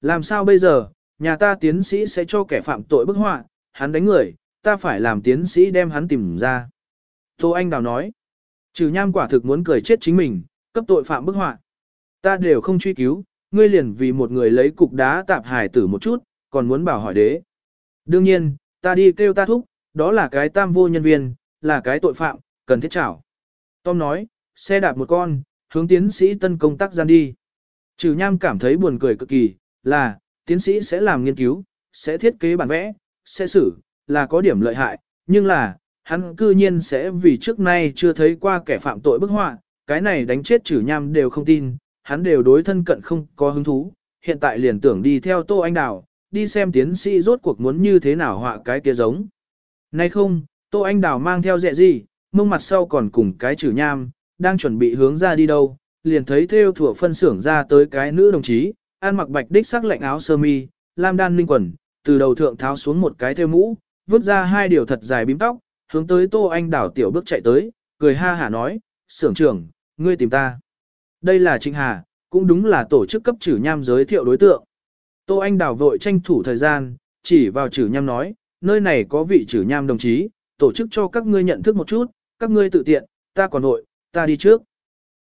Làm sao bây giờ, nhà ta tiến sĩ sẽ cho kẻ phạm tội bức họa, hắn đánh người, ta phải làm tiến sĩ đem hắn tìm ra. Tô Anh Đào nói, trừ nham quả thực muốn cười chết chính mình, cấp tội phạm bức họa. Ta đều không truy cứu, ngươi liền vì một người lấy cục đá tạp hài tử một chút, còn muốn bảo hỏi đế. Đương nhiên, ta đi kêu ta thúc, đó là cái tam vô nhân viên, là cái tội phạm, cần thiết trảo. Tom nói, xe đạp một con, hướng tiến sĩ tân công tác gian đi. Trừ nham cảm thấy buồn cười cực kỳ, là, tiến sĩ sẽ làm nghiên cứu, sẽ thiết kế bản vẽ, sẽ xử, là có điểm lợi hại, nhưng là, hắn cư nhiên sẽ vì trước nay chưa thấy qua kẻ phạm tội bức họa, cái này đánh chết trừ nham đều không tin, hắn đều đối thân cận không có hứng thú, hiện tại liền tưởng đi theo Tô Anh Đào, đi xem tiến sĩ rốt cuộc muốn như thế nào họa cái kia giống. Nay không, Tô Anh Đào mang theo dẹ gì, mông mặt sau còn cùng cái trừ nham, đang chuẩn bị hướng ra đi đâu, liền thấy theo thủa phân xưởng ra tới cái nữ đồng chí, ăn mặc bạch đích sắc lạnh áo sơ mi, lam đan linh quần, từ đầu thượng tháo xuống một cái theo mũ, vứt ra hai điều thật dài bím tóc, hướng tới Tô Anh Đảo tiểu bước chạy tới, cười ha hả nói, Sưởng trưởng, ngươi tìm ta. Đây là Trịnh Hà, cũng đúng là tổ chức cấp trừ nham giới thiệu đối tượng. Tô Anh Đảo vội tranh thủ thời gian, chỉ vào trừ nham nói, nơi này có vị trừ nham đồng chí, tổ chức cho các ngươi nhận thức một chút, các ngươi tự tiện, ta còn vội, ta đi trước.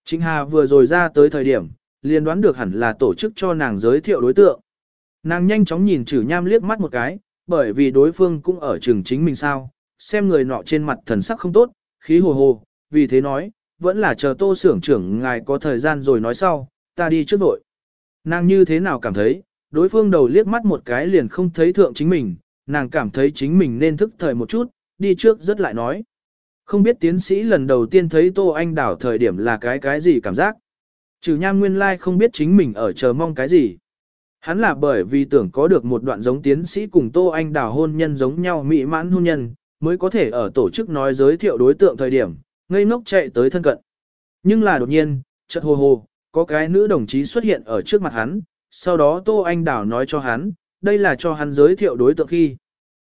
Trịnh Hà vừa rồi ra tới thời điểm, liền đoán được hẳn là tổ chức cho nàng giới thiệu đối tượng. Nàng nhanh chóng nhìn Trử nham liếc mắt một cái, bởi vì đối phương cũng ở trường chính mình sao, xem người nọ trên mặt thần sắc không tốt, khí hồ hồ, vì thế nói, vẫn là chờ tô xưởng trưởng ngài có thời gian rồi nói sau, ta đi trước vội. Nàng như thế nào cảm thấy, đối phương đầu liếc mắt một cái liền không thấy thượng chính mình, nàng cảm thấy chính mình nên thức thời một chút, đi trước rất lại nói. Không biết tiến sĩ lần đầu tiên thấy Tô Anh Đảo thời điểm là cái cái gì cảm giác. Trừ nham nguyên lai like không biết chính mình ở chờ mong cái gì. Hắn là bởi vì tưởng có được một đoạn giống tiến sĩ cùng Tô Anh đào hôn nhân giống nhau mỹ mãn hôn nhân, mới có thể ở tổ chức nói giới thiệu đối tượng thời điểm, ngây ngốc chạy tới thân cận. Nhưng là đột nhiên, chợt hồ hồ, có cái nữ đồng chí xuất hiện ở trước mặt hắn, sau đó Tô Anh đào nói cho hắn, đây là cho hắn giới thiệu đối tượng khi.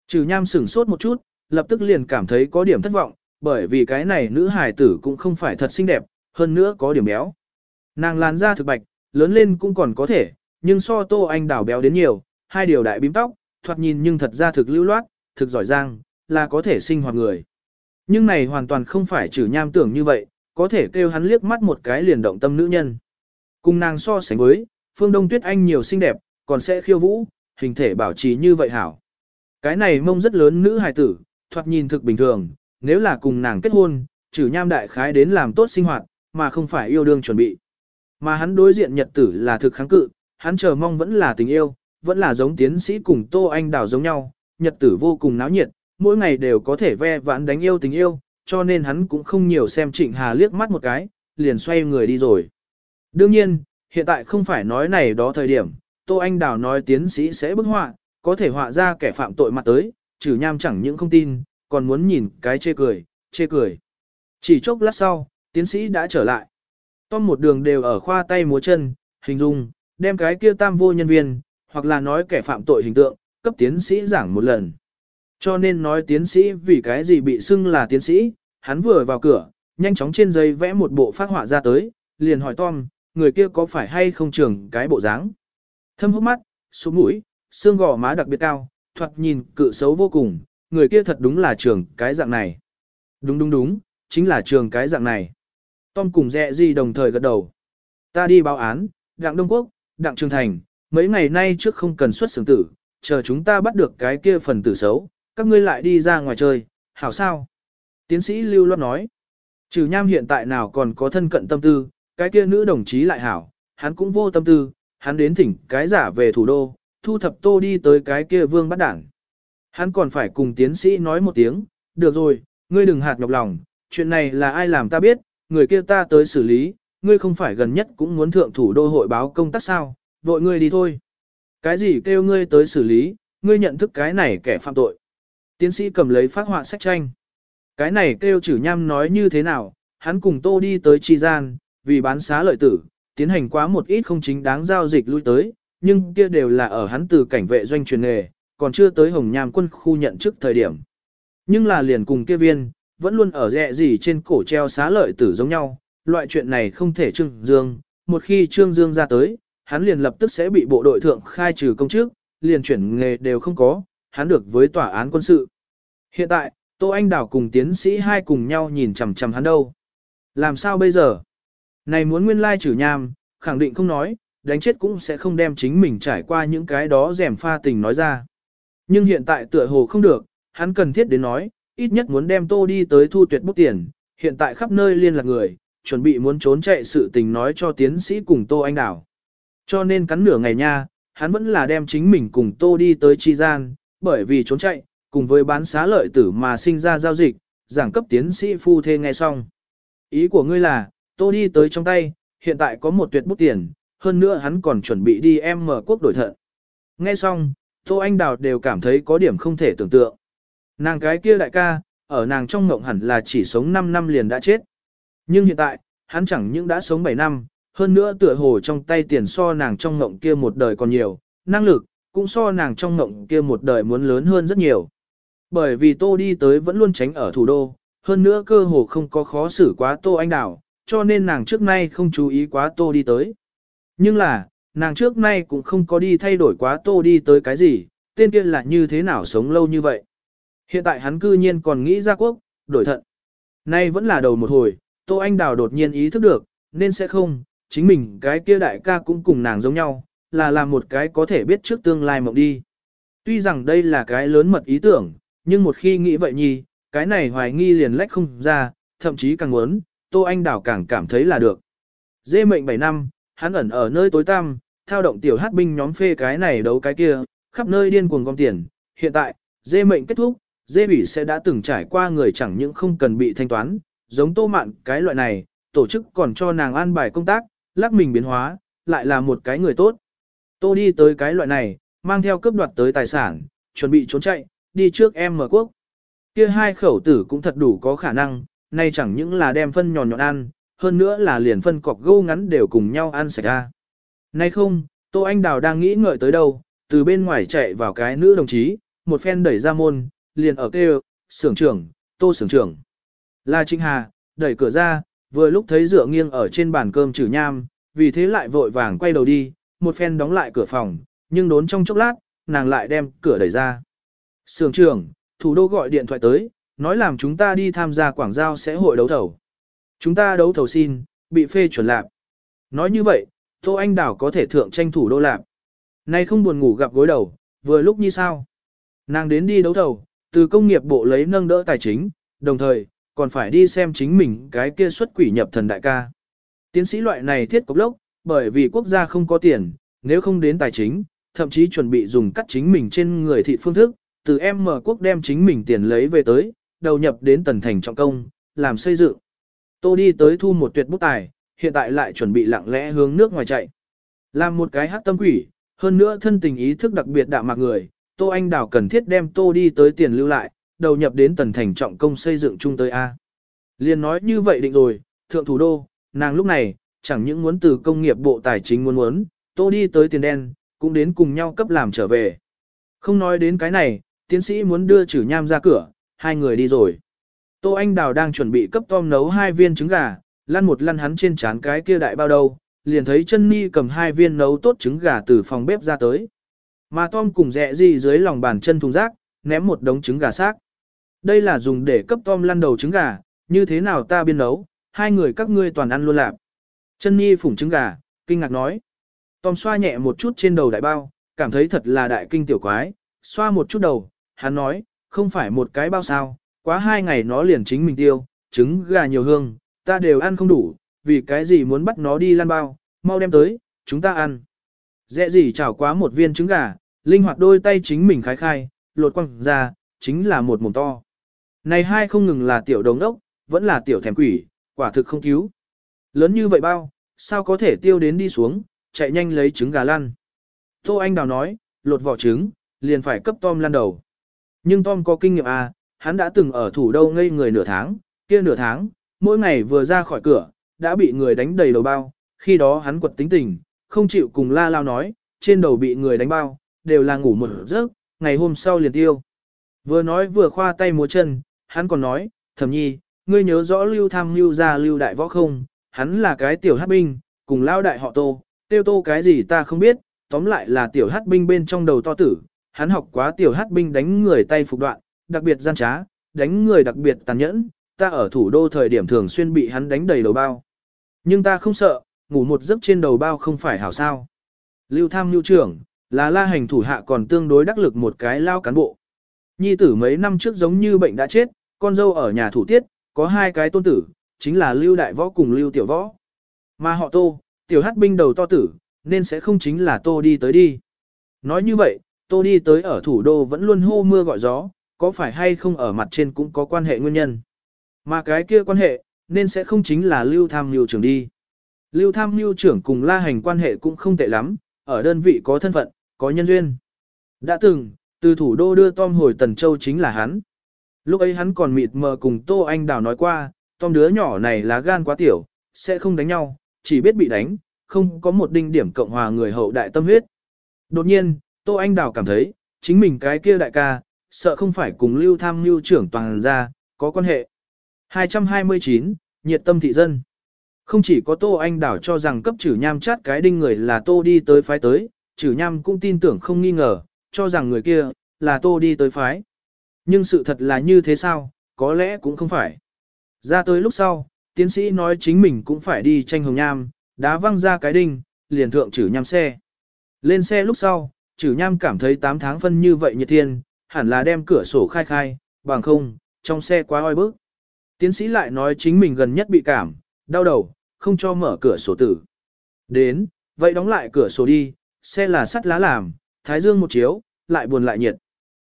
Trừ nham sửng sốt một chút, lập tức liền cảm thấy có điểm thất vọng, bởi vì cái này nữ hài tử cũng không phải thật xinh đẹp, hơn nữa có điểm béo. Nàng làn da thực bạch, lớn lên cũng còn có thể, nhưng so Tô Anh Đảo béo đến nhiều, hai điều đại bím tóc, thoạt nhìn nhưng thật ra thực lưu loát, thực giỏi giang, là có thể sinh hoạt người. Nhưng này hoàn toàn không phải trừ nham tưởng như vậy, có thể kêu hắn liếc mắt một cái liền động tâm nữ nhân. Cùng nàng so sánh với, Phương Đông Tuyết Anh nhiều xinh đẹp, còn sẽ khiêu vũ, hình thể bảo trì như vậy hảo. Cái này mông rất lớn nữ hài tử, thoạt nhìn thực bình thường, nếu là cùng nàng kết hôn, trừ nham đại khái đến làm tốt sinh hoạt, mà không phải yêu đương chuẩn bị. Mà hắn đối diện nhật tử là thực kháng cự, hắn chờ mong vẫn là tình yêu, vẫn là giống tiến sĩ cùng Tô Anh Đào giống nhau, nhật tử vô cùng náo nhiệt, mỗi ngày đều có thể ve vãn đánh yêu tình yêu, cho nên hắn cũng không nhiều xem Trịnh Hà liếc mắt một cái, liền xoay người đi rồi. Đương nhiên, hiện tại không phải nói này đó thời điểm, Tô Anh Đào nói tiến sĩ sẽ bức họa, có thể họa ra kẻ phạm tội mặt tới, trừ nham chẳng những không tin, còn muốn nhìn cái chê cười, chê cười. Chỉ chốc lát sau, tiến sĩ đã trở lại. Tom một đường đều ở khoa tay múa chân, hình dung, đem cái kia tam vô nhân viên, hoặc là nói kẻ phạm tội hình tượng, cấp tiến sĩ giảng một lần. Cho nên nói tiến sĩ vì cái gì bị xưng là tiến sĩ, hắn vừa vào cửa, nhanh chóng trên giấy vẽ một bộ phát họa ra tới, liền hỏi Tom, người kia có phải hay không trưởng cái bộ dáng. Thâm hốc mắt, số mũi, xương gò má đặc biệt cao, thoạt nhìn cự xấu vô cùng, người kia thật đúng là trường cái dạng này. Đúng đúng đúng, chính là trường cái dạng này. Tom cùng dẹ gì đồng thời gật đầu. Ta đi báo án, Đặng Đông Quốc, Đặng Trường Thành, mấy ngày nay trước không cần xuất xưởng tử, chờ chúng ta bắt được cái kia phần tử xấu, các ngươi lại đi ra ngoài chơi, hảo sao? Tiến sĩ Lưu Loan nói, trừ nham hiện tại nào còn có thân cận tâm tư, cái kia nữ đồng chí lại hảo, hắn cũng vô tâm tư, hắn đến thỉnh cái giả về thủ đô, thu thập tô đi tới cái kia vương bắt đảng. Hắn còn phải cùng tiến sĩ nói một tiếng, được rồi, ngươi đừng hạt nhọc lòng, chuyện này là ai làm ta biết, người kia ta tới xử lý, ngươi không phải gần nhất cũng muốn thượng thủ đô hội báo công tác sao, vội ngươi đi thôi. Cái gì kêu ngươi tới xử lý, ngươi nhận thức cái này kẻ phạm tội. Tiến sĩ cầm lấy phát họa sách tranh. Cái này kêu chử nham nói như thế nào, hắn cùng tô đi tới chi gian, vì bán xá lợi tử, tiến hành quá một ít không chính đáng giao dịch lui tới, nhưng kia đều là ở hắn từ cảnh vệ doanh truyền nghề, còn chưa tới hồng nham quân khu nhận chức thời điểm. Nhưng là liền cùng kia viên, vẫn luôn ở rẹ gì trên cổ treo xá lợi tử giống nhau, loại chuyện này không thể trương dương, một khi trương dương ra tới, hắn liền lập tức sẽ bị bộ đội thượng khai trừ công chức, liền chuyển nghề đều không có, hắn được với tòa án quân sự. Hiện tại, Tô Anh Đảo cùng tiến sĩ hai cùng nhau nhìn chằm chằm hắn đâu. Làm sao bây giờ? Này muốn nguyên lai trừ nham, khẳng định không nói, đánh chết cũng sẽ không đem chính mình trải qua những cái đó rèm pha tình nói ra. Nhưng hiện tại tựa hồ không được, hắn cần thiết đến nói, ít nhất muốn đem tô đi tới thu tuyệt bút tiền, hiện tại khắp nơi liên lạc người, chuẩn bị muốn trốn chạy sự tình nói cho tiến sĩ cùng tô anh đảo. Cho nên cắn nửa ngày nha, hắn vẫn là đem chính mình cùng tô đi tới chi gian, bởi vì trốn chạy, cùng với bán xá lợi tử mà sinh ra giao dịch, giảng cấp tiến sĩ phu thê nghe xong. Ý của ngươi là, tô đi tới trong tay, hiện tại có một tuyệt bút tiền, hơn nữa hắn còn chuẩn bị đi em mở quốc đổi thận. Nghe xong, Tô Anh Đào đều cảm thấy có điểm không thể tưởng tượng. Nàng cái kia đại ca, ở nàng trong ngộng hẳn là chỉ sống 5 năm liền đã chết. Nhưng hiện tại, hắn chẳng những đã sống 7 năm, hơn nữa tựa hồ trong tay tiền so nàng trong ngộng kia một đời còn nhiều, năng lực, cũng so nàng trong ngộng kia một đời muốn lớn hơn rất nhiều. Bởi vì Tô đi tới vẫn luôn tránh ở thủ đô, hơn nữa cơ hồ không có khó xử quá Tô Anh Đào, cho nên nàng trước nay không chú ý quá Tô đi tới. Nhưng là, nàng trước nay cũng không có đi thay đổi quá Tô đi tới cái gì, tên kia là như thế nào sống lâu như vậy. Hiện tại hắn cư nhiên còn nghĩ ra quốc, đổi thận. Nay vẫn là đầu một hồi, Tô Anh Đào đột nhiên ý thức được, nên sẽ không, chính mình cái kia đại ca cũng cùng nàng giống nhau, là làm một cái có thể biết trước tương lai mộng đi. Tuy rằng đây là cái lớn mật ý tưởng, nhưng một khi nghĩ vậy nhi, cái này hoài nghi liền lách không ra, thậm chí càng muốn, Tô Anh Đào càng cảm thấy là được. Dê mệnh 7 năm, hắn ẩn ở nơi tối tăm, thao động tiểu hát binh nhóm phê cái này đấu cái kia, khắp nơi điên cuồng gom tiền. Hiện tại, dê mệnh kết thúc, dê bỉ sẽ đã từng trải qua người chẳng những không cần bị thanh toán, giống tô mạn cái loại này, tổ chức còn cho nàng an bài công tác, lắc mình biến hóa, lại là một cái người tốt. Tô đi tới cái loại này, mang theo cướp đoạt tới tài sản, chuẩn bị trốn chạy, đi trước em mở quốc. Kia hai khẩu tử cũng thật đủ có khả năng, nay chẳng những là đem phân nhòn nhọn ăn, hơn nữa là liền phân cọc gâu ngắn đều cùng nhau ăn sạch ra. Nay không, Tô Anh Đào đang nghĩ ngợi tới đâu, từ bên ngoài chạy vào cái nữ đồng chí, một phen đẩy ra môn, liền ở kêu, sưởng trưởng, Tô sưởng trưởng. la Trinh Hà, đẩy cửa ra, vừa lúc thấy dựa nghiêng ở trên bàn cơm trừ nham, vì thế lại vội vàng quay đầu đi, một phen đóng lại cửa phòng, nhưng đốn trong chốc lát, nàng lại đem cửa đẩy ra. Sưởng trưởng, thủ đô gọi điện thoại tới, nói làm chúng ta đi tham gia quảng giao sẽ hội đấu thầu. Chúng ta đấu thầu xin, bị phê chuẩn lạc. Nói như vậy, Tô Anh Đảo có thể thượng tranh thủ đô lạc. Nay không buồn ngủ gặp gối đầu, vừa lúc như sao. Nàng đến đi đấu thầu, từ công nghiệp bộ lấy nâng đỡ tài chính, đồng thời, còn phải đi xem chính mình cái kia xuất quỷ nhập thần đại ca. Tiến sĩ loại này thiết cốc lốc, bởi vì quốc gia không có tiền, nếu không đến tài chính, thậm chí chuẩn bị dùng cắt chính mình trên người thị phương thức, từ em mở quốc đem chính mình tiền lấy về tới, đầu nhập đến tần thành trọng công, làm xây dựng. Tô đi tới thu một tuyệt bút tài, hiện tại lại chuẩn bị lặng lẽ hướng nước ngoài chạy. Làm một cái hát tâm quỷ, hơn nữa thân tình ý thức đặc biệt đạm mạc người, Tô Anh Đào cần thiết đem Tô đi tới tiền lưu lại, đầu nhập đến tần thành trọng công xây dựng trung tới A. Liên nói như vậy định rồi, thượng thủ đô, nàng lúc này, chẳng những muốn từ công nghiệp bộ tài chính muốn muốn, Tô đi tới tiền đen, cũng đến cùng nhau cấp làm trở về. Không nói đến cái này, tiến sĩ muốn đưa chử nham ra cửa, hai người đi rồi. Tô Anh Đào đang chuẩn bị cấp Tom nấu hai viên trứng gà, lăn một lăn hắn trên chán cái kia đại bao đầu, liền thấy chân ni cầm hai viên nấu tốt trứng gà từ phòng bếp ra tới. Mà Tom cùng dẹ gì dưới lòng bàn chân thùng rác, ném một đống trứng gà xác. Đây là dùng để cấp Tom lăn đầu trứng gà, như thế nào ta biên nấu, hai người các ngươi toàn ăn luôn lạp. Chân Nhi phủng trứng gà, kinh ngạc nói. Tom xoa nhẹ một chút trên đầu đại bao, cảm thấy thật là đại kinh tiểu quái, xoa một chút đầu, hắn nói, không phải một cái bao sao, quá hai ngày nó liền chính mình tiêu, trứng gà nhiều hương, ta đều ăn không đủ, vì cái gì muốn bắt nó đi lăn bao, mau đem tới, chúng ta ăn dễ gì chảo quá một viên trứng gà, linh hoạt đôi tay chính mình khái khai, lột quăng ra, chính là một mồm to. Này hai không ngừng là tiểu đồng đốc, vẫn là tiểu thèm quỷ, quả thực không cứu. Lớn như vậy bao, sao có thể tiêu đến đi xuống, chạy nhanh lấy trứng gà lăn. Tô Anh Đào nói, lột vỏ trứng, liền phải cấp Tom lăn đầu. Nhưng Tom có kinh nghiệm à, hắn đã từng ở thủ đô ngây người nửa tháng, kia nửa tháng, mỗi ngày vừa ra khỏi cửa, đã bị người đánh đầy đầu bao, khi đó hắn quật tính tình, không chịu cùng la lao nói, trên đầu bị người đánh bao, đều là ngủ một giấc, ngày hôm sau liền tiêu. Vừa nói vừa khoa tay múa chân, hắn còn nói, thẩm nhi, ngươi nhớ rõ lưu tham lưu ra lưu đại võ không, hắn là cái tiểu hát binh, cùng lao đại họ tô, Tiêu tô cái gì ta không biết, tóm lại là tiểu hát binh bên trong đầu to tử, hắn học quá tiểu hát binh đánh người tay phục đoạn, đặc biệt gian trá, đánh người đặc biệt tàn nhẫn, ta ở thủ đô thời điểm thường xuyên bị hắn đánh đầy đầu bao. Nhưng ta không sợ, ngủ một giấc trên đầu bao không phải hảo sao. Lưu tham lưu trưởng, là la hành thủ hạ còn tương đối đắc lực một cái lao cán bộ. Nhi tử mấy năm trước giống như bệnh đã chết, con dâu ở nhà thủ tiết, có hai cái tôn tử, chính là lưu đại võ cùng lưu tiểu võ. Mà họ tô, tiểu hát binh đầu to tử, nên sẽ không chính là tô đi tới đi. Nói như vậy, tô đi tới ở thủ đô vẫn luôn hô mưa gọi gió, có phải hay không ở mặt trên cũng có quan hệ nguyên nhân. Mà cái kia quan hệ, nên sẽ không chính là lưu tham nhiều trường đi. Lưu tham mưu trưởng cùng la hành quan hệ cũng không tệ lắm, ở đơn vị có thân phận, có nhân duyên. Đã từng, từ thủ đô đưa Tom hồi Tần Châu chính là hắn. Lúc ấy hắn còn mịt mờ cùng Tô Anh Đào nói qua, Tom đứa nhỏ này là gan quá tiểu, sẽ không đánh nhau, chỉ biết bị đánh, không có một đinh điểm cộng hòa người hậu đại tâm huyết. Đột nhiên, Tô Anh Đào cảm thấy, chính mình cái kia đại ca, sợ không phải cùng lưu tham lưu trưởng toàn ra, có quan hệ. 229, nhiệt tâm thị dân. Không chỉ có Tô Anh Đảo cho rằng cấp trừ nham chát cái đinh người là Tô đi tới phái tới, trừ nham cũng tin tưởng không nghi ngờ, cho rằng người kia, là Tô đi tới phái. Nhưng sự thật là như thế sao, có lẽ cũng không phải. Ra tới lúc sau, tiến sĩ nói chính mình cũng phải đi tranh hồng nham, đá văng ra cái đinh, liền thượng trừ nham xe. Lên xe lúc sau, trừ nham cảm thấy 8 tháng phân như vậy nhiệt thiên, hẳn là đem cửa sổ khai khai, bằng không, trong xe quá oi bức. Tiến sĩ lại nói chính mình gần nhất bị cảm, đau đầu, không cho mở cửa sổ tử. Đến, vậy đóng lại cửa sổ đi, xe là sắt lá làm, thái dương một chiếu, lại buồn lại nhiệt.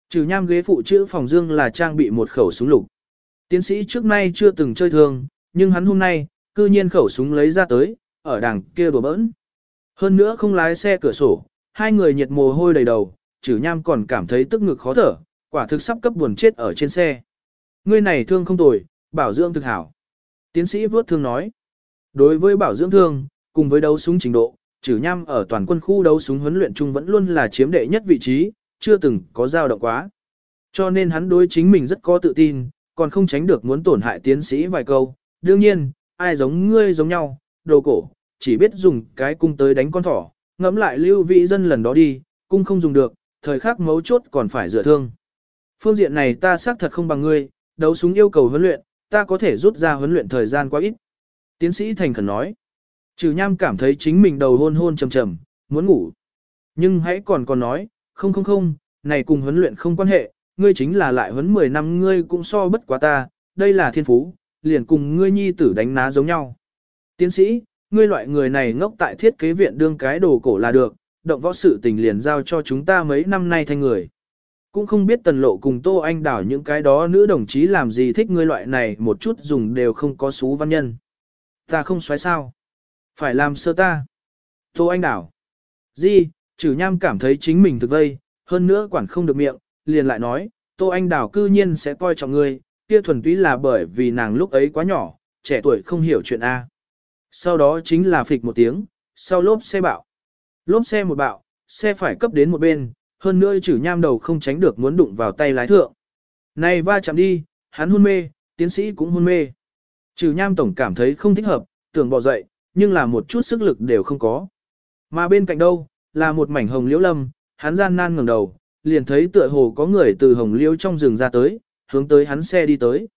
Trừ nham ghế phụ chữ phòng dương là trang bị một khẩu súng lục. Tiến sĩ trước nay chưa từng chơi thương, nhưng hắn hôm nay, cư nhiên khẩu súng lấy ra tới, ở đằng kia đùa bỡn. Hơn nữa không lái xe cửa sổ, hai người nhiệt mồ hôi đầy đầu, trừ nham còn cảm thấy tức ngực khó thở, quả thực sắp cấp buồn chết ở trên xe. Ngươi này thương không tồi, bảo dưỡng thực hảo. Tiến sĩ vớt thương nói. Đối với bảo dưỡng thương, cùng với đấu súng trình độ, trừ nham ở toàn quân khu đấu súng huấn luyện chung vẫn luôn là chiếm đệ nhất vị trí, chưa từng có dao động quá. Cho nên hắn đối chính mình rất có tự tin, còn không tránh được muốn tổn hại tiến sĩ vài câu. Đương nhiên, ai giống ngươi giống nhau, đồ cổ, chỉ biết dùng cái cung tới đánh con thỏ, ngẫm lại lưu vị dân lần đó đi, cung không dùng được, thời khắc mấu chốt còn phải dựa thương. Phương diện này ta xác thật không bằng ngươi, đấu súng yêu cầu huấn luyện, ta có thể rút ra huấn luyện thời gian quá ít. Tiến sĩ thành khẩn nói. Trừ nham cảm thấy chính mình đầu hôn hôn trầm trầm, muốn ngủ. Nhưng hãy còn còn nói, không không không, này cùng huấn luyện không quan hệ, ngươi chính là lại huấn 10 năm ngươi cũng so bất quá ta, đây là thiên phú, liền cùng ngươi nhi tử đánh ná giống nhau. Tiến sĩ, ngươi loại người này ngốc tại thiết kế viện đương cái đồ cổ là được, động võ sự tình liền giao cho chúng ta mấy năm nay thành người. Cũng không biết tần lộ cùng Tô Anh đảo những cái đó nữ đồng chí làm gì thích ngươi loại này một chút dùng đều không có xú văn nhân. Ta không xoáy sao. Phải làm sơ ta. Tô Anh đảo. Di, trừ nham cảm thấy chính mình thực vây, hơn nữa quản không được miệng, liền lại nói, Tô Anh đảo cư nhiên sẽ coi trọng ngươi, kia thuần túy là bởi vì nàng lúc ấy quá nhỏ, trẻ tuổi không hiểu chuyện A. Sau đó chính là phịch một tiếng, sau lốp xe bạo. Lốp xe một bạo, xe phải cấp đến một bên, hơn nữa trừ nham đầu không tránh được muốn đụng vào tay lái thượng. Này va chạm đi, hắn hôn mê, tiến sĩ cũng hôn mê. Trừ nham tổng cảm thấy không thích hợp, tưởng bỏ dậy, nhưng là một chút sức lực đều không có. Mà bên cạnh đâu, là một mảnh hồng liễu lâm, hắn gian nan ngẩng đầu, liền thấy tựa hồ có người từ hồng liễu trong rừng ra tới, hướng tới hắn xe đi tới.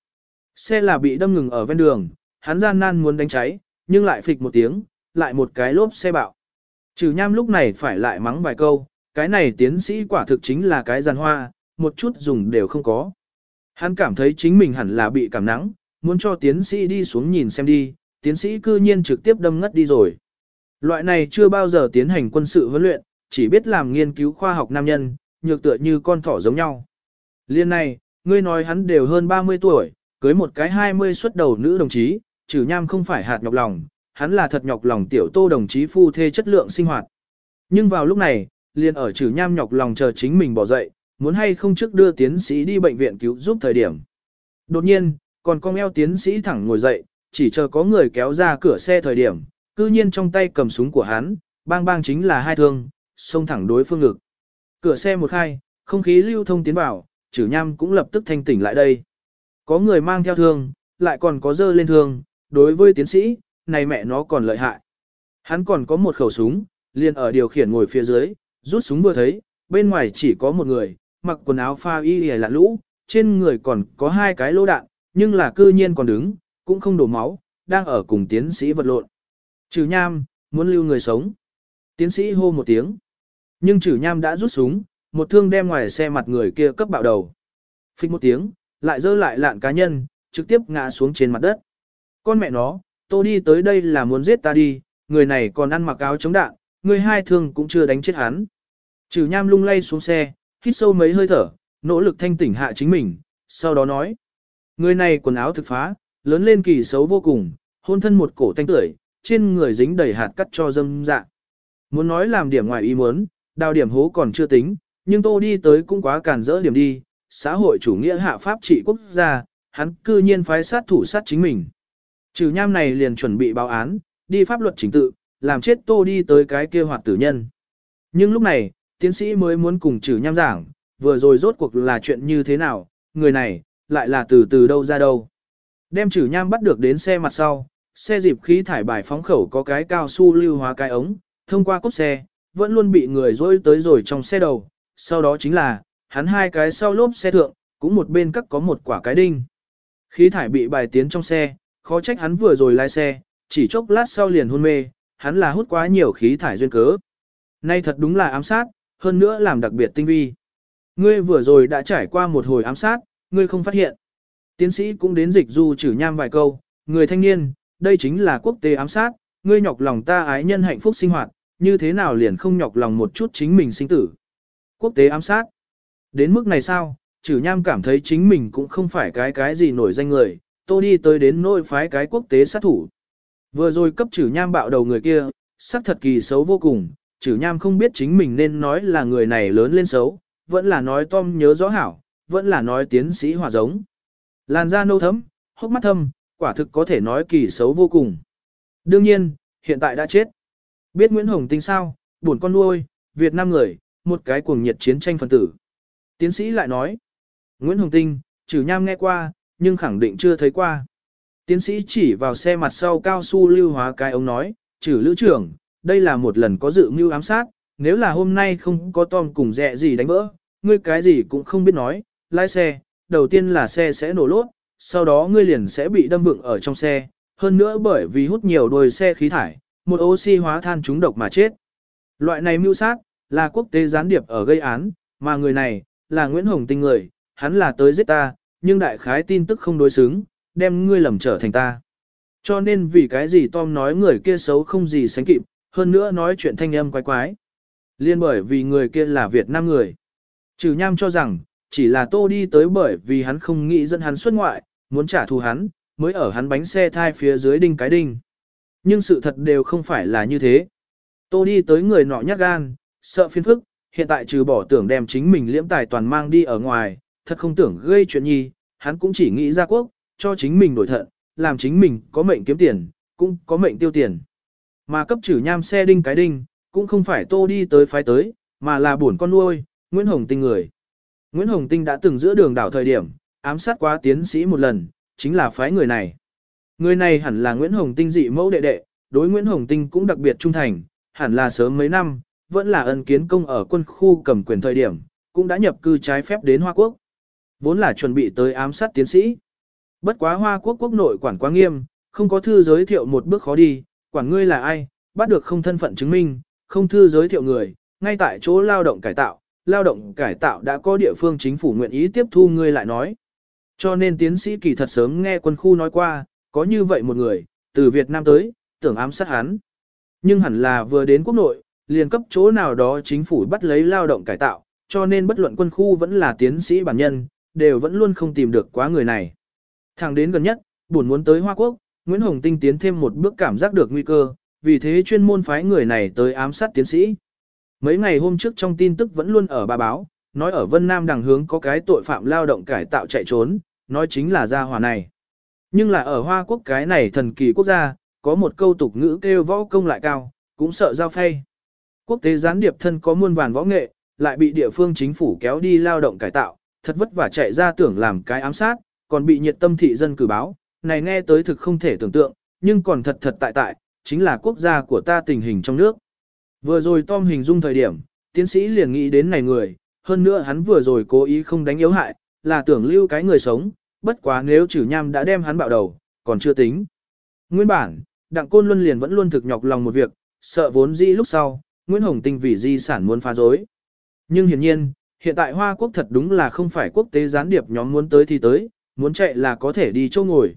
Xe là bị đâm ngừng ở ven đường, hắn gian nan muốn đánh cháy, nhưng lại phịch một tiếng, lại một cái lốp xe bạo. Trừ nham lúc này phải lại mắng vài câu, cái này tiến sĩ quả thực chính là cái giàn hoa, một chút dùng đều không có. Hắn cảm thấy chính mình hẳn là bị cảm nắng, muốn cho tiến sĩ đi xuống nhìn xem đi, tiến sĩ cư nhiên trực tiếp đâm ngất đi rồi. Loại này chưa bao giờ tiến hành quân sự huấn luyện, chỉ biết làm nghiên cứu khoa học nam nhân, nhược tựa như con thỏ giống nhau. Liên này, ngươi nói hắn đều hơn 30 tuổi, cưới một cái 20 xuất đầu nữ đồng chí, trừ nham không phải hạt nhọc lòng, hắn là thật nhọc lòng tiểu tô đồng chí phu thê chất lượng sinh hoạt. Nhưng vào lúc này, liền ở trừ nham nhọc lòng chờ chính mình bỏ dậy, muốn hay không trước đưa tiến sĩ đi bệnh viện cứu giúp thời điểm. Đột nhiên, còn con eo tiến sĩ thẳng ngồi dậy, chỉ chờ có người kéo ra cửa xe thời điểm, cư nhiên trong tay cầm súng của hắn, bang bang chính là hai thương, xông thẳng đối phương ngực. Cửa xe một khai, không khí lưu thông tiến vào, trừ nham cũng lập tức thanh tỉnh lại đây. Có người mang theo thương, lại còn có dơ lên thương, đối với tiến sĩ, này mẹ nó còn lợi hại. Hắn còn có một khẩu súng, liền ở điều khiển ngồi phía dưới, rút súng vừa thấy, bên ngoài chỉ có một người, mặc quần áo pha y hề lạ lũ, trên người còn có hai cái lỗ đạn, nhưng là cư nhiên còn đứng, cũng không đổ máu, đang ở cùng tiến sĩ vật lộn. Trừ nham, muốn lưu người sống. Tiến sĩ hô một tiếng. Nhưng trừ nham đã rút súng, một thương đem ngoài xe mặt người kia cấp bạo đầu. Phích một tiếng, lại dơ lại lạn cá nhân, trực tiếp ngã xuống trên mặt đất. Con mẹ nó, tôi đi tới đây là muốn giết ta đi, người này còn ăn mặc áo chống đạn, người hai thương cũng chưa đánh chết hắn. Trừ nham lung lay xuống xe, hít sâu mấy hơi thở, nỗ lực thanh tỉnh hạ chính mình, sau đó nói. Người này quần áo thực phá, lớn lên kỳ xấu vô cùng, hôn thân một cổ thanh tưởi, trên người dính đầy hạt cắt cho dâm dạ. Muốn nói làm điểm ngoài ý muốn, đào điểm hố còn chưa tính, nhưng tô đi tới cũng quá cản rỡ điểm đi, xã hội chủ nghĩa hạ pháp trị quốc gia, hắn cư nhiên phái sát thủ sát chính mình. Trừ nham này liền chuẩn bị báo án, đi pháp luật chính tự, làm chết tô đi tới cái kia hoạt tử nhân. Nhưng lúc này, tiến sĩ mới muốn cùng trừ nham giảng, vừa rồi rốt cuộc là chuyện như thế nào, người này, lại là từ từ đâu ra đâu. Đem chử nham bắt được đến xe mặt sau, xe dịp khí thải bài phóng khẩu có cái cao su lưu hóa cái ống, thông qua cốt xe, vẫn luôn bị người dối tới rồi trong xe đầu, sau đó chính là, hắn hai cái sau lốp xe thượng, cũng một bên cắt có một quả cái đinh. Khí thải bị bài tiến trong xe, khó trách hắn vừa rồi lái xe, chỉ chốc lát sau liền hôn mê, hắn là hút quá nhiều khí thải duyên cớ. Nay thật đúng là ám sát, hơn nữa làm đặc biệt tinh vi. Ngươi vừa rồi đã trải qua một hồi ám sát, ngươi không phát hiện. Tiến sĩ cũng đến dịch du chử nham vài câu, người thanh niên, đây chính là quốc tế ám sát, ngươi nhọc lòng ta ái nhân hạnh phúc sinh hoạt, như thế nào liền không nhọc lòng một chút chính mình sinh tử. Quốc tế ám sát. Đến mức này sao, chử nham cảm thấy chính mình cũng không phải cái cái gì nổi danh người, tô đi tới đến nỗi phái cái quốc tế sát thủ. Vừa rồi cấp chử nham bạo đầu người kia, sắc thật kỳ xấu vô cùng, chử nham không biết chính mình nên nói là người này lớn lên xấu, vẫn là nói Tom nhớ rõ hảo, vẫn là nói tiến sĩ hòa giống. Làn da nâu thấm, hốc mắt thâm, quả thực có thể nói kỳ xấu vô cùng. Đương nhiên, hiện tại đã chết. Biết Nguyễn Hồng Tinh sao, buồn con nuôi, Việt Nam người, một cái cuồng nhiệt chiến tranh phân tử. Tiến sĩ lại nói, Nguyễn Hồng Tinh, trừ nham nghe qua, nhưng khẳng định chưa thấy qua. Tiến sĩ chỉ vào xe mặt sau cao su lưu hóa cái ông nói, trừ lữ trưởng, đây là một lần có dự mưu ám sát, nếu là hôm nay không có Tom cùng dẹ gì đánh vỡ, ngươi cái gì cũng không biết nói, lái xe, đầu tiên là xe sẽ nổ lốt, sau đó ngươi liền sẽ bị đâm vựng ở trong xe, hơn nữa bởi vì hút nhiều đôi xe khí thải, một oxy hóa than trúng độc mà chết. Loại này mưu sát, là quốc tế gián điệp ở gây án, mà người này, là Nguyễn Hồng Tinh người, hắn là tới giết ta, nhưng đại khái tin tức không đối xứng, đem ngươi lầm trở thành ta. Cho nên vì cái gì Tom nói người kia xấu không gì sánh kịp, hơn nữa nói chuyện thanh âm quái quái. Liên bởi vì người kia là Việt Nam người. Trừ nham cho rằng, chỉ là tô đi tới bởi vì hắn không nghĩ dẫn hắn xuất ngoại, muốn trả thù hắn, mới ở hắn bánh xe thai phía dưới đinh cái đinh. Nhưng sự thật đều không phải là như thế. Tô đi tới người nọ nhát gan, sợ phiền phức, hiện tại trừ bỏ tưởng đem chính mình liễm tài toàn mang đi ở ngoài, thật không tưởng gây chuyện nhi, hắn cũng chỉ nghĩ ra quốc, cho chính mình đổi thận, làm chính mình có mệnh kiếm tiền, cũng có mệnh tiêu tiền. Mà cấp trừ nham xe đinh cái đinh, cũng không phải tô đi tới phái tới, mà là buồn con nuôi, Nguyễn Hồng Tinh người. Nguyễn Hồng Tinh đã từng giữa đường đảo thời điểm, ám sát quá tiến sĩ một lần, chính là phái người này. Người này hẳn là Nguyễn Hồng Tinh dị mẫu đệ đệ, đối Nguyễn Hồng Tinh cũng đặc biệt trung thành, hẳn là sớm mấy năm, vẫn là ân kiến công ở quân khu cầm quyền thời điểm, cũng đã nhập cư trái phép đến Hoa Quốc. Vốn là chuẩn bị tới ám sát tiến sĩ. Bất quá Hoa Quốc quốc nội quản quá nghiêm, không có thư giới thiệu một bước khó đi, quản ngươi là ai, bắt được không thân phận chứng minh, không thư giới thiệu người, ngay tại chỗ lao động cải tạo, lao động cải tạo đã có địa phương chính phủ nguyện ý tiếp thu ngươi lại nói. Cho nên tiến sĩ kỳ thật sớm nghe quân khu nói qua, có như vậy một người, từ Việt Nam tới, tưởng ám sát hắn. Nhưng hẳn là vừa đến quốc nội, liền cấp chỗ nào đó chính phủ bắt lấy lao động cải tạo, cho nên bất luận quân khu vẫn là tiến sĩ bản nhân, đều vẫn luôn không tìm được quá người này. Thẳng đến gần nhất, buồn muốn tới Hoa Quốc, Nguyễn Hồng Tinh tiến thêm một bước cảm giác được nguy cơ, vì thế chuyên môn phái người này tới ám sát tiến sĩ. Mấy ngày hôm trước trong tin tức vẫn luôn ở bà báo, nói ở Vân Nam đằng hướng có cái tội phạm lao động cải tạo chạy trốn, nói chính là gia hỏa này. Nhưng là ở Hoa Quốc cái này thần kỳ quốc gia, có một câu tục ngữ kêu võ công lại cao, cũng sợ giao phay. Quốc tế gián điệp thân có muôn vàn võ nghệ, lại bị địa phương chính phủ kéo đi lao động cải tạo, thật vất vả chạy ra tưởng làm cái ám sát, còn bị nhiệt tâm thị dân cử báo, này nghe tới thực không thể tưởng tượng, nhưng còn thật thật tại tại, chính là quốc gia của ta tình hình trong nước. Vừa rồi Tom hình dung thời điểm, tiến sĩ liền nghĩ đến này người, hơn nữa hắn vừa rồi cố ý không đánh yếu hại, là tưởng lưu cái người sống, bất quá nếu trừ nham đã đem hắn bạo đầu, còn chưa tính. Nguyên bản, Đặng Côn Luân liền vẫn luôn thực nhọc lòng một việc, sợ vốn dĩ lúc sau, Nguyễn Hồng Tinh vì di sản muốn phá rối Nhưng hiển nhiên, hiện tại Hoa Quốc thật đúng là không phải quốc tế gián điệp nhóm muốn tới thì tới, muốn chạy là có thể đi chỗ ngồi.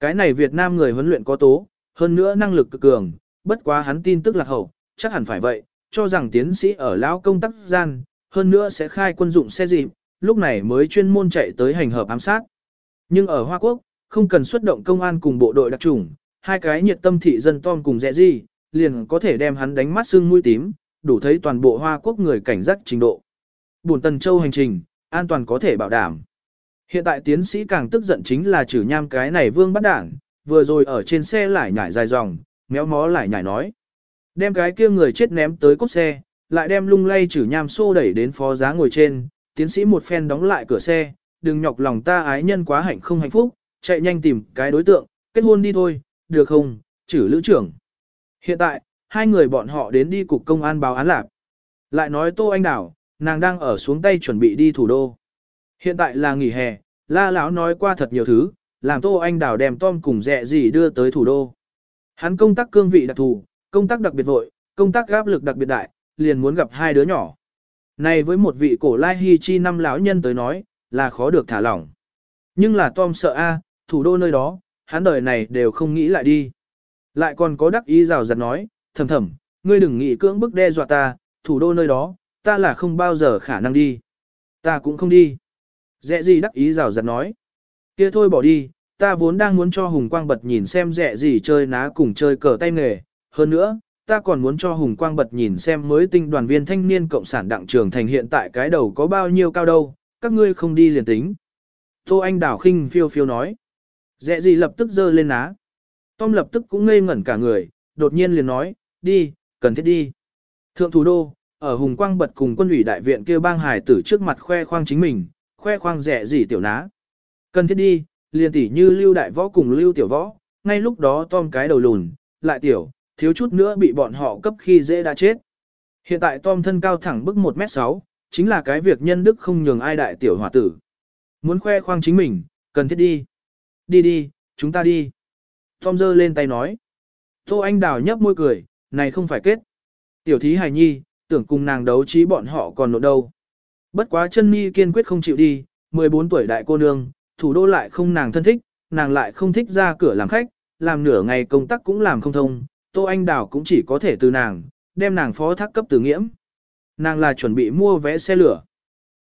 Cái này Việt Nam người huấn luyện có tố, hơn nữa năng lực cực cường, bất quá hắn tin tức lạc hậu, chắc hẳn phải vậy, cho rằng tiến sĩ ở lão công tác gian, hơn nữa sẽ khai quân dụng xe dịp, lúc này mới chuyên môn chạy tới hành hợp ám sát. Nhưng ở Hoa Quốc, không cần xuất động công an cùng bộ đội đặc chủng, hai cái nhiệt tâm thị dân Tom cùng dẹ gì, liền có thể đem hắn đánh mắt sưng mũi tím, đủ thấy toàn bộ Hoa Quốc người cảnh giác trình độ. Buồn Tần Châu hành trình, an toàn có thể bảo đảm. Hiện tại tiến sĩ càng tức giận chính là chử nham cái này vương bắt đảng, vừa rồi ở trên xe lại nhảy dài dòng, méo mó lại nhảy nói. Đem cái kia người chết ném tới cốt xe, lại đem lung lay chử nham xô đẩy đến phó giá ngồi trên, tiến sĩ một phen đóng lại cửa xe, đừng nhọc lòng ta ái nhân quá hạnh không hạnh phúc, chạy nhanh tìm cái đối tượng, kết hôn đi thôi, được không, chử lữ trưởng. Hiện tại, hai người bọn họ đến đi cục công an báo án lạc. Lại nói Tô Anh Đảo, nàng đang ở xuống tay chuẩn bị đi thủ đô. Hiện tại là nghỉ hè, la lão nói qua thật nhiều thứ, làm Tô Anh Đảo đem Tom cùng dẹ gì đưa tới thủ đô. Hắn công tác cương vị đặc thù, công tác đặc biệt vội, công tác áp lực đặc biệt đại, liền muốn gặp hai đứa nhỏ. Này với một vị cổ lai hy chi năm lão nhân tới nói, là khó được thả lỏng. Nhưng là Tom sợ a, thủ đô nơi đó, hắn đời này đều không nghĩ lại đi. Lại còn có đắc ý rào rạt nói, thầm thầm, ngươi đừng nghĩ cưỡng bức đe dọa ta, thủ đô nơi đó, ta là không bao giờ khả năng đi. Ta cũng không đi. Dẹ gì đắc ý rào rạt nói. kia thôi bỏ đi, ta vốn đang muốn cho Hùng Quang Bật nhìn xem dẹ gì chơi ná cùng chơi cờ tay nghề. Hơn nữa, ta còn muốn cho Hùng Quang Bật nhìn xem mới tinh đoàn viên thanh niên cộng sản đặng trường thành hiện tại cái đầu có bao nhiêu cao đâu, các ngươi không đi liền tính. Tô Anh Đảo khinh phiêu phiêu nói. Dẹ gì lập tức giơ lên á Tom lập tức cũng ngây ngẩn cả người, đột nhiên liền nói, đi, cần thiết đi. Thượng thủ đô, ở Hùng Quang bật cùng quân ủy đại viện kia bang hải tử trước mặt khoe khoang chính mình, khoe khoang rẻ gì tiểu ná. Cần thiết đi, liền tỉ như lưu đại võ cùng lưu tiểu võ, ngay lúc đó Tom cái đầu lùn, lại tiểu, thiếu chút nữa bị bọn họ cấp khi dễ đã chết. Hiện tại Tom thân cao thẳng bức 1m6, chính là cái việc nhân đức không nhường ai đại tiểu hòa tử. Muốn khoe khoang chính mình, cần thiết đi. Đi đi, chúng ta đi. Tom giơ lên tay nói. Tô Anh Đào nhấp môi cười, này không phải kết. Tiểu thí hài nhi, tưởng cùng nàng đấu trí bọn họ còn nộn đâu. Bất quá chân mi kiên quyết không chịu đi, 14 tuổi đại cô nương, thủ đô lại không nàng thân thích, nàng lại không thích ra cửa làm khách, làm nửa ngày công tác cũng làm không thông, Tô Anh Đào cũng chỉ có thể từ nàng, đem nàng phó thác cấp từ nghiễm. Nàng là chuẩn bị mua vé xe lửa.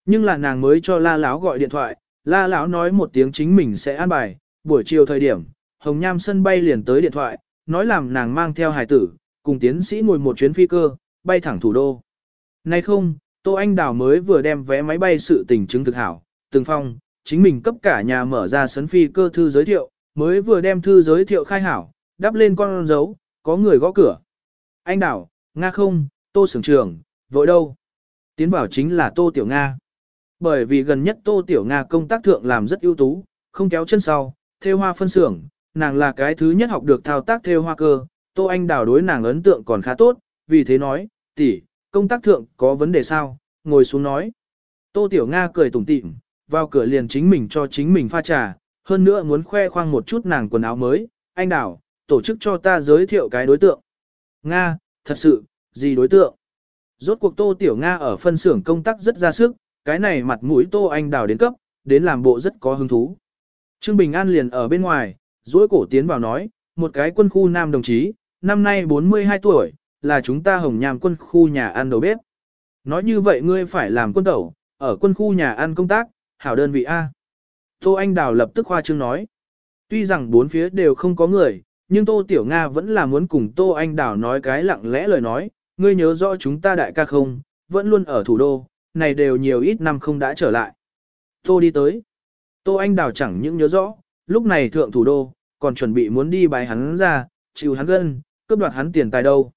Nhưng là nàng mới cho la lão gọi điện thoại, la lão nói một tiếng chính mình sẽ an bài, buổi chiều thời điểm, Hồng Nham sân bay liền tới điện thoại, nói làm nàng mang theo hài tử, cùng tiến sĩ ngồi một chuyến phi cơ, bay thẳng thủ đô. Nay không, Tô Anh Đào mới vừa đem vé máy bay sự tình chứng thực hảo, từng phong, chính mình cấp cả nhà mở ra sấn phi cơ thư giới thiệu, mới vừa đem thư giới thiệu khai hảo, đắp lên con dấu, có người gõ cửa. Anh Đào, Nga không, Tô Sưởng Trường, vội đâu? Tiến vào chính là Tô Tiểu Nga. Bởi vì gần nhất Tô Tiểu Nga công tác thượng làm rất ưu tú, không kéo chân sau, theo hoa phân xưởng, nàng là cái thứ nhất học được thao tác theo hoa cơ, Tô Anh Đào đối nàng ấn tượng còn khá tốt, vì thế nói, tỷ, công tác thượng có vấn đề sao, ngồi xuống nói. Tô Tiểu Nga cười tủm tỉm, vào cửa liền chính mình cho chính mình pha trà, hơn nữa muốn khoe khoang một chút nàng quần áo mới, anh Đào, tổ chức cho ta giới thiệu cái đối tượng. Nga, thật sự, gì đối tượng? Rốt cuộc Tô Tiểu Nga ở phân xưởng công tác rất ra sức, cái này mặt mũi Tô Anh Đào đến cấp, đến làm bộ rất có hứng thú. Trương Bình An liền ở bên ngoài, duỗi cổ tiến vào nói, một cái quân khu nam đồng chí, năm nay 42 tuổi, là chúng ta hồng nham quân khu nhà ăn đầu bếp. Nói như vậy ngươi phải làm quân tẩu, ở quân khu nhà ăn công tác, hảo đơn vị A. Tô Anh Đào lập tức khoa trương nói. Tuy rằng bốn phía đều không có người, nhưng Tô Tiểu Nga vẫn là muốn cùng Tô Anh Đào nói cái lặng lẽ lời nói, ngươi nhớ rõ chúng ta đại ca không, vẫn luôn ở thủ đô, này đều nhiều ít năm không đã trở lại. Tô đi tới. Tô Anh Đào chẳng những nhớ rõ, lúc này thượng thủ đô, còn chuẩn bị muốn đi bài hắn ra, chịu hắn gân, cướp đoạt hắn tiền tài đâu.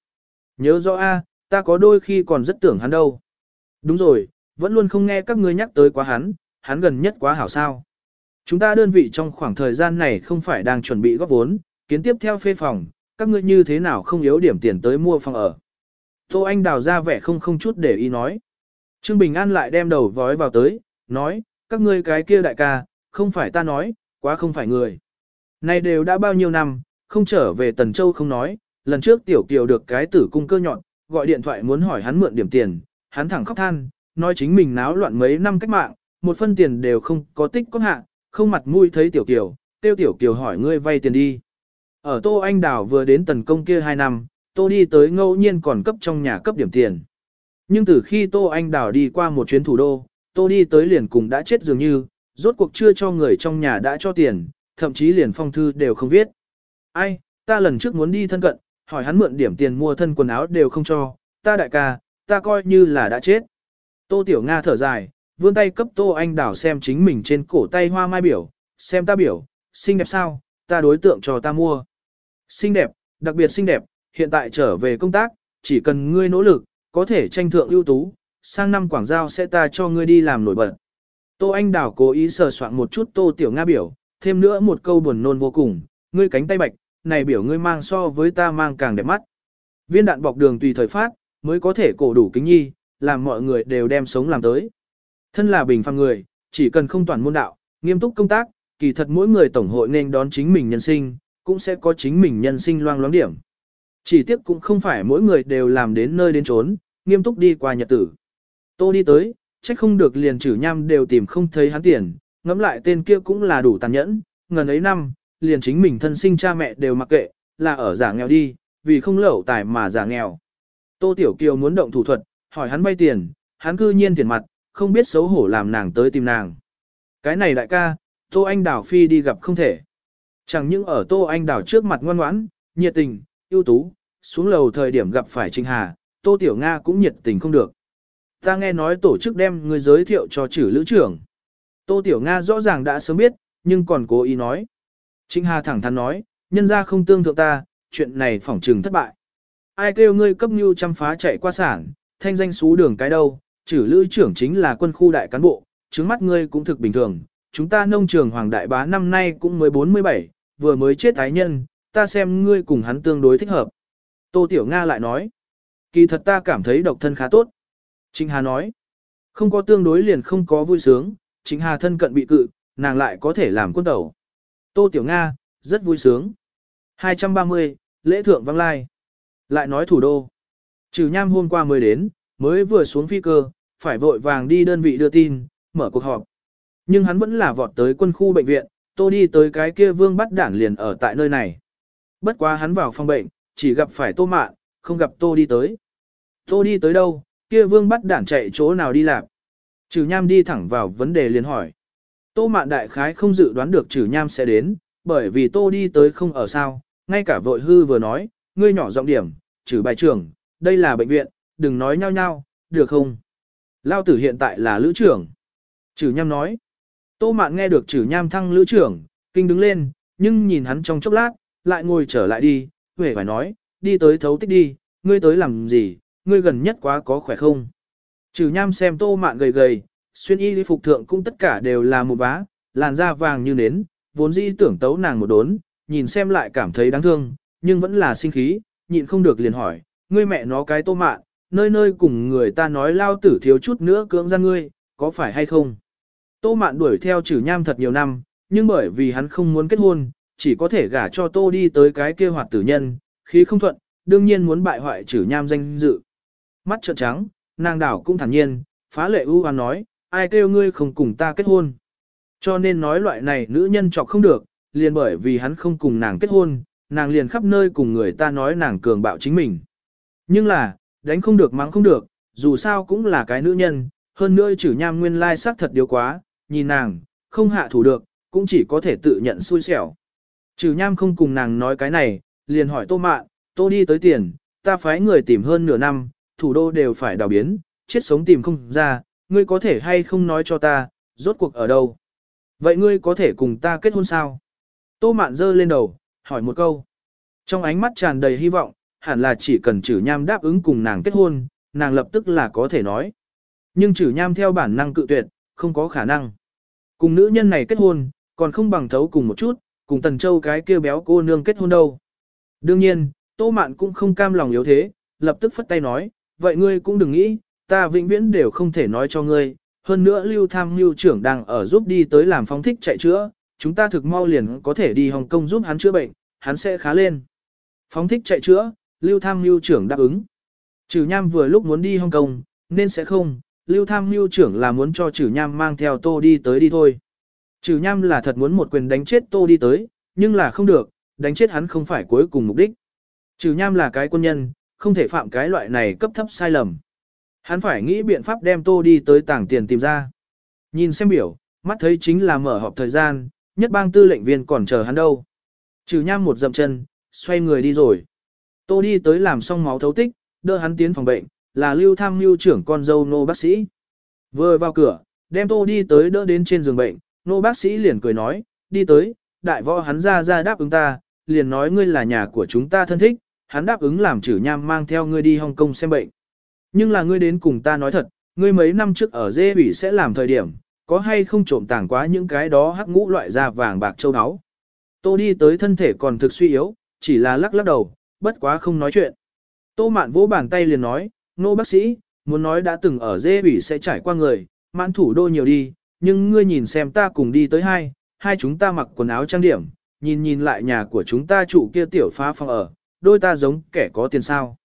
Nhớ rõ a, ta có đôi khi còn rất tưởng hắn đâu. Đúng rồi, vẫn luôn không nghe các ngươi nhắc tới quá hắn, hắn gần nhất quá hảo sao. Chúng ta đơn vị trong khoảng thời gian này không phải đang chuẩn bị góp vốn, kiến tiếp theo phê phòng, các ngươi như thế nào không yếu điểm tiền tới mua phòng ở. Tô Anh đào ra vẻ không không chút để ý nói. Trương Bình An lại đem đầu vói vào tới, nói, các ngươi cái kia đại ca, không phải ta nói, quá không phải người. Này đều đã bao nhiêu năm, không trở về Tần Châu không nói, lần trước Tiểu Kiều được cái tử cung cơ nhọn, gọi điện thoại muốn hỏi hắn mượn điểm tiền, hắn thẳng khóc than, nói chính mình náo loạn mấy năm cách mạng, một phân tiền đều không có tích có hạ, không mặt mũi thấy Tiểu Kiều, tiêu Tiểu Kiều hỏi ngươi vay tiền đi. Ở Tô Anh Đào vừa đến tần công kia 2 năm, Tô đi tới ngẫu nhiên còn cấp trong nhà cấp điểm tiền. Nhưng từ khi Tô Anh Đào đi qua một chuyến thủ đô, Tô đi tới liền cùng đã chết dường như, rốt cuộc chưa cho người trong nhà đã cho tiền, thậm chí liền phong thư đều không viết. Ai, ta lần trước muốn đi thân cận, hỏi hắn mượn điểm tiền mua thân quần áo đều không cho, ta đại ca, ta coi như là đã chết. Tô Tiểu Nga thở dài, vươn tay cấp Tô Anh Đào xem chính mình trên cổ tay hoa mai biểu, xem ta biểu, xinh đẹp sao, ta đối tượng cho ta mua. Xinh đẹp, đặc biệt xinh đẹp, hiện tại trở về công tác, chỉ cần ngươi nỗ lực, có thể tranh thượng ưu tú, sang năm Quảng Giao sẽ ta cho ngươi đi làm nổi bật. Tô Anh Đào cố ý sờ soạn một chút Tô Tiểu Nga biểu, thêm nữa một câu buồn nôn vô cùng, ngươi cánh tay bạch, này biểu ngươi mang so với ta mang càng đẹp mắt. Viên đạn bọc đường tùy thời phát, mới có thể cổ đủ kính nhi, làm mọi người đều đem sống làm tới. Thân là bình phàm người, chỉ cần không toàn môn đạo, nghiêm túc công tác, kỳ thật mỗi người tổng hội nên đón chính mình nhân sinh, cũng sẽ có chính mình nhân sinh loang loáng điểm. Chỉ tiếc cũng không phải mỗi người đều làm đến nơi đến trốn, nghiêm túc đi qua nhật tử. Tô đi tới, trách không được liền trừ nham đều tìm không thấy hắn tiền, ngẫm lại tên kia cũng là đủ tàn nhẫn, ngần ấy năm, liền chính mình thân sinh cha mẹ đều mặc kệ, là ở giả nghèo đi, vì không lẩu tài mà giả nghèo. Tô Tiểu Kiều muốn động thủ thuật, hỏi hắn vay tiền, hắn cư nhiên tiền mặt, không biết xấu hổ làm nàng tới tìm nàng. Cái này đại ca, Tô Anh Đào Phi đi gặp không thể. Chẳng những ở Tô Anh Đào trước mặt ngoan ngoãn, nhiệt tình, ưu tú, xuống lầu thời điểm gặp phải Trinh Hà, Tô Tiểu Nga cũng nhiệt tình không được. Ta nghe nói tổ chức đem người giới thiệu cho chử lữ trưởng. Tô Tiểu Nga rõ ràng đã sớm biết, nhưng còn cố ý nói. Trinh Hà thẳng thắn nói, nhân ra không tương thượng ta, chuyện này phỏng trừng thất bại. Ai kêu ngươi cấp nhu chăm phá chạy qua sản, thanh danh xú đường cái đâu, chử lữ trưởng chính là quân khu đại cán bộ, trứng mắt ngươi cũng thực bình thường. Chúng ta nông trường Hoàng Đại Bá năm nay cũng mới 47, vừa mới chết ái nhân, ta xem ngươi cùng hắn tương đối thích hợp. Tô Tiểu Nga lại nói, kỳ thật ta cảm thấy độc thân khá tốt. Trịnh Hà nói, không có tương đối liền không có vui sướng, Trịnh Hà thân cận bị cự, nàng lại có thể làm quân tẩu. Tô Tiểu Nga, rất vui sướng. 230, lễ thượng vang lai. Lại nói thủ đô. Trừ nham hôm qua mới đến, mới vừa xuống phi cơ, phải vội vàng đi đơn vị đưa tin, mở cuộc họp. Nhưng hắn vẫn là vọt tới quân khu bệnh viện, tô đi tới cái kia vương bắt đản liền ở tại nơi này. Bất quá hắn vào phòng bệnh, chỉ gặp phải tô mạn, không gặp tô đi tới. Tô đi tới đâu, kia vương bắt đản chạy chỗ nào đi làm. Trừ nham đi thẳng vào vấn đề liền hỏi. Tô mạn đại khái không dự đoán được trừ nham sẽ đến, bởi vì tô đi tới không ở sao, ngay cả vội hư vừa nói, ngươi nhỏ giọng điểm, trừ bài trưởng, đây là bệnh viện, đừng nói nhau nhau, được không? Lao tử hiện tại là lữ trưởng. Trừ nham nói. Tô mạn nghe được trừ nham thăng lữ trưởng, kinh đứng lên, nhưng nhìn hắn trong chốc lát, lại ngồi trở lại đi, huệ phải nói, đi tới thấu tích đi, ngươi tới làm gì, ngươi gần nhất quá có khỏe không? Trừ nham xem tô mạn gầy gầy, xuyên y phục thượng cũng tất cả đều là một vá, làn da vàng như nến, vốn dĩ tưởng tấu nàng một đốn, nhìn xem lại cảm thấy đáng thương, nhưng vẫn là sinh khí, nhịn không được liền hỏi, ngươi mẹ nó cái tô mạn, nơi nơi cùng người ta nói lao tử thiếu chút nữa cưỡng ra ngươi, có phải hay không? Tô mạn đuổi theo Trử nham thật nhiều năm, nhưng bởi vì hắn không muốn kết hôn, chỉ có thể gả cho tô đi tới cái kia hoạt tử nhân, khí không thuận, đương nhiên muốn bại hoại Trử nham danh dự. Mắt trợn trắng, nàng đảo cũng thản nhiên, phá lệ ưu hoán nói, ai kêu ngươi không cùng ta kết hôn. Cho nên nói loại này nữ nhân chọc không được, liền bởi vì hắn không cùng nàng kết hôn, nàng liền khắp nơi cùng người ta nói nàng cường bạo chính mình. Nhưng là, đánh không được mắng không được, dù sao cũng là cái nữ nhân, hơn nữa chử nham nguyên lai sắc thật điều quá, nhìn nàng, không hạ thủ được, cũng chỉ có thể tự nhận xui xẻo. Trừ nham không cùng nàng nói cái này, liền hỏi tô mạn, tô đi tới tiền, ta phái người tìm hơn nửa năm, thủ đô đều phải đào biến, chết sống tìm không ra, ngươi có thể hay không nói cho ta, rốt cuộc ở đâu. Vậy ngươi có thể cùng ta kết hôn sao? Tô mạn giơ lên đầu, hỏi một câu. Trong ánh mắt tràn đầy hy vọng, hẳn là chỉ cần chử nham đáp ứng cùng nàng kết hôn, nàng lập tức là có thể nói. Nhưng chử nham theo bản năng cự tuyệt, không có khả năng. Cùng nữ nhân này kết hôn, còn không bằng thấu cùng một chút, cùng tần châu cái kia béo cô nương kết hôn đâu. Đương nhiên, Tô Mạn cũng không cam lòng yếu thế, lập tức phất tay nói, vậy ngươi cũng đừng nghĩ, ta vĩnh viễn đều không thể nói cho ngươi, hơn nữa lưu tham lưu trưởng đang ở giúp đi tới làm phóng thích chạy chữa, chúng ta thực mau liền có thể đi Hồng Kông giúp hắn chữa bệnh, hắn sẽ khá lên. Phóng thích chạy chữa, lưu tham lưu trưởng đáp ứng. Trừ nham vừa lúc muốn đi Hồng Kông, nên sẽ không, lưu tham lưu trưởng là muốn cho trừ nham mang theo tô đi tới đi thôi. Trừ nham là thật muốn một quyền đánh chết tô đi tới, nhưng là không được, đánh chết hắn không phải cuối cùng mục đích. Trừ nham là cái quân nhân, không thể phạm cái loại này cấp thấp sai lầm. Hắn phải nghĩ biện pháp đem tô đi tới tảng tiền tìm ra. Nhìn xem biểu, mắt thấy chính là mở họp thời gian, nhất bang tư lệnh viên còn chờ hắn đâu. Trừ nham một dậm chân, xoay người đi rồi. Tô đi tới làm xong máu thấu tích, đưa hắn tiến phòng bệnh, là lưu tham lưu trưởng con dâu nô bác sĩ. Vừa vào cửa, đem tô đi tới đỡ đến trên giường bệnh, nô bác sĩ liền cười nói, đi tới, đại võ hắn ra ra đáp ứng ta, liền nói ngươi là nhà của chúng ta thân thích, hắn đáp ứng làm chử nham mang theo ngươi đi Hồng Kông xem bệnh. Nhưng là ngươi đến cùng ta nói thật, ngươi mấy năm trước ở dê ủy sẽ làm thời điểm, có hay không trộm tàng quá những cái đó hắc ngũ loại da vàng bạc châu áo. Tô đi tới thân thể còn thực suy yếu, chỉ là lắc lắc đầu, bất quá không nói chuyện. Tô mạn vỗ bàn tay liền nói, nô bác sĩ, muốn nói đã từng ở dê bỉ sẽ trải qua người, mãn thủ đô nhiều đi, nhưng ngươi nhìn xem ta cùng đi tới hai, hai chúng ta mặc quần áo trang điểm, nhìn nhìn lại nhà của chúng ta chủ kia tiểu phá phòng ở, đôi ta giống kẻ có tiền sao.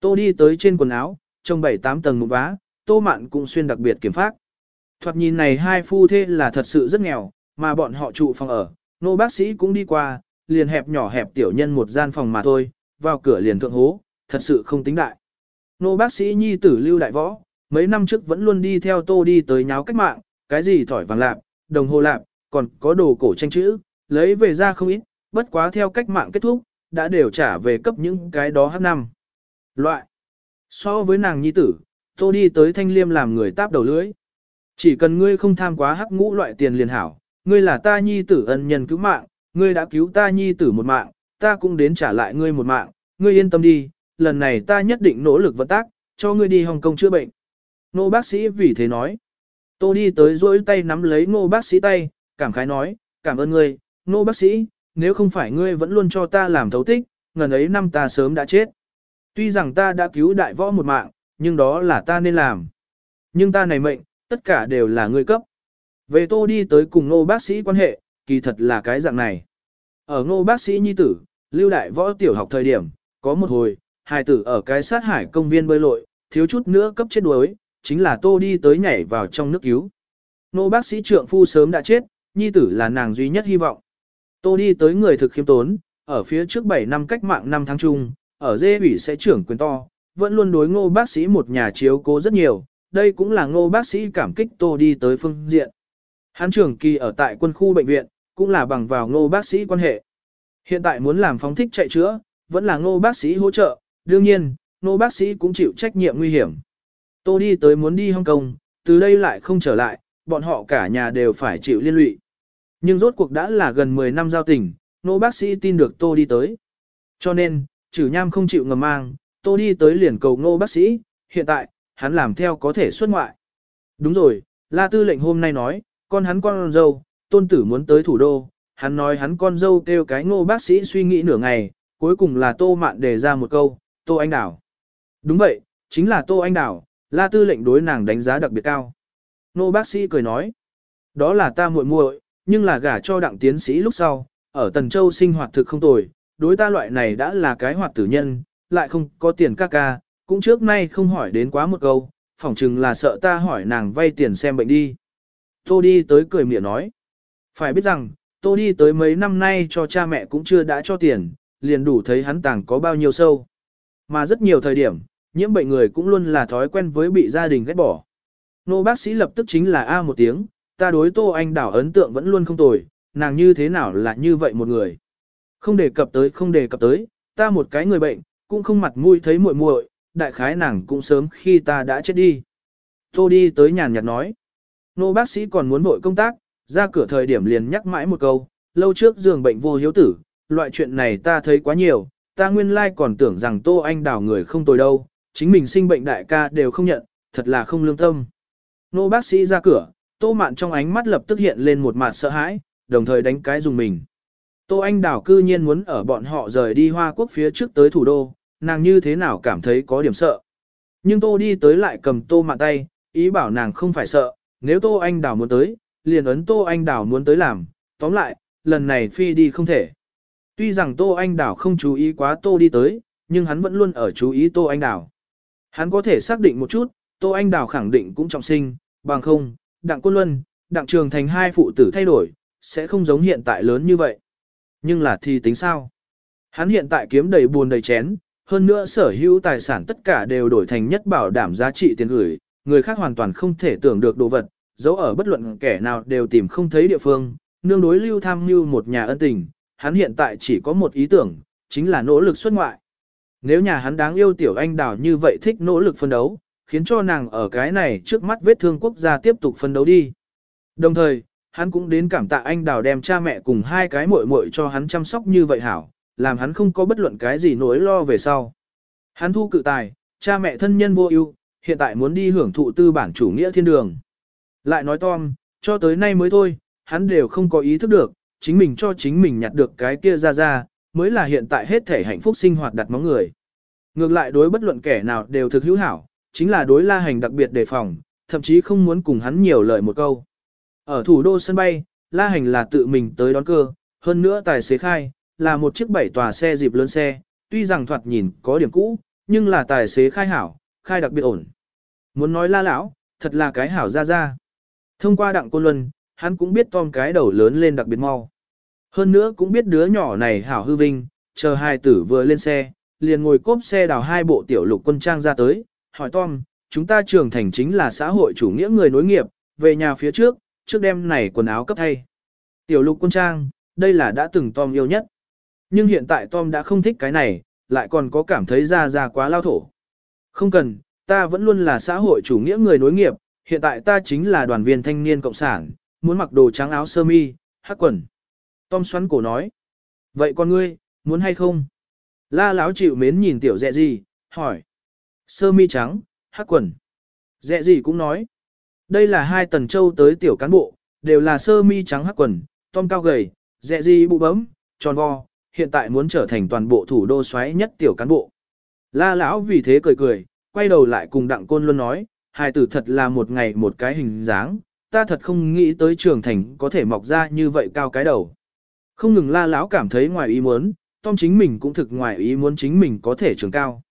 Tô đi tới trên quần áo, trong bảy tám tầng một vá, tô mạn cũng xuyên đặc biệt kiểm phát. Thoạt nhìn này hai phu thế là thật sự rất nghèo, mà bọn họ trụ phòng ở, nô bác sĩ cũng đi qua, liền hẹp nhỏ hẹp tiểu nhân một gian phòng mà thôi, vào cửa liền thượng hố, thật sự không tính đại. Nô bác sĩ nhi tử lưu đại võ, mấy năm trước vẫn luôn đi theo tô đi tới nháo cách mạng, cái gì thỏi vàng lạp, đồng hồ lạp, còn có đồ cổ tranh chữ, lấy về ra không ít, bất quá theo cách mạng kết thúc, đã đều trả về cấp những cái đó hát năm. Loại. So với nàng nhi tử, tô đi tới thanh liêm làm người táp đầu lưới. Chỉ cần ngươi không tham quá hắc ngũ loại tiền liền hảo, ngươi là ta nhi tử ân nhân cứu mạng, ngươi đã cứu ta nhi tử một mạng, ta cũng đến trả lại ngươi một mạng, ngươi yên tâm đi, lần này ta nhất định nỗ lực vận tác, cho ngươi đi Hồng Kông chữa bệnh. Nô bác sĩ vì thế nói. Tô đi tới rỗi tay nắm lấy ngô bác sĩ tay, cảm khái nói, cảm ơn ngươi, ngô bác sĩ, nếu không phải ngươi vẫn luôn cho ta làm thấu tích, ngần ấy năm ta sớm đã chết. Tuy rằng ta đã cứu đại võ một mạng, nhưng đó là ta nên làm. Nhưng ta này mệnh, tất cả đều là ngươi cấp. Về tô đi tới cùng ngô bác sĩ quan hệ, kỳ thật là cái dạng này. Ở ngô bác sĩ nhi tử, lưu đại võ tiểu học thời điểm, có một hồi, hài tử ở cái sát hải công viên bơi lội, thiếu chút nữa cấp chết đuối, chính là tô đi tới nhảy vào trong nước cứu. Ngô bác sĩ trượng phu sớm đã chết, nhi tử là nàng duy nhất hy vọng. Tô đi tới người thực khiêm tốn, ở phía trước 7 năm cách mạng năm tháng chung, ở dê ủy sẽ trưởng quyền to, vẫn luôn đối ngô bác sĩ một nhà chiếu cố rất nhiều, đây cũng là ngô bác sĩ cảm kích tô đi tới phương diện. Hắn trưởng kỳ ở tại quân khu bệnh viện, cũng là bằng vào ngô bác sĩ quan hệ. Hiện tại muốn làm phóng thích chạy chữa, vẫn là ngô bác sĩ hỗ trợ, đương nhiên, nô bác sĩ cũng chịu trách nhiệm nguy hiểm. Tô đi tới muốn đi Hong Kong, từ đây lại không trở lại, bọn họ cả nhà đều phải chịu liên lụy. Nhưng rốt cuộc đã là gần 10 năm giao tình, nô bác sĩ tin được Tô đi tới. Cho nên, trừ nham không chịu ngầm mang, Tô đi tới liền cầu nô bác sĩ, hiện tại, hắn làm theo có thể xuất ngoại. Đúng rồi, La Tư lệnh hôm nay nói, con hắn con dâu, tôn tử muốn tới thủ đô, hắn nói hắn con dâu kêu cái ngô bác sĩ suy nghĩ nửa ngày, cuối cùng là Tô Mạn đề ra một câu, Tô Anh Đào. Đúng vậy, chính là Tô Anh Đào, La Tư lệnh đối nàng đánh giá đặc biệt cao. Nô bác sĩ cười nói, đó là ta muội muội, nhưng là gả cho đặng tiến sĩ lúc sau, ở Tần Châu sinh hoạt thực không tồi, đối ta loại này đã là cái hoạt tử nhân, lại không có tiền ca ca, cũng trước nay không hỏi đến quá một câu, phỏng chừng là sợ ta hỏi nàng vay tiền xem bệnh đi. Tô đi tới cười miệng nói, phải biết rằng, Tô đi tới mấy năm nay cho cha mẹ cũng chưa đã cho tiền, liền đủ thấy hắn tàng có bao nhiêu sâu. Mà rất nhiều thời điểm, nhiễm bệnh người cũng luôn là thói quen với bị gia đình ghét bỏ. Nô bác sĩ lập tức chính là A một tiếng, ta đối Tô Anh Đảo ấn tượng vẫn luôn không tồi, nàng như thế nào là như vậy một người. Không đề cập tới không đề cập tới, ta một cái người bệnh, cũng không mặt mũi thấy muội muội, đại khái nàng cũng sớm khi ta đã chết đi. Tô đi tới nhàn nhạt nói. Nô bác sĩ còn muốn vội công tác, ra cửa thời điểm liền nhắc mãi một câu, lâu trước giường bệnh vô hiếu tử, loại chuyện này ta thấy quá nhiều, ta nguyên lai còn tưởng rằng Tô Anh Đảo người không tồi đâu, chính mình sinh bệnh đại ca đều không nhận, thật là không lương tâm. Nô bác sĩ ra cửa, Tô Mạn trong ánh mắt lập tức hiện lên một mặt sợ hãi, đồng thời đánh cái dùng mình. Tô Anh Đào cư nhiên muốn ở bọn họ rời đi Hoa Quốc phía trước tới thủ đô, nàng như thế nào cảm thấy có điểm sợ. Nhưng Tô đi tới lại cầm Tô mạn tay, ý bảo nàng không phải sợ, nếu Tô Anh Đào muốn tới, liền ấn Tô Anh Đào muốn tới làm, tóm lại, lần này phi đi không thể. Tuy rằng Tô Anh Đào không chú ý quá Tô đi tới, nhưng hắn vẫn luôn ở chú ý Tô Anh Đào. Hắn có thể xác định một chút, Tô Anh Đào khẳng định cũng trọng sinh, bằng không, Đặng Quân Luân, Đặng Trường thành hai phụ tử thay đổi, sẽ không giống hiện tại lớn như vậy. Nhưng là thì tính sao? Hắn hiện tại kiếm đầy buồn đầy chén, hơn nữa sở hữu tài sản tất cả đều đổi thành nhất bảo đảm giá trị tiền gửi, người khác hoàn toàn không thể tưởng được đồ vật, dấu ở bất luận kẻ nào đều tìm không thấy địa phương, nương đối lưu tham mưu một nhà ân tình, hắn hiện tại chỉ có một ý tưởng, chính là nỗ lực xuất ngoại. Nếu nhà hắn đáng yêu tiểu anh đào như vậy thích nỗ lực phân đấu, khiến cho nàng ở cái này trước mắt vết thương quốc gia tiếp tục phân đấu đi. Đồng thời, hắn cũng đến cảm tạ anh đào đem cha mẹ cùng hai cái muội muội cho hắn chăm sóc như vậy hảo, làm hắn không có bất luận cái gì nỗi lo về sau. Hắn thu cự tài, cha mẹ thân nhân vô ưu, hiện tại muốn đi hưởng thụ tư bản chủ nghĩa thiên đường. Lại nói Tom, cho tới nay mới thôi, hắn đều không có ý thức được, chính mình cho chính mình nhặt được cái kia ra ra, mới là hiện tại hết thể hạnh phúc sinh hoạt đặt móng người. Ngược lại đối bất luận kẻ nào đều thực hữu hảo, chính là đối la hành đặc biệt đề phòng, thậm chí không muốn cùng hắn nhiều lời một câu. Ở thủ đô sân bay, la hành là tự mình tới đón cơ, hơn nữa tài xế khai, là một chiếc bảy tòa xe dịp lớn xe, tuy rằng thoạt nhìn có điểm cũ, nhưng là tài xế khai hảo, khai đặc biệt ổn. Muốn nói la lão, thật là cái hảo ra ra. Thông qua đặng côn luân, hắn cũng biết Tom cái đầu lớn lên đặc biệt mau. Hơn nữa cũng biết đứa nhỏ này hảo hư vinh, chờ hai tử vừa lên xe, liền ngồi cốp xe đào hai bộ tiểu lục quân trang ra tới, hỏi Tom, chúng ta trưởng thành chính là xã hội chủ nghĩa người nối nghiệp, về nhà phía trước, trước đêm này quần áo cấp thay. Tiểu lục quân trang, đây là đã từng Tom yêu nhất. Nhưng hiện tại Tom đã không thích cái này, lại còn có cảm thấy ra ra quá lao thổ. Không cần, ta vẫn luôn là xã hội chủ nghĩa người nối nghiệp, hiện tại ta chính là đoàn viên thanh niên cộng sản, muốn mặc đồ trắng áo sơ mi, hắc quần. Tom xoắn cổ nói. Vậy con ngươi, muốn hay không? La láo chịu mến nhìn tiểu dẹ gì, hỏi. Sơ mi trắng, hắc quần. Dẹ gì cũng nói. Đây là hai tần châu tới tiểu cán bộ, đều là sơ mi trắng hắc quần, Tom cao gầy, dẹ gì bụ bấm, tròn vo, hiện tại muốn trở thành toàn bộ thủ đô xoáy nhất tiểu cán bộ. La lão vì thế cười cười, quay đầu lại cùng đặng côn luôn nói, hai tử thật là một ngày một cái hình dáng, ta thật không nghĩ tới trường thành có thể mọc ra như vậy cao cái đầu. Không ngừng la lão cảm thấy ngoài ý muốn, Tom chính mình cũng thực ngoài ý muốn chính mình có thể trường cao.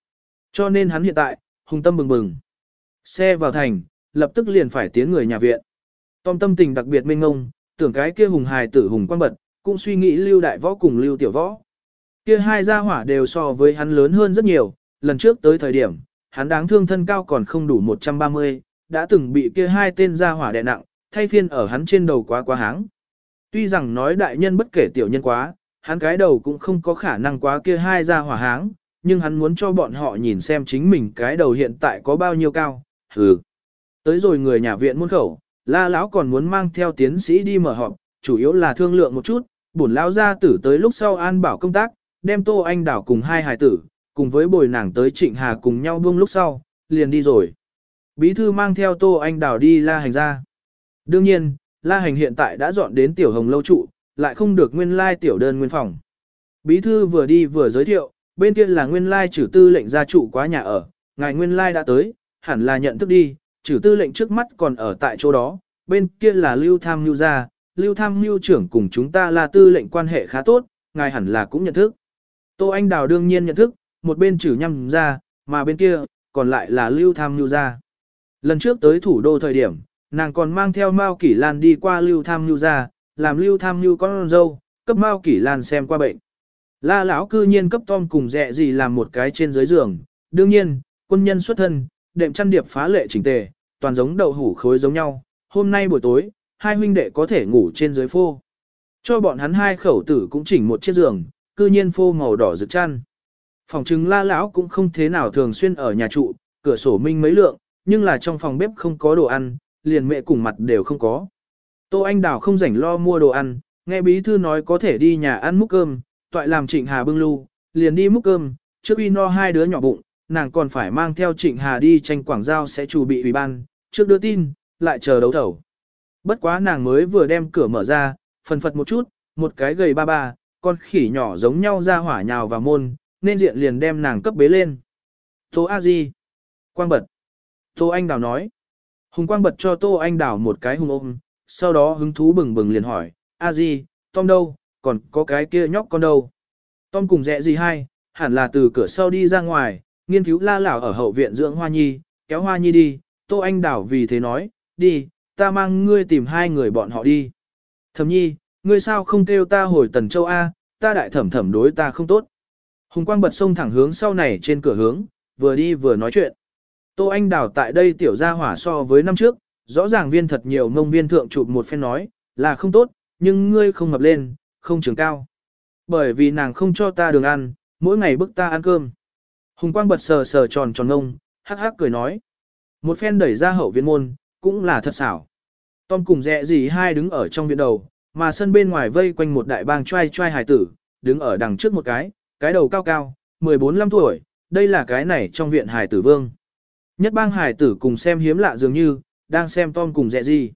Cho nên hắn hiện tại, hùng tâm bừng bừng. Xe vào thành, lập tức liền phải tiến người nhà viện. Tom tâm tình đặc biệt mênh ngông, tưởng cái kia hùng hài tử hùng quan bật, cũng suy nghĩ lưu đại võ cùng lưu tiểu võ. Kia hai gia hỏa đều so với hắn lớn hơn rất nhiều, lần trước tới thời điểm, hắn đáng thương thân cao còn không đủ 130, đã từng bị kia hai tên gia hỏa đè nặng, thay phiên ở hắn trên đầu quá quá háng. Tuy rằng nói đại nhân bất kể tiểu nhân quá, hắn cái đầu cũng không có khả năng quá kia hai gia hỏa háng, nhưng hắn muốn cho bọn họ nhìn xem chính mình cái đầu hiện tại có bao nhiêu cao, hừ. Tới rồi người nhà viện muôn khẩu, la lão còn muốn mang theo tiến sĩ đi mở họp, chủ yếu là thương lượng một chút, bổn lão gia tử tới lúc sau an bảo công tác, đem tô anh đảo cùng hai hài tử, cùng với bồi nàng tới trịnh hà cùng nhau buông lúc sau, liền đi rồi. Bí thư mang theo tô anh đảo đi la hành ra. Đương nhiên, la hành hiện tại đã dọn đến tiểu hồng lâu trụ, lại không được nguyên lai tiểu đơn nguyên phòng. Bí thư vừa đi vừa giới thiệu, bên kia là nguyên lai trừ tư lệnh gia trụ quá nhà ở, ngài nguyên lai đã tới, hẳn là nhận thức đi, trừ tư lệnh trước mắt còn ở tại chỗ đó, bên kia là lưu tham lưu gia, lưu tham lưu trưởng cùng chúng ta là tư lệnh quan hệ khá tốt, ngài hẳn là cũng nhận thức. Tô Anh Đào đương nhiên nhận thức, một bên trừ nhằm ra, mà bên kia, còn lại là lưu tham lưu gia. Lần trước tới thủ đô thời điểm, nàng còn mang theo Mao Kỷ Lan đi qua lưu tham Nhu gia, làm lưu tham Nhu con dâu, cấp Mao Kỷ Lan xem qua bệnh. La lão cư nhiên cấp Tom cùng dẹ gì làm một cái trên dưới giường, đương nhiên, quân nhân xuất thân, đệm chăn điệp phá lệ chỉnh tề, toàn giống đậu hủ khối giống nhau, hôm nay buổi tối, hai huynh đệ có thể ngủ trên dưới phô. Cho bọn hắn hai khẩu tử cũng chỉnh một chiếc giường, cư nhiên phô màu đỏ rực chăn. Phòng trừng la lão cũng không thế nào thường xuyên ở nhà trụ, cửa sổ minh mấy lượng, nhưng là trong phòng bếp không có đồ ăn, liền mẹ cùng mặt đều không có. Tô Anh Đào không rảnh lo mua đồ ăn, nghe bí thư nói có thể đi nhà ăn múc cơm, toại làm Trịnh Hà bưng lưu, liền đi múc cơm, trước uy no hai đứa nhỏ bụng, nàng còn phải mang theo Trịnh Hà đi tranh quảng giao sẽ chủ bị ủy ban, trước đưa tin, lại chờ đấu thầu. Bất quá nàng mới vừa đem cửa mở ra, phần phật một chút, một cái gầy ba ba, con khỉ nhỏ giống nhau ra hỏa nhào vào môn, nên diện liền đem nàng cấp bế lên. Tô A Di. Quang bật. Tô Anh Đào nói. Hùng Quang bật cho Tô Anh Đào một cái hùng ôm, sau đó hứng thú bừng bừng liền hỏi, A gì, Tom đâu, còn có cái kia nhóc con đâu. Tom cùng dẹ gì hai, hẳn là từ cửa sau đi ra ngoài, nghiên cứu la lảo ở hậu viện dưỡng Hoa Nhi, kéo Hoa Nhi đi, Tô Anh Đào vì thế nói, đi, ta mang ngươi tìm hai người bọn họ đi. Thẩm nhi, ngươi sao không kêu ta hồi tần châu A, ta đại thẩm thẩm đối ta không tốt. Hùng quang bật sông thẳng hướng sau này trên cửa hướng, vừa đi vừa nói chuyện. Tô Anh Đào tại đây tiểu gia hỏa so với năm trước, rõ ràng viên thật nhiều mông viên thượng chụp một phen nói, là không tốt, nhưng ngươi không ngập lên, không trường cao. Bởi vì nàng không cho ta đường ăn, mỗi ngày bức ta ăn cơm. Hùng quang bật sờ sờ tròn tròn ngông, hắc hắc cười nói. Một phen đẩy ra hậu viện môn, cũng là thật xảo. Tom cùng dẹ gì hai đứng ở trong viện đầu, mà sân bên ngoài vây quanh một đại bang trai trai hải tử, đứng ở đằng trước một cái, cái đầu cao cao, 14-15 tuổi, đây là cái này trong viện hải tử vương. Nhất bang hải tử cùng xem hiếm lạ dường như, đang xem Tom cùng dẹ gì.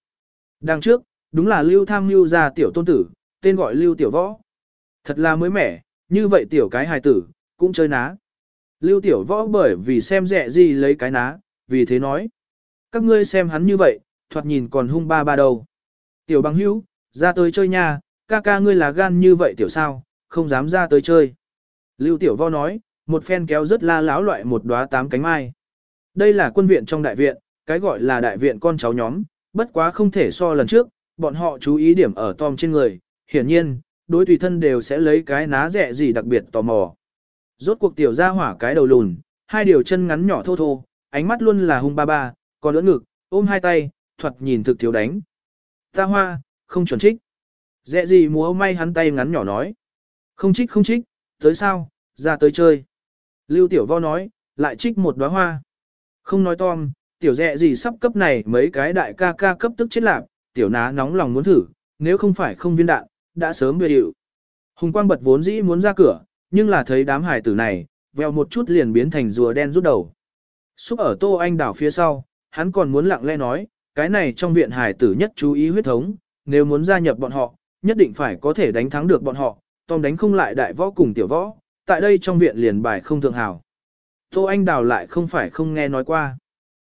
Đằng trước, đúng là Lưu Tham Lưu gia tiểu tôn tử, tên gọi Lưu Tiểu Võ. Thật là mới mẻ, như vậy tiểu cái hài tử, cũng chơi ná. Lưu Tiểu Võ bởi vì xem dẹ gì lấy cái ná, vì thế nói. Các ngươi xem hắn như vậy, thoạt nhìn còn hung ba ba đầu. Tiểu bằng hữu, ra tới chơi nha, ca ca ngươi là gan như vậy tiểu sao, không dám ra tới chơi. Lưu Tiểu Võ nói, một phen kéo rất la láo loại một đóa tám cánh mai. Đây là quân viện trong đại viện, cái gọi là đại viện con cháu nhóm, bất quá không thể so lần trước, bọn họ chú ý điểm ở Tom trên người, hiển nhiên, đối tùy thân đều sẽ lấy cái ná rẻ gì đặc biệt tò mò. Rốt cuộc tiểu ra hỏa cái đầu lùn, hai điều chân ngắn nhỏ thô thô, ánh mắt luôn là hung ba ba, còn đỡ ngực, ôm hai tay, thuật nhìn thực thiếu đánh. Ta hoa, không chuẩn trích. Rẻ gì múa may hắn tay ngắn nhỏ nói. Không trích không trích, tới sao, ra tới chơi. Lưu tiểu vo nói, lại trích một đóa hoa. Không nói Tom, tiểu dẹ gì sắp cấp này mấy cái đại ca ca cấp tức chết lạc, tiểu ná nóng lòng muốn thử, nếu không phải không viên đạn, đã sớm bị hiệu. Hùng quang bật vốn dĩ muốn ra cửa, nhưng là thấy đám hải tử này, veo một chút liền biến thành rùa đen rút đầu. Xúc ở tô anh đảo phía sau, hắn còn muốn lặng lẽ nói, cái này trong viện hải tử nhất chú ý huyết thống, nếu muốn gia nhập bọn họ, nhất định phải có thể đánh thắng được bọn họ, Tom đánh không lại đại võ cùng tiểu võ, tại đây trong viện liền bài không thượng hảo. Tô Anh Đào lại không phải không nghe nói qua.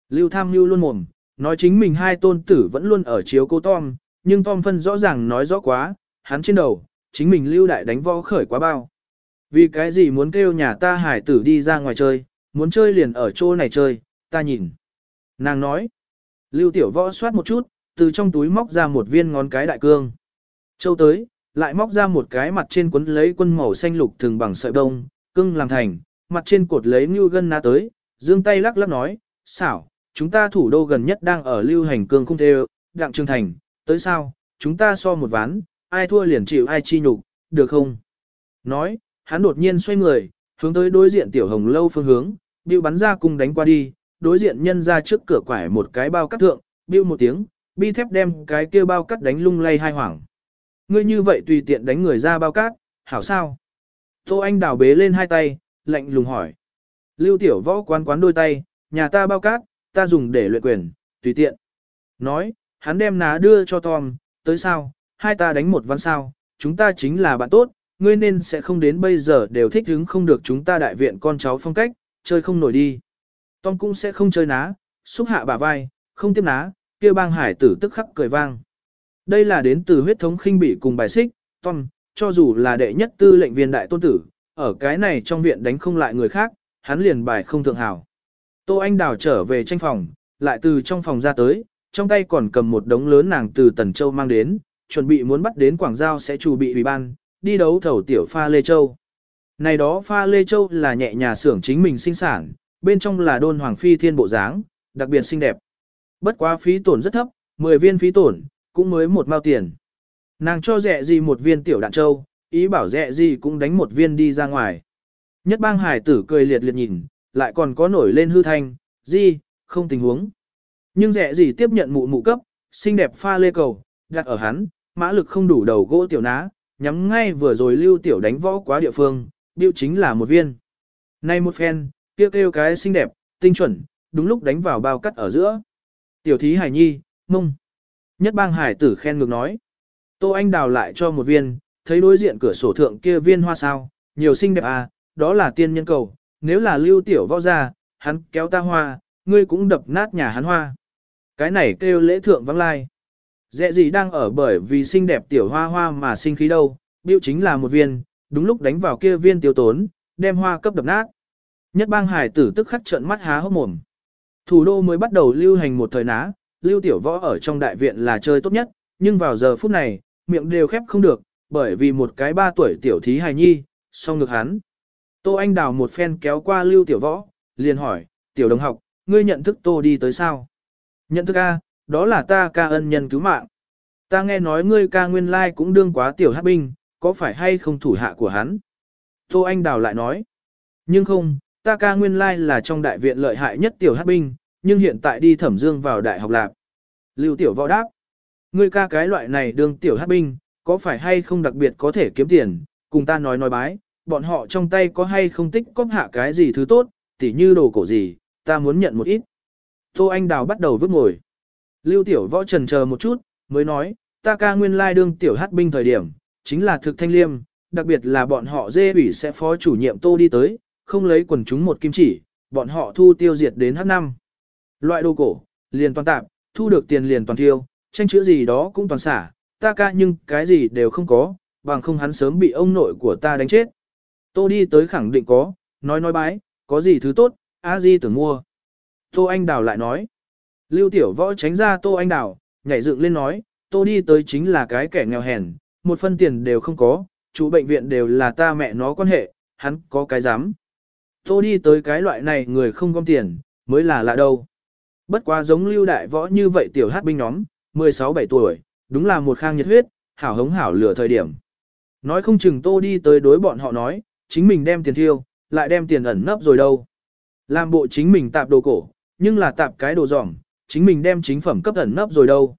Lưu Tham Lưu luôn mồm, nói chính mình hai tôn tử vẫn luôn ở chiếu cô Tom, nhưng Tom phân rõ ràng nói rõ quá, hắn trên đầu, chính mình lưu đại đánh võ khởi quá bao. Vì cái gì muốn kêu nhà ta hải tử đi ra ngoài chơi, muốn chơi liền ở chỗ này chơi, ta nhìn. Nàng nói, lưu tiểu võ soát một chút, từ trong túi móc ra một viên ngón cái đại cương. Châu tới, lại móc ra một cái mặt trên quấn lấy quân màu xanh lục thường bằng sợi đông, cưng làm thành, mặt trên cột lấy như gân na tới, dương tay lắc lắc nói, xảo, chúng ta thủ đô gần nhất đang ở lưu hành cương không thê đặng trương thành, tới sao, chúng ta so một ván, ai thua liền chịu ai chi nhục, được không? Nói, hắn đột nhiên xoay người, hướng tới đối diện tiểu hồng lâu phương hướng, bưu bắn ra cùng đánh qua đi, đối diện nhân ra trước cửa quải một cái bao cắt thượng, bưu một tiếng, bi thép đem cái kia bao cắt đánh lung lay hai hoảng. Ngươi như vậy tùy tiện đánh người ra bao cát, hảo sao? Tô Anh đào bế lên hai tay, lạnh lùng hỏi. Lưu tiểu võ quán quán đôi tay, nhà ta bao cát, ta dùng để luyện quyền, tùy tiện. Nói, hắn đem ná đưa cho Tom, tới sao, hai ta đánh một văn sao, chúng ta chính là bạn tốt, ngươi nên sẽ không đến bây giờ đều thích hứng không được chúng ta đại viện con cháu phong cách, chơi không nổi đi. Tom cũng sẽ không chơi ná, xúc hạ bả vai, không tiếp ná, kia bang hải tử tức khắc cười vang. Đây là đến từ huyết thống khinh bị cùng bài xích, Tom, cho dù là đệ nhất tư lệnh viên đại tôn tử, ở cái này trong viện đánh không lại người khác, hắn liền bài không thượng hảo. Tô Anh Đào trở về tranh phòng, lại từ trong phòng ra tới, trong tay còn cầm một đống lớn nàng từ Tần Châu mang đến, chuẩn bị muốn bắt đến Quảng Giao sẽ chủ bị ủy ban, đi đấu thầu tiểu pha Lê Châu. Này đó pha Lê Châu là nhẹ nhà xưởng chính mình sinh sản, bên trong là đôn hoàng phi thiên bộ dáng, đặc biệt xinh đẹp. Bất quá phí tổn rất thấp, 10 viên phí tổn, cũng mới một mao tiền. Nàng cho rẻ gì một viên tiểu đạn châu, ý bảo dẹ gì cũng đánh một viên đi ra ngoài. Nhất bang hải tử cười liệt liệt nhìn, lại còn có nổi lên hư thanh, gì, không tình huống. Nhưng dẹ gì tiếp nhận mụ mụ cấp, xinh đẹp pha lê cầu, đặt ở hắn, mã lực không đủ đầu gỗ tiểu ná, nhắm ngay vừa rồi lưu tiểu đánh võ quá địa phương, biểu chính là một viên. Nay một phen, kêu kêu cái xinh đẹp, tinh chuẩn, đúng lúc đánh vào bao cắt ở giữa. Tiểu thí hải nhi, mông. Nhất bang hải tử khen ngược nói. Tô Anh đào lại cho một viên, thấy đối diện cửa sổ thượng kia viên hoa sao, nhiều xinh đẹp à, đó là tiên nhân cầu, nếu là lưu tiểu võ ra, hắn kéo ta hoa, ngươi cũng đập nát nhà hắn hoa. Cái này kêu lễ thượng vắng lai. Dẹ gì đang ở bởi vì xinh đẹp tiểu hoa hoa mà sinh khí đâu, biểu chính là một viên, đúng lúc đánh vào kia viên tiêu tốn, đem hoa cấp đập nát. Nhất bang hải tử tức khắc trợn mắt há hốc mồm. Thủ đô mới bắt đầu lưu hành một thời ná, lưu tiểu võ ở trong đại viện là chơi tốt nhất, nhưng vào giờ phút này, miệng đều khép không được, bởi vì một cái ba tuổi tiểu thí hài nhi, song ngược hắn. Tô Anh Đào một phen kéo qua lưu tiểu võ, liền hỏi, tiểu đồng học, ngươi nhận thức Tô đi tới sao? Nhận thức A, đó là ta ca ân nhân cứu mạng. Ta nghe nói ngươi ca nguyên lai cũng đương quá tiểu hát binh, có phải hay không thủ hạ của hắn? Tô Anh Đào lại nói, nhưng không, ta ca nguyên lai là trong đại viện lợi hại nhất tiểu hát binh, nhưng hiện tại đi thẩm dương vào đại học lạc. Lưu tiểu võ đáp, ngươi ca cái loại này đương tiểu hát binh, có phải hay không đặc biệt có thể kiếm tiền, cùng ta nói nói bái, bọn họ trong tay có hay không tích cóp hạ cái gì thứ tốt, tỉ như đồ cổ gì, ta muốn nhận một ít. Tô Anh Đào bắt đầu vứt ngồi. Lưu Tiểu Võ trần chờ một chút, mới nói, ta ca nguyên lai đương tiểu hát binh thời điểm, chính là thực thanh liêm, đặc biệt là bọn họ dê ủy sẽ phó chủ nhiệm Tô đi tới, không lấy quần chúng một kim chỉ, bọn họ thu tiêu diệt đến hát năm. Loại đồ cổ, liền toàn tạp, thu được tiền liền toàn tiêu, tranh chữ gì đó cũng toàn xả, ta ca nhưng cái gì đều không có, bằng không hắn sớm bị ông nội của ta đánh chết. Tô đi tới khẳng định có, nói nói bái, có gì thứ tốt, a di tưởng mua. Tô Anh Đào lại nói. Lưu Tiểu Võ tránh ra Tô Anh Đào, nhảy dựng lên nói, Tô đi tới chính là cái kẻ nghèo hèn, một phân tiền đều không có, chủ bệnh viện đều là ta mẹ nó quan hệ, hắn có cái dám. Tô đi tới cái loại này người không gom tiền, mới là lạ đâu. Bất quá giống Lưu Đại Võ như vậy tiểu hát binh nhóm, 16-17 tuổi, đúng là một khang nhiệt huyết, hảo hống hảo lửa thời điểm. Nói không chừng Tô đi tới đối bọn họ nói, chính mình đem tiền thiêu, lại đem tiền ẩn nấp rồi đâu. Làm bộ chính mình tạp đồ cổ, nhưng là tạp cái đồ giỏng, chính mình đem chính phẩm cấp ẩn nấp rồi đâu.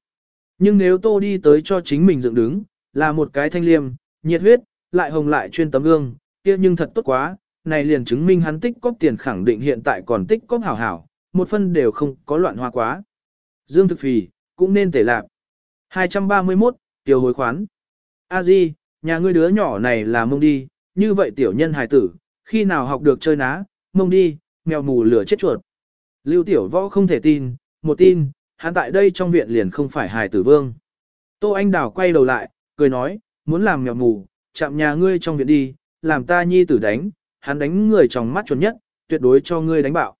Nhưng nếu Tô đi tới cho chính mình dựng đứng, là một cái thanh liêm, nhiệt huyết, lại hồng lại chuyên tấm gương, kia nhưng thật tốt quá, này liền chứng minh hắn tích cóp tiền khẳng định hiện tại còn tích cóp hảo hảo, một phân đều không có loạn hoa quá. Dương thực phì, cũng nên tể lạp. 231, tiểu hồi khoán. A Di, nhà ngươi đứa nhỏ này là mông đi, như vậy tiểu nhân hài tử, khi nào học được chơi ná, mông đi, mèo mù lửa chết chuột. Lưu tiểu võ không thể tin, một tin, hắn tại đây trong viện liền không phải hài tử vương. Tô Anh Đào quay đầu lại, cười nói, muốn làm mèo mù, chạm nhà ngươi trong viện đi, làm ta nhi tử đánh, hắn đánh người trong mắt chuẩn nhất, tuyệt đối cho ngươi đánh bạo.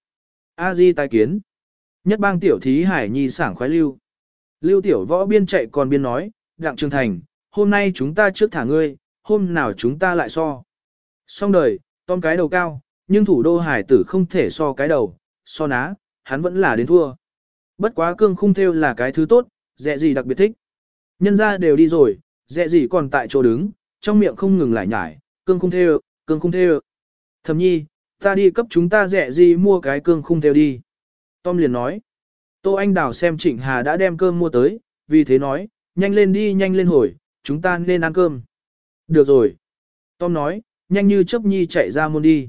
A Di tai kiến. Nhất bang tiểu thí hải nhi sảng khoái lưu. Lưu tiểu võ biên chạy còn biên nói, đặng trường thành, hôm nay chúng ta trước thả ngươi, hôm nào chúng ta lại so. Xong đời, tom cái đầu cao, nhưng thủ đô hải tử không thể so cái đầu, so ná, hắn vẫn là đến thua. Bất quá cương khung theo là cái thứ tốt, dẹ gì đặc biệt thích. Nhân ra đều đi rồi, dẹ gì còn tại chỗ đứng, trong miệng không ngừng lại nhải, cương khung theo, cương khung theo. Thầm nhi, ta đi cấp chúng ta dẹ gì mua cái cương khung theo đi. Tom liền nói. Tô Anh Đào xem Trịnh Hà đã đem cơm mua tới, vì thế nói, nhanh lên đi nhanh lên hồi, chúng ta nên ăn cơm. Được rồi. Tom nói, nhanh như chấp nhi chạy ra môn đi.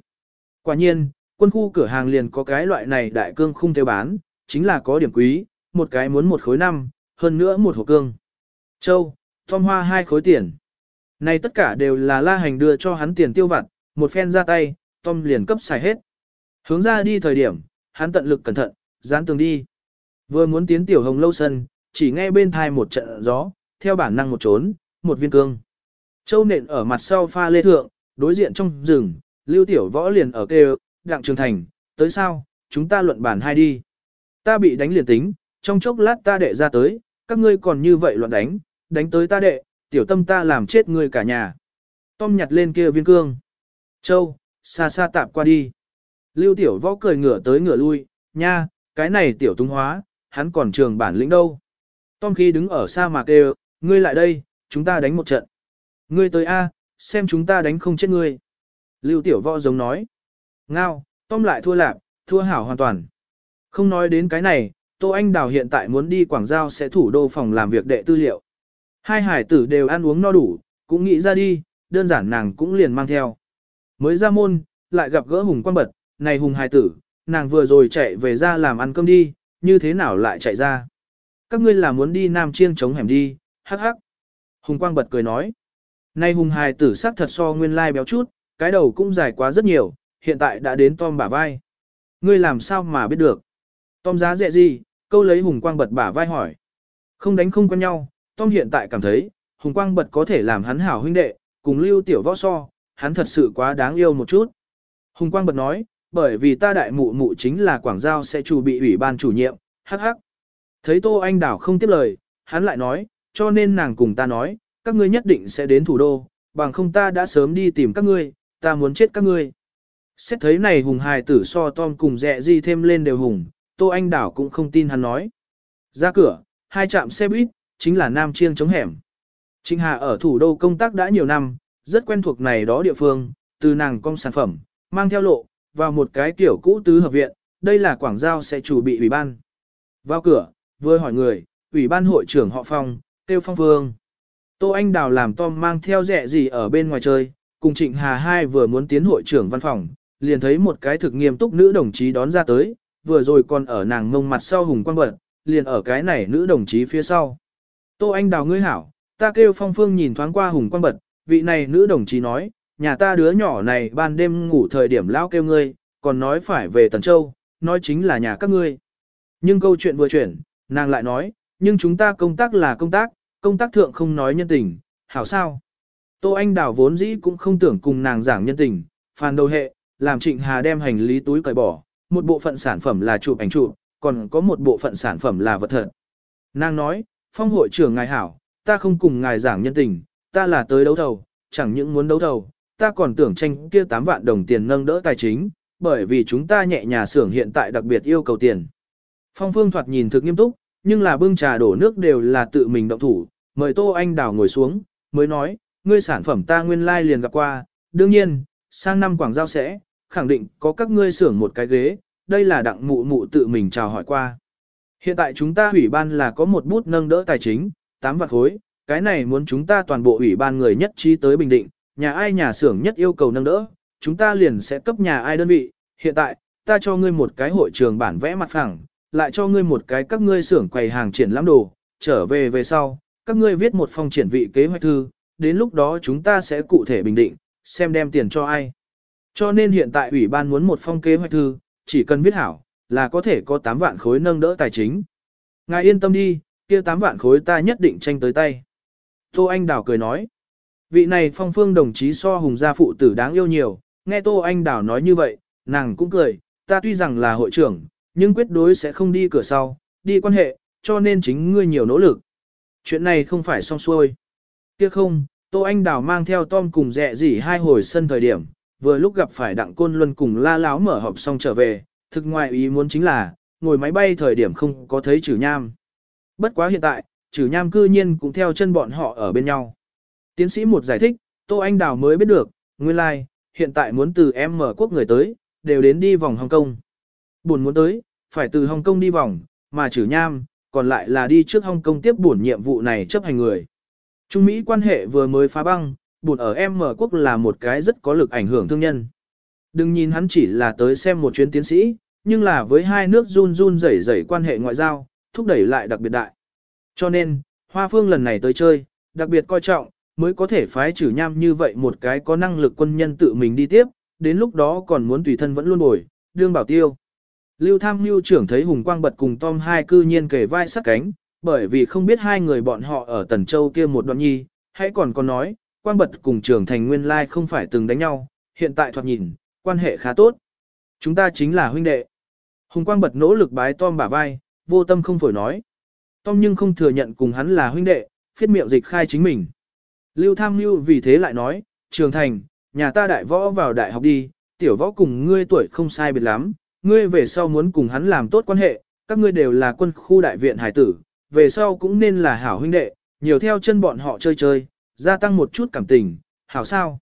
Quả nhiên, quân khu cửa hàng liền có cái loại này đại cương không theo bán, chính là có điểm quý, một cái muốn một khối năm, hơn nữa một hộp cương. Châu, Tom hoa hai khối tiền. Này tất cả đều là la hành đưa cho hắn tiền tiêu vặt, một phen ra tay, Tom liền cấp xài hết. Hướng ra đi thời điểm, hắn tận lực cẩn thận, dán tường đi. Vừa muốn tiến tiểu hồng lâu sân, chỉ nghe bên thai một trận gió, theo bản năng một trốn, một viên cương. Châu nện ở mặt sau pha lê thượng, đối diện trong rừng, lưu tiểu võ liền ở kêu, đặng trường thành, tới sao, chúng ta luận bản hai đi. Ta bị đánh liền tính, trong chốc lát ta đệ ra tới, các ngươi còn như vậy luận đánh, đánh tới ta đệ, tiểu tâm ta làm chết ngươi cả nhà. Tom nhặt lên kia viên cương. Châu, xa xa tạp qua đi. Lưu tiểu võ cười ngửa tới ngửa lui, nha, cái này tiểu tung hóa, hắn còn trường bản lĩnh đâu. Tom khi đứng ở xa mạc đều, ngươi lại đây, chúng ta đánh một trận. Ngươi tới A, xem chúng ta đánh không chết ngươi. Lưu tiểu võ giống nói. Ngao, Tom lại thua lạc, thua hảo hoàn toàn. Không nói đến cái này, Tô Anh Đào hiện tại muốn đi Quảng Giao sẽ thủ đô phòng làm việc đệ tư liệu. Hai hải tử đều ăn uống no đủ, cũng nghĩ ra đi, đơn giản nàng cũng liền mang theo. Mới ra môn, lại gặp gỡ Hùng Quan Bật, này Hùng hải tử, nàng vừa rồi chạy về ra làm ăn cơm đi, như thế nào lại chạy ra. Các ngươi là muốn đi Nam Chiêng chống hẻm đi, hắc hắc. Hùng Quang Bật cười nói. Nay hùng hài tử sắc thật so nguyên lai béo chút, cái đầu cũng dài quá rất nhiều, hiện tại đã đến Tom bả vai. Ngươi làm sao mà biết được? Tom giá dẹ gì? Câu lấy hùng quang bật bả vai hỏi. Không đánh không quen nhau, Tom hiện tại cảm thấy, hùng quang bật có thể làm hắn hảo huynh đệ, cùng lưu tiểu võ so, hắn thật sự quá đáng yêu một chút. Hùng quang bật nói, bởi vì ta đại mụ mụ chính là Quảng Giao sẽ chủ bị ủy ban chủ nhiệm, hắc hắc. Thấy Tô Anh Đảo không tiếp lời, hắn lại nói, cho nên nàng cùng ta nói, các ngươi nhất định sẽ đến thủ đô, bằng không ta đã sớm đi tìm các ngươi, ta muốn chết các ngươi. Xét thấy này hùng hài tử so Tom cùng dẹ gì thêm lên đều hùng, Tô Anh Đảo cũng không tin hắn nói. Ra cửa, hai trạm xe buýt, chính là Nam Chiêng chống hẻm. Trịnh Hà ở thủ đô công tác đã nhiều năm, rất quen thuộc này đó địa phương, từ nàng công sản phẩm, mang theo lộ, vào một cái tiểu cũ tứ hợp viện, đây là Quảng Giao sẽ chủ bị ủy ban. Vào cửa, vừa hỏi người, ủy ban hội trưởng họ Phong, Tiêu Phong vương. Tô Anh Đào làm Tom mang theo rẻ gì ở bên ngoài chơi, cùng Trịnh Hà hai vừa muốn tiến hội trưởng văn phòng, liền thấy một cái thực nghiêm túc nữ đồng chí đón ra tới, vừa rồi còn ở nàng ngông mặt sau hùng quang bật, liền ở cái này nữ đồng chí phía sau. Tô Anh Đào ngươi hảo, ta kêu Phong Phương nhìn thoáng qua hùng quang bật, vị này nữ đồng chí nói, nhà ta đứa nhỏ này ban đêm ngủ thời điểm lão kêu ngươi, còn nói phải về Tần Châu, nói chính là nhà các ngươi. Nhưng câu chuyện vừa chuyển, nàng lại nói, nhưng chúng ta công tác là công tác, công tác thượng không nói nhân tình, hảo sao. Tô Anh Đào vốn dĩ cũng không tưởng cùng nàng giảng nhân tình, phàn đầu hệ, làm Trịnh Hà đem hành lý túi cởi bỏ, một bộ phận sản phẩm là chụp ảnh chụp, còn có một bộ phận sản phẩm là vật thật. Nàng nói, phong hội trưởng ngài hảo, ta không cùng ngài giảng nhân tình, ta là tới đấu thầu, chẳng những muốn đấu thầu, ta còn tưởng tranh kia 8 vạn đồng tiền nâng đỡ tài chính, bởi vì chúng ta nhẹ nhà xưởng hiện tại đặc biệt yêu cầu tiền. Phong Phương thoạt nhìn thực nghiêm túc, nhưng là bưng trà đổ nước đều là tự mình động thủ, mời Tô Anh Đào ngồi xuống, mới nói, ngươi sản phẩm ta nguyên lai like liền gặp qua, đương nhiên, sang năm Quảng Giao sẽ, khẳng định có các ngươi xưởng một cái ghế, đây là đặng mụ mụ tự mình chào hỏi qua. Hiện tại chúng ta ủy ban là có một bút nâng đỡ tài chính, 8 vạn khối, cái này muốn chúng ta toàn bộ ủy ban người nhất trí tới Bình Định, nhà ai nhà xưởng nhất yêu cầu nâng đỡ, chúng ta liền sẽ cấp nhà ai đơn vị, hiện tại, ta cho ngươi một cái hội trường bản vẽ mặt phẳng, lại cho ngươi một cái các ngươi xưởng quầy hàng triển lãm đồ, trở về về sau, các ngươi viết một phong triển vị kế hoạch thư, đến lúc đó chúng ta sẽ cụ thể bình định, xem đem tiền cho ai. Cho nên hiện tại ủy ban muốn một phong kế hoạch thư, chỉ cần viết hảo, là có thể có 8 vạn khối nâng đỡ tài chính. Ngài yên tâm đi, kia 8 vạn khối ta nhất định tranh tới tay. Tô Anh Đào cười nói, vị này phong phương đồng chí so hùng gia phụ tử đáng yêu nhiều, nghe Tô Anh Đào nói như vậy, nàng cũng cười, ta tuy rằng là hội trưởng, nhưng quyết đối sẽ không đi cửa sau, đi quan hệ, cho nên chính ngươi nhiều nỗ lực. Chuyện này không phải xong xuôi. Tiếc không, Tô Anh Đào mang theo Tom cùng dẹ dỉ hai hồi sân thời điểm, vừa lúc gặp phải Đặng Côn Luân cùng la láo mở họp xong trở về, thực ngoại ý muốn chính là, ngồi máy bay thời điểm không có thấy trừ nham. Bất quá hiện tại, trừ nham cư nhiên cũng theo chân bọn họ ở bên nhau. Tiến sĩ một giải thích, Tô Anh Đào mới biết được, nguyên lai, like, hiện tại muốn từ em mở quốc người tới, đều đến đi vòng Hồng Kông. Buồn muốn tới, phải từ Hồng Kông đi vòng, mà trừ nham, còn lại là đi trước Hồng Kông tiếp buồn nhiệm vụ này chấp hành người. Trung Mỹ quan hệ vừa mới phá băng, buồn ở em mở quốc là một cái rất có lực ảnh hưởng thương nhân. Đừng nhìn hắn chỉ là tới xem một chuyến tiến sĩ, nhưng là với hai nước run run rẩy rẩy quan hệ ngoại giao, thúc đẩy lại đặc biệt đại. Cho nên, Hoa Phương lần này tới chơi, đặc biệt coi trọng, mới có thể phái trừ nham như vậy một cái có năng lực quân nhân tự mình đi tiếp, đến lúc đó còn muốn tùy thân vẫn luôn bồi, đương bảo tiêu. Lưu Tham Lưu trưởng thấy Hùng Quang Bật cùng Tom hai cư nhiên kề vai sát cánh, bởi vì không biết hai người bọn họ ở Tần Châu kia một đoạn nhi, hãy còn có nói, Quang Bật cùng trưởng thành nguyên lai không phải từng đánh nhau, hiện tại thoạt nhìn, quan hệ khá tốt. Chúng ta chính là huynh đệ. Hùng Quang Bật nỗ lực bái Tom bả vai, vô tâm không phổi nói. Tom nhưng không thừa nhận cùng hắn là huynh đệ, phiết miệng dịch khai chính mình. Lưu Tham Lưu vì thế lại nói, trường thành, nhà ta đại võ vào đại học đi, tiểu võ cùng ngươi tuổi không sai biệt lắm, ngươi về sau muốn cùng hắn làm tốt quan hệ, các ngươi đều là quân khu đại viện hải tử, về sau cũng nên là hảo huynh đệ, nhiều theo chân bọn họ chơi chơi, gia tăng một chút cảm tình, hảo sao.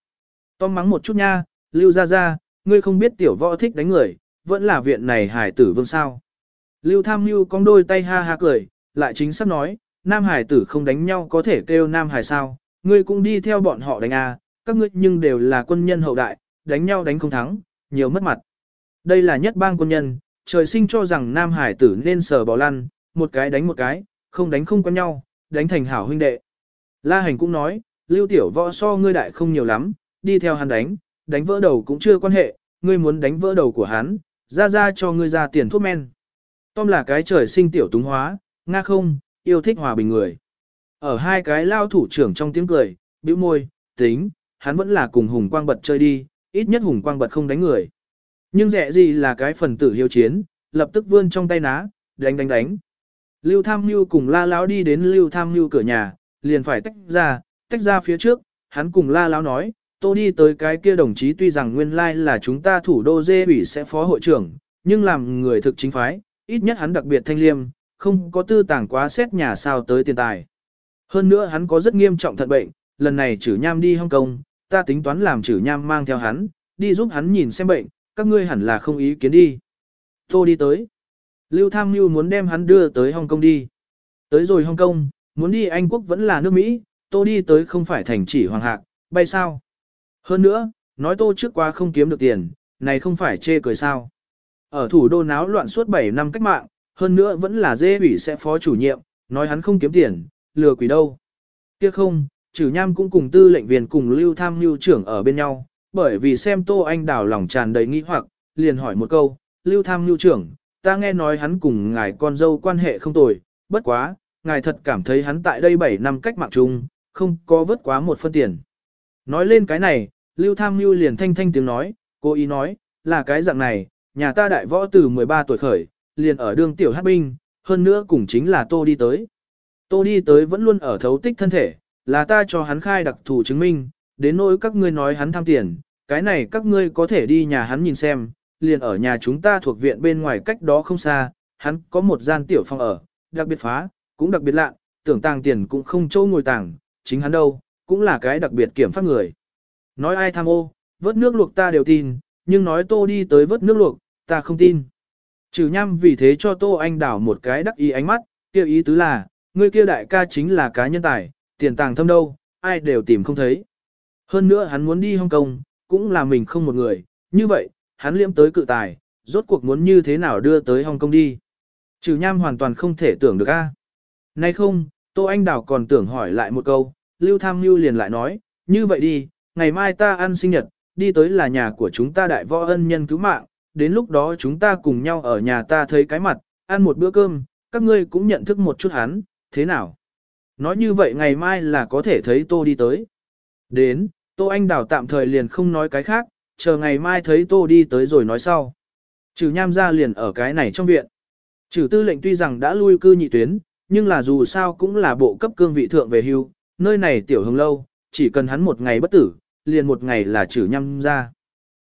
Tom mắng một chút nha, lưu ra ra, ngươi không biết tiểu võ thích đánh người, vẫn là viện này hải tử vương sao. Lưu tham lưu cong đôi tay ha ha cười, lại chính sắp nói, nam hải tử không đánh nhau có thể kêu nam hải sao, ngươi cũng đi theo bọn họ đánh à, các ngươi nhưng đều là quân nhân hậu đại, đánh nhau đánh không thắng, nhiều mất mặt. Đây là nhất bang quân nhân, trời sinh cho rằng nam hải tử nên sờ bò lăn, một cái đánh một cái, không đánh không quen nhau, đánh thành hảo huynh đệ. La hành cũng nói, lưu tiểu võ so ngươi đại không nhiều lắm, đi theo hắn đánh, đánh vỡ đầu cũng chưa quan hệ, ngươi muốn đánh vỡ đầu của hắn, ra ra cho ngươi ra tiền thuốc men. Tom là cái trời sinh tiểu túng hóa, nga không, yêu thích hòa bình người. Ở hai cái lao thủ trưởng trong tiếng cười, bĩu môi, tính, hắn vẫn là cùng Hùng Quang Bật chơi đi, ít nhất Hùng Quang Bật không đánh người. Nhưng dẹ gì là cái phần tử hiếu chiến, lập tức vươn trong tay ná, đánh đánh đánh. Lưu Tham Nhu cùng La Lão đi đến Lưu Tham Nhu cửa nhà, liền phải tách ra, tách ra phía trước, hắn cùng La Lão nói, tôi đi tới cái kia đồng chí tuy rằng nguyên lai là chúng ta thủ đô dê ủy sẽ phó hội trưởng, nhưng làm người thực chính phái, ít nhất hắn đặc biệt thanh liêm, không có tư tàng quá xét nhà sao tới tiền tài. Hơn nữa hắn có rất nghiêm trọng thận bệnh, lần này chử nham đi Hong Kong, ta tính toán làm chử nham mang theo hắn, đi giúp hắn nhìn xem bệnh, các ngươi hẳn là không ý kiến đi. Tô đi tới. Lưu Tham Mưu muốn đem hắn đưa tới Hong Kong đi. Tới rồi Hong Kong, muốn đi Anh Quốc vẫn là nước Mỹ, Tô đi tới không phải thành chỉ hoàng hạc, bay sao. Hơn nữa, nói Tô trước qua không kiếm được tiền, này không phải chê cười sao. Ở thủ đô náo loạn suốt 7 năm cách mạng, hơn nữa vẫn là dê ủy sẽ phó chủ nhiệm, nói hắn không kiếm tiền, lừa quỷ đâu. Tiếc không, trừ nham cũng cùng tư lệnh viên cùng lưu tham lưu trưởng ở bên nhau, bởi vì xem Tô Anh đào lòng tràn đầy nghi hoặc, liền hỏi một câu, lưu tham lưu trưởng, ta nghe nói hắn cùng ngài con dâu quan hệ không tồi, bất quá, ngài thật cảm thấy hắn tại đây 7 năm cách mạng chung, không có vớt quá một phân tiền. Nói lên cái này, lưu tham lưu liền thanh thanh tiếng nói, cô ý nói, là cái dạng này, nhà ta đại võ từ 13 tuổi khởi, liền ở đường tiểu hát binh, hơn nữa cùng chính là tô đi tới. Tô đi tới vẫn luôn ở thấu tích thân thể, là ta cho hắn khai đặc thù chứng minh, đến nỗi các ngươi nói hắn tham tiền, cái này các ngươi có thể đi nhà hắn nhìn xem, liền ở nhà chúng ta thuộc viện bên ngoài cách đó không xa, hắn có một gian tiểu phòng ở, đặc biệt phá, cũng đặc biệt lạ, tưởng tàng tiền cũng không châu ngồi tàng, chính hắn đâu, cũng là cái đặc biệt kiểm pháp người. Nói ai tham ô, vớt nước luộc ta đều tin, nhưng nói tô đi tới vớt nước luộc, ta không tin. Trừ nhăm vì thế cho tô anh đảo một cái đắc ý ánh mắt, kêu ý tứ là, Ngươi kia đại ca chính là cá nhân tài, tiền tàng thâm đâu, ai đều tìm không thấy. Hơn nữa hắn muốn đi Hong Kong, cũng là mình không một người, như vậy, hắn liễm tới cự tài, rốt cuộc muốn như thế nào đưa tới Hong Kong đi. Trừ nham hoàn toàn không thể tưởng được a. Nay không, Tô Anh Đào còn tưởng hỏi lại một câu, Lưu Tham Lưu liền lại nói, như vậy đi, ngày mai ta ăn sinh nhật, đi tới là nhà của chúng ta đại võ ân nhân cứu mạng, đến lúc đó chúng ta cùng nhau ở nhà ta thấy cái mặt, ăn một bữa cơm, các ngươi cũng nhận thức một chút hắn, thế nào? Nói như vậy ngày mai là có thể thấy Tô đi tới. Đến, Tô Anh Đào tạm thời liền không nói cái khác, chờ ngày mai thấy Tô đi tới rồi nói sau. Trừ nham ra liền ở cái này trong viện. Trừ tư lệnh tuy rằng đã lui cư nhị tuyến, nhưng là dù sao cũng là bộ cấp cương vị thượng về hưu, nơi này tiểu hưng lâu, chỉ cần hắn một ngày bất tử, liền một ngày là trừ nham ra.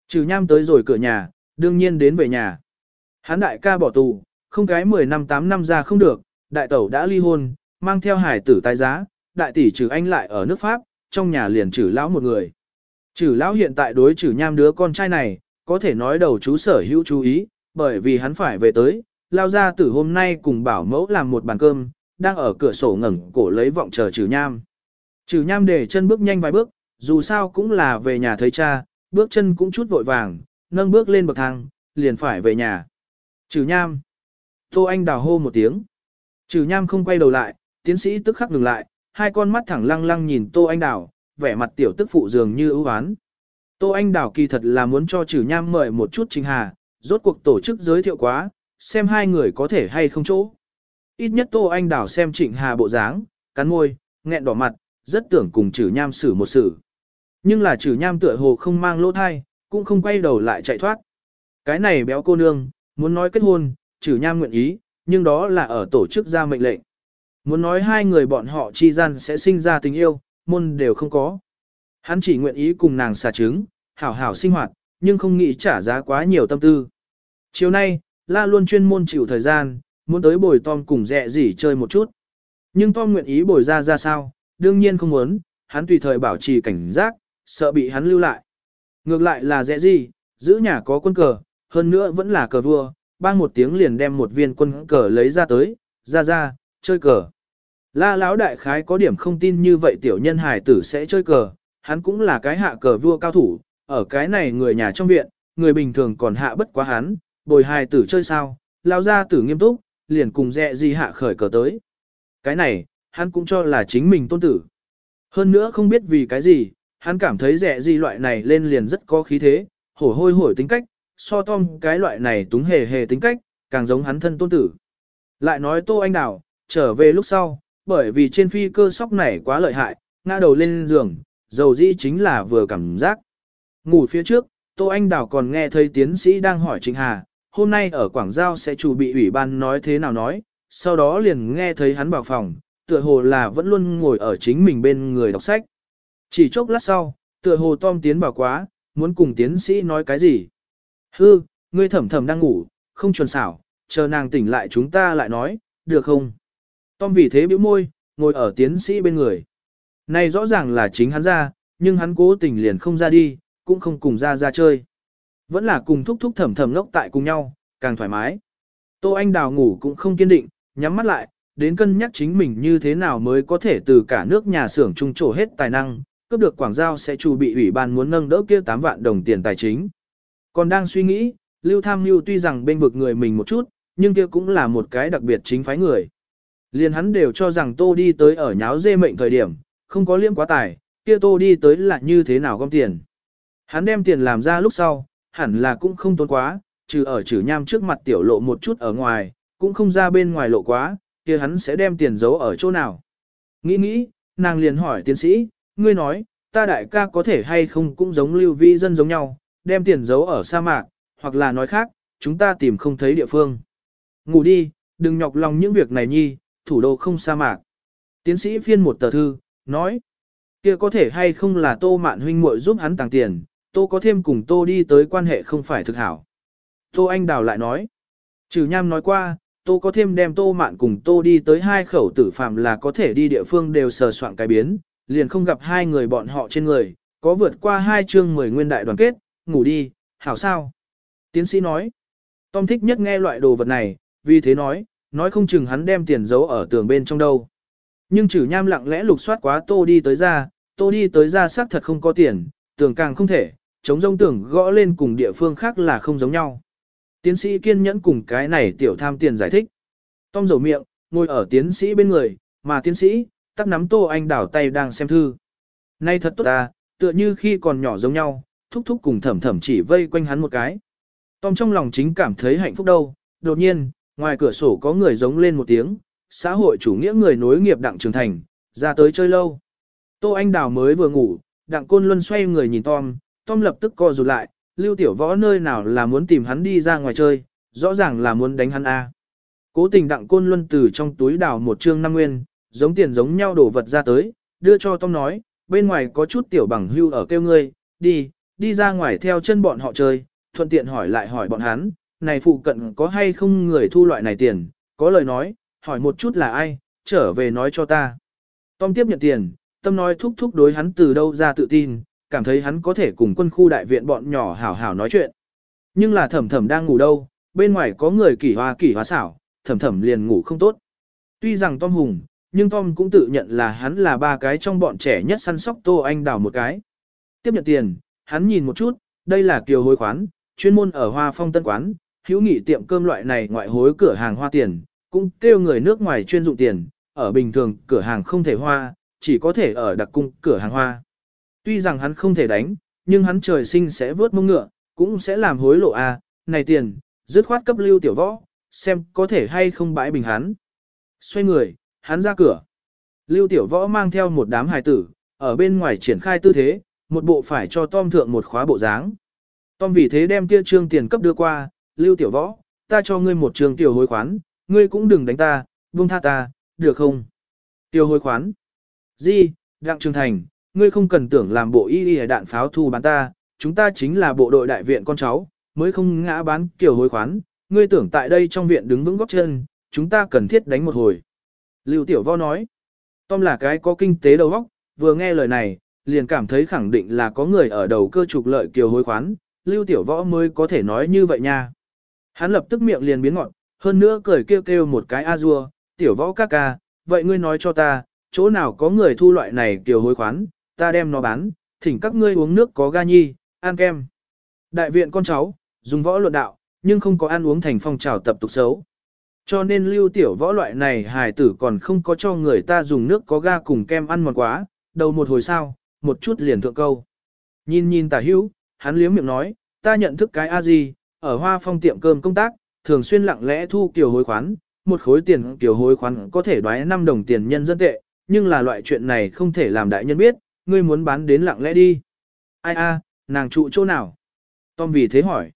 Trừ nham tới rồi cửa nhà, đương nhiên đến về nhà. Hắn đại ca bỏ tù, không cái 10 năm 8 năm ra không được, đại tẩu đã ly hôn, mang theo hải tử tái giá, đại tỷ trừ anh lại ở nước Pháp, trong nhà liền trừ lão một người. Trừ lão hiện tại đối trừ nham đứa con trai này, có thể nói đầu chú sở hữu chú ý, bởi vì hắn phải về tới, lao ra tử hôm nay cùng bảo mẫu làm một bàn cơm, đang ở cửa sổ ngẩng cổ lấy vọng chờ trừ nham. Trừ nham để chân bước nhanh vài bước, dù sao cũng là về nhà thấy cha, bước chân cũng chút vội vàng, nâng bước lên bậc thang, liền phải về nhà. Trừ nham. Tô Anh đào hô một tiếng. Trừ nham không quay đầu lại, tiến sĩ tức khắc ngừng lại, hai con mắt thẳng lăng lăng nhìn Tô Anh đào, vẻ mặt tiểu tức phụ dường như ưu oán. Tô Anh đào kỳ thật là muốn cho trừ nham mời một chút trình hà, rốt cuộc tổ chức giới thiệu quá, xem hai người có thể hay không chỗ. Ít nhất Tô Anh đào xem trịnh hà bộ dáng, cắn môi, nghẹn đỏ mặt, rất tưởng cùng trừ nham xử một xử. Nhưng là trừ nham tựa hồ không mang lỗ thai, cũng không quay đầu lại chạy thoát. Cái này béo cô nương, muốn nói kết hôn, trừ nham nguyện ý, nhưng đó là ở tổ chức ra mệnh lệnh. Muốn nói hai người bọn họ chi gian sẽ sinh ra tình yêu, môn đều không có. Hắn chỉ nguyện ý cùng nàng xả trứng, hảo hảo sinh hoạt, nhưng không nghĩ trả giá quá nhiều tâm tư. Chiều nay, La luôn chuyên môn chịu thời gian, muốn tới bồi Tom cùng dẹ gì chơi một chút. Nhưng Tom nguyện ý bồi ra ra sao, đương nhiên không muốn, hắn tùy thời bảo trì cảnh giác, sợ bị hắn lưu lại. Ngược lại là dễ gì, giữ nhà có quân cờ, hơn nữa vẫn là cờ vua, bang một tiếng liền đem một viên quân cờ lấy ra tới, ra ra, chơi cờ. La lão đại khái có điểm không tin như vậy tiểu nhân hải tử sẽ chơi cờ, hắn cũng là cái hạ cờ vua cao thủ, ở cái này người nhà trong viện, người bình thường còn hạ bất quá hắn, bồi hải tử chơi sao, lao ra tử nghiêm túc, liền cùng dẹ gì hạ khởi cờ tới. Cái này, hắn cũng cho là chính mình tôn tử. Hơn nữa không biết vì cái gì, hắn cảm thấy rẻ gì loại này lên liền rất có khí thế, hổ hôi hổi tính cách, so Tom cái loại này túng hề hề tính cách, càng giống hắn thân tôn tử. Lại nói Tô Anh Đào, trở về lúc sau, bởi vì trên phi cơ sóc này quá lợi hại, ngã đầu lên giường, dầu dĩ chính là vừa cảm giác. Ngủ phía trước, Tô Anh Đào còn nghe thấy tiến sĩ đang hỏi Trịnh Hà, hôm nay ở Quảng Giao sẽ chủ bị ủy ban nói thế nào nói, sau đó liền nghe thấy hắn bảo phòng, tựa hồ là vẫn luôn ngồi ở chính mình bên người đọc sách. Chỉ chốc lát sau, tựa hồ Tom tiến bảo quá, muốn cùng tiến sĩ nói cái gì. Hư, ngươi thẩm thẩm đang ngủ, không chuẩn xảo, chờ nàng tỉnh lại chúng ta lại nói, được không? Tom vì thế bĩu môi, ngồi ở tiến sĩ bên người. Này rõ ràng là chính hắn ra, nhưng hắn cố tình liền không ra đi, cũng không cùng ra ra chơi. Vẫn là cùng thúc thúc thẩm thẩm ngốc tại cùng nhau, càng thoải mái. Tô Anh Đào ngủ cũng không kiên định, nhắm mắt lại, đến cân nhắc chính mình như thế nào mới có thể từ cả nước nhà xưởng trung trổ hết tài năng, cướp được Quảng Giao sẽ chủ bị ủy ban muốn nâng đỡ kia 8 vạn đồng tiền tài chính. Còn đang suy nghĩ, Lưu Tham Lưu tuy rằng bên vực người mình một chút, nhưng kia cũng là một cái đặc biệt chính phái người. Liền hắn đều cho rằng Tô đi tới ở nháo dê mệnh thời điểm, không có liêm quá tài, kia Tô đi tới là như thế nào gom tiền. Hắn đem tiền làm ra lúc sau, hẳn là cũng không tốn quá, trừ ở trừ nham trước mặt tiểu lộ một chút ở ngoài, cũng không ra bên ngoài lộ quá, kia hắn sẽ đem tiền giấu ở chỗ nào. Nghĩ nghĩ, nàng liền hỏi tiến sĩ, ngươi nói, ta đại ca có thể hay không cũng giống lưu vi dân giống nhau, đem tiền giấu ở sa mạc, hoặc là nói khác, chúng ta tìm không thấy địa phương. Ngủ đi, đừng nhọc lòng những việc này nhi, thủ đô không sa mạc. Tiến sĩ phiên một tờ thư, nói, kia có thể hay không là tô mạn huynh muội giúp hắn tàng tiền, tô có thêm cùng tô đi tới quan hệ không phải thực hảo. Tô Anh Đào lại nói, trừ nham nói qua, tô có thêm đem tô mạn cùng tô đi tới hai khẩu tử phạm là có thể đi địa phương đều sờ soạn cái biến, liền không gặp hai người bọn họ trên người, có vượt qua hai chương mười nguyên đại đoàn kết, ngủ đi, hảo sao. Tiến sĩ nói, Tom thích nhất nghe loại đồ vật này, vì thế nói, nói không chừng hắn đem tiền giấu ở tường bên trong đâu. Nhưng trừ nham lặng lẽ lục soát quá tô đi tới ra, tô đi tới ra xác thật không có tiền, tường càng không thể, chống rông tưởng gõ lên cùng địa phương khác là không giống nhau. Tiến sĩ kiên nhẫn cùng cái này tiểu tham tiền giải thích. Tom dầu miệng, ngồi ở tiến sĩ bên người, mà tiến sĩ, tắt nắm tô anh đảo tay đang xem thư. Nay thật tốt ta, tựa như khi còn nhỏ giống nhau, thúc thúc cùng thẩm thẩm chỉ vây quanh hắn một cái. Tom trong lòng chính cảm thấy hạnh phúc đâu, đột nhiên, ngoài cửa sổ có người giống lên một tiếng, xã hội chủ nghĩa người nối nghiệp đặng trường thành, ra tới chơi lâu. Tô Anh Đào mới vừa ngủ, đặng côn luân xoay người nhìn Tom, Tom lập tức co rụt lại, lưu tiểu võ nơi nào là muốn tìm hắn đi ra ngoài chơi, rõ ràng là muốn đánh hắn A. Cố tình đặng côn luân từ trong túi đào một trương năm nguyên, giống tiền giống nhau đổ vật ra tới, đưa cho Tom nói, bên ngoài có chút tiểu bằng hưu ở kêu ngươi, đi, đi ra ngoài theo chân bọn họ chơi, thuận tiện hỏi lại hỏi bọn hắn, này phụ cận có hay không người thu loại này tiền, có lời nói, hỏi một chút là ai, trở về nói cho ta. Tom tiếp nhận tiền, tâm nói thúc thúc đối hắn từ đâu ra tự tin, cảm thấy hắn có thể cùng quân khu đại viện bọn nhỏ hảo hảo nói chuyện. Nhưng là thẩm thẩm đang ngủ đâu, bên ngoài có người kỳ hoa kỳ hoa xảo, thẩm thẩm liền ngủ không tốt. Tuy rằng Tom hùng, nhưng Tom cũng tự nhận là hắn là ba cái trong bọn trẻ nhất săn sóc Tô Anh đào một cái. Tiếp nhận tiền, hắn nhìn một chút, đây là kiều hối khoán, chuyên môn ở Hoa Phong Tân Quán, hữu nghị tiệm cơm loại này ngoại hối cửa hàng hoa tiền, cũng kêu người nước ngoài chuyên dụng tiền, ở bình thường cửa hàng không thể hoa, chỉ có thể ở đặc cung cửa hàng hoa. Tuy rằng hắn không thể đánh, nhưng hắn trời sinh sẽ vớt mông ngựa, cũng sẽ làm hối lộ a, à, này tiền, dứt khoát cấp lưu tiểu võ, xem có thể hay không bãi bình hắn. Xoay người, hắn ra cửa. Lưu tiểu võ mang theo một đám hài tử, ở bên ngoài triển khai tư thế, một bộ phải cho Tom thượng một khóa bộ dáng. Tom vì thế đem kia trương tiền cấp đưa qua, lưu tiểu võ, ta cho ngươi một trương tiểu hối khoán, ngươi cũng đừng đánh ta, buông tha ta, được không? Tiểu hối khoán. Di, Đặng Trường Thành, ngươi không cần tưởng làm bộ y y đạn pháo thu bán ta, chúng ta chính là bộ đội đại viện con cháu, mới không ngã bán kiểu hối khoán, ngươi tưởng tại đây trong viện đứng vững góc chân, chúng ta cần thiết đánh một hồi. Lưu Tiểu Võ nói, Tom là cái có kinh tế đầu óc, vừa nghe lời này, liền cảm thấy khẳng định là có người ở đầu cơ trục lợi kiều hối khoán, Lưu Tiểu Võ mới có thể nói như vậy nha. Hắn lập tức miệng liền biến ngọn, hơn nữa cười kêu kêu một cái a dua, Tiểu Võ ca ca, vậy ngươi nói cho ta, chỗ nào có người thu loại này kiều hối khoán, ta đem nó bán, thỉnh các ngươi uống nước có ga nhi, ăn kem. Đại viện con cháu, dùng võ luận đạo, nhưng không có ăn uống thành phong trào tập tục xấu. Cho nên lưu tiểu võ loại này hài tử còn không có cho người ta dùng nước có ga cùng kem ăn mòn quá, đầu một hồi sao, một chút liền thượng câu. Nhìn nhìn tả hữu, hắn liếm miệng nói, ta nhận thức cái a gì, ở hoa phong tiệm cơm công tác, thường xuyên lặng lẽ thu kiều hối khoán, một khối tiền kiều hối khoán có thể đoái 5 đồng tiền nhân dân tệ, nhưng là loại chuyện này không thể làm đại nhân biết, ngươi muốn bán đến lặng lẽ đi. Ai a, nàng trụ chỗ nào? Tom vì thế hỏi.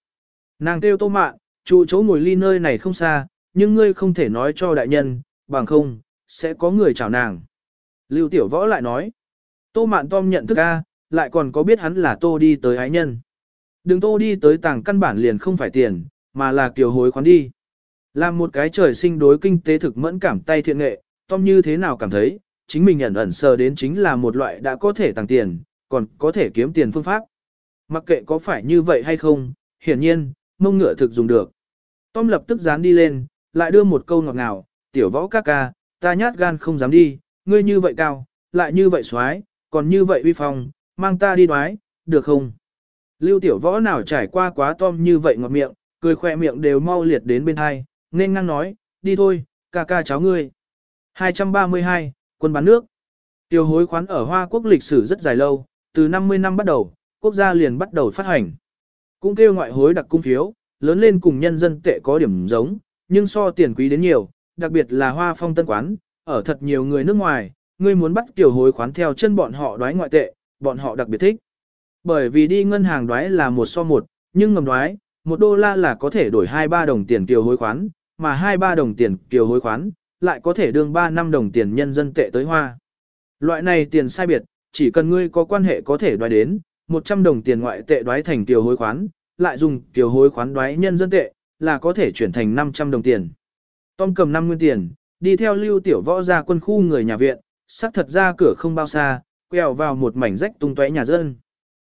Nàng kêu tô mạn, trụ chỗ ngồi ly nơi này không xa, nhưng ngươi không thể nói cho đại nhân, bằng không, sẽ có người chào nàng. Lưu Tiểu Võ lại nói. Tô mạn Tom nhận thức a, lại còn có biết hắn là tô đi tới ái nhân. Đừng tô đi tới tàng căn bản liền không phải tiền, mà là kiều hối khoán đi. Làm một cái trời sinh đối kinh tế thực mẫn cảm tay thiện nghệ, Tom như thế nào cảm thấy, chính mình ẩn ẩn sờ đến chính là một loại đã có thể tăng tiền, còn có thể kiếm tiền phương pháp. Mặc kệ có phải như vậy hay không, hiển nhiên, mông ngựa thực dùng được. Tom lập tức dán đi lên, lại đưa một câu ngọt ngào, tiểu võ ca ca, ta nhát gan không dám đi, ngươi như vậy cao, lại như vậy xoái, còn như vậy uy phong, mang ta đi đoái, được không? Lưu tiểu võ nào trải qua quá Tom như vậy ngọt miệng, cười khoe miệng đều mau liệt đến bên hai, nên ngang nói, đi thôi, ca ca cháu ngươi. 232, quân bán nước. Tiêu hối khoán ở Hoa Quốc lịch sử rất dài lâu, từ 50 năm bắt đầu, quốc gia liền bắt đầu phát hành. Cũng kêu ngoại hối đặc cung phiếu, lớn lên cùng nhân dân tệ có điểm giống, nhưng so tiền quý đến nhiều, đặc biệt là hoa phong tân quán, ở thật nhiều người nước ngoài, Ngươi muốn bắt kiểu hối khoán theo chân bọn họ đoái ngoại tệ, bọn họ đặc biệt thích. Bởi vì đi ngân hàng đoái là một so một, nhưng ngầm đoái, một đô la là có thể đổi 2-3 đồng tiền kiều hối khoán, mà 2-3 đồng tiền kiều hối khoán, lại có thể đương 3 năm đồng tiền nhân dân tệ tới hoa. Loại này tiền sai biệt, chỉ cần ngươi có quan hệ có thể đoái đến, 100 đồng tiền ngoại tệ đoái thành kiều hối khoán, lại dùng kiều hối khoán đoái nhân dân tệ, là có thể chuyển thành 500 đồng tiền. Tom cầm 5 nguyên tiền, đi theo lưu tiểu võ ra quân khu người nhà viện, sắc thật ra cửa không bao xa, quẹo vào một mảnh rách tung tóe nhà dân.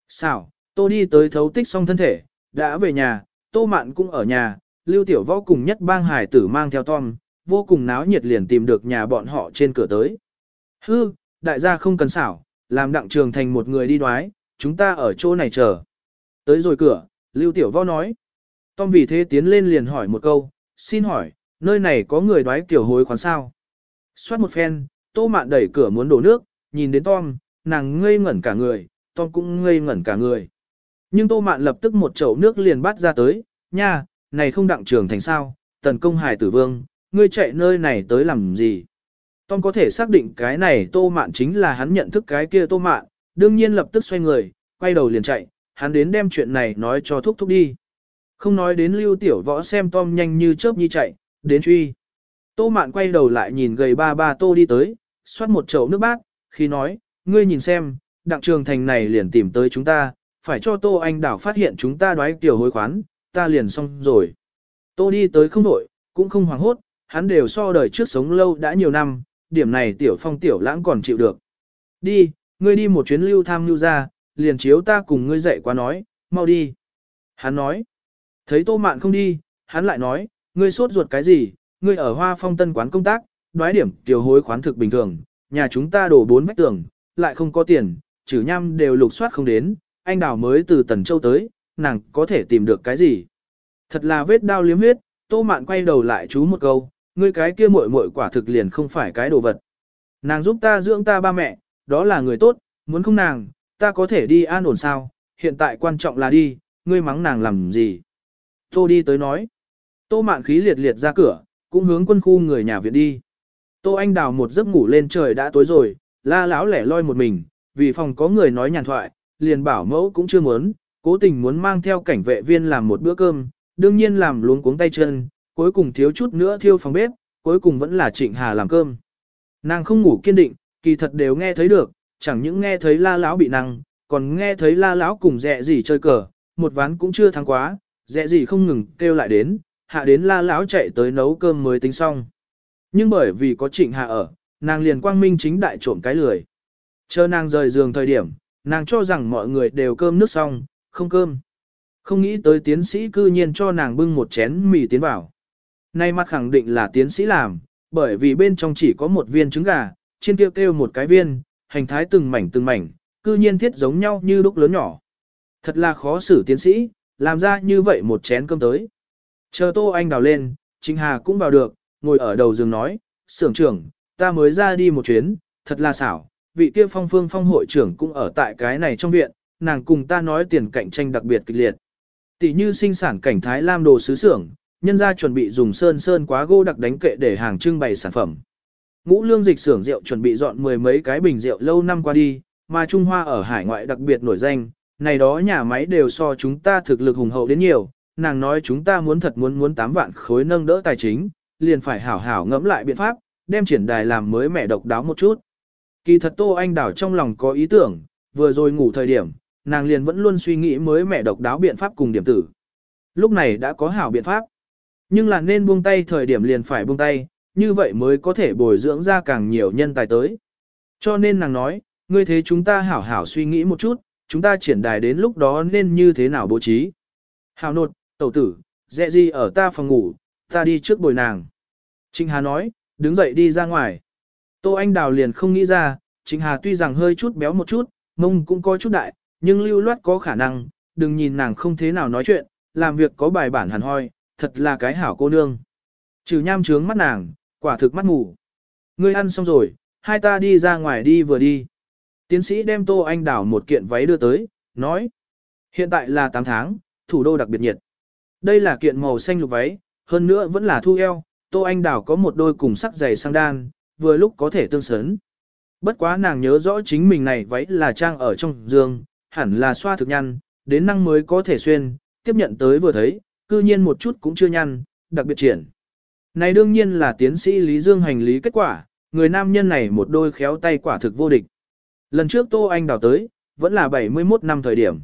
Xảo, tô đi tới thấu tích xong thân thể, đã về nhà, tô mạn cũng ở nhà, lưu tiểu võ cùng nhất bang hải tử mang theo Tom, vô cùng náo nhiệt liền tìm được nhà bọn họ trên cửa tới. Hư, đại gia không cần xảo, làm đặng trường thành một người đi đoái, chúng ta ở chỗ này chờ. Tới rồi cửa, lưu tiểu võ nói. Tom vì thế tiến lên liền hỏi một câu, xin hỏi, nơi này có người đoái kiểu hối khoán sao? Xoát một phen, tô mạn đẩy cửa muốn đổ nước, nhìn đến Tom, nàng ngây ngẩn cả người, Tom cũng ngây ngẩn cả người. Nhưng tô mạn lập tức một chậu nước liền bắt ra tới, nha, này không đặng trường thành sao, tần công hải tử vương, ngươi chạy nơi này tới làm gì? Tom có thể xác định cái này tô mạn chính là hắn nhận thức cái kia tô mạn, đương nhiên lập tức xoay người, quay đầu liền chạy, hắn đến đem chuyện này nói cho thúc thúc đi. Không nói đến lưu tiểu võ xem Tom nhanh như chớp như chạy, đến truy. Tô mạn quay đầu lại nhìn gầy ba ba tô đi tới, xoát một chậu nước bát, khi nói, ngươi nhìn xem, đặng trường thành này liền tìm tới chúng ta, phải cho tô anh đảo phát hiện chúng ta đoái tiểu hối khoán, ta liền xong rồi. Tô đi tới không đổi, cũng không hoảng hốt, hắn đều so đời trước sống lâu đã nhiều năm, điểm này tiểu phong tiểu lãng còn chịu được. Đi, ngươi đi một chuyến lưu tham lưu ra, liền chiếu ta cùng ngươi dậy quá nói, mau đi. Hắn nói, thấy tô mạn không đi, hắn lại nói, ngươi sốt ruột cái gì, ngươi ở hoa phong tân quán công tác, đoái điểm tiểu hối khoán thực bình thường, nhà chúng ta đổ bốn vách tường, lại không có tiền, trừ nhăm đều lục soát không đến, anh đào mới từ Tần Châu tới, nàng có thể tìm được cái gì. Thật là vết đau liếm huyết, tô mạn quay đầu lại chú một câu, ngươi cái kia muội muội quả thực liền không phải cái đồ vật. Nàng giúp ta dưỡng ta ba mẹ, đó là người tốt, muốn không nàng, ta có thể đi an ổn sao, hiện tại quan trọng là đi, ngươi mắng nàng làm gì. Tô đi tới nói. Tô mạn khí liệt liệt ra cửa, cũng hướng quân khu người nhà viện đi. Tô Anh đào một giấc ngủ lên trời đã tối rồi, la lão lẻ loi một mình, vì phòng có người nói nhàn thoại, liền bảo mẫu cũng chưa muốn, cố tình muốn mang theo cảnh vệ viên làm một bữa cơm, đương nhiên làm luống cuống tay chân, cuối cùng thiếu chút nữa thiêu phòng bếp, cuối cùng vẫn là Trịnh Hà làm cơm. Nàng không ngủ kiên định, kỳ thật đều nghe thấy được, chẳng những nghe thấy la lão bị năng, còn nghe thấy la lão cùng dẹ gì chơi cờ, một ván cũng chưa thắng quá, dẹ gì không ngừng kêu lại đến, hạ đến la lão chạy tới nấu cơm mới tính xong. Nhưng bởi vì có trịnh hạ ở, nàng liền quang minh chính đại trộm cái lười. Chờ nàng rời giường thời điểm, nàng cho rằng mọi người đều cơm nước xong, không cơm. Không nghĩ tới tiến sĩ cư nhiên cho nàng bưng một chén mì tiến vào. Nay mặt khẳng định là tiến sĩ làm, bởi vì bên trong chỉ có một viên trứng gà, trên kia kêu, kêu một cái viên, hành thái từng mảnh từng mảnh, cư nhiên thiết giống nhau như đúc lớn nhỏ. Thật là khó xử tiến sĩ, làm ra như vậy một chén cơm tới. Chờ Tô Anh đào lên, Trịnh Hà cũng vào được, ngồi ở đầu giường nói, sưởng trưởng, ta mới ra đi một chuyến, thật là xảo, vị kia phong phương phong hội trưởng cũng ở tại cái này trong viện, nàng cùng ta nói tiền cạnh tranh đặc biệt kịch liệt. Tỷ như sinh sản cảnh Thái Lam đồ sứ xưởng, nhân gia chuẩn bị dùng sơn sơn quá gỗ đặc đánh kệ để hàng trưng bày sản phẩm. Ngũ lương dịch xưởng rượu chuẩn bị dọn mười mấy cái bình rượu lâu năm qua đi, mà Trung Hoa ở hải ngoại đặc biệt nổi danh, này đó nhà máy đều so chúng ta thực lực hùng hậu đến nhiều, nàng nói chúng ta muốn thật muốn muốn 8 vạn khối nâng đỡ tài chính, liền phải hảo hảo ngẫm lại biện pháp, đem triển đài làm mới mẻ độc đáo một chút. Kỳ thật Tô Anh Đảo trong lòng có ý tưởng, vừa rồi ngủ thời điểm, nàng liền vẫn luôn suy nghĩ mới mẻ độc đáo biện pháp cùng điểm tử. Lúc này đã có hảo biện pháp. Nhưng là nên buông tay thời điểm liền phải buông tay, như vậy mới có thể bồi dưỡng ra càng nhiều nhân tài tới. Cho nên nàng nói, ngươi thế chúng ta hảo hảo suy nghĩ một chút, chúng ta triển đài đến lúc đó nên như thế nào bố trí. Hảo nột, tẩu tử, dẹ gì ở ta phòng ngủ, ta đi trước bồi nàng. Trịnh Hà nói, đứng dậy đi ra ngoài. Tô Anh Đào liền không nghĩ ra, Trịnh Hà tuy rằng hơi chút béo một chút, mông cũng có chút đại, nhưng lưu loát có khả năng, đừng nhìn nàng không thế nào nói chuyện, làm việc có bài bản hẳn hoi, thật là cái hảo cô nương. Trừ nham trướng mắt nàng, quả thực mắt ngủ. Ngươi ăn xong rồi, hai ta đi ra ngoài đi vừa đi. Tiến sĩ đem Tô Anh Đào một kiện váy đưa tới, nói. Hiện tại là 8 tháng, thủ đô đặc biệt nhiệt. Đây là kiện màu xanh lục váy, hơn nữa vẫn là thu eo, Tô Anh Đào có một đôi cùng sắc dày sang đan, vừa lúc có thể tương sấn. Bất quá nàng nhớ rõ chính mình này váy là trang ở trong giường, hẳn là xoa thực nhăn, đến năng mới có thể xuyên, tiếp nhận tới vừa thấy, cư nhiên một chút cũng chưa nhăn, đặc biệt triển. Này đương nhiên là tiến sĩ Lý Dương hành lý kết quả, người nam nhân này một đôi khéo tay quả thực vô địch. Lần trước Tô Anh đào tới, vẫn là 71 năm thời điểm.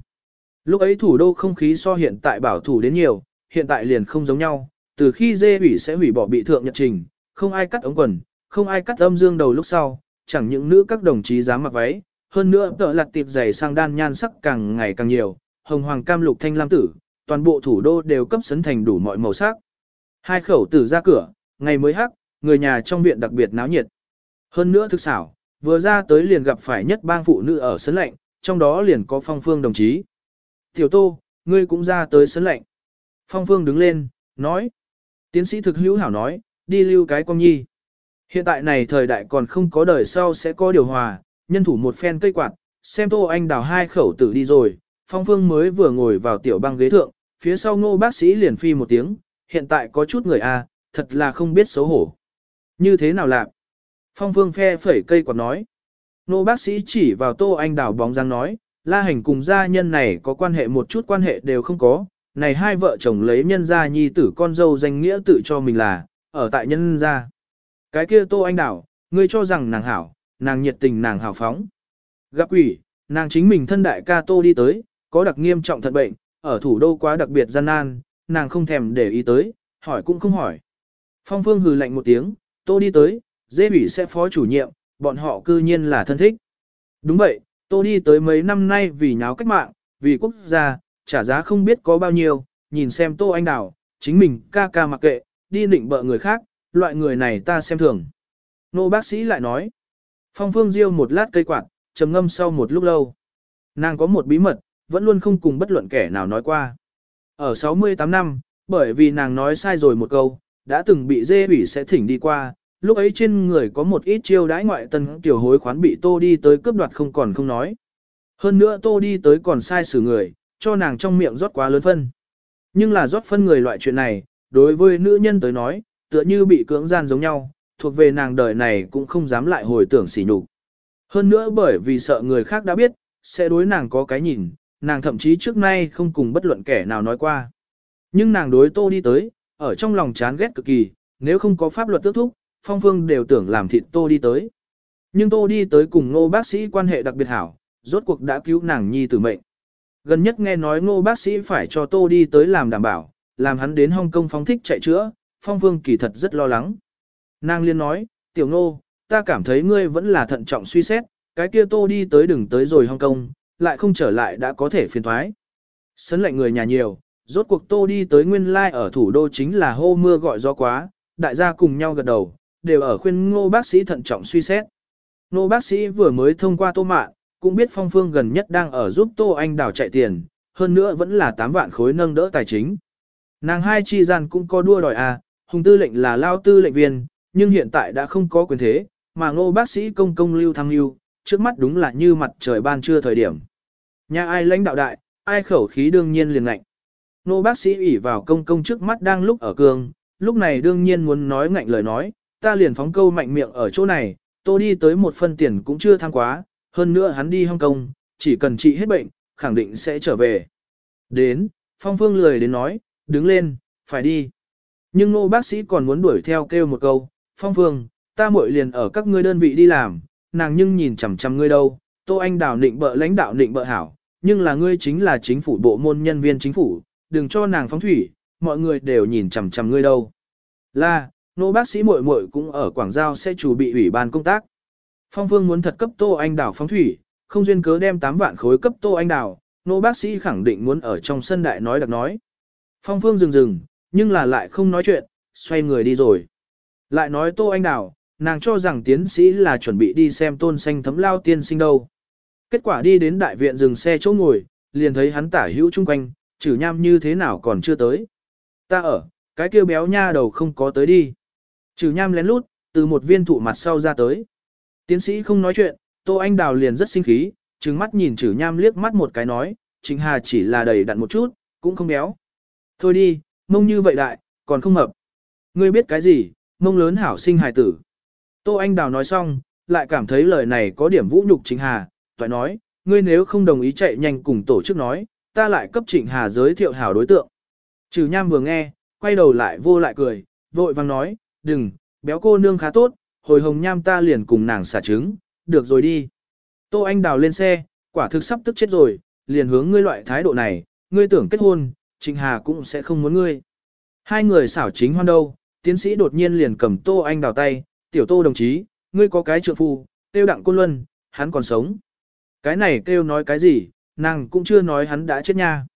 Lúc ấy thủ đô không khí so hiện tại bảo thủ đến nhiều, hiện tại liền không giống nhau, từ khi dê hủy sẽ hủy bỏ bị thượng nhật trình, không ai cắt ống quần, không ai cắt âm dương đầu lúc sau, chẳng những nữ các đồng chí dám mặc váy, hơn nữa tợ lặt tiệp dày sang đan nhan sắc càng ngày càng nhiều, hồng hoàng cam lục thanh lam tử, toàn bộ thủ đô đều cấp sấn thành đủ mọi màu sắc. Hai khẩu tử ra cửa, ngày mới hắc, người nhà trong viện đặc biệt náo nhiệt. Hơn nữa thực xảo, vừa ra tới liền gặp phải nhất bang phụ nữ ở sấn lạnh, trong đó liền có phong phương đồng chí. Tiểu tô, ngươi cũng ra tới sấn lạnh. Phong phương đứng lên, nói. Tiến sĩ thực hữu hảo nói, đi lưu cái quang nhi. Hiện tại này thời đại còn không có đời sau sẽ có điều hòa, nhân thủ một phen cây quạt, xem tô anh đào hai khẩu tử đi rồi, phong phương mới vừa ngồi vào tiểu băng ghế thượng, phía sau ngô bác sĩ liền phi một tiếng, hiện tại có chút người a, thật là không biết xấu hổ. Như thế nào lạc? Phong phương phe phẩy cây quạt nói. Ngô bác sĩ chỉ vào tô anh đào bóng dáng nói, la hành cùng gia nhân này có quan hệ một chút quan hệ đều không có, này hai vợ chồng lấy nhân gia nhi tử con dâu danh nghĩa tự cho mình là, ở tại nhân gia. Cái kia tô anh đảo, ngươi cho rằng nàng hảo, nàng nhiệt tình nàng hào phóng. Gặp quỷ, nàng chính mình thân đại ca tô đi tới, có đặc nghiêm trọng thận bệnh, ở thủ đô quá đặc biệt gian nan, nàng không thèm để ý tới, hỏi cũng không hỏi. Phong phương hừ lạnh một tiếng, tô đi tới, dê bỉ sẽ phó chủ nhiệm, bọn họ cư nhiên là thân thích. Đúng vậy, tô đi tới mấy năm nay vì nháo cách mạng, vì quốc gia, trả giá không biết có bao nhiêu, nhìn xem tô anh Đào, chính mình ca ca mặc kệ, đi định bợ người khác, loại người này ta xem thường. Nô bác sĩ lại nói, phong phương diêu một lát cây quạt, trầm ngâm sau một lúc lâu. Nàng có một bí mật, vẫn luôn không cùng bất luận kẻ nào nói qua. Ở 68 năm, bởi vì nàng nói sai rồi một câu, đã từng bị dê ủy sẽ thỉnh đi qua, lúc ấy trên người có một ít chiêu đãi ngoại tân tiểu hối khoán bị tô đi tới cướp đoạt không còn không nói. Hơn nữa tô đi tới còn sai xử người, cho nàng trong miệng rót quá lớn phân. Nhưng là rót phân người loại chuyện này, đối với nữ nhân tới nói, tựa như bị cưỡng gian giống nhau, thuộc về nàng đời này cũng không dám lại hồi tưởng xỉ nhục. Hơn nữa bởi vì sợ người khác đã biết, sẽ đối nàng có cái nhìn, nàng thậm chí trước nay không cùng bất luận kẻ nào nói qua. Nhưng nàng đối tô đi tới, ở trong lòng chán ghét cực kỳ, nếu không có pháp luật tước thúc, phong phương đều tưởng làm thịt tô đi tới. Nhưng tô đi tới cùng ngô bác sĩ quan hệ đặc biệt hảo, rốt cuộc đã cứu nàng nhi tử mệnh. Gần nhất nghe nói ngô bác sĩ phải cho tô đi tới làm đảm bảo, làm hắn đến Hong Kong phóng thích chạy chữa, phong vương kỳ thật rất lo lắng. Nàng liên nói, tiểu ngô, ta cảm thấy ngươi vẫn là thận trọng suy xét, cái kia tô đi tới đừng tới rồi Hong Kong, lại không trở lại đã có thể phiền thoái. Sấn lệnh người nhà nhiều, rốt cuộc tô đi tới nguyên lai ở thủ đô chính là hô mưa gọi gió quá, đại gia cùng nhau gật đầu, đều ở khuyên ngô bác sĩ thận trọng suy xét. Ngô bác sĩ vừa mới thông qua tô mạn, cũng biết phong phương gần nhất đang ở giúp tô anh đào chạy tiền, hơn nữa vẫn là 8 vạn khối nâng đỡ tài chính. Nàng hai chi gian cũng có đua đòi à, hùng tư lệnh là lao tư lệnh viên, nhưng hiện tại đã không có quyền thế, mà ngô bác sĩ công công lưu thăng lưu, trước mắt đúng là như mặt trời ban trưa thời điểm. Nhà ai lãnh đạo đại, ai khẩu khí đương nhiên liền ngạnh. Nô bác sĩ ủy vào công công trước mắt đang lúc ở cường, lúc này đương nhiên muốn nói ngạnh lời nói, ta liền phóng câu mạnh miệng ở chỗ này, tôi đi tới một phân tiền cũng chưa tham quá, hơn nữa hắn đi Hong Kong, chỉ cần trị hết bệnh, khẳng định sẽ trở về. Đến, Phong Phương lười đến nói, đứng lên, phải đi. Nhưng nô bác sĩ còn muốn đuổi theo kêu một câu, Phong Phương, ta muội liền ở các ngươi đơn vị đi làm, nàng nhưng nhìn chằm chằm ngươi đâu, Tô Anh Đào nịnh bợ lãnh đạo nịnh bợ hảo, nhưng là ngươi chính là chính phủ bộ môn nhân viên chính phủ, đừng cho nàng phóng thủy, mọi người đều nhìn chằm chằm ngươi đâu. Là, nô bác sĩ muội muội cũng ở Quảng Giao sẽ chủ bị ủy ban công tác. Phong Phương muốn thật cấp Tô Anh Đào phóng thủy, không duyên cớ đem 8 vạn khối cấp Tô Anh Đào, nô bác sĩ khẳng định muốn ở trong sân đại nói đặc nói. Phong Phương dừng dừng, nhưng là lại không nói chuyện, xoay người đi rồi. Lại nói Tô Anh Đào, nàng cho rằng tiến sĩ là chuẩn bị đi xem tôn xanh thấm lao tiên sinh đâu. Kết quả đi đến đại viện dừng xe chỗ ngồi, liền thấy hắn tả hữu chung quanh, chử nham như thế nào còn chưa tới. Ta ở, cái kia béo nha đầu không có tới đi. Chử nham lén lút, từ một viên thụ mặt sau ra tới. Tiến sĩ không nói chuyện, Tô Anh Đào liền rất sinh khí, trừng mắt nhìn Trử nham liếc mắt một cái nói, Trịnh Hà chỉ là đầy đặn một chút, cũng không béo. Thôi đi, mông như vậy đại, còn không hợp. Ngươi biết cái gì, mông lớn hảo sinh hài tử. Tô Anh Đào nói xong, lại cảm thấy lời này có điểm vũ nhục Trịnh Hà, toại nói, ngươi nếu không đồng ý chạy nhanh cùng tổ chức nói, ta lại cấp Trịnh Hà giới thiệu hảo đối tượng. Trừ nham vừa nghe, quay đầu lại vô lại cười, vội vang nói, đừng, béo cô nương khá tốt, hồi hồng nham ta liền cùng nàng xả trứng, được rồi đi. Tô Anh Đào lên xe, quả thực sắp tức chết rồi, liền hướng ngươi loại thái độ này, ngươi tưởng kết hôn, Trịnh Hà cũng sẽ không muốn ngươi. Hai người xảo chính hoan đâu, tiến sĩ đột nhiên liền cầm Tô Anh Đào tay, tiểu Tô đồng chí, ngươi có cái trượng phu, tiêu đặng côn luân, hắn còn sống. Cái này kêu nói cái gì, nàng cũng chưa nói hắn đã chết nha.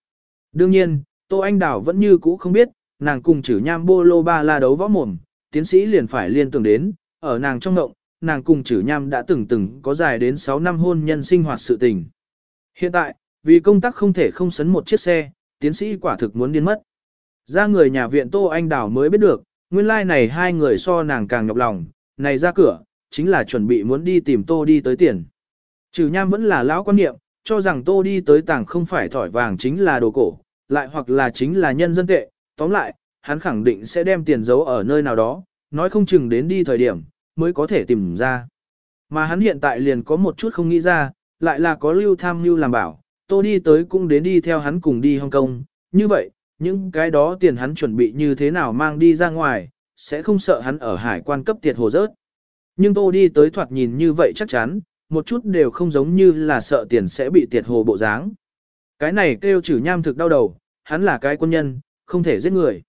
Đương nhiên, Tô Anh Đào vẫn như cũ không biết, nàng cùng chử nham bô lô ba la đấu võ mồm, tiến sĩ liền phải liên tưởng đến, ở nàng trong ngộng, nàng cùng chử nham đã từng từng có dài đến 6 năm hôn nhân sinh hoạt sự tình. Hiện tại, vì công tác không thể không sấn một chiếc xe, tiến sĩ quả thực muốn điên mất. Ra người nhà viện Tô Anh Đào mới biết được, nguyên lai like này hai người so nàng càng nhọc lòng, này ra cửa, chính là chuẩn bị muốn đi tìm Tô đi tới tiền. Trừ nham vẫn là lão quan niệm, cho rằng Tô đi tới tàng không phải thỏi vàng chính là đồ cổ, lại hoặc là chính là nhân dân tệ, tóm lại, hắn khẳng định sẽ đem tiền giấu ở nơi nào đó, nói không chừng đến đi thời điểm, mới có thể tìm ra. Mà hắn hiện tại liền có một chút không nghĩ ra, lại là có lưu tham lưu làm bảo, Tô đi tới cũng đến đi theo hắn cùng đi Hong Kong, như vậy, những cái đó tiền hắn chuẩn bị như thế nào mang đi ra ngoài, sẽ không sợ hắn ở hải quan cấp tiệt hồ rớt. Nhưng Tô đi tới thoạt nhìn như vậy chắc chắn, một chút đều không giống như là sợ tiền sẽ bị tiệt hồ bộ dáng. Cái này kêu chử nham thực đau đầu, hắn là cái quân nhân, không thể giết người.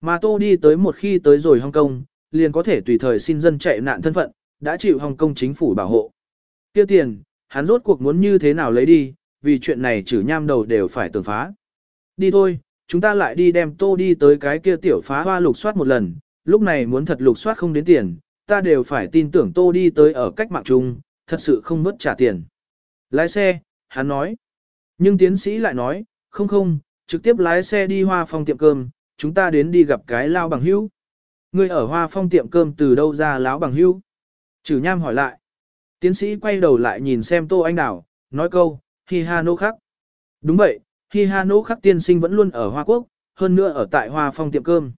Mà Tô đi tới một khi tới rồi Hong Kong, liền có thể tùy thời xin dân chạy nạn thân phận, đã chịu Hồng Kông chính phủ bảo hộ. Kia tiền, hắn rốt cuộc muốn như thế nào lấy đi, vì chuyện này chử nham đầu đều phải tường phá. Đi thôi, chúng ta lại đi đem Tô đi tới cái kia tiểu phá hoa lục soát một lần, lúc này muốn thật lục soát không đến tiền, ta đều phải tin tưởng Tô đi tới ở cách mạng chung, thật sự không mất trả tiền. Lái xe, hắn nói. Nhưng tiến sĩ lại nói, không không, trực tiếp lái xe đi hoa phong tiệm cơm, chúng ta đến đi gặp cái lao bằng hữu. Ngươi ở hoa phong tiệm cơm từ đâu ra láo bằng hữu? Chử nham hỏi lại. Tiến sĩ quay đầu lại nhìn xem Tô Anh Đào, nói câu, hi ha nô khắc. Đúng vậy, hi ha nô khắc tiên sinh vẫn luôn ở Hoa Quốc, hơn nữa ở tại hoa phong tiệm cơm.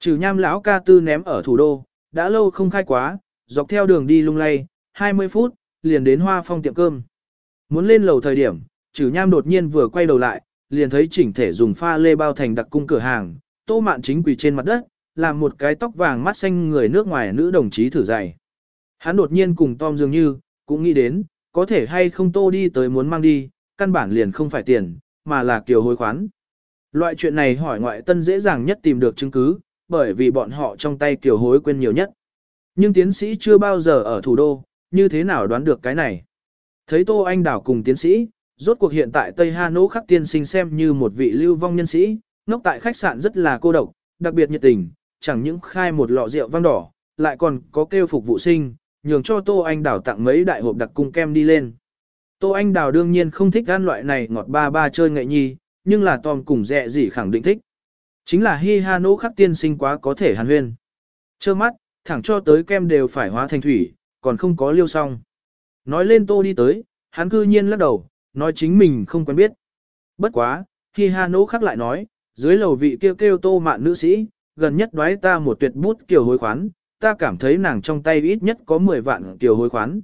Trừ nham lão ca tư ném ở thủ đô, đã lâu không khai quá, dọc theo đường đi lung lay, 20 phút, liền đến hoa phong tiệm cơm. Muốn lên lầu thời điểm, trừ nham đột nhiên vừa quay đầu lại, liền thấy chỉnh thể dùng pha lê bao thành đặc cung cửa hàng, tô mạn chính quỳ trên mặt đất, làm một cái tóc vàng mắt xanh người nước ngoài nữ đồng chí thử dạy. Hắn đột nhiên cùng Tom dường như, cũng nghĩ đến, có thể hay không tô đi tới muốn mang đi, căn bản liền không phải tiền, mà là kiều hối khoán. Loại chuyện này hỏi ngoại tân dễ dàng nhất tìm được chứng cứ, bởi vì bọn họ trong tay kiều hối quên nhiều nhất. Nhưng tiến sĩ chưa bao giờ ở thủ đô, như thế nào đoán được cái này? Thấy Tô Anh Đảo cùng tiến sĩ, rốt cuộc hiện tại Tây Hà Nỗ khắc tiên sinh xem như một vị lưu vong nhân sĩ, ngốc tại khách sạn rất là cô độc, đặc biệt nhiệt tình, chẳng những khai một lọ rượu vang đỏ, lại còn có kêu phục vụ sinh, nhường cho Tô Anh đào tặng mấy đại hộp đặc cung kem đi lên. Tô Anh Đào đương nhiên không thích ăn loại này ngọt ba ba chơi nghệ nhi, nhưng là Tom cùng dẹ gì khẳng định thích. Chính là hi ha nỗ khắc tiên sinh quá có thể hàn huyên. Chơ mắt, thẳng cho tới kem đều phải hóa thành thủy, còn không có liêu xong. Nói lên tô đi tới, hắn cư nhiên lắc đầu, nói chính mình không quen biết. Bất quá, hi Hà Nỗ khắc lại nói, dưới lầu vị kêu kêu tô mạn nữ sĩ, gần nhất đoái ta một tuyệt bút kiểu hối khoán, ta cảm thấy nàng trong tay ít nhất có 10 vạn kiểu hối khoán.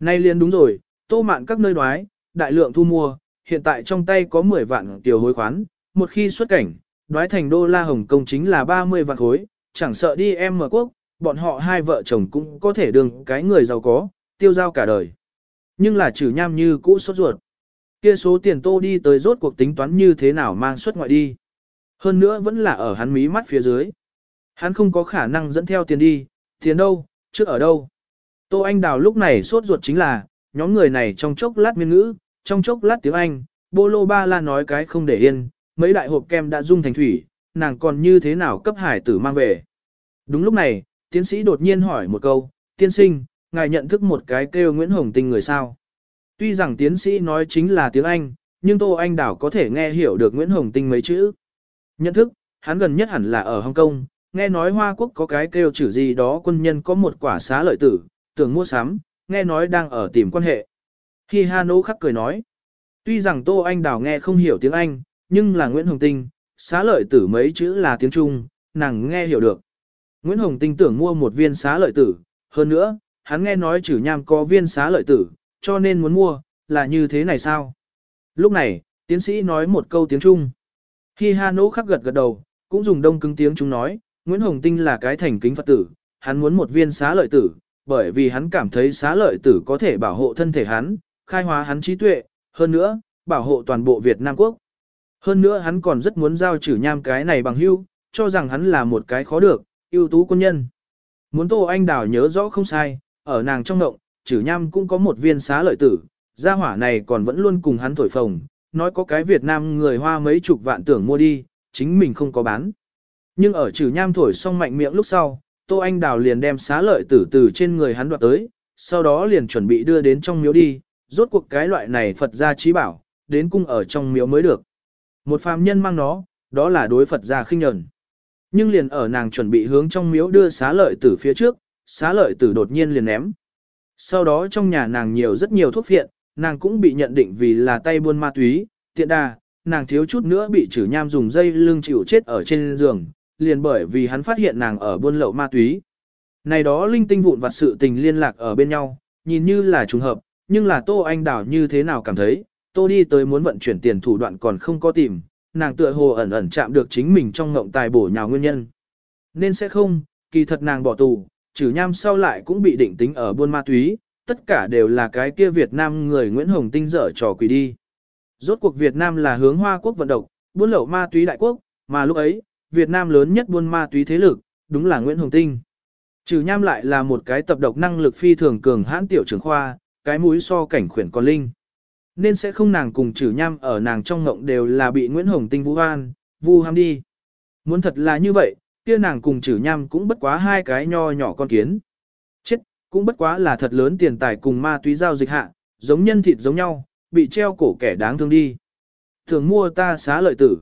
Nay liền đúng rồi, tô mạn các nơi đoái, đại lượng thu mua, hiện tại trong tay có 10 vạn kiểu hối khoán, một khi xuất cảnh, đoái thành đô la Hồng Kông chính là 30 vạn khối, chẳng sợ đi em mở quốc, bọn họ hai vợ chồng cũng có thể đường cái người giàu có, tiêu giao cả đời. Nhưng là trừ nham như cũ sốt ruột. Kia số tiền tô đi tới rốt cuộc tính toán như thế nào mang xuất ngoại đi. Hơn nữa vẫn là ở hắn mí mắt phía dưới. Hắn không có khả năng dẫn theo tiền đi, tiền đâu, trước ở đâu. Tô Anh Đào lúc này sốt ruột chính là, nhóm người này trong chốc lát miên ngữ, trong chốc lát tiếng Anh, bô lô ba la nói cái không để yên, mấy đại hộp kem đã dung thành thủy, nàng còn như thế nào cấp hải tử mang về. Đúng lúc này, tiến sĩ đột nhiên hỏi một câu, tiên sinh, ngài nhận thức một cái kêu Nguyễn Hồng Tinh người sao. Tuy rằng tiến sĩ nói chính là tiếng Anh, nhưng Tô Anh Đảo có thể nghe hiểu được Nguyễn Hồng Tinh mấy chữ. Nhận thức, hắn gần nhất hẳn là ở Hồng Kông, nghe nói Hoa Quốc có cái kêu chữ gì đó quân nhân có một quả xá lợi tử, tưởng mua sắm, nghe nói đang ở tìm quan hệ. Khi Hà Nô khắc cười nói, tuy rằng Tô Anh Đào nghe không hiểu tiếng Anh, nhưng là Nguyễn Hồng Tinh, xá lợi tử mấy chữ là tiếng Trung, nàng nghe hiểu được. Nguyễn Hồng Tinh tưởng mua một viên xá lợi tử, hơn nữa, hắn nghe nói chữ nham có viên xá lợi tử, cho nên muốn mua, là như thế này sao? Lúc này, tiến sĩ nói một câu tiếng Trung. Khi Hà Nỗ khắc gật gật đầu, cũng dùng đông cứng tiếng chúng nói, Nguyễn Hồng Tinh là cái thành kính Phật tử, hắn muốn một viên xá lợi tử, bởi vì hắn cảm thấy xá lợi tử có thể bảo hộ thân thể hắn, khai hóa hắn trí tuệ, hơn nữa, bảo hộ toàn bộ Việt Nam Quốc. Hơn nữa hắn còn rất muốn giao trừ nham cái này bằng hưu, cho rằng hắn là một cái khó được, ưu tú quân nhân. Muốn Tô Anh Đào nhớ rõ không sai, ở nàng trong ngộng, trừ nham cũng có một viên xá lợi tử, gia hỏa này còn vẫn luôn cùng hắn thổi phồng, nói có cái Việt Nam người hoa mấy chục vạn tưởng mua đi, chính mình không có bán. Nhưng ở trừ nham thổi xong mạnh miệng lúc sau, Tô Anh Đào liền đem xá lợi tử từ trên người hắn đoạt tới, sau đó liền chuẩn bị đưa đến trong miếu đi, rốt cuộc cái loại này Phật gia trí bảo, đến cung ở trong miếu mới được. Một phàm nhân mang nó, đó là đối Phật gia khinh nhẫn. Nhưng liền ở nàng chuẩn bị hướng trong miếu đưa xá lợi tử phía trước, xá lợi tử đột nhiên liền ném. Sau đó trong nhà nàng nhiều rất nhiều thuốc phiện, nàng cũng bị nhận định vì là tay buôn ma túy, tiện đà, nàng thiếu chút nữa bị chử nham dùng dây lưng chịu chết ở trên giường, liền bởi vì hắn phát hiện nàng ở buôn lậu ma túy. Này đó linh tinh vụn vặt sự tình liên lạc ở bên nhau, nhìn như là trùng hợp, nhưng là Tô Anh Đảo như thế nào cảm thấy, Tô đi tới muốn vận chuyển tiền thủ đoạn còn không có tìm, nàng tựa hồ ẩn ẩn chạm được chính mình trong ngộng tài bổ nhào nguyên nhân. Nên sẽ không, kỳ thật nàng bỏ tù, trừ nham sau lại cũng bị định tính ở buôn ma túy, tất cả đều là cái kia Việt Nam người Nguyễn Hồng Tinh dở trò quỷ đi. Rốt cuộc Việt Nam là hướng Hoa quốc vận động, buôn lậu ma túy đại quốc, mà lúc ấy, Việt Nam lớn nhất buôn ma túy thế lực, đúng là Nguyễn Hồng Tinh. Trừ nham lại là một cái tập độc năng lực phi thường cường hãn tiểu trưởng khoa, cái mũi so cảnh khuyển con linh. Nên sẽ không nàng cùng trừ nham ở nàng trong ngộng đều là bị Nguyễn Hồng Tinh vũ hoan, vu ham đi. Muốn thật là như vậy, kia nàng cùng trừ nham cũng bất quá hai cái nho nhỏ con kiến. Cũng bất quá là thật lớn tiền tài cùng ma túy giao dịch hạ, giống nhân thịt giống nhau, bị treo cổ kẻ đáng thương đi. Thường mua ta xá lợi tử.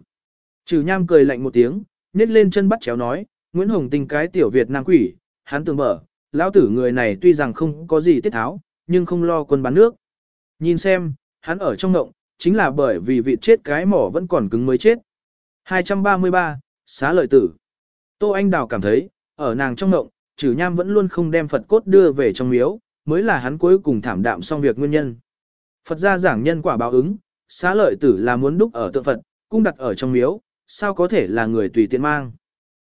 Trừ nham cười lạnh một tiếng, nhét lên chân bắt chéo nói, Nguyễn Hồng tình cái tiểu Việt Nam quỷ, hắn tưởng mở, lão tử người này tuy rằng không có gì tiết tháo, nhưng không lo quân bán nước. Nhìn xem, hắn ở trong ngộng, chính là bởi vì vị chết cái mỏ vẫn còn cứng mới chết. 233, xá lợi tử. Tô Anh Đào cảm thấy, ở nàng trong ngộng, trừ nham vẫn luôn không đem Phật cốt đưa về trong miếu, mới là hắn cuối cùng thảm đạm xong việc nguyên nhân. Phật gia giảng nhân quả báo ứng, xá lợi tử là muốn đúc ở tượng Phật, cung đặt ở trong miếu, sao có thể là người tùy tiện mang.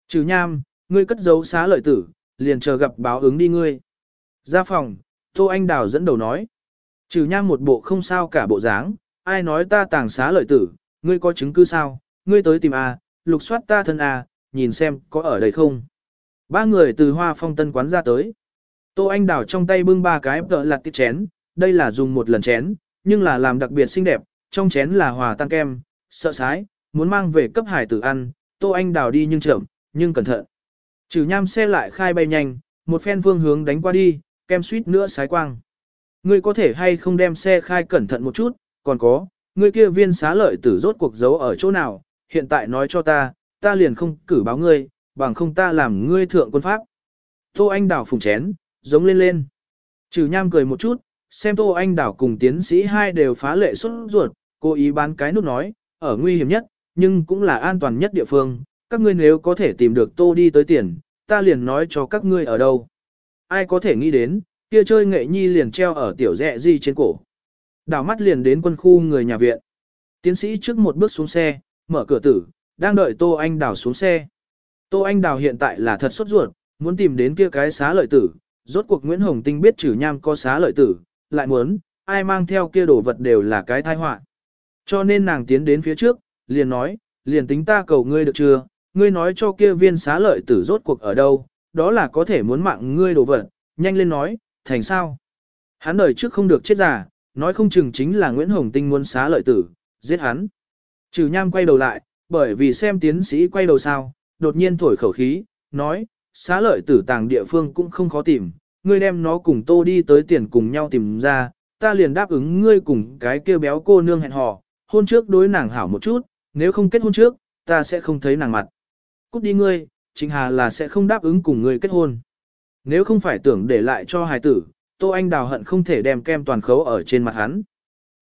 Trừ nham, ngươi cất giấu xá lợi tử, liền chờ gặp báo ứng đi ngươi. Ra phòng, Tô Anh Đào dẫn đầu nói. Trừ nham một bộ không sao cả bộ dáng, ai nói ta tàng xá lợi tử, ngươi có chứng cứ sao, ngươi tới tìm A, lục soát ta thân A, nhìn xem có ở đây không. Ba người từ hoa phong tân quán ra tới. Tô Anh Đào trong tay bưng ba cái tợ lặt tiết chén, đây là dùng một lần chén, nhưng là làm đặc biệt xinh đẹp, trong chén là hòa tan kem, sợ sái, muốn mang về cấp hải tử ăn, Tô Anh Đào đi nhưng chậm, nhưng cẩn thận. Trừ nham xe lại khai bay nhanh, một phen phương hướng đánh qua đi, kem suýt nữa sái quang. Ngươi có thể hay không đem xe khai cẩn thận một chút, còn có, ngươi kia viên xá lợi tử rốt cuộc giấu ở chỗ nào, hiện tại nói cho ta, ta liền không cử báo ngươi, bằng không ta làm ngươi thượng quân pháp. Tô Anh đảo phùng chén, giống lên lên. Trừ nham cười một chút, xem Tô Anh Đảo cùng tiến sĩ hai đều phá lệ xuất ruột, cố ý bán cái nút nói, ở nguy hiểm nhất, nhưng cũng là an toàn nhất địa phương, các ngươi nếu có thể tìm được Tô đi tới tiền, ta liền nói cho các ngươi ở đâu. Ai có thể nghĩ đến, kia chơi nghệ nhi liền treo ở tiểu rẹ di trên cổ. Đảo mắt liền đến quân khu người nhà viện. Tiến sĩ trước một bước xuống xe, mở cửa tử, đang đợi Tô Anh Đào xuống xe. Tô Anh Đào hiện tại là thật sốt ruột, muốn tìm đến kia cái xá lợi tử. Rốt cuộc Nguyễn Hồng Tinh biết trừ nham có xá lợi tử, lại muốn, ai mang theo kia đồ vật đều là cái tai họa. Cho nên nàng tiến đến phía trước, liền nói, liền tính ta cầu ngươi được chưa, ngươi nói cho kia viên xá lợi tử rốt cuộc ở đâu, đó là có thể muốn mạng ngươi đồ vật, nhanh lên nói, thành sao. Hắn đời trước không được chết giả, nói không chừng chính là Nguyễn Hồng Tinh muốn xá lợi tử, giết hắn. Trừ nham quay đầu lại, bởi vì xem tiến sĩ quay đầu sao, đột nhiên thổi khẩu khí, nói, xá lợi tử tàng địa phương cũng không khó tìm, ngươi đem nó cùng tô đi tới tiền cùng nhau tìm ra, ta liền đáp ứng ngươi cùng cái kia béo cô nương hẹn hò, hôn trước đối nàng hảo một chút, nếu không kết hôn trước, ta sẽ không thấy nàng mặt. Cút đi ngươi, Trịnh Hà là sẽ không đáp ứng cùng ngươi kết hôn. Nếu không phải tưởng để lại cho hài tử, Tô Anh Đào hận không thể đem kem toàn khấu ở trên mặt hắn.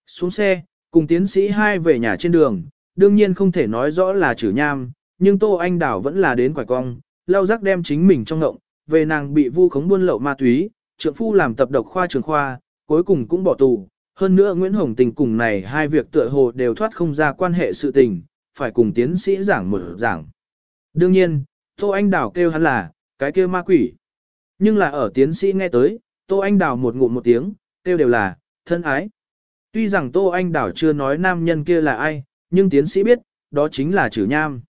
Xuống xe, cùng tiến sĩ hai về nhà trên đường, đương nhiên không thể nói rõ là chử nham, nhưng Tô Anh đảo vẫn là đến quải cong, lau rắc đem chính mình trong ngộng, về nàng bị vu khống buôn lậu ma túy, trượng phu làm tập độc khoa trường khoa, cuối cùng cũng bỏ tù. Hơn nữa Nguyễn Hồng Tình cùng này hai việc tựa hồ đều thoát không ra quan hệ sự tình, phải cùng tiến sĩ giảng một giảng. Đương nhiên, Tô Anh đảo kêu hắn là, cái kêu ma quỷ. Nhưng là ở tiến sĩ nghe tới, Tô Anh đảo một ngụm một tiếng, kêu đều là, thân ái. Tuy rằng Tô Anh đảo chưa nói nam nhân kia là ai, nhưng tiến sĩ biết, đó chính là chử nham.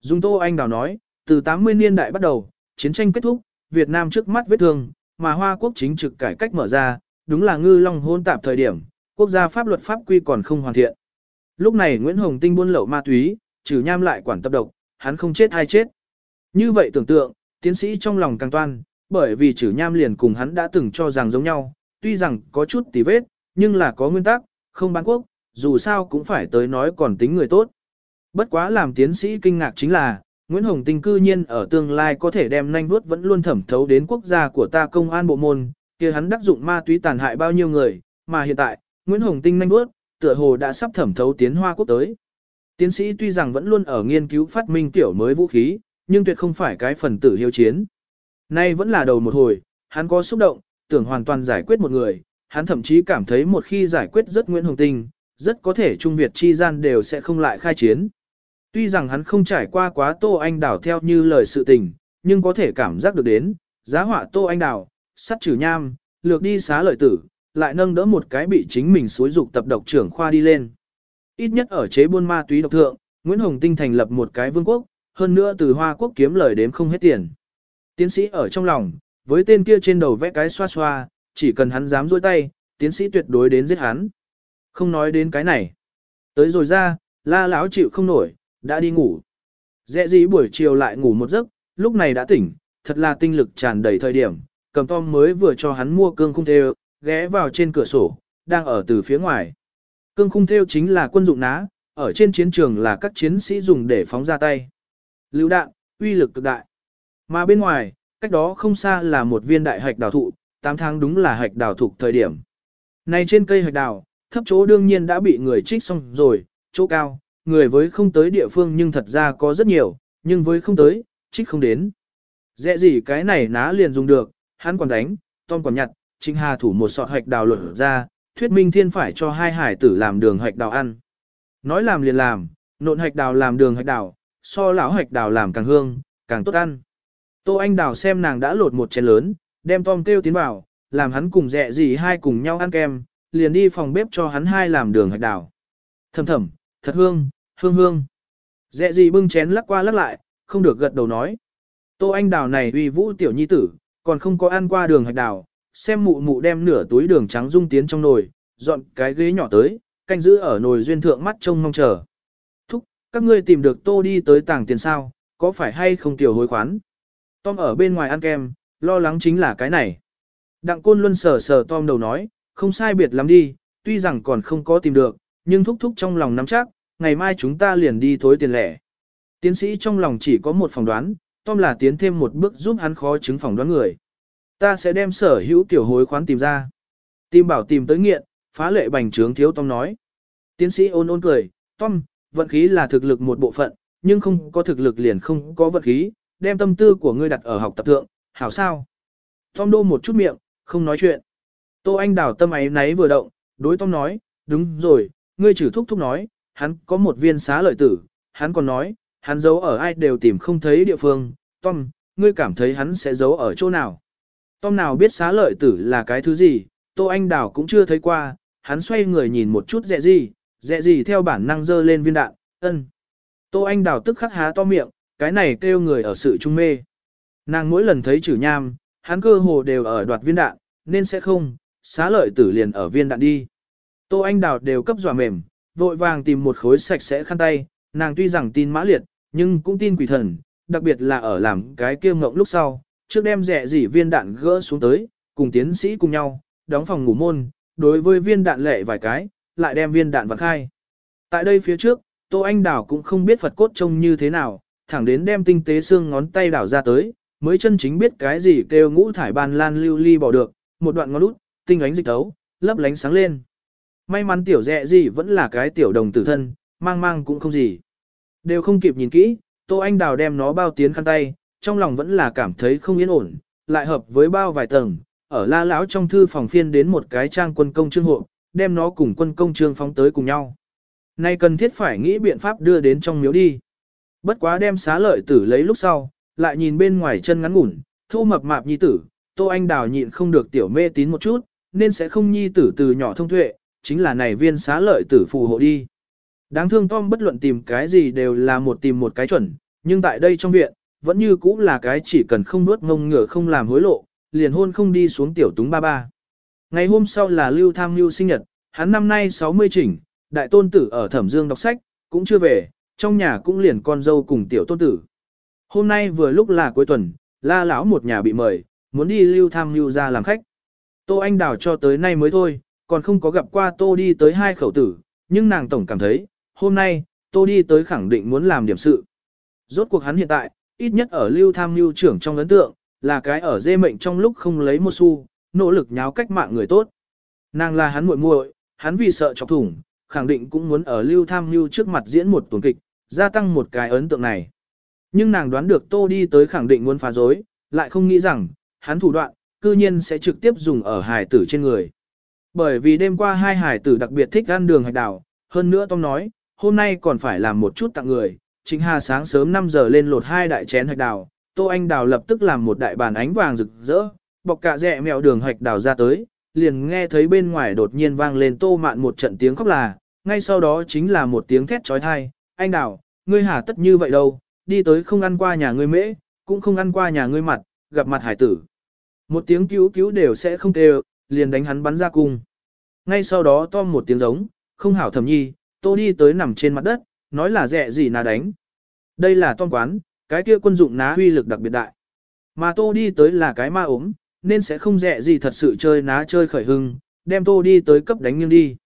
Dùng Tô Anh Đào nói, từ 80 niên đại bắt đầu, chiến tranh kết thúc, Việt Nam trước mắt vết thương, mà Hoa Quốc chính trực cải cách mở ra, đúng là ngư long hôn tạp thời điểm, quốc gia pháp luật pháp quy còn không hoàn thiện. Lúc này Nguyễn Hồng Tinh buôn lậu ma túy, trừ nham lại quản tập độc, hắn không chết hay chết. Như vậy tưởng tượng, tiến sĩ trong lòng càng toan, bởi vì trừ nham liền cùng hắn đã từng cho rằng giống nhau, tuy rằng có chút tì vết, nhưng là có nguyên tắc, không bán quốc, dù sao cũng phải tới nói còn tính người tốt. Bất quá làm tiến sĩ kinh ngạc chính là, Nguyễn Hồng Tinh cư nhiên ở tương lai có thể đem nhanh vuốt vẫn luôn thẩm thấu đến quốc gia của ta công an bộ môn, kia hắn đắc dụng ma túy tàn hại bao nhiêu người, mà hiện tại, Nguyễn Hồng Tinh nhanh vuốt, tựa hồ đã sắp thẩm thấu tiến hoa quốc tới. Tiến sĩ tuy rằng vẫn luôn ở nghiên cứu phát minh tiểu mới vũ khí, nhưng tuyệt không phải cái phần tử hiếu chiến. Nay vẫn là đầu một hồi, hắn có xúc động, tưởng hoàn toàn giải quyết một người, hắn thậm chí cảm thấy một khi giải quyết rất Nguyễn Hồng Tinh, rất có thể Trung Việt chi gian đều sẽ không lại khai chiến. Tuy rằng hắn không trải qua quá Tô Anh đảo theo như lời sự tình, nhưng có thể cảm giác được đến, giá họa Tô Anh đảo, sắt trừ nham, lược đi xá lợi tử, lại nâng đỡ một cái bị chính mình xối dục tập độc trưởng khoa đi lên. Ít nhất ở chế buôn ma túy độc thượng, Nguyễn Hồng Tinh thành lập một cái vương quốc, hơn nữa từ Hoa Quốc kiếm lời đếm không hết tiền. Tiến sĩ ở trong lòng, với tên kia trên đầu vẽ cái xoa xoa, chỉ cần hắn dám dôi tay, tiến sĩ tuyệt đối đến giết hắn. Không nói đến cái này. Tới rồi ra, la lão chịu không nổi, đã đi ngủ. Dẹ dĩ buổi chiều lại ngủ một giấc, lúc này đã tỉnh, thật là tinh lực tràn đầy thời điểm, cầm Tom mới vừa cho hắn mua cương khung theo, ghé vào trên cửa sổ, đang ở từ phía ngoài. Cương khung theo chính là quân dụng ná, ở trên chiến trường là các chiến sĩ dùng để phóng ra tay. Lưu đạn, uy lực cực đại. Mà bên ngoài, cách đó không xa là một viên đại hạch đào thụ, 8 tháng đúng là hạch đào thụ thời điểm. Này trên cây hạch đào, thấp chỗ đương nhiên đã bị người trích xong rồi, chỗ cao, người với không tới địa phương nhưng thật ra có rất nhiều, nhưng với không tới, trích không đến. Dẹ gì cái này ná liền dùng được, hắn còn đánh, Tom còn nhặt, Trịnh Hà thủ một sọt hạch đào lột ra, thuyết minh thiên phải cho hai hải tử làm đường hạch đào ăn. Nói làm liền làm, nộn hạch đào làm đường hạch đào, so lão hạch đào làm càng hương, càng tốt ăn. Tô Anh Đào xem nàng đã lột một chén lớn, đem Tom kêu tiến vào, làm hắn cùng dẹ gì hai cùng nhau ăn kem, liền đi phòng bếp cho hắn hai làm đường hạch đào. Thầm thầm, thật hương, hương hương. Dẹ gì bưng chén lắc qua lắc lại, không được gật đầu nói. Tô Anh Đào này uy vũ tiểu nhi tử, còn không có ăn qua đường hạch đào, xem mụ mụ đem nửa túi đường trắng dung tiến trong nồi, dọn cái ghế nhỏ tới, canh giữ ở nồi duyên thượng mắt trông mong chờ. Thúc, các ngươi tìm được tô đi tới tàng tiền sao, có phải hay không tiểu hối khoán? Tom ở bên ngoài ăn kem, lo lắng chính là cái này. Đặng côn luân sờ sờ Tom đầu nói, không sai biệt lắm đi, tuy rằng còn không có tìm được, nhưng thúc thúc trong lòng nắm chắc, ngày mai chúng ta liền đi thối tiền lẻ. Tiến sĩ trong lòng chỉ có một phỏng đoán, Tom là tiến thêm một bước giúp hắn khó chứng phỏng đoán người. Ta sẽ đem sở hữu tiểu hối khoán tìm ra. Tìm bảo tìm tới nghiện, phá lệ bành trướng thiếu Tom nói. Tiến sĩ ôn ôn cười, Tom, vận khí là thực lực một bộ phận, nhưng không có thực lực liền không có vận khí, đem tâm tư của ngươi đặt ở học tập thượng, hảo sao? Tom đô một chút miệng, không nói chuyện. Tô Anh đảo tâm ấy náy vừa động, đối Tom nói, đúng rồi, ngươi chử thúc thúc nói, hắn có một viên xá lợi tử, hắn còn nói, hắn giấu ở ai đều tìm không thấy địa phương, Tom, ngươi cảm thấy hắn sẽ giấu ở chỗ nào? Tom nào biết xá lợi tử là cái thứ gì, Tô Anh Đào cũng chưa thấy qua, hắn xoay người nhìn một chút dẹ gì, dẹ gì theo bản năng dơ lên viên đạn, ân. Tô Anh Đào tức khắc há to miệng, cái này kêu người ở sự trung mê. Nàng mỗi lần thấy chử nham, hắn cơ hồ đều ở đoạt viên đạn, nên sẽ không, xá lợi tử liền ở viên đạn đi. Tô Anh Đào đều cấp dọa mềm, vội vàng tìm một khối sạch sẽ khăn tay, nàng tuy rằng tin mã liệt, nhưng cũng tin quỷ thần, đặc biệt là ở làm cái kia ngộng lúc sau, trước đem rẻ dỉ viên đạn gỡ xuống tới, cùng tiến sĩ cùng nhau, đóng phòng ngủ môn, đối với viên đạn lệ vài cái, lại đem viên đạn vặn khai. Tại đây phía trước, Tô Anh Đảo cũng không biết Phật cốt trông như thế nào, thẳng đến đem tinh tế xương ngón tay đảo ra tới, mới chân chính biết cái gì kêu ngũ thải ban lan lưu ly bỏ được, một đoạn ngón út, tinh ánh dịch tấu, lấp lánh sáng lên. May mắn tiểu dẹ gì vẫn là cái tiểu đồng tử thân, mang mang cũng không gì. Đều không kịp nhìn kỹ, Tô Anh Đào đem nó bao tiến khăn tay, trong lòng vẫn là cảm thấy không yên ổn, lại hợp với bao vài tầng, ở la lão trong thư phòng phiên đến một cái trang quân công trương hộ, đem nó cùng quân công trương phóng tới cùng nhau. Nay cần thiết phải nghĩ biện pháp đưa đến trong miếu đi. Bất quá đem xá lợi tử lấy lúc sau, lại nhìn bên ngoài chân ngắn ngủn, thu mập mạp nhi tử, Tô Anh Đào nhịn không được tiểu mê tín một chút, nên sẽ không nhi tử từ nhỏ thông tuệ, chính là này viên xá lợi tử phù hộ đi. Đáng thương Tom bất luận tìm cái gì đều là một tìm một cái chuẩn, nhưng tại đây trong viện, vẫn như cũ là cái chỉ cần không nuốt ngông ngửa không làm hối lộ, liền hôn không đi xuống tiểu túng ba ba. Ngày hôm sau là Lưu Tham Lưu sinh nhật, hắn năm nay 60 chỉnh, đại tôn tử ở Thẩm Dương đọc sách, cũng chưa về, trong nhà cũng liền con dâu cùng tiểu tôn tử. Hôm nay vừa lúc là cuối tuần, la lão một nhà bị mời, muốn đi Lưu Tham Lưu ra làm khách. Tô Anh Đào cho tới nay mới thôi, còn không có gặp qua Tô đi tới hai khẩu tử, nhưng nàng tổng cảm thấy, hôm nay, Tô đi tới khẳng định muốn làm điểm sự. Rốt cuộc hắn hiện tại, ít nhất ở Lưu Tham Lưu trưởng trong ấn tượng, là cái ở dê mệnh trong lúc không lấy một xu, nỗ lực nháo cách mạng người tốt. Nàng là hắn muội muội, hắn vì sợ chọc thủng, khẳng định cũng muốn ở lưu tham lưu trước mặt diễn một tuần kịch, gia tăng một cái ấn tượng này. Nhưng nàng đoán được tô đi tới khẳng định muốn phá dối, lại không nghĩ rằng, hắn thủ đoạn, cư nhiên sẽ trực tiếp dùng ở hài tử trên người. Bởi vì đêm qua hai hải tử đặc biệt thích ăn đường hạch đào, hơn nữa Tom nói, hôm nay còn phải làm một chút tặng người, Trịnh Hà sáng sớm 5 giờ lên lột hai đại chén hạch đào, Tô Anh Đào lập tức làm một đại bàn ánh vàng rực rỡ, bọc cả rẹ mèo đường hạch đào ra tới, liền nghe thấy bên ngoài đột nhiên vang lên tô mạn một trận tiếng khóc là, ngay sau đó chính là một tiếng thét trói thai, anh Đào, ngươi hà tất như vậy đâu, đi tới không ăn qua nhà ngươi mễ, cũng không ăn qua nhà ngươi mặt, gặp mặt hải tử. Một tiếng cứu cứu đều sẽ không kêu, liền đánh hắn bắn ra cung. Ngay sau đó to một tiếng giống, không hảo thẩm nhi, tô đi tới nằm trên mặt đất, nói là dẹ gì nà đánh. Đây là tom quán, cái kia quân dụng ná huy lực đặc biệt đại. Mà tô đi tới là cái ma ốm, nên sẽ không dẹ gì thật sự chơi ná chơi khởi hưng, đem tô đi tới cấp đánh nghiêng đi.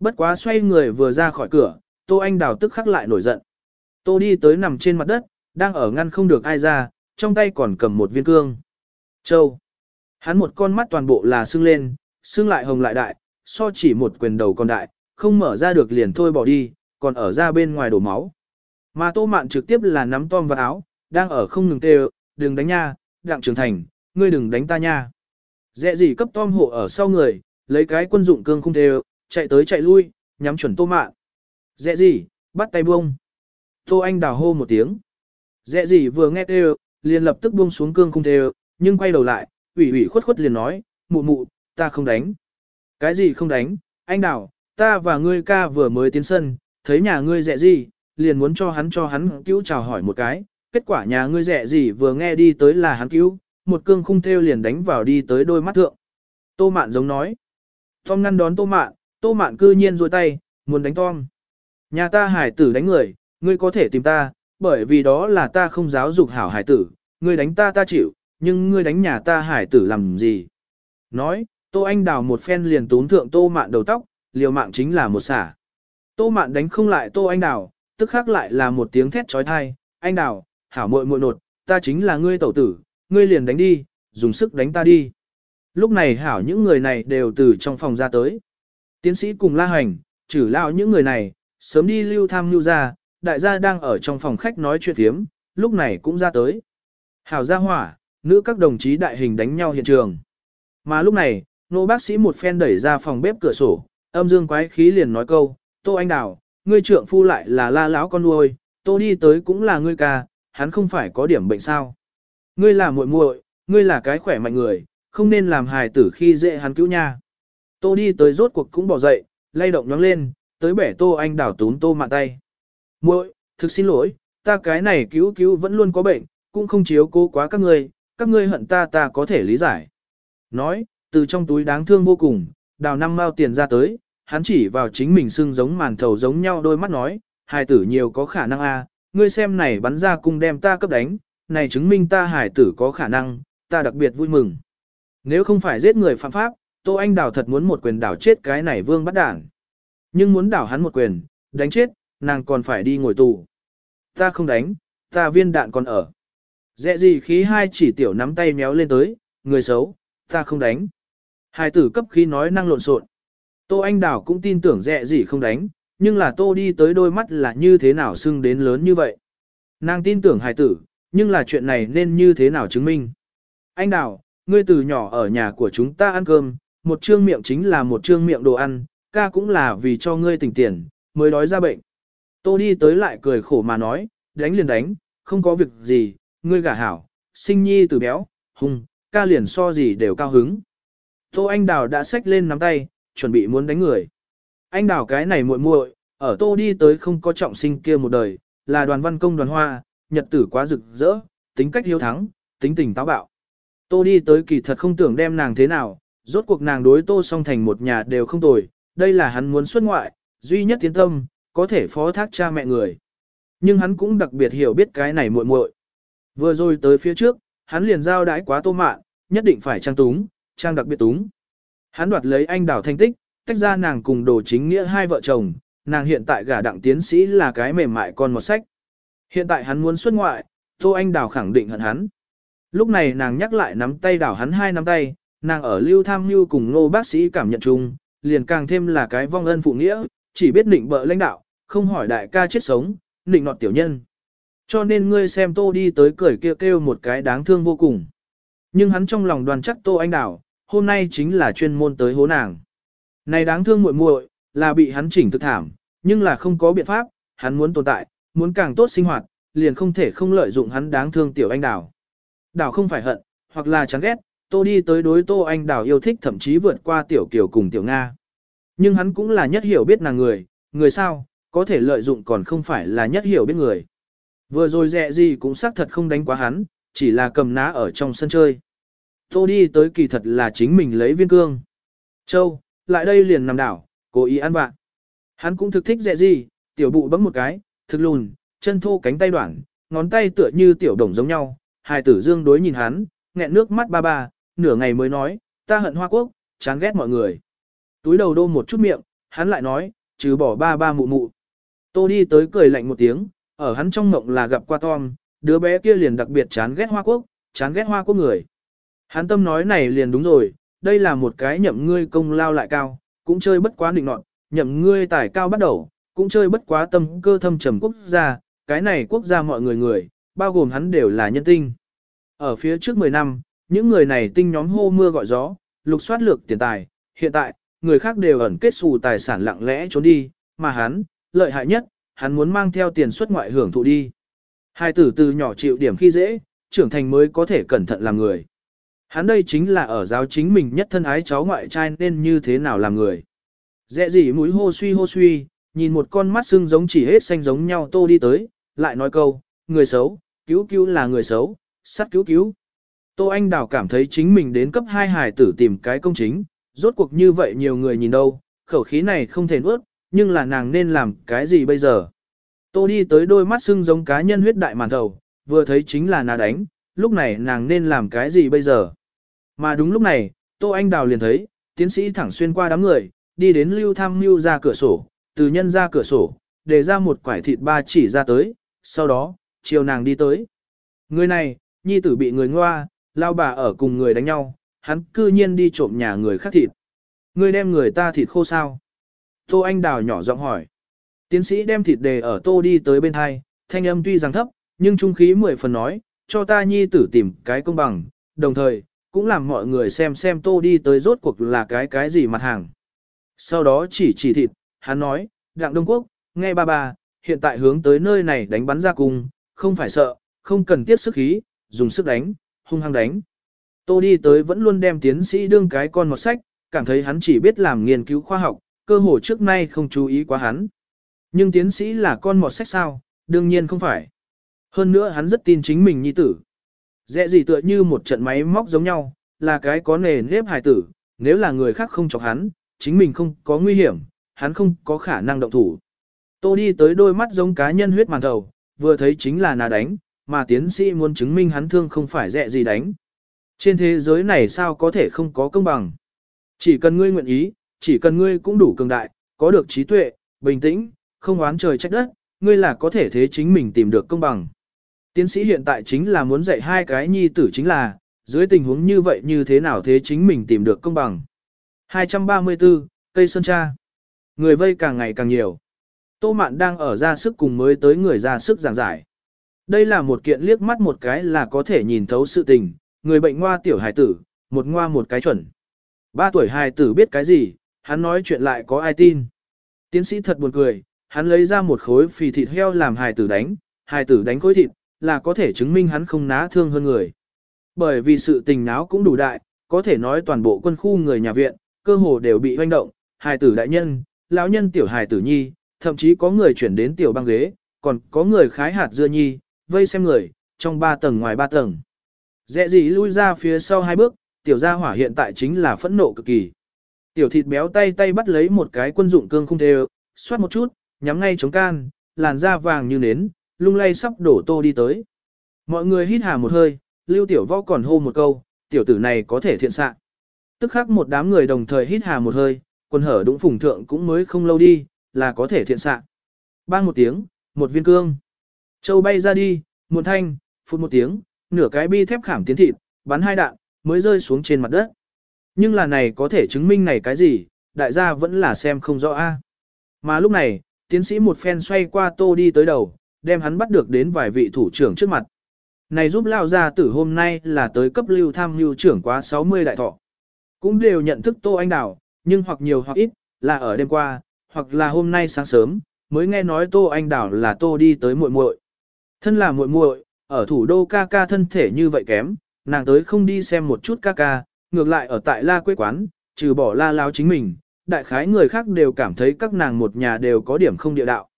Bất quá xoay người vừa ra khỏi cửa, tô anh đào tức khắc lại nổi giận. Tô đi tới nằm trên mặt đất, đang ở ngăn không được ai ra, trong tay còn cầm một viên cương. Châu. Hắn một con mắt toàn bộ là sưng lên, sưng lại hồng lại đại, so chỉ một quyền đầu còn đại, không mở ra được liền thôi bỏ đi, còn ở ra bên ngoài đổ máu. Mà tô mạn trực tiếp là nắm tom vào áo, đang ở không ngừng kêu, đừng đánh nha, đặng trưởng thành, ngươi đừng đánh ta nha. Dẹ gì cấp tom hộ ở sau người, lấy cái quân dụng cương không đều, chạy tới chạy lui, nhắm chuẩn tô mạn. Dẹ gì, bắt tay buông. Tô anh đào hô một tiếng. Dẹ gì vừa nghe kêu, liền lập tức buông xuống cương không đều, nhưng quay đầu lại, ủy ủy khuất khuất liền nói, mụ mụ, ta không đánh. Cái gì không đánh, anh đào, ta và ngươi ca vừa mới tiến sân, thấy nhà ngươi dẹ gì, liền muốn cho hắn cho hắn cứu chào hỏi một cái, kết quả nhà ngươi dẹ gì vừa nghe đi tới là hắn cứu, một cương khung theo liền đánh vào đi tới đôi mắt thượng. Tô mạn giống nói. Tom ngăn đón tô mạn, tô mạn cư nhiên rôi tay, muốn đánh Tom. Nhà ta hải tử đánh người, ngươi có thể tìm ta, bởi vì đó là ta không giáo dục hảo hải tử, ngươi đánh ta ta chịu, nhưng ngươi đánh nhà ta hải tử làm gì? Nói, tô anh đào một phen liền tốn thượng tô mạn đầu tóc, liều mạng chính là một xả. Tô mạn đánh không lại tô anh đào, tức khác lại là một tiếng thét trói thai, anh đào, hảo muội muội nột, ta chính là ngươi tẩu tử, ngươi liền đánh đi, dùng sức đánh ta đi. lúc này hảo những người này đều từ trong phòng ra tới. Tiến sĩ cùng la hành, trừ lao những người này, sớm đi lưu tham lưu ra, đại gia đang ở trong phòng khách nói chuyện thiếm, lúc này cũng ra tới. Hảo ra hỏa, nữ các đồng chí đại hình đánh nhau hiện trường. Mà lúc này, nô bác sĩ một phen đẩy ra phòng bếp cửa sổ, âm dương quái khí liền nói câu, Tô Anh Đào, ngươi trượng phu lại là la lão con nuôi, Tô đi tới cũng là ngươi ca, hắn không phải có điểm bệnh sao. Ngươi là muội muội, ngươi là cái khỏe mạnh người, không nên làm hài tử khi dễ hắn cứu nha. Tô đi tới rốt cuộc cũng bỏ dậy, lay động nhóng lên, tới bẻ Tô Anh Đào túm Tô mạng tay. Muội, thực xin lỗi, ta cái này cứu cứu vẫn luôn có bệnh, cũng không chiếu cố quá các ngươi, các ngươi hận ta ta có thể lý giải. Nói, từ trong túi đáng thương vô cùng, đào năm mao tiền ra tới, hắn chỉ vào chính mình xưng giống màn thầu giống nhau đôi mắt nói, hài tử nhiều có khả năng a, ngươi xem này bắn ra cung đem ta cấp đánh, này chứng minh ta hài tử có khả năng, ta đặc biệt vui mừng. Nếu không phải giết người phạm pháp, Tô Anh Đào thật muốn một quyền đảo chết cái này vương bắt đảng. Nhưng muốn đảo hắn một quyền, đánh chết, nàng còn phải đi ngồi tù. Ta không đánh, ta viên đạn còn ở. Dẹ gì khí hai chỉ tiểu nắm tay méo lên tới, người xấu, ta không đánh. Hai tử cấp khí nói năng lộn xộn. Tô Anh Đào cũng tin tưởng dẹ gì không đánh, nhưng là Tô đi tới đôi mắt là như thế nào xưng đến lớn như vậy. Nàng tin tưởng hài tử, nhưng là chuyện này nên như thế nào chứng minh. Anh Đào, ngươi từ nhỏ ở nhà của chúng ta ăn cơm, một trương miệng chính là một trương miệng đồ ăn, ca cũng là vì cho ngươi tỉnh tiền, mới đói ra bệnh. Tô đi tới lại cười khổ mà nói, đánh liền đánh, không có việc gì, ngươi gả hảo, sinh nhi từ béo, hung, ca liền so gì đều cao hứng. Tô Anh Đào đã xách lên nắm tay, chuẩn bị muốn đánh người. Anh Đào cái này muội muội, ở Tô đi tới không có trọng sinh kia một đời, là đoàn văn công đoàn hoa, nhật tử quá rực rỡ, tính cách hiếu thắng, tính tình táo bạo. Tô đi tới kỳ thật không tưởng đem nàng thế nào, rốt cuộc nàng đối Tô song thành một nhà đều không tồi, đây là hắn muốn xuất ngoại, duy nhất tiến tâm, có thể phó thác cha mẹ người. Nhưng hắn cũng đặc biệt hiểu biết cái này muội muội. Vừa rồi tới phía trước, hắn liền giao đãi quá tô mạn, nhất định phải trang túng, trang đặc biệt túng. Hắn đoạt lấy anh đào thanh tích, tách ra nàng cùng đồ chính nghĩa hai vợ chồng, nàng hiện tại gả đặng tiến sĩ là cái mềm mại con một sách. Hiện tại hắn muốn xuất ngoại, tô anh đào khẳng định hận hắn. Lúc này nàng nhắc lại nắm tay đảo hắn hai nắm tay, nàng ở lưu tham mưu cùng ngô bác sĩ cảm nhận chung, liền càng thêm là cái vong ân phụ nghĩa, chỉ biết định bợ lãnh đạo, không hỏi đại ca chết sống, định nọt tiểu nhân. Cho nên ngươi xem tô đi tới cười kêu kêu một cái đáng thương vô cùng. Nhưng hắn trong lòng đoàn chắc tô anh đảo, hôm nay chính là chuyên môn tới hố nàng. Này đáng thương muội muội là bị hắn chỉnh thực thảm, nhưng là không có biện pháp, hắn muốn tồn tại, muốn càng tốt sinh hoạt, liền không thể không lợi dụng hắn đáng thương tiểu anh đảo. Đảo không phải hận, hoặc là chán ghét, tô đi tới đối tô anh đảo yêu thích thậm chí vượt qua tiểu kiều cùng tiểu Nga. Nhưng hắn cũng là nhất hiểu biết nàng người, người sao, có thể lợi dụng còn không phải là nhất hiểu biết người. Vừa rồi dẹ gì cũng xác thật không đánh quá hắn, chỉ là cầm ná ở trong sân chơi. Tô đi tới kỳ thật là chính mình lấy viên cương. Châu, lại đây liền nằm đảo, cố ý ăn vạ. Hắn cũng thực thích dẹ gì, tiểu bụ bấm một cái, thực lùn, chân thô cánh tay đoạn, ngón tay tựa như tiểu đồng giống nhau. Hai tử dương đối nhìn hắn, nghẹn nước mắt ba ba, nửa ngày mới nói, ta hận Hoa Quốc, chán ghét mọi người. Túi đầu đô một chút miệng, hắn lại nói, trừ bỏ ba ba mụ mụ. Tô đi tới cười lạnh một tiếng, ở hắn trong mộng là gặp qua Tom, đứa bé kia liền đặc biệt chán ghét Hoa Quốc, chán ghét Hoa Quốc người. Hắn tâm nói này liền đúng rồi, đây là một cái nhậm ngươi công lao lại cao, cũng chơi bất quá định nọt, nhậm ngươi tài cao bắt đầu, cũng chơi bất quá tâm cơ thâm trầm quốc gia, cái này quốc gia mọi người người, bao gồm hắn đều là nhân tinh. Ở phía trước 10 năm, những người này tinh nhóm hô mưa gọi gió, lục soát lược tiền tài, hiện tại, người khác đều ẩn kết xù tài sản lặng lẽ trốn đi, mà hắn, lợi hại nhất, hắn muốn mang theo tiền xuất ngoại hưởng thụ đi. Hai tử từ nhỏ chịu điểm khi dễ, trưởng thành mới có thể cẩn thận làm người. Hắn đây chính là ở giáo chính mình nhất thân ái cháu ngoại trai nên như thế nào làm người. Dẹ gì mũi hô suy hô suy, nhìn một con mắt xưng giống chỉ hết xanh giống nhau tô đi tới, lại nói câu, người xấu, cứu cứu là người xấu, sát cứu cứu. Tô Anh Đào cảm thấy chính mình đến cấp hai hài tử tìm cái công chính, rốt cuộc như vậy nhiều người nhìn đâu, khẩu khí này không thể nuốt, nhưng là nàng nên làm cái gì bây giờ. Tô đi tới đôi mắt xưng giống cá nhân huyết đại màn thầu, vừa thấy chính là nàng đánh, lúc này nàng nên làm cái gì bây giờ. Mà đúng lúc này, Tô Anh Đào liền thấy, tiến sĩ thẳng xuyên qua đám người, đi đến lưu tham mưu ra cửa sổ, từ nhân ra cửa sổ, để ra một quải thịt ba chỉ ra tới, sau đó, chiều nàng đi tới. Người này, nhi tử bị người ngoa, lao bà ở cùng người đánh nhau, hắn cư nhiên đi trộm nhà người khác thịt. người đem người ta thịt khô sao? Tô Anh Đào nhỏ giọng hỏi. Tiến sĩ đem thịt đề ở tô đi tới bên hai, thanh âm tuy rằng thấp, nhưng trung khí mười phần nói, cho ta nhi tử tìm cái công bằng, đồng thời, cũng làm mọi người xem xem tô đi tới rốt cuộc là cái cái gì mặt hàng. Sau đó chỉ chỉ thịt, hắn nói, Đặng Đông Quốc, nghe ba ba, hiện tại hướng tới nơi này đánh bắn ra cung, không phải sợ, không cần tiết sức khí, dùng sức đánh, hung hăng đánh. Tô đi tới vẫn luôn đem tiến sĩ đương cái con một sách, cảm thấy hắn chỉ biết làm nghiên cứu khoa học, cơ hồ trước nay không chú ý quá hắn. Nhưng tiến sĩ là con mọt sách sao, đương nhiên không phải. Hơn nữa hắn rất tin chính mình nhi tử. Dẹ gì tựa như một trận máy móc giống nhau, là cái có nề nếp hài tử, nếu là người khác không chọc hắn, chính mình không có nguy hiểm, hắn không có khả năng động thủ. Tô đi tới đôi mắt giống cá nhân huyết màn thầu, vừa thấy chính là nà đánh, mà tiến sĩ muốn chứng minh hắn thương không phải dẹ gì đánh. Trên thế giới này sao có thể không có công bằng? Chỉ cần ngươi nguyện ý, chỉ cần ngươi cũng đủ cường đại, có được trí tuệ, bình tĩnh, không oán trời trách đất, ngươi là có thể thế chính mình tìm được công bằng. Tiến sĩ hiện tại chính là muốn dạy hai cái nhi tử chính là, dưới tình huống như vậy như thế nào thế chính mình tìm được công bằng. 234, cây sơn cha. Người vây càng ngày càng nhiều. Tô Mạn đang ở ra sức cùng mới tới người ra sức giảng giải. Đây là một kiện liếc mắt một cái là có thể nhìn thấu sự tình, người bệnh ngoa tiểu hài tử, một ngoa một cái chuẩn. Ba tuổi hài tử biết cái gì, hắn nói chuyện lại có ai tin. Tiến sĩ thật buồn cười, hắn lấy ra một khối phì thịt heo làm hài tử đánh, hài tử đánh khối thịt, là có thể chứng minh hắn không ná thương hơn người. Bởi vì sự tình náo cũng đủ đại, có thể nói toàn bộ quân khu người nhà viện, cơ hồ đều bị hoành động, hài tử đại nhân, lão nhân tiểu hài tử nhi, thậm chí có người chuyển đến tiểu băng ghế, còn có người khái hạt dưa nhi, vây xem người, trong ba tầng ngoài ba tầng. Dẹ gì lui ra phía sau hai bước, tiểu gia hỏa hiện tại chính là phẫn nộ cực kỳ. Tiểu thịt béo tay tay bắt lấy một cái quân dụng cương không đều, xoát một chút, nhắm ngay chống can, làn da vàng như nến, lung lay sắp đổ tô đi tới. Mọi người hít hà một hơi, lưu tiểu võ còn hô một câu, tiểu tử này có thể thiện xạ. Tức khắc một đám người đồng thời hít hà một hơi, quân hở đũng phùng thượng cũng mới không lâu đi, là có thể thiện xạ. Bang một tiếng, một viên cương. Châu bay ra đi, một thanh, phút một tiếng, nửa cái bi thép khảm tiến thịt, bắn hai đạn, mới rơi xuống trên mặt đất. Nhưng là này có thể chứng minh này cái gì, đại gia vẫn là xem không rõ a. Mà lúc này, tiến sĩ một phen xoay qua tô đi tới đầu, đem hắn bắt được đến vài vị thủ trưởng trước mặt. Này giúp lao ra tử hôm nay là tới cấp lưu tham lưu trưởng quá 60 đại thọ. Cũng đều nhận thức tô anh đảo nhưng hoặc nhiều hoặc ít, là ở đêm qua, hoặc là hôm nay sáng sớm, mới nghe nói tô anh đảo là tô đi tới muội muội. Thân là muội muội, ở thủ đô ca ca thân thể như vậy kém, nàng tới không đi xem một chút ca ca, ngược lại ở tại la quê quán, trừ bỏ la lao chính mình, đại khái người khác đều cảm thấy các nàng một nhà đều có điểm không địa đạo.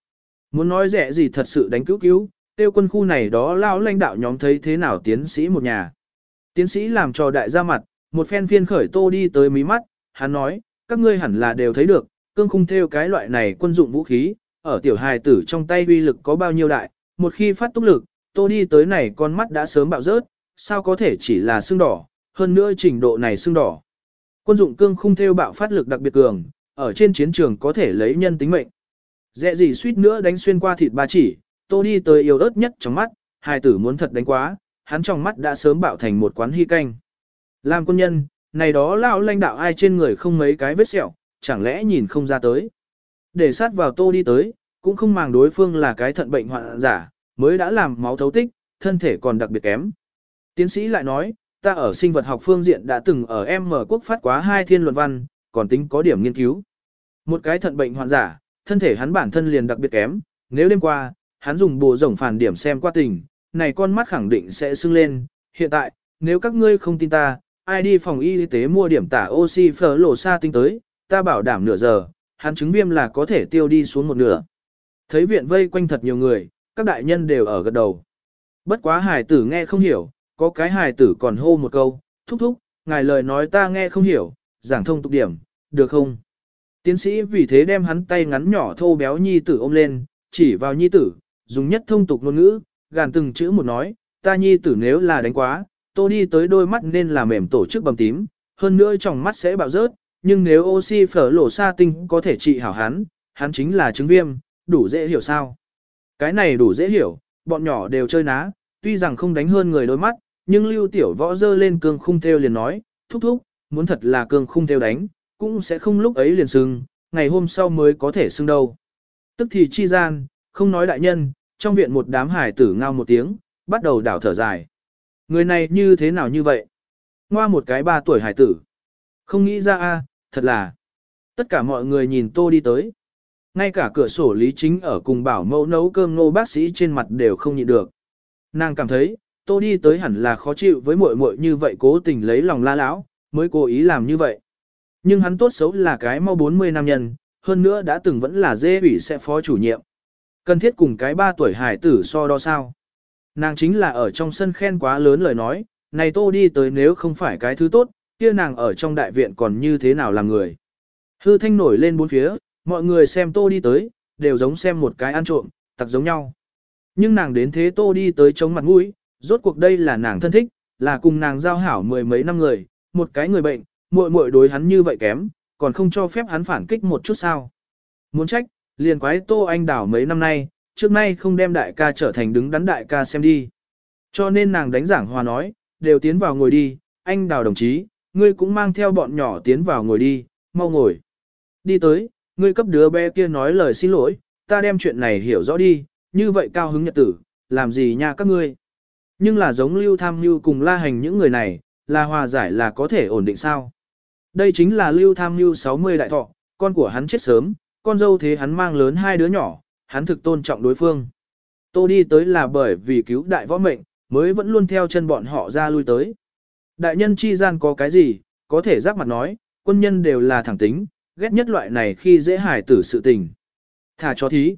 Muốn nói rẻ gì thật sự đánh cứu cứu, tiêu quân khu này đó lao lãnh đạo nhóm thấy thế nào tiến sĩ một nhà. Tiến sĩ làm cho đại gia mặt, một phen phiên khởi tô đi tới mí mắt, hắn nói, các ngươi hẳn là đều thấy được, cương khung theo cái loại này quân dụng vũ khí, ở tiểu hài tử trong tay uy lực có bao nhiêu đại, một khi phát tốc lực, tô đi tới này con mắt đã sớm bạo rớt, sao có thể chỉ là xương đỏ, hơn nữa trình độ này xương đỏ. Quân dụng cương khung theo bạo phát lực đặc biệt cường, ở trên chiến trường có thể lấy nhân tính mệnh. Dẹ gì suýt nữa đánh xuyên qua thịt ba chỉ, tô đi tới yêu ớt nhất trong mắt, hài tử muốn thật đánh quá, hắn trong mắt đã sớm bạo thành một quán hy canh. Làm quân nhân, này đó lão lãnh đạo ai trên người không mấy cái vết sẹo, chẳng lẽ nhìn không ra tới. Để sát vào tô đi tới, cũng không màng đối phương là cái thận bệnh hoạn giả, mới đã làm máu thấu tích, thân thể còn đặc biệt kém. Tiến sĩ lại nói, ta ở sinh vật học phương diện đã từng ở M quốc phát quá hai thiên luận văn, còn tính có điểm nghiên cứu. Một cái thận bệnh hoạn giả, thân thể hắn bản thân liền đặc biệt kém, nếu đêm qua, hắn dùng bồ rồng phản điểm xem qua tình, này con mắt khẳng định sẽ sưng lên. Hiện tại, nếu các ngươi không tin ta, ai đi phòng y tế mua điểm tả oxy phở lộ sa tinh tới, ta bảo đảm nửa giờ, hắn chứng viêm là có thể tiêu đi xuống một nửa. Thấy viện vây quanh thật nhiều người, các đại nhân đều ở gật đầu. Bất quá hải tử nghe không hiểu, có cái hài tử còn hô một câu, thúc thúc, ngài lời nói ta nghe không hiểu, giảng thông tục điểm, được không? Tiến sĩ vì thế đem hắn tay ngắn nhỏ thô béo nhi tử ôm lên, chỉ vào nhi tử, dùng nhất thông tục ngôn ngữ, gàn từng chữ một nói, ta nhi tử nếu là đánh quá, tô đi tới đôi mắt nên là mềm tổ chức bầm tím, hơn nữa trong mắt sẽ bạo rớt, nhưng nếu oxy phở lổ sa tinh có thể trị hảo hắn, hắn chính là chứng viêm, đủ dễ hiểu sao. Cái này đủ dễ hiểu, bọn nhỏ đều chơi ná, tuy rằng không đánh hơn người đôi mắt, nhưng lưu tiểu võ dơ lên cương khung theo liền nói, thúc thúc, muốn thật là cương khung theo đánh, cũng sẽ không lúc ấy liền sưng, ngày hôm sau mới có thể sưng đâu. Tức thì chi gian, không nói đại nhân, trong viện một đám hải tử ngao một tiếng, bắt đầu đảo thở dài. Người này như thế nào như vậy? Ngoa một cái ba tuổi hải tử. Không nghĩ ra a, thật là. Tất cả mọi người nhìn tô đi tới. Ngay cả cửa sổ lý chính ở cùng bảo mẫu nấu cơm nô bác sĩ trên mặt đều không nhịn được. Nàng cảm thấy, tô đi tới hẳn là khó chịu với muội muội như vậy cố tình lấy lòng la lão, mới cố ý làm như vậy. Nhưng hắn tốt xấu là cái mau 40 năm nhân, hơn nữa đã từng vẫn là dê ủy sẽ phó chủ nhiệm. Cần thiết cùng cái ba tuổi hải tử so đo sao. Nàng chính là ở trong sân khen quá lớn lời nói, này tô đi tới nếu không phải cái thứ tốt, kia nàng ở trong đại viện còn như thế nào làm người. Hư thanh nổi lên bốn phía, mọi người xem tô đi tới, đều giống xem một cái ăn trộm, tặc giống nhau. Nhưng nàng đến thế tô đi tới chống mặt mũi, rốt cuộc đây là nàng thân thích, là cùng nàng giao hảo mười mấy năm người, một cái người bệnh, muội muội đối hắn như vậy kém, còn không cho phép hắn phản kích một chút sao. Muốn trách, liền quái tô anh đảo mấy năm nay, trước nay không đem đại ca trở thành đứng đắn đại ca xem đi. Cho nên nàng đánh giảng hòa nói, đều tiến vào ngồi đi, anh đào đồng chí, ngươi cũng mang theo bọn nhỏ tiến vào ngồi đi, mau ngồi. Đi tới, ngươi cấp đứa bé kia nói lời xin lỗi, ta đem chuyện này hiểu rõ đi, như vậy cao hứng nhật tử, làm gì nha các ngươi. Nhưng là giống lưu tham như cùng la hành những người này, là hòa giải là có thể ổn định sao. Đây chính là lưu tham như 60 đại thọ, con của hắn chết sớm, con dâu thế hắn mang lớn hai đứa nhỏ, hắn thực tôn trọng đối phương. Tô đi tới là bởi vì cứu đại võ mệnh, mới vẫn luôn theo chân bọn họ ra lui tới. Đại nhân chi gian có cái gì, có thể giáp mặt nói, quân nhân đều là thẳng tính, ghét nhất loại này khi dễ hài tử sự tình. Thả cho thí.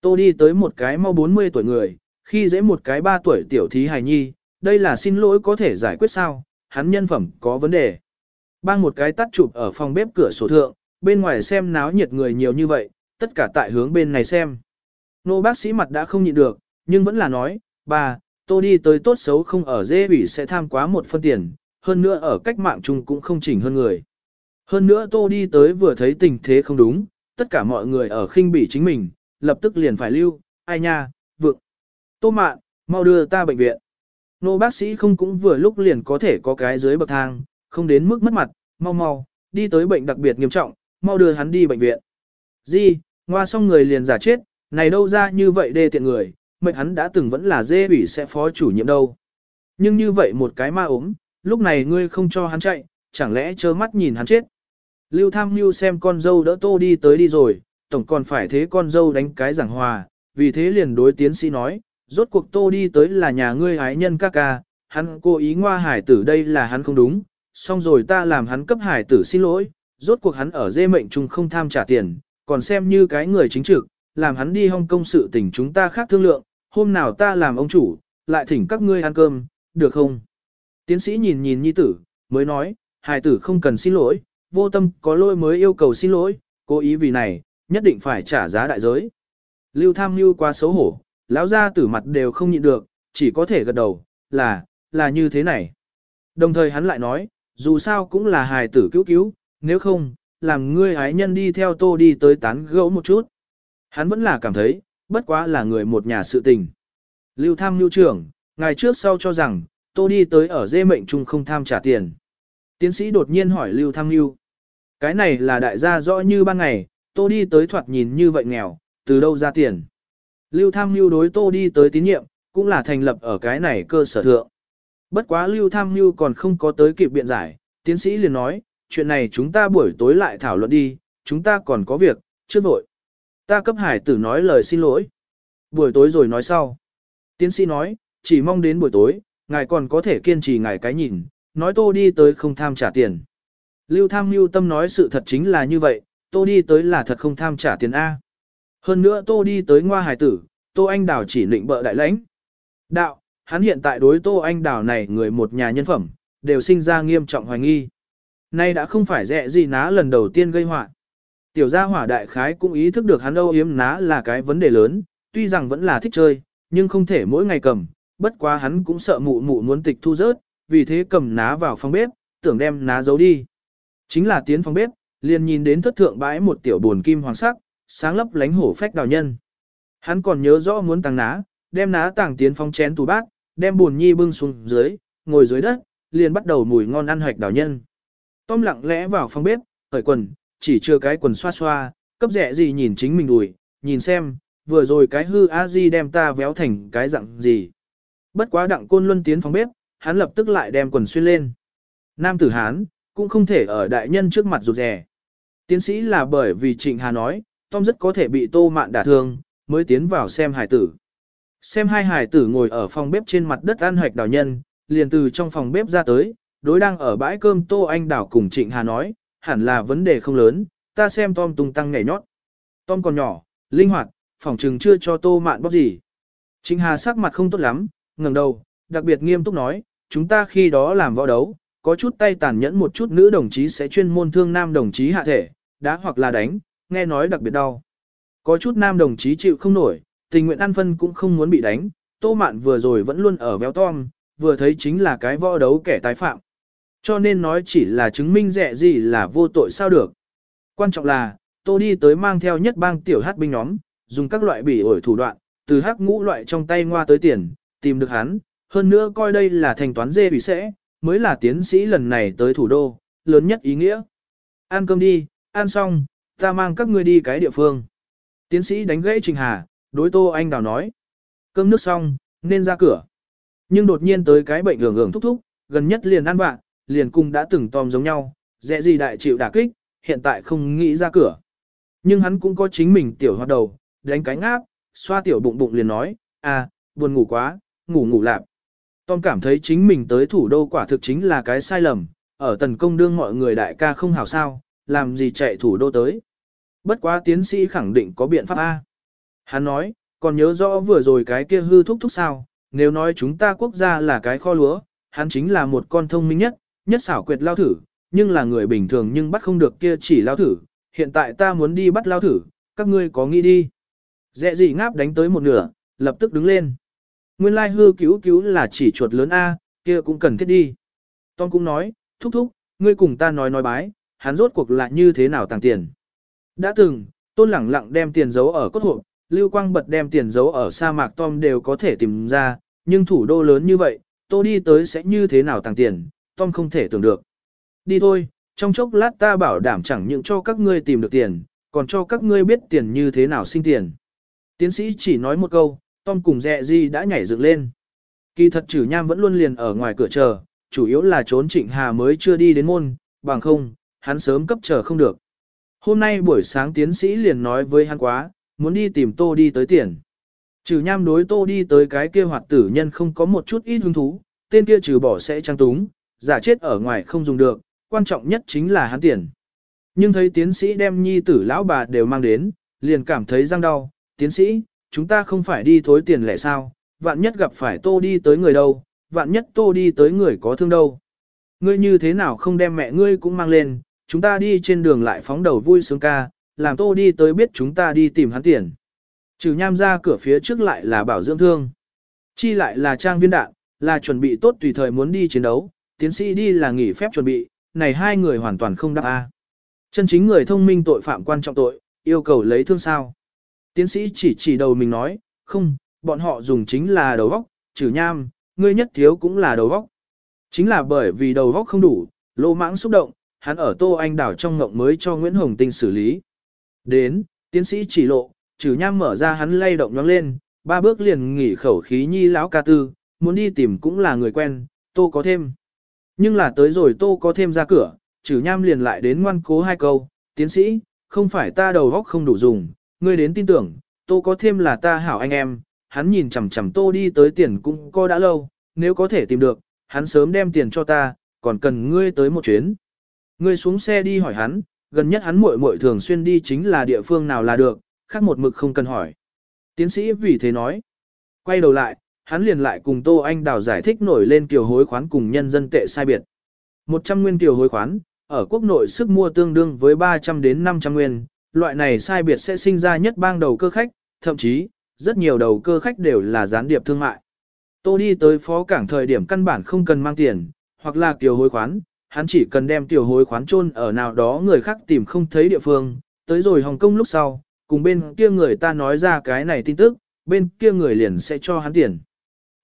Tô đi tới một cái mau 40 tuổi người, khi dễ một cái 3 tuổi tiểu thí hài nhi, đây là xin lỗi có thể giải quyết sao, hắn nhân phẩm có vấn đề. Bang một cái tắt chụp ở phòng bếp cửa sổ thượng, bên ngoài xem náo nhiệt người nhiều như vậy, tất cả tại hướng bên này xem. Nô bác sĩ mặt đã không nhịn được, nhưng vẫn là nói, bà, tôi đi tới tốt xấu không ở dê ủy sẽ tham quá một phân tiền, hơn nữa ở cách mạng chung cũng không chỉnh hơn người. Hơn nữa tôi đi tới vừa thấy tình thế không đúng, tất cả mọi người ở khinh bỉ chính mình, lập tức liền phải lưu, ai nha. Tô mạn, mau đưa ta bệnh viện. Nô bác sĩ không cũng vừa lúc liền có thể có cái dưới bậc thang, không đến mức mất mặt, mau mau, đi tới bệnh đặc biệt nghiêm trọng, mau đưa hắn đi bệnh viện. Di, ngoa xong người liền giả chết, này đâu ra như vậy đê tiện người, mệnh hắn đã từng vẫn là dê ủy sẽ phó chủ nhiệm đâu. Nhưng như vậy một cái ma ốm, lúc này ngươi không cho hắn chạy, chẳng lẽ trơ mắt nhìn hắn chết. Lưu Tham Lưu xem con dâu đỡ tô đi tới đi rồi, tổng còn phải thế con dâu đánh cái giảng hòa, vì thế liền đối tiến sĩ nói, rốt cuộc tô đi tới là nhà ngươi ái nhân ca ca, hắn cố ý ngoa hải tử đây là hắn không đúng, xong rồi ta làm hắn cấp hải tử xin lỗi, rốt cuộc hắn ở dê mệnh chung không tham trả tiền, còn xem như cái người chính trực, làm hắn đi Hong Kong sự tình chúng ta khác thương lượng, hôm nào ta làm ông chủ, lại thỉnh các ngươi ăn cơm, được không? Tiến sĩ nhìn nhìn nhi tử, mới nói, hải tử không cần xin lỗi, vô tâm có lỗi mới yêu cầu xin lỗi, cố ý vì này, nhất định phải trả giá đại giới. Lưu tham lưu quá xấu hổ, lão gia tử mặt đều không nhịn được, chỉ có thể gật đầu, là, là như thế này. Đồng thời hắn lại nói, dù sao cũng là hài tử cứu cứu, nếu không, làm ngươi ái nhân đi theo tô đi tới tán gẫu một chút. Hắn vẫn là cảm thấy, bất quá là người một nhà sự tình. Lưu tham lưu trưởng, ngày trước sau cho rằng, tô đi tới ở dê mệnh chung không tham trả tiền. Tiến sĩ đột nhiên hỏi Lưu tham lưu. Cái này là đại gia rõ như ban ngày, tô đi tới thoạt nhìn như vậy nghèo, từ đâu ra tiền. Lưu tham lưu đối tô đi tới tín nhiệm, cũng là thành lập ở cái này cơ sở thượng. Bất quá lưu tham lưu còn không có tới kịp biện giải, tiến sĩ liền nói, chuyện này chúng ta buổi tối lại thảo luận đi, chúng ta còn có việc, chưa vội. Ta cấp hải tử nói lời xin lỗi. Buổi tối rồi nói sau. Tiến sĩ nói, chỉ mong đến buổi tối, ngài còn có thể kiên trì ngài cái nhìn, nói tô đi tới không tham trả tiền. Lưu tham mưu tâm nói sự thật chính là như vậy, tô đi tới là thật không tham trả tiền A. Hơn nữa tô đi tới ngoa hải tử, tô anh đào chỉ định bợ đại lãnh. Đạo, hắn hiện tại đối tô anh đào này người một nhà nhân phẩm, đều sinh ra nghiêm trọng hoài nghi. Nay đã không phải dẹ gì ná lần đầu tiên gây họa. Tiểu gia hỏa đại khái cũng ý thức được hắn âu yếm ná là cái vấn đề lớn, tuy rằng vẫn là thích chơi, nhưng không thể mỗi ngày cầm, bất quá hắn cũng sợ mụ mụ muốn tịch thu rớt, vì thế cầm ná vào phòng bếp, tưởng đem ná giấu đi. Chính là tiến phòng bếp, liền nhìn đến thất thượng bãi một tiểu buồn kim hoàng sắc, sáng lấp lánh hổ phách đào nhân. Hắn còn nhớ rõ muốn tàng ná, đem ná tàng tiến phong chén tủ bát, đem buồn nhi bưng xuống dưới, ngồi dưới đất, liền bắt đầu mùi ngon ăn hoạch đào nhân. Tom lặng lẽ vào phòng bếp, cởi quần, chỉ chưa cái quần xoa xoa, cấp rẻ gì nhìn chính mình đùi, nhìn xem, vừa rồi cái hư a di đem ta véo thành cái dạng gì. Bất quá đặng côn luân tiến phòng bếp, hắn lập tức lại đem quần xuyên lên. Nam tử Hán, cũng không thể ở đại nhân trước mặt rụt rè. Tiến sĩ là bởi vì Trịnh Hà nói, Tom rất có thể bị tô mạn đả thương, mới tiến vào xem hải tử. Xem hai hải tử ngồi ở phòng bếp trên mặt đất ăn hoạch đào nhân, liền từ trong phòng bếp ra tới, đối đang ở bãi cơm Tô Anh Đảo cùng Trịnh Hà nói, hẳn là vấn đề không lớn, ta xem Tom tung tăng nhảy nhót. Tom còn nhỏ, linh hoạt, phòng trừng chưa cho Tô mạn bóp gì. Trịnh Hà sắc mặt không tốt lắm, ngẩng đầu, đặc biệt nghiêm túc nói, chúng ta khi đó làm võ đấu, có chút tay tàn nhẫn một chút nữ đồng chí sẽ chuyên môn thương nam đồng chí hạ thể, đá hoặc là đánh, nghe nói đặc biệt đau. Có chút nam đồng chí chịu không nổi, tình nguyện ăn phân cũng không muốn bị đánh, tô mạn vừa rồi vẫn luôn ở véo tom, vừa thấy chính là cái võ đấu kẻ tái phạm. Cho nên nói chỉ là chứng minh rẻ gì là vô tội sao được. Quan trọng là, tô đi tới mang theo nhất bang tiểu hát binh nhóm, dùng các loại bỉ ổi thủ đoạn, từ hắc ngũ loại trong tay ngoa tới tiền, tìm được hắn, hơn nữa coi đây là thành toán dê bị sẽ, mới là tiến sĩ lần này tới thủ đô, lớn nhất ý nghĩa. Ăn cơm đi, ăn xong, ta mang các ngươi đi cái địa phương. Tiến sĩ đánh gãy Trình Hà, đối Tô Anh Đào nói. Cơm nước xong, nên ra cửa. Nhưng đột nhiên tới cái bệnh hưởng hưởng thúc thúc, gần nhất liền ăn bạn, liền cùng đã từng tòm giống nhau, dễ gì đại chịu đả kích, hiện tại không nghĩ ra cửa. Nhưng hắn cũng có chính mình tiểu hoạt đầu, đánh cánh áp, xoa tiểu bụng bụng liền nói, à, buồn ngủ quá, ngủ ngủ lạp. Tom cảm thấy chính mình tới thủ đô quả thực chính là cái sai lầm, ở tần công đương mọi người đại ca không hảo sao, làm gì chạy thủ đô tới. Bất quá tiến sĩ khẳng định có biện pháp A. Hắn nói, còn nhớ rõ vừa rồi cái kia hư thúc thúc sao, nếu nói chúng ta quốc gia là cái kho lúa, hắn chính là một con thông minh nhất, nhất xảo quyệt lao thử, nhưng là người bình thường nhưng bắt không được kia chỉ lao thử, hiện tại ta muốn đi bắt lao thử, các ngươi có nghĩ đi. Dẹ gì ngáp đánh tới một nửa, lập tức đứng lên. Nguyên lai hư cứu cứu là chỉ chuột lớn A, kia cũng cần thiết đi. Tom cũng nói, thúc thúc, ngươi cùng ta nói nói bái, hắn rốt cuộc là như thế nào tàng tiền. Đã từng, tôn lẳng lặng đem tiền giấu ở cốt hộp, lưu quang bật đem tiền giấu ở sa mạc Tom đều có thể tìm ra, nhưng thủ đô lớn như vậy, tô đi tới sẽ như thế nào tàng tiền, Tom không thể tưởng được. Đi thôi, trong chốc lát ta bảo đảm chẳng những cho các ngươi tìm được tiền, còn cho các ngươi biết tiền như thế nào sinh tiền. Tiến sĩ chỉ nói một câu, Tom cùng dẹ di đã nhảy dựng lên. Kỳ thật trừ nham vẫn luôn liền ở ngoài cửa chờ, chủ yếu là trốn trịnh hà mới chưa đi đến môn, bằng không, hắn sớm cấp chờ không được. Hôm nay buổi sáng tiến sĩ liền nói với hắn quá, muốn đi tìm tô đi tới tiền. Trừ nham đối tô đi tới cái kia hoạt tử nhân không có một chút ít hứng thú, tên kia trừ bỏ sẽ trang túng, giả chết ở ngoài không dùng được, quan trọng nhất chính là hắn tiền. Nhưng thấy tiến sĩ đem nhi tử lão bà đều mang đến, liền cảm thấy răng đau, tiến sĩ, chúng ta không phải đi thối tiền lẻ sao, vạn nhất gặp phải tô đi tới người đâu, vạn nhất tô đi tới người có thương đâu. Ngươi như thế nào không đem mẹ ngươi cũng mang lên, chúng ta đi trên đường lại phóng đầu vui sướng ca, làm tô đi tới biết chúng ta đi tìm hắn tiền. Trừ nham ra cửa phía trước lại là bảo dưỡng thương. Chi lại là trang viên đạn, là chuẩn bị tốt tùy thời muốn đi chiến đấu, tiến sĩ đi là nghỉ phép chuẩn bị, này hai người hoàn toàn không đáp A. Chân chính người thông minh tội phạm quan trọng tội, yêu cầu lấy thương sao. Tiến sĩ chỉ chỉ đầu mình nói, không, bọn họ dùng chính là đầu vóc, trừ nham, ngươi nhất thiếu cũng là đầu vóc. Chính là bởi vì đầu vóc không đủ, lô mãng xúc động, hắn ở Tô Anh đảo trong ngộng mới cho Nguyễn Hồng Tinh xử lý. Đến, tiến sĩ chỉ lộ, trừ nham mở ra hắn lay động nhóng lên, ba bước liền nghỉ khẩu khí nhi lão ca tư, muốn đi tìm cũng là người quen, Tô có thêm. Nhưng là tới rồi Tô có thêm ra cửa, trừ nham liền lại đến ngoan cố hai câu, tiến sĩ, không phải ta đầu óc không đủ dùng, ngươi đến tin tưởng, Tô có thêm là ta hảo anh em, hắn nhìn chằm chằm Tô đi tới tiền cũng coi đã lâu, nếu có thể tìm được, hắn sớm đem tiền cho ta, còn cần ngươi tới một chuyến. Ngươi xuống xe đi hỏi hắn, gần nhất hắn muội muội thường xuyên đi chính là địa phương nào là được, khác một mực không cần hỏi. Tiến sĩ vì thế nói. Quay đầu lại, hắn liền lại cùng Tô Anh Đào giải thích nổi lên kiều hối khoán cùng nhân dân tệ sai biệt. 100 nguyên kiều hối khoán, ở quốc nội sức mua tương đương với 300 đến 500 nguyên, loại này sai biệt sẽ sinh ra nhất bang đầu cơ khách, thậm chí, rất nhiều đầu cơ khách đều là gián điệp thương mại. Tô đi tới phó cảng thời điểm căn bản không cần mang tiền, hoặc là kiều hối khoán, hắn chỉ cần đem tiểu hối khoán chôn ở nào đó người khác tìm không thấy địa phương, tới rồi Hồng Kông lúc sau, cùng bên kia người ta nói ra cái này tin tức, bên kia người liền sẽ cho hắn tiền.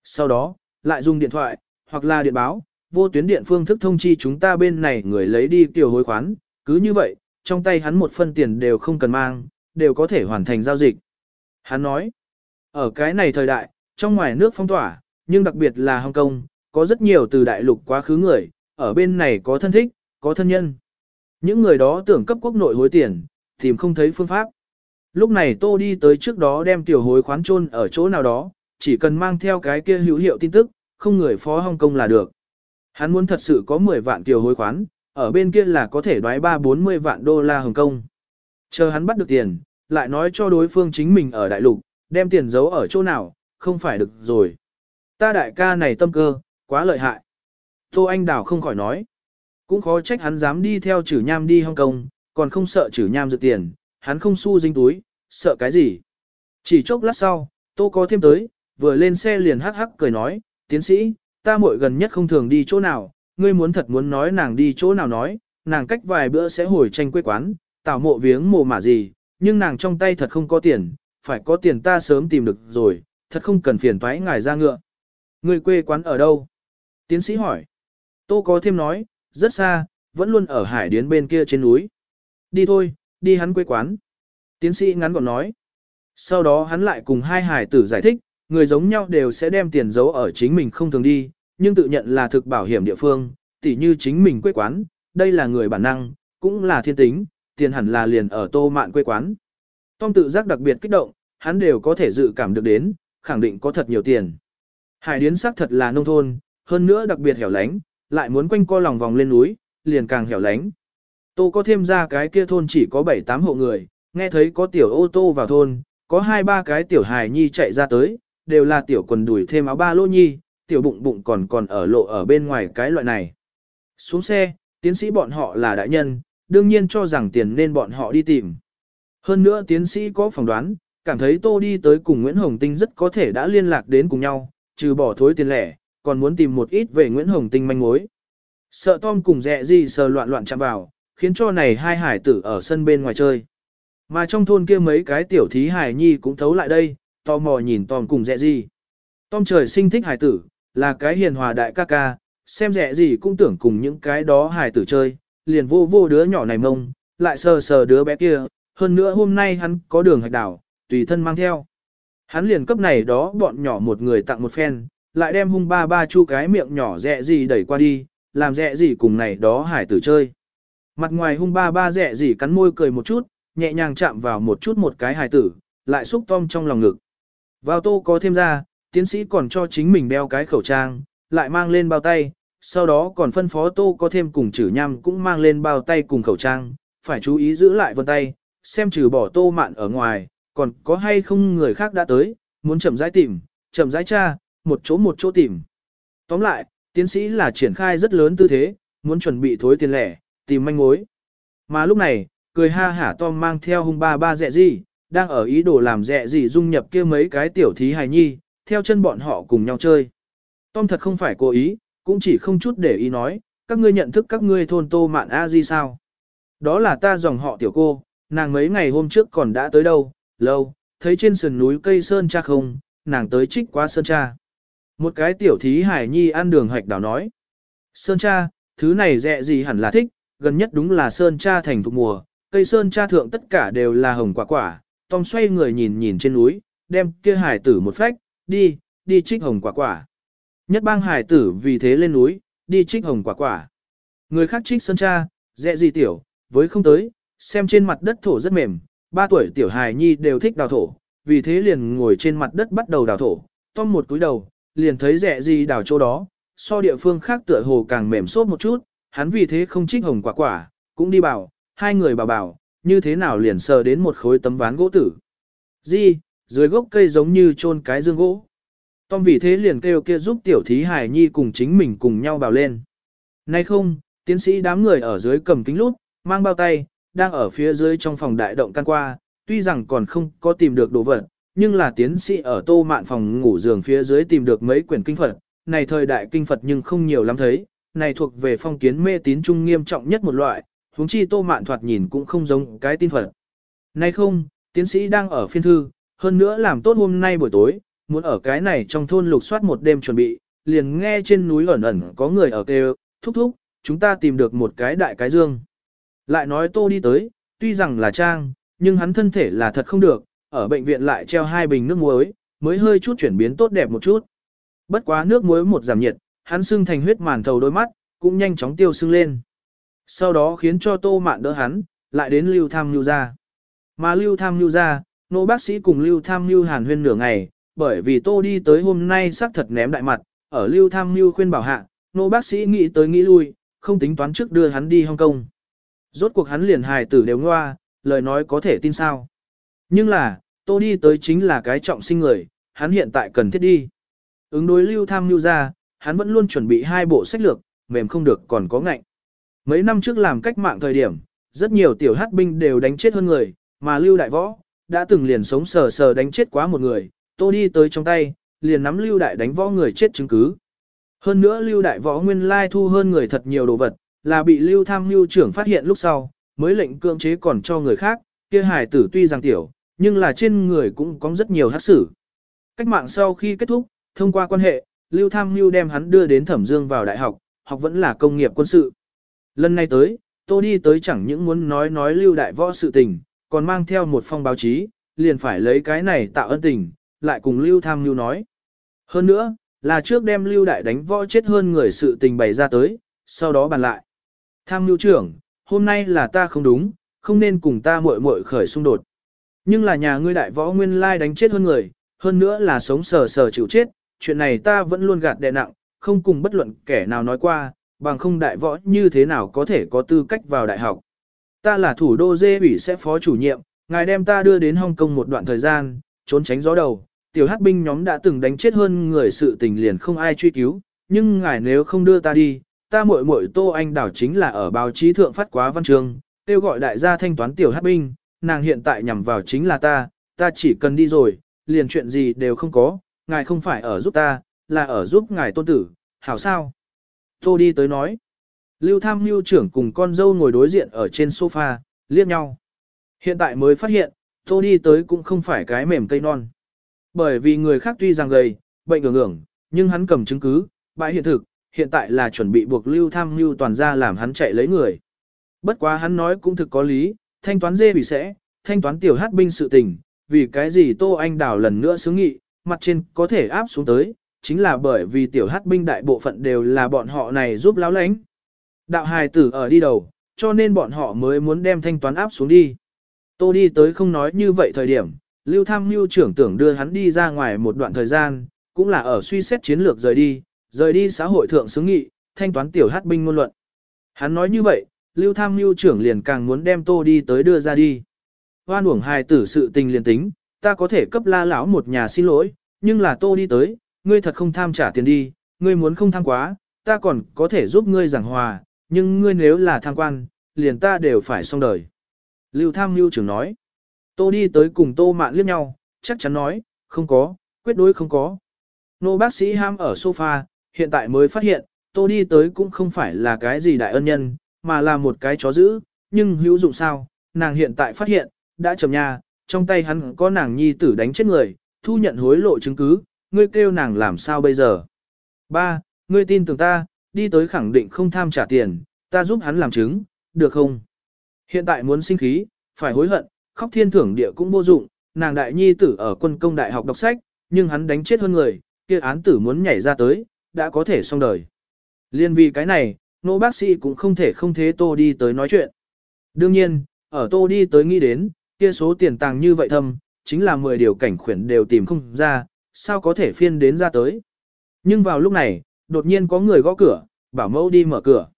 Sau đó, lại dùng điện thoại, hoặc là điện báo, vô tuyến điện phương thức thông chi chúng ta bên này người lấy đi tiểu hối khoán, cứ như vậy, trong tay hắn một phân tiền đều không cần mang, đều có thể hoàn thành giao dịch. Hắn nói, ở cái này thời đại, trong ngoài nước phong tỏa, nhưng đặc biệt là Hồng Kông, có rất nhiều từ đại lục quá khứ người, ở bên này có thân thích, có thân nhân. Những người đó tưởng cấp quốc nội hối tiền, tìm không thấy phương pháp. Lúc này Tô đi tới trước đó đem tiểu hối khoán chôn ở chỗ nào đó, chỉ cần mang theo cái kia hữu hiệu tin tức, không người phó Hồng Kông là được. Hắn muốn thật sự có 10 vạn tiểu hối khoán, ở bên kia là có thể đoái 3-40 vạn đô la Hồng Kông. Chờ hắn bắt được tiền, lại nói cho đối phương chính mình ở đại lục, đem tiền giấu ở chỗ nào, không phải được rồi. Ta đại ca này tâm cơ, quá lợi hại. Tô Anh Đào không khỏi nói. Cũng khó trách hắn dám đi theo chử nham đi Hong Kong, còn không sợ chử nham dự tiền, hắn không xu dính túi, sợ cái gì. Chỉ chốc lát sau, Tô có thêm tới, vừa lên xe liền hắc hắc cười nói, tiến sĩ, ta muội gần nhất không thường đi chỗ nào, ngươi muốn thật muốn nói nàng đi chỗ nào nói, nàng cách vài bữa sẽ hồi tranh quê quán, tạo mộ viếng mồ mả gì, nhưng nàng trong tay thật không có tiền, phải có tiền ta sớm tìm được rồi, thật không cần phiền toái ngài ra ngựa. Ngươi quê quán ở đâu? Tiến sĩ hỏi. Tô có thêm nói, rất xa, vẫn luôn ở hải điến bên kia trên núi. Đi thôi, đi hắn quê quán. Tiến sĩ ngắn gọn nói. Sau đó hắn lại cùng hai hải tử giải thích, người giống nhau đều sẽ đem tiền giấu ở chính mình không thường đi, nhưng tự nhận là thực bảo hiểm địa phương, tỉ như chính mình quê quán, đây là người bản năng, cũng là thiên tính, tiền hẳn là liền ở tô mạn quê quán. Tom tự giác đặc biệt kích động, hắn đều có thể dự cảm được đến, khẳng định có thật nhiều tiền. Hải điến xác thật là nông thôn, hơn nữa đặc biệt hẻo lánh, lại muốn quanh co lòng vòng lên núi, liền càng hẻo lánh. Tô có thêm ra cái kia thôn chỉ có 7-8 hộ người, nghe thấy có tiểu ô tô vào thôn, có hai ba cái tiểu hài nhi chạy ra tới, đều là tiểu quần đùi thêm áo ba lô nhi, tiểu bụng bụng còn còn ở lộ ở bên ngoài cái loại này. Xuống xe, tiến sĩ bọn họ là đại nhân, đương nhiên cho rằng tiền nên bọn họ đi tìm. Hơn nữa tiến sĩ có phỏng đoán, cảm thấy Tô đi tới cùng Nguyễn Hồng Tinh rất có thể đã liên lạc đến cùng nhau, trừ bỏ thối tiền lẻ, còn muốn tìm một ít về Nguyễn Hồng Tinh manh mối. Sợ Tom cùng dạ dẹ gì sờ loạn loạn chạm vào, khiến cho này hai hải tử ở sân bên ngoài chơi. Mà trong thôn kia mấy cái tiểu thí hải nhi cũng thấu lại đây, tò mò nhìn Tom cùng dạ dẹ gì. Tom trời sinh thích hải tử, là cái hiền hòa đại ca ca, xem dạ dẹ gì cũng tưởng cùng những cái đó hải tử chơi, liền vô vô đứa nhỏ này mông, lại sờ sờ đứa bé kia, hơn nữa hôm nay hắn có đường hạch đảo, tùy thân mang theo. Hắn liền cấp này đó bọn nhỏ một người tặng một phen, lại đem hung ba ba chu cái miệng nhỏ dẹ gì đẩy qua đi, làm dẹ gì cùng này đó hải tử chơi. Mặt ngoài hung ba ba dẹ gì cắn môi cười một chút, nhẹ nhàng chạm vào một chút một cái hải tử, lại xúc tom trong lòng ngực. Vào tô có thêm ra, tiến sĩ còn cho chính mình đeo cái khẩu trang, lại mang lên bao tay, sau đó còn phân phó tô có thêm cùng chử nham cũng mang lên bao tay cùng khẩu trang, phải chú ý giữ lại vân tay, xem trừ bỏ tô mạn ở ngoài, còn có hay không người khác đã tới, muốn chậm rãi tìm, chậm rãi tra, một chỗ một chỗ tìm. Tóm lại, tiến sĩ là triển khai rất lớn tư thế, muốn chuẩn bị thối tiền lẻ, tìm manh mối. Mà lúc này, cười ha hả Tom mang theo hung ba ba dẹ gì, đang ở ý đồ làm dẹ gì dung nhập kia mấy cái tiểu thí hài nhi, theo chân bọn họ cùng nhau chơi. Tom thật không phải cố ý, cũng chỉ không chút để ý nói, các ngươi nhận thức các ngươi thôn tô mạn a di sao. Đó là ta dòng họ tiểu cô, nàng mấy ngày hôm trước còn đã tới đâu, lâu, thấy trên sườn núi cây sơn cha không, nàng tới trích qua sơn cha. Một cái tiểu thí hải nhi ăn đường hạch đảo nói. Sơn cha, thứ này dẹ gì hẳn là thích, gần nhất đúng là sơn cha thành thục mùa, cây sơn cha thượng tất cả đều là hồng quả quả, Tom xoay người nhìn nhìn trên núi, đem kia hải tử một phách, đi, đi trích hồng quả quả. Nhất bang hải tử vì thế lên núi, đi trích hồng quả quả. Người khác trích sơn cha, dẹ gì tiểu, với không tới, xem trên mặt đất thổ rất mềm, ba tuổi tiểu hài nhi đều thích đào thổ, vì thế liền ngồi trên mặt đất bắt đầu đào thổ, Tom một cúi đầu, liền thấy rẻ gì đào chỗ đó, so địa phương khác tựa hồ càng mềm xốp một chút, hắn vì thế không trích hồng quả quả, cũng đi bảo, hai người bảo bảo, như thế nào liền sờ đến một khối tấm ván gỗ tử. Di, dưới gốc cây giống như chôn cái dương gỗ. Tom vì thế liền kêu kia giúp tiểu thí hải nhi cùng chính mình cùng nhau bảo lên. Nay không, tiến sĩ đám người ở dưới cầm kính lút, mang bao tay, đang ở phía dưới trong phòng đại động căn qua, tuy rằng còn không có tìm được đồ vật, nhưng là tiến sĩ ở tô mạn phòng ngủ giường phía dưới tìm được mấy quyển kinh Phật, này thời đại kinh Phật nhưng không nhiều lắm thấy, này thuộc về phong kiến mê tín trung nghiêm trọng nhất một loại, huống chi tô mạn thoạt nhìn cũng không giống cái tin Phật. Này không, tiến sĩ đang ở phiên thư, hơn nữa làm tốt hôm nay buổi tối, muốn ở cái này trong thôn lục soát một đêm chuẩn bị, liền nghe trên núi ẩn ẩn có người ở kêu, thúc thúc, chúng ta tìm được một cái đại cái dương. Lại nói tô đi tới, tuy rằng là trang, nhưng hắn thân thể là thật không được, ở bệnh viện lại treo hai bình nước muối, mới hơi chút chuyển biến tốt đẹp một chút. Bất quá nước muối một giảm nhiệt, hắn sưng thành huyết màn thầu đôi mắt, cũng nhanh chóng tiêu sưng lên. Sau đó khiến cho tô mạn đỡ hắn, lại đến lưu tham lưu ra. Mà lưu tham lưu ra, nô bác sĩ cùng lưu tham lưu hàn huyên nửa ngày, bởi vì tô đi tới hôm nay xác thật ném đại mặt, ở lưu tham lưu khuyên bảo hạ, nô bác sĩ nghĩ tới nghĩ lui, không tính toán trước đưa hắn đi Hong Kong. Rốt cuộc hắn liền hài tử đều ngoa, lời nói có thể tin sao. Nhưng là, tô đi tới chính là cái trọng sinh người, hắn hiện tại cần thiết đi. Ứng đối lưu tham lưu ra, hắn vẫn luôn chuẩn bị hai bộ sách lược, mềm không được còn có ngạnh. Mấy năm trước làm cách mạng thời điểm, rất nhiều tiểu hát binh đều đánh chết hơn người, mà lưu đại võ, đã từng liền sống sờ sờ đánh chết quá một người, tô đi tới trong tay, liền nắm lưu đại đánh võ người chết chứng cứ. Hơn nữa lưu đại võ nguyên lai thu hơn người thật nhiều đồ vật, là bị lưu tham lưu trưởng phát hiện lúc sau, mới lệnh cưỡng chế còn cho người khác, kia hải tử tuy rằng tiểu, nhưng là trên người cũng có rất nhiều hát sử. Cách mạng sau khi kết thúc, thông qua quan hệ, lưu tham Mưu đem hắn đưa đến thẩm dương vào đại học, học vẫn là công nghiệp quân sự. Lần này tới, tôi đi tới chẳng những muốn nói nói lưu đại võ sự tình, còn mang theo một phong báo chí, liền phải lấy cái này tạo ân tình, lại cùng lưu tham Mưu nói. Hơn nữa, là trước đem lưu đại đánh võ chết hơn người sự tình bày ra tới, sau đó bàn lại. Tham Mưu trưởng, hôm nay là ta không đúng, không nên cùng ta muội muội khởi xung đột. Nhưng là nhà ngươi đại võ nguyên lai đánh chết hơn người, hơn nữa là sống sờ sờ chịu chết, chuyện này ta vẫn luôn gạt đè nặng, không cùng bất luận kẻ nào nói qua, bằng không đại võ như thế nào có thể có tư cách vào đại học. Ta là thủ đô dê ủy sẽ phó chủ nhiệm, ngài đem ta đưa đến Hong Kong một đoạn thời gian, trốn tránh gió đầu, tiểu hát binh nhóm đã từng đánh chết hơn người sự tình liền không ai truy cứu, nhưng ngài nếu không đưa ta đi, ta muội muội Tô Anh Đảo chính là ở báo chí thượng phát quá văn trường, kêu gọi đại gia thanh toán tiểu hát binh, nàng hiện tại nhằm vào chính là ta, ta chỉ cần đi rồi, liền chuyện gì đều không có, ngài không phải ở giúp ta, là ở giúp ngài tôn tử, hảo sao? Tô đi tới nói. Lưu tham lưu trưởng cùng con dâu ngồi đối diện ở trên sofa, liếc nhau. Hiện tại mới phát hiện, Tô đi tới cũng không phải cái mềm cây non. Bởi vì người khác tuy rằng gầy, bệnh ngưỡng ngưỡng, nhưng hắn cầm chứng cứ, bãi hiện thực, hiện tại là chuẩn bị buộc lưu tham lưu toàn ra làm hắn chạy lấy người. Bất quá hắn nói cũng thực có lý, thanh toán dê bị sẽ, thanh toán tiểu hát binh sự tình, vì cái gì Tô Anh Đào lần nữa xứng nghị, mặt trên có thể áp xuống tới, chính là bởi vì tiểu hát binh đại bộ phận đều là bọn họ này giúp láo lãnh. Đạo hài tử ở đi đầu, cho nên bọn họ mới muốn đem thanh toán áp xuống đi. Tô đi tới không nói như vậy thời điểm, Lưu Tham Lưu trưởng tưởng đưa hắn đi ra ngoài một đoạn thời gian, cũng là ở suy xét chiến lược rời đi, rời đi xã hội thượng xứng nghị, thanh toán tiểu hát binh ngôn luận. Hắn nói như vậy, Lưu Tham Lưu trưởng liền càng muốn đem Tô đi tới đưa ra đi. Hoan uổng hài tử sự tình liền tính, ta có thể cấp la lão một nhà xin lỗi, nhưng là Tô đi tới, ngươi thật không tham trả tiền đi, ngươi muốn không tham quá, ta còn có thể giúp ngươi giảng hòa, nhưng ngươi nếu là tham quan, liền ta đều phải xong đời. Lưu tham lưu trưởng nói, tô đi tới cùng tô mạn liếc nhau, chắc chắn nói, không có, quyết đối không có. Nô bác sĩ ham ở sofa, hiện tại mới phát hiện, tô đi tới cũng không phải là cái gì đại ân nhân, mà là một cái chó dữ, nhưng hữu dụng sao, nàng hiện tại phát hiện, đã trầm nha, trong tay hắn có nàng nhi tử đánh chết người, thu nhận hối lộ chứng cứ, ngươi kêu nàng làm sao bây giờ? Ba, ngươi tin tưởng ta, đi tới khẳng định không tham trả tiền, ta giúp hắn làm chứng, được không? Hiện tại muốn sinh khí, phải hối hận, khóc thiên thưởng địa cũng vô dụng, nàng đại nhi tử ở quân công đại học đọc sách, nhưng hắn đánh chết hơn người, kia án tử muốn nhảy ra tới, đã có thể xong đời. Liên vì cái này, nô bác sĩ cũng không thể không thế tô đi tới nói chuyện. Đương nhiên, ở tô đi tới nghĩ đến, kia số tiền tàng như vậy thâm, chính là 10 điều cảnh khuyển đều tìm không ra, sao có thể phiên đến ra tới. Nhưng vào lúc này, đột nhiên có người gõ cửa, bảo mẫu đi mở cửa.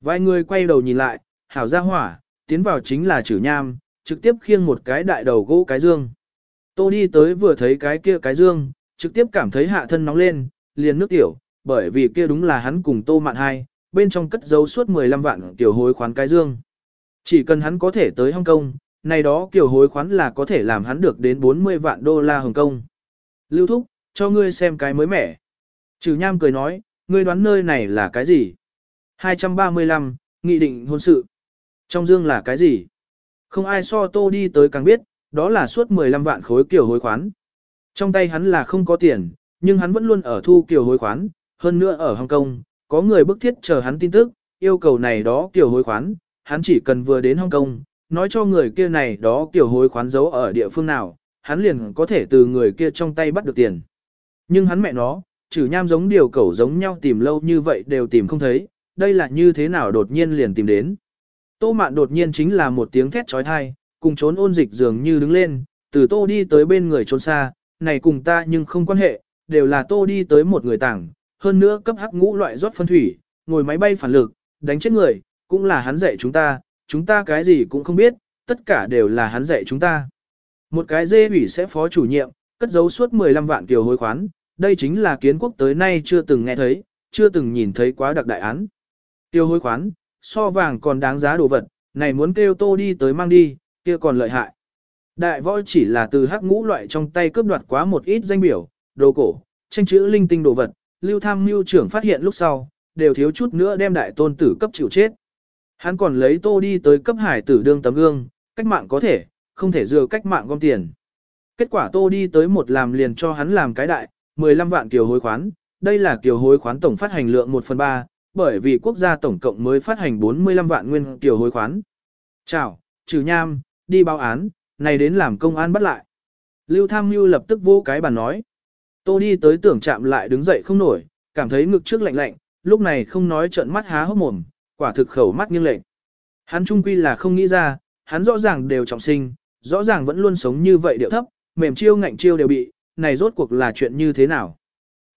Vài người quay đầu nhìn lại, hảo ra hỏa, tiến vào chính là chử nham, trực tiếp khiêng một cái đại đầu gỗ cái dương. Tô đi tới vừa thấy cái kia cái dương, trực tiếp cảm thấy hạ thân nóng lên, liền nước tiểu, bởi vì kia đúng là hắn cùng tô mạn hai, bên trong cất giấu suốt 15 vạn tiểu hối khoán cái dương. Chỉ cần hắn có thể tới Hong Kong, này đó kiểu hối khoán là có thể làm hắn được đến 40 vạn đô la Hồng Kông. Lưu Thúc, cho ngươi xem cái mới mẻ. Trừ nham cười nói, ngươi đoán nơi này là cái gì? 235, Nghị định hôn sự. Trong dương là cái gì? Không ai so tô đi tới càng biết, đó là suốt 15 vạn khối kiểu hối khoán. Trong tay hắn là không có tiền, nhưng hắn vẫn luôn ở thu kiểu hối khoán, hơn nữa ở Hồng Kông, có người bức thiết chờ hắn tin tức, yêu cầu này đó kiểu hối khoán, hắn chỉ cần vừa đến hong kong nói cho người kia này đó kiểu hối khoán giấu ở địa phương nào, hắn liền có thể từ người kia trong tay bắt được tiền. Nhưng hắn mẹ nó, trừ nham giống điều cẩu giống nhau tìm lâu như vậy đều tìm không thấy, đây là như thế nào đột nhiên liền tìm đến. Tô mạn đột nhiên chính là một tiếng thét trói thai, cùng trốn ôn dịch dường như đứng lên, từ tô đi tới bên người trốn xa, này cùng ta nhưng không quan hệ, đều là tô đi tới một người tảng, hơn nữa cấp hắc ngũ loại rót phân thủy, ngồi máy bay phản lực, đánh chết người, cũng là hắn dạy chúng ta, chúng ta cái gì cũng không biết, tất cả đều là hắn dạy chúng ta. Một cái dê ủy sẽ phó chủ nhiệm, cất giấu suốt 15 vạn tiểu hối khoán, đây chính là kiến quốc tới nay chưa từng nghe thấy, chưa từng nhìn thấy quá đặc đại án. Tiêu hối khoán, so vàng còn đáng giá đồ vật, này muốn kêu tô đi tới mang đi, kia còn lợi hại. Đại võ chỉ là từ hắc ngũ loại trong tay cướp đoạt quá một ít danh biểu, đồ cổ, tranh chữ linh tinh đồ vật, lưu tham mưu trưởng phát hiện lúc sau, đều thiếu chút nữa đem đại tôn tử cấp chịu chết. Hắn còn lấy tô đi tới cấp hải tử đương tấm gương, cách mạng có thể, không thể dừa cách mạng gom tiền. Kết quả tô đi tới một làm liền cho hắn làm cái đại, 15 vạn kiều hối khoán, đây là kiều hối khoán tổng phát hành lượng 1 phần 3, bởi vì quốc gia tổng cộng mới phát hành 45 vạn nguyên kiều hối khoán. Chào, trừ nham, đi báo án, này đến làm công an bắt lại. Lưu Tham Mưu lập tức vô cái bàn nói. Tô đi tới tưởng chạm lại đứng dậy không nổi, cảm thấy ngực trước lạnh lạnh, lúc này không nói trợn mắt há hốc mồm, quả thực khẩu mắt nghiêng lệnh. Hắn trung quy là không nghĩ ra, hắn rõ ràng đều trọng sinh, rõ ràng vẫn luôn sống như vậy điệu thấp, mềm chiêu ngạnh chiêu đều bị, này rốt cuộc là chuyện như thế nào?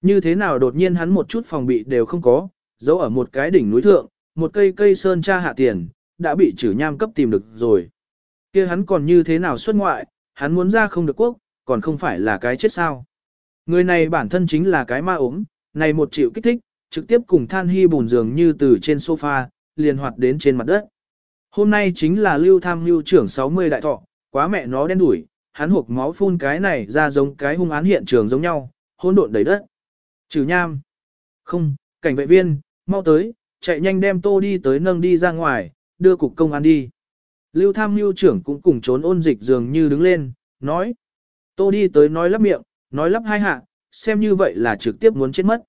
Như thế nào đột nhiên hắn một chút phòng bị đều không có, giấu ở một cái đỉnh núi thượng, một cây cây sơn tra hạ tiền, đã bị trừ nham cấp tìm được rồi. kia hắn còn như thế nào xuất ngoại, hắn muốn ra không được quốc, còn không phải là cái chết sao. Người này bản thân chính là cái ma ốm, này một triệu kích thích, trực tiếp cùng than hy bùn dường như từ trên sofa, liền hoạt đến trên mặt đất. Hôm nay chính là lưu tham lưu trưởng 60 đại thọ, quá mẹ nó đen đủi, hắn hộp máu phun cái này ra giống cái hung án hiện trường giống nhau, hỗn độn đầy đất. Trừ nham. Không, cảnh vệ viên, mau tới, chạy nhanh đem tô đi tới nâng đi ra ngoài, đưa cục công an đi. Lưu tham lưu trưởng cũng cùng trốn ôn dịch dường như đứng lên, nói. Tô đi tới nói lắp miệng, nói lắp hai hạ, xem như vậy là trực tiếp muốn chết mất.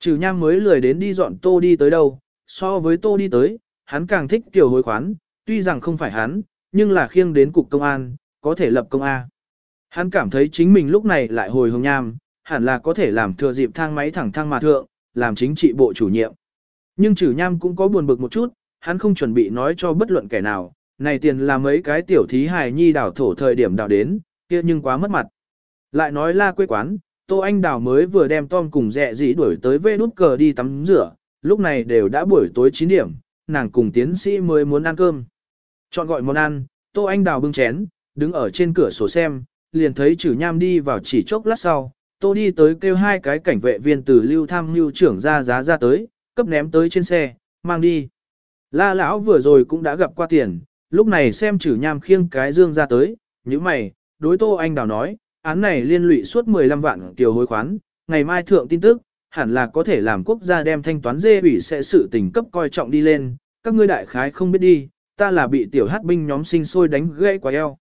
Trừ nham mới lười đến đi dọn tô đi tới đâu, so với tô đi tới, hắn càng thích tiểu hối khoán, tuy rằng không phải hắn, nhưng là khiêng đến cục công an, có thể lập công A. Hắn cảm thấy chính mình lúc này lại hồi hồng nham, hẳn là có thể làm thừa dịp thang máy thẳng thang mà thượng, làm chính trị bộ chủ nhiệm. Nhưng trừ nham cũng có buồn bực một chút, hắn không chuẩn bị nói cho bất luận kẻ nào, này tiền là mấy cái tiểu thí hài nhi đảo thổ thời điểm đảo đến, kia nhưng quá mất mặt. Lại nói la quê quán, Tô Anh Đào mới vừa đem Tom cùng dẹ dĩ đuổi tới vê nút cờ đi tắm rửa, lúc này đều đã buổi tối 9 điểm, nàng cùng tiến sĩ mới muốn ăn cơm. Chọn gọi món ăn, Tô Anh Đào bưng chén, đứng ở trên cửa sổ xem, liền thấy chử nham đi vào chỉ chốc lát sau, Tô đi tới kêu hai cái cảnh vệ viên từ lưu tham lưu trưởng ra giá ra tới, cấp ném tới trên xe, mang đi. La lão vừa rồi cũng đã gặp qua tiền, lúc này xem chử nham khiêng cái dương ra tới, như mày, đối Tô Anh Đào nói, án này liên lụy suốt 15 vạn tiểu hối khoán, ngày mai thượng tin tức, hẳn là có thể làm quốc gia đem thanh toán dê ủy sẽ sự tình cấp coi trọng đi lên, các ngươi đại khái không biết đi, ta là bị tiểu hát binh nhóm sinh sôi đánh gãy quá eo.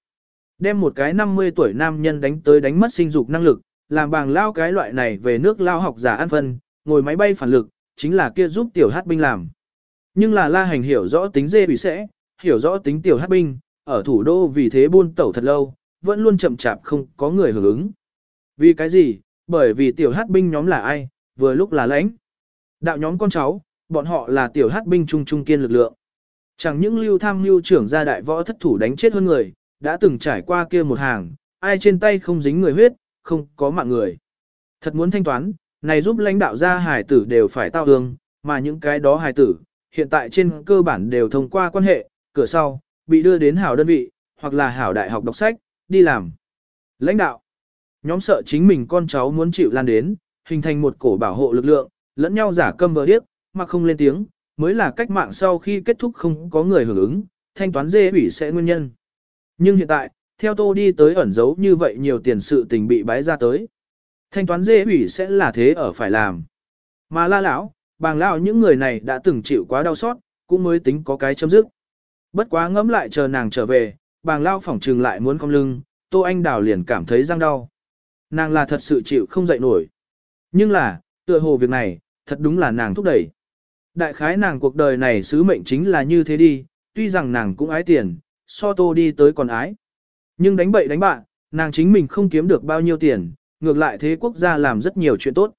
Đem một cái 50 tuổi nam nhân đánh tới đánh mất sinh dục năng lực, làm bàng lao cái loại này về nước lao học giả ăn phân, ngồi máy bay phản lực, chính là kia giúp tiểu hát binh làm. Nhưng là la hành hiểu rõ tính dê bị sẽ, hiểu rõ tính tiểu hát binh, ở thủ đô vì thế buôn tẩu thật lâu, vẫn luôn chậm chạp không có người hưởng ứng. Vì cái gì? Bởi vì tiểu hát binh nhóm là ai, vừa lúc là lãnh. Đạo nhóm con cháu, bọn họ là tiểu hát binh trung trung kiên lực lượng. Chẳng những lưu tham lưu trưởng gia đại võ thất thủ đánh chết hơn người, đã từng trải qua kia một hàng, ai trên tay không dính người huyết, không có mạng người. Thật muốn thanh toán, này giúp lãnh đạo gia hải tử đều phải tao hương, mà những cái đó hải tử, hiện tại trên cơ bản đều thông qua quan hệ, cửa sau, bị đưa đến hảo đơn vị, hoặc là hảo đại học đọc sách, đi làm. Lãnh đạo, nhóm sợ chính mình con cháu muốn chịu lan đến, hình thành một cổ bảo hộ lực lượng, lẫn nhau giả câm vờ điếc, mà không lên tiếng, mới là cách mạng sau khi kết thúc không có người hưởng ứng, thanh toán dê ủy sẽ nguyên nhân. Nhưng hiện tại, theo tô đi tới ẩn giấu như vậy nhiều tiền sự tình bị bái ra tới. Thanh toán dê ủy sẽ là thế ở phải làm. Mà la lão, bàng lão những người này đã từng chịu quá đau xót, cũng mới tính có cái chấm dứt. Bất quá ngẫm lại chờ nàng trở về, bàng lao phỏng trừng lại muốn cong lưng, tô anh đào liền cảm thấy răng đau. Nàng là thật sự chịu không dậy nổi. Nhưng là, tựa hồ việc này, thật đúng là nàng thúc đẩy. Đại khái nàng cuộc đời này sứ mệnh chính là như thế đi, tuy rằng nàng cũng ái tiền, so tô đi tới còn ái. Nhưng đánh bậy đánh bạ, nàng chính mình không kiếm được bao nhiêu tiền, ngược lại thế quốc gia làm rất nhiều chuyện tốt.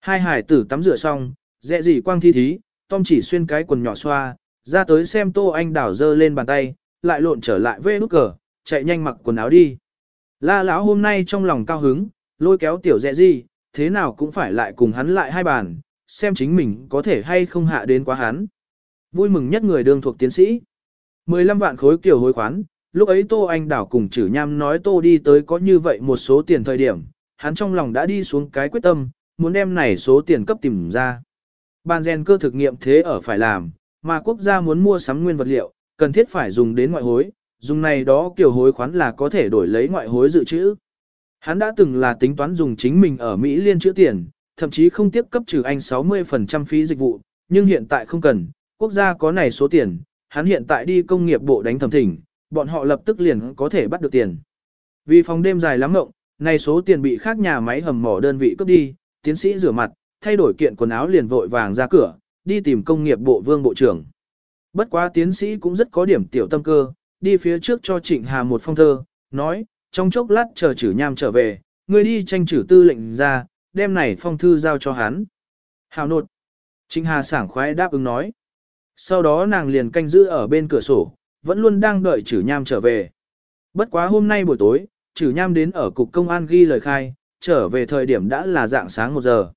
Hai hải tử tắm rửa xong, dẹ gì quang thi thí, Tom chỉ xuyên cái quần nhỏ xoa, ra tới xem Tô Anh đảo dơ lên bàn tay, lại lộn trở lại vê nút cờ, chạy nhanh mặc quần áo đi. La lão hôm nay trong lòng cao hứng, lôi kéo tiểu dẹ gì, thế nào cũng phải lại cùng hắn lại hai bàn, xem chính mình có thể hay không hạ đến quá hắn. Vui mừng nhất người đương thuộc tiến sĩ. 15 vạn khối kiểu hối khoán, lúc ấy Tô Anh Đảo cùng chử nham nói Tô đi tới có như vậy một số tiền thời điểm, hắn trong lòng đã đi xuống cái quyết tâm, muốn đem này số tiền cấp tìm ra. Ban gen cơ thực nghiệm thế ở phải làm, mà quốc gia muốn mua sắm nguyên vật liệu, cần thiết phải dùng đến ngoại hối, dùng này đó kiểu hối khoán là có thể đổi lấy ngoại hối dự trữ. Hắn đã từng là tính toán dùng chính mình ở Mỹ liên chữ tiền, thậm chí không tiếp cấp trừ anh 60% phí dịch vụ, nhưng hiện tại không cần, quốc gia có này số tiền, hắn hiện tại đi công nghiệp bộ đánh thẩm thỉnh, bọn họ lập tức liền có thể bắt được tiền. Vì phòng đêm dài lắm ngộng, này số tiền bị khác nhà máy hầm mỏ đơn vị cướp đi, tiến sĩ rửa mặt, thay đổi kiện quần áo liền vội vàng ra cửa, đi tìm công nghiệp bộ vương bộ trưởng. Bất quá tiến sĩ cũng rất có điểm tiểu tâm cơ, đi phía trước cho Trịnh Hà một phong thơ, nói, trong chốc lát chờ chử nham trở về, người đi tranh chử tư lệnh ra, đem này phong thư giao cho hắn. Hào nột. Trịnh Hà sảng khoái đáp ứng nói. Sau đó nàng liền canh giữ ở bên cửa sổ, vẫn luôn đang đợi chử nham trở về. Bất quá hôm nay buổi tối, chử nham đến ở cục công an ghi lời khai, trở về thời điểm đã là dạng sáng một giờ.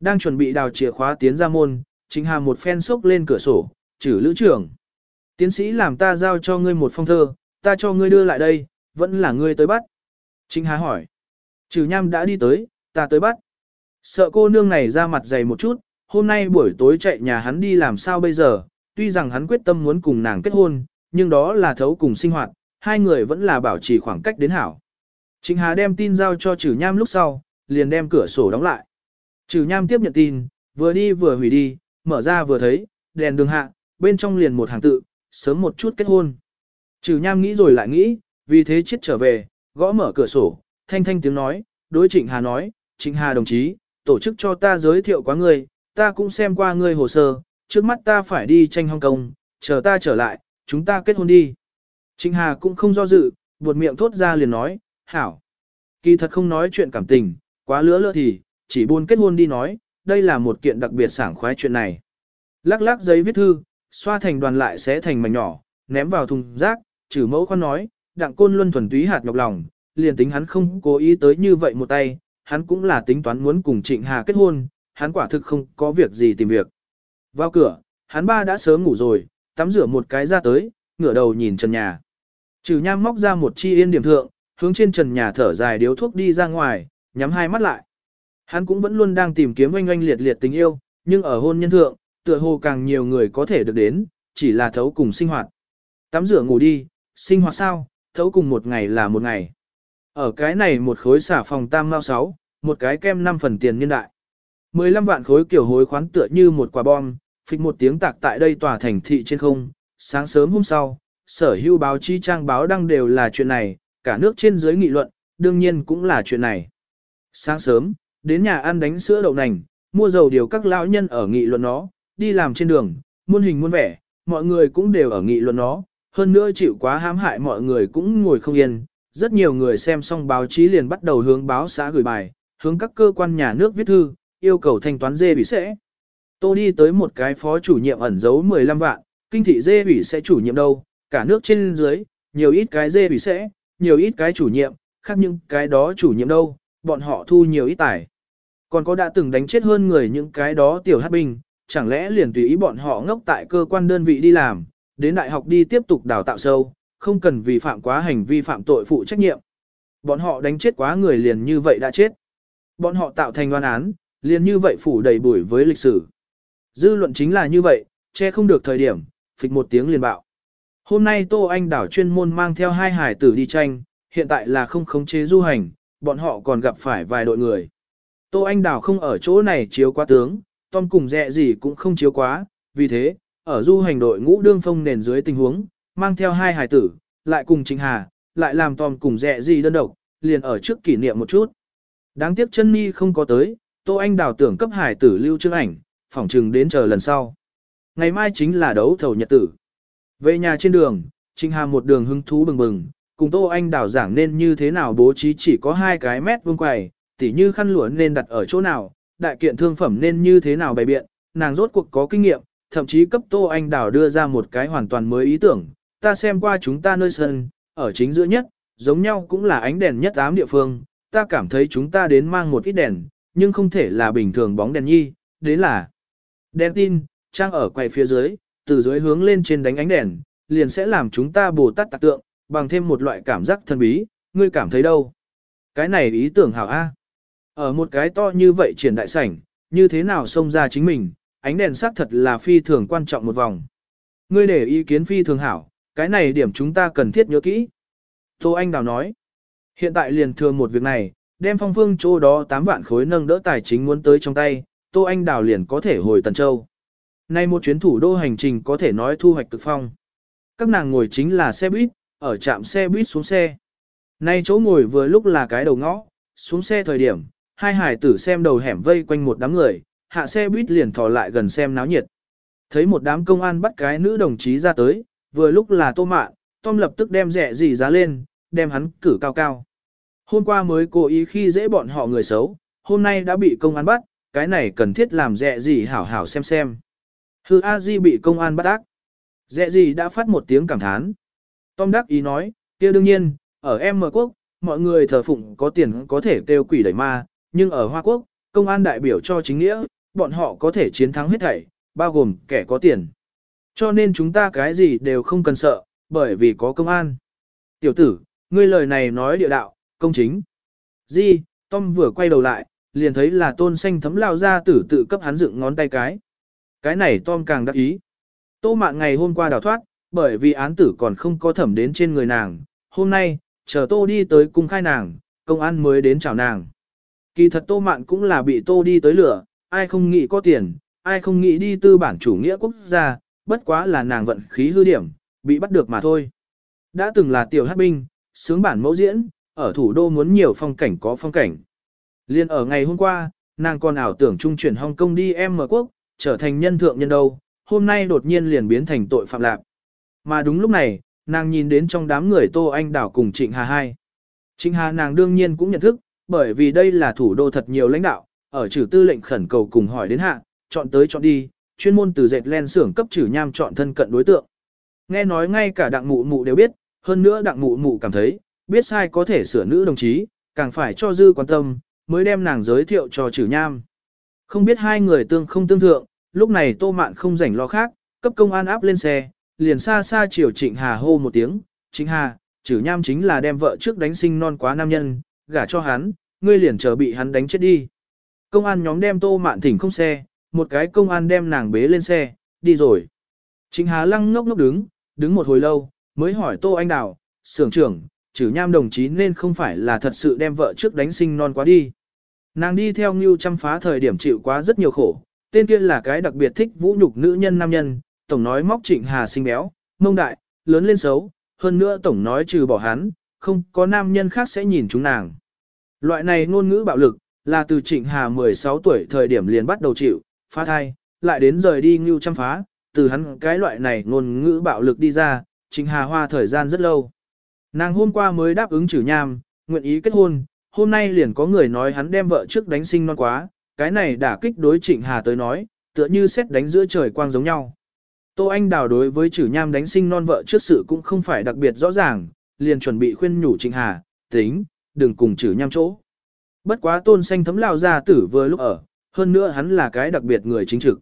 Đang chuẩn bị đào chìa khóa tiến ra môn, Trịnh Hà một phen sốc lên cửa sổ, chử lữ trưởng. Tiến sĩ làm ta giao cho ngươi một phong thơ, ta cho ngươi đưa lại đây, vẫn là ngươi tới bắt. Trịnh Hà hỏi. Trừ nham đã đi tới, ta tới bắt. Sợ cô nương này ra mặt dày một chút, hôm nay buổi tối chạy nhà hắn đi làm sao bây giờ, tuy rằng hắn quyết tâm muốn cùng nàng kết hôn, nhưng đó là thấu cùng sinh hoạt, hai người vẫn là bảo trì khoảng cách đến hảo. Trịnh Hà đem tin giao cho chử Nham lúc sau, liền đem cửa sổ đóng lại. chử Nham tiếp nhận tin, vừa đi vừa hủy đi, mở ra vừa thấy, đèn đường hạ, bên trong liền một hàng tự, sớm một chút kết hôn. Trừ Nham nghĩ rồi lại nghĩ, vì thế chết trở về, gõ mở cửa sổ, thanh thanh tiếng nói, đối Trịnh Hà nói, Trịnh Hà đồng chí, tổ chức cho ta giới thiệu quá ngươi, ta cũng xem qua ngươi hồ sơ, trước mắt ta phải đi tranh Hong Kong, chờ ta trở lại, chúng ta kết hôn đi. Trịnh Hà cũng không do dự, buột miệng thốt ra liền nói, hảo. Kỳ thật không nói chuyện cảm tình, quá lứa lỡ thì, chỉ buôn kết hôn đi nói, đây là một kiện đặc biệt sảng khoái chuyện này. Lắc lắc giấy viết thư, xoa thành đoàn lại sẽ thành mảnh nhỏ, ném vào thùng rác, trừ mẫu khoan nói, đặng côn luân thuần túy hạt nhọc lòng, liền tính hắn không cố ý tới như vậy một tay, hắn cũng là tính toán muốn cùng Trịnh Hà kết hôn, hắn quả thực không có việc gì tìm việc. Vào cửa, hắn ba đã sớm ngủ rồi, tắm rửa một cái ra tới, ngửa đầu nhìn trần nhà. Trừ nham móc ra một chi yên điểm thượng, hướng trên trần nhà thở dài điếu thuốc đi ra ngoài, nhắm hai mắt lại. Hắn cũng vẫn luôn đang tìm kiếm oanh oanh liệt liệt tình yêu, nhưng ở hôn nhân thượng, tựa hồ càng nhiều người có thể được đến, chỉ là thấu cùng sinh hoạt. Tắm rửa ngủ đi, sinh hoạt sao, thấu cùng một ngày là một ngày. Ở cái này một khối xả phòng tam mao sáu, một cái kem 5 phần tiền nhân đại. 15 vạn khối kiểu hối khoán tựa như một quả bom, phịch một tiếng tạc tại đây tòa thành thị trên không. Sáng sớm hôm sau, sở hữu báo chí trang báo đăng đều là chuyện này, cả nước trên dưới nghị luận, đương nhiên cũng là chuyện này. Sáng sớm, đến nhà ăn đánh sữa đậu nành, mua dầu điều các lão nhân ở nghị luận nó, đi làm trên đường, muôn hình muôn vẻ, mọi người cũng đều ở nghị luận nó, hơn nữa chịu quá hãm hại mọi người cũng ngồi không yên, rất nhiều người xem xong báo chí liền bắt đầu hướng báo xã gửi bài, hướng các cơ quan nhà nước viết thư, yêu cầu thanh toán dê bị sẽ. Tôi đi tới một cái phó chủ nhiệm ẩn giấu 15 vạn, kinh thị dê bị sẽ chủ nhiệm đâu, cả nước trên dưới, nhiều ít cái dê bị sẽ, nhiều ít cái chủ nhiệm, khác những cái đó chủ nhiệm đâu, bọn họ thu nhiều ít tài. Còn có đã từng đánh chết hơn người những cái đó tiểu hát binh, chẳng lẽ liền tùy ý bọn họ ngốc tại cơ quan đơn vị đi làm, đến đại học đi tiếp tục đào tạo sâu, không cần vi phạm quá hành vi phạm tội phụ trách nhiệm. Bọn họ đánh chết quá người liền như vậy đã chết. Bọn họ tạo thành đoan án, liền như vậy phủ đầy bụi với lịch sử. Dư luận chính là như vậy, che không được thời điểm, phịch một tiếng liền bạo. Hôm nay Tô Anh đảo chuyên môn mang theo hai hải tử đi tranh, hiện tại là không khống chế du hành, bọn họ còn gặp phải vài đội người. Tô Anh đảo không ở chỗ này chiếu quá tướng, Tom cùng dẹ gì cũng không chiếu quá, vì thế, ở du hành đội ngũ đương phong nền dưới tình huống, mang theo hai hải tử, lại cùng Trịnh Hà, lại làm Tom cùng dẹ gì đơn độc, liền ở trước kỷ niệm một chút. Đáng tiếc chân mi không có tới, Tô Anh đào tưởng cấp hải tử lưu chương ảnh, phỏng chừng đến chờ lần sau. Ngày mai chính là đấu thầu nhật tử. Về nhà trên đường, Trịnh Hà một đường hứng thú bừng bừng, cùng Tô Anh đào giảng nên như thế nào bố trí chỉ có hai cái mét vuông quầy, tỉ như khăn lụa nên đặt ở chỗ nào, đại kiện thương phẩm nên như thế nào bày biện, nàng rốt cuộc có kinh nghiệm, thậm chí cấp Tô Anh đào đưa ra một cái hoàn toàn mới ý tưởng, ta xem qua chúng ta nơi sân, ở chính giữa nhất, giống nhau cũng là ánh đèn nhất ám địa phương, ta cảm thấy chúng ta đến mang một ít đèn, nhưng không thể là bình thường bóng đèn nhi, đến là đèn tin, trang ở quầy phía dưới, từ dưới hướng lên trên đánh ánh đèn, liền sẽ làm chúng ta bồ tát tạc tượng, bằng thêm một loại cảm giác thần bí, ngươi cảm thấy đâu? Cái này ý tưởng hảo A. Ở một cái to như vậy triển đại sảnh, như thế nào xông ra chính mình, ánh đèn sắc thật là phi thường quan trọng một vòng. Ngươi để ý kiến phi thường hảo, cái này điểm chúng ta cần thiết nhớ kỹ. Tô Anh Đào nói, hiện tại liền thường một việc này, đem phong phương chỗ đó 8 vạn khối nâng đỡ tài chính muốn tới trong tay, Tô Anh Đào liền có thể hồi Tần Châu. Nay một chuyến thủ đô hành trình có thể nói thu hoạch cực phong. Các nàng ngồi chính là xe buýt, ở trạm xe buýt xuống xe. Nay chỗ ngồi vừa lúc là cái đầu ngõ, xuống xe thời điểm, hai hải tử xem đầu hẻm vây quanh một đám người, hạ xe buýt liền thò lại gần xem náo nhiệt. Thấy một đám công an bắt cái nữ đồng chí ra tới, vừa lúc là tô mạ Tom lập tức đem rẻ gì giá lên, đem hắn cử cao cao. Hôm qua mới cố ý khi dễ bọn họ người xấu, hôm nay đã bị công an bắt, cái này cần thiết làm rẻ gì hảo hảo xem xem. Hư A Di bị công an bắt ác. Rẻ gì đã phát một tiếng cảm thán. Tom đắc ý nói, kia đương nhiên, ở em mở quốc, mọi người thờ phụng có tiền có thể kêu quỷ đẩy ma, nhưng ở Hoa Quốc, công an đại biểu cho chính nghĩa, bọn họ có thể chiến thắng hết thảy, bao gồm kẻ có tiền. Cho nên chúng ta cái gì đều không cần sợ, bởi vì có công an. Tiểu tử, ngươi lời này nói địa đạo, công chính. Di, Tom vừa quay đầu lại, liền thấy là tôn xanh thấm lao ra tử tự cấp hắn dựng ngón tay cái. Cái này Tom càng đắc ý. Tô mạng ngày hôm qua đào thoát, bởi vì án tử còn không có thẩm đến trên người nàng. Hôm nay, chờ Tô đi tới cung khai nàng, công an mới đến chào nàng. Kỳ thật Tô mạn cũng là bị Tô đi tới lửa, ai không nghĩ có tiền, ai không nghĩ đi tư bản chủ nghĩa quốc gia, bất quá là nàng vận khí hư điểm, bị bắt được mà thôi. Đã từng là tiểu hát binh, sướng bản mẫu diễn, ở thủ đô muốn nhiều phong cảnh có phong cảnh. Liên ở ngày hôm qua, nàng còn ảo tưởng trung chuyển Hong Kong đi em mở quốc, trở thành nhân thượng nhân đâu, hôm nay đột nhiên liền biến thành tội phạm lạc. Mà đúng lúc này, nàng nhìn đến trong đám người Tô Anh Đảo cùng Trịnh Hà hai. Trịnh Hà nàng đương nhiên cũng nhận thức, bởi vì đây là thủ đô thật nhiều lãnh đạo, ở trừ tư lệnh khẩn cầu cùng hỏi đến hạ, chọn tới chọn đi, chuyên môn từ dệt len xưởng cấp trừ nham chọn thân cận đối tượng. Nghe nói ngay cả đặng mụ mụ đều biết, hơn nữa đặng mụ mụ cảm thấy, biết sai có thể sửa nữ đồng chí, càng phải cho dư quan tâm, mới đem nàng giới thiệu cho trừ nham. Không biết hai người tương không tương thượng, lúc này tô mạn không rảnh lo khác, cấp công an áp lên xe, liền xa xa chiều trịnh hà hô một tiếng, trịnh hà, trừ nham chính là đem vợ trước đánh sinh non quá nam nhân, gả cho hắn, ngươi liền chờ bị hắn đánh chết đi. Công an nhóm đem tô mạn thỉnh không xe, một cái công an đem nàng bế lên xe, đi rồi. Trịnh Hà lăng ngốc ngốc đứng, đứng một hồi lâu, mới hỏi Tô Anh Đào, sưởng trưởng, trừ nham đồng chí nên không phải là thật sự đem vợ trước đánh sinh non quá đi. Nàng đi theo Ngưu chăm phá thời điểm chịu quá rất nhiều khổ, tên kia là cái đặc biệt thích vũ nhục nữ nhân nam nhân, tổng nói móc trịnh hà sinh béo, mông đại, lớn lên xấu, hơn nữa tổng nói trừ bỏ hắn, không có nam nhân khác sẽ nhìn chúng nàng. Loại này ngôn ngữ bạo lực, là từ trịnh hà 16 tuổi thời điểm liền bắt đầu chịu, phá thai, lại đến rời đi Ngưu chăm phá, từ hắn cái loại này ngôn ngữ bạo lực đi ra, Trịnh Hà Hoa thời gian rất lâu. Nàng hôm qua mới đáp ứng chử nham, nguyện ý kết hôn, hôm nay liền có người nói hắn đem vợ trước đánh sinh non quá, cái này đã kích đối Trịnh Hà tới nói, tựa như xét đánh giữa trời quang giống nhau. Tô Anh Đào đối với chử nham đánh sinh non vợ trước sự cũng không phải đặc biệt rõ ràng, liền chuẩn bị khuyên nhủ Trịnh Hà, tính, đừng cùng chử nham chỗ. Bất quá tôn xanh thấm lao ra tử vừa lúc ở, hơn nữa hắn là cái đặc biệt người chính trực.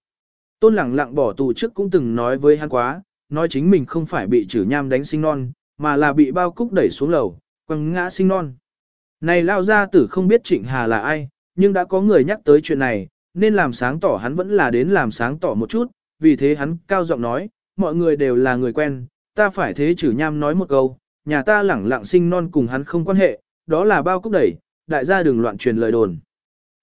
Tôn lẳng lặng bỏ tù trước cũng từng nói với hắn quá, nói chính mình không phải bị trừ nham đánh sinh non, mà là bị bao cúc đẩy xuống lầu, quăng ngã sinh non. Này lao ra tử không biết Trịnh Hà là ai, nhưng đã có người nhắc tới chuyện này, nên làm sáng tỏ hắn vẫn là đến làm sáng tỏ một chút, vì thế hắn cao giọng nói, mọi người đều là người quen, ta phải thế trừ nham nói một câu, nhà ta lẳng lặng sinh non cùng hắn không quan hệ, đó là bao cúc đẩy, đại gia đừng loạn truyền lời đồn.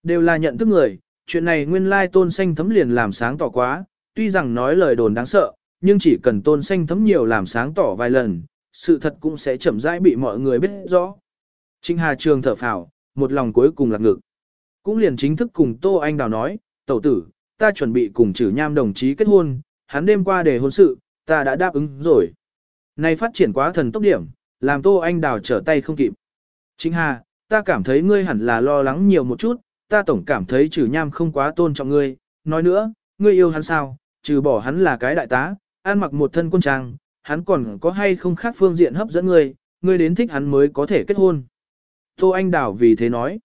Đều là nhận thức người, chuyện này nguyên lai tôn xanh thấm liền làm sáng tỏ quá, tuy rằng nói lời đồn đáng sợ, nhưng chỉ cần tôn xanh thấm nhiều làm sáng tỏ vài lần, sự thật cũng sẽ chậm rãi bị mọi người biết rõ. Trinh Hà Trường thở phào, một lòng cuối cùng lạc ngực. Cũng liền chính thức cùng Tô Anh Đào nói, tẩu tử, ta chuẩn bị cùng chử nham đồng chí kết hôn, hắn đêm qua để hôn sự, ta đã đáp ứng rồi. Này phát triển quá thần tốc điểm, làm Tô Anh Đào trở tay không kịp. Chính Hà, ta cảm thấy ngươi hẳn là lo lắng nhiều một chút, ta tổng cảm thấy trừ nham không quá tôn trọng ngươi. Nói nữa, ngươi yêu hắn sao, trừ bỏ hắn là cái đại tá, ăn mặc một thân quân trang, hắn còn có hay không khác phương diện hấp dẫn ngươi, ngươi đến thích hắn mới có thể kết hôn. Tô Anh Đào vì thế nói.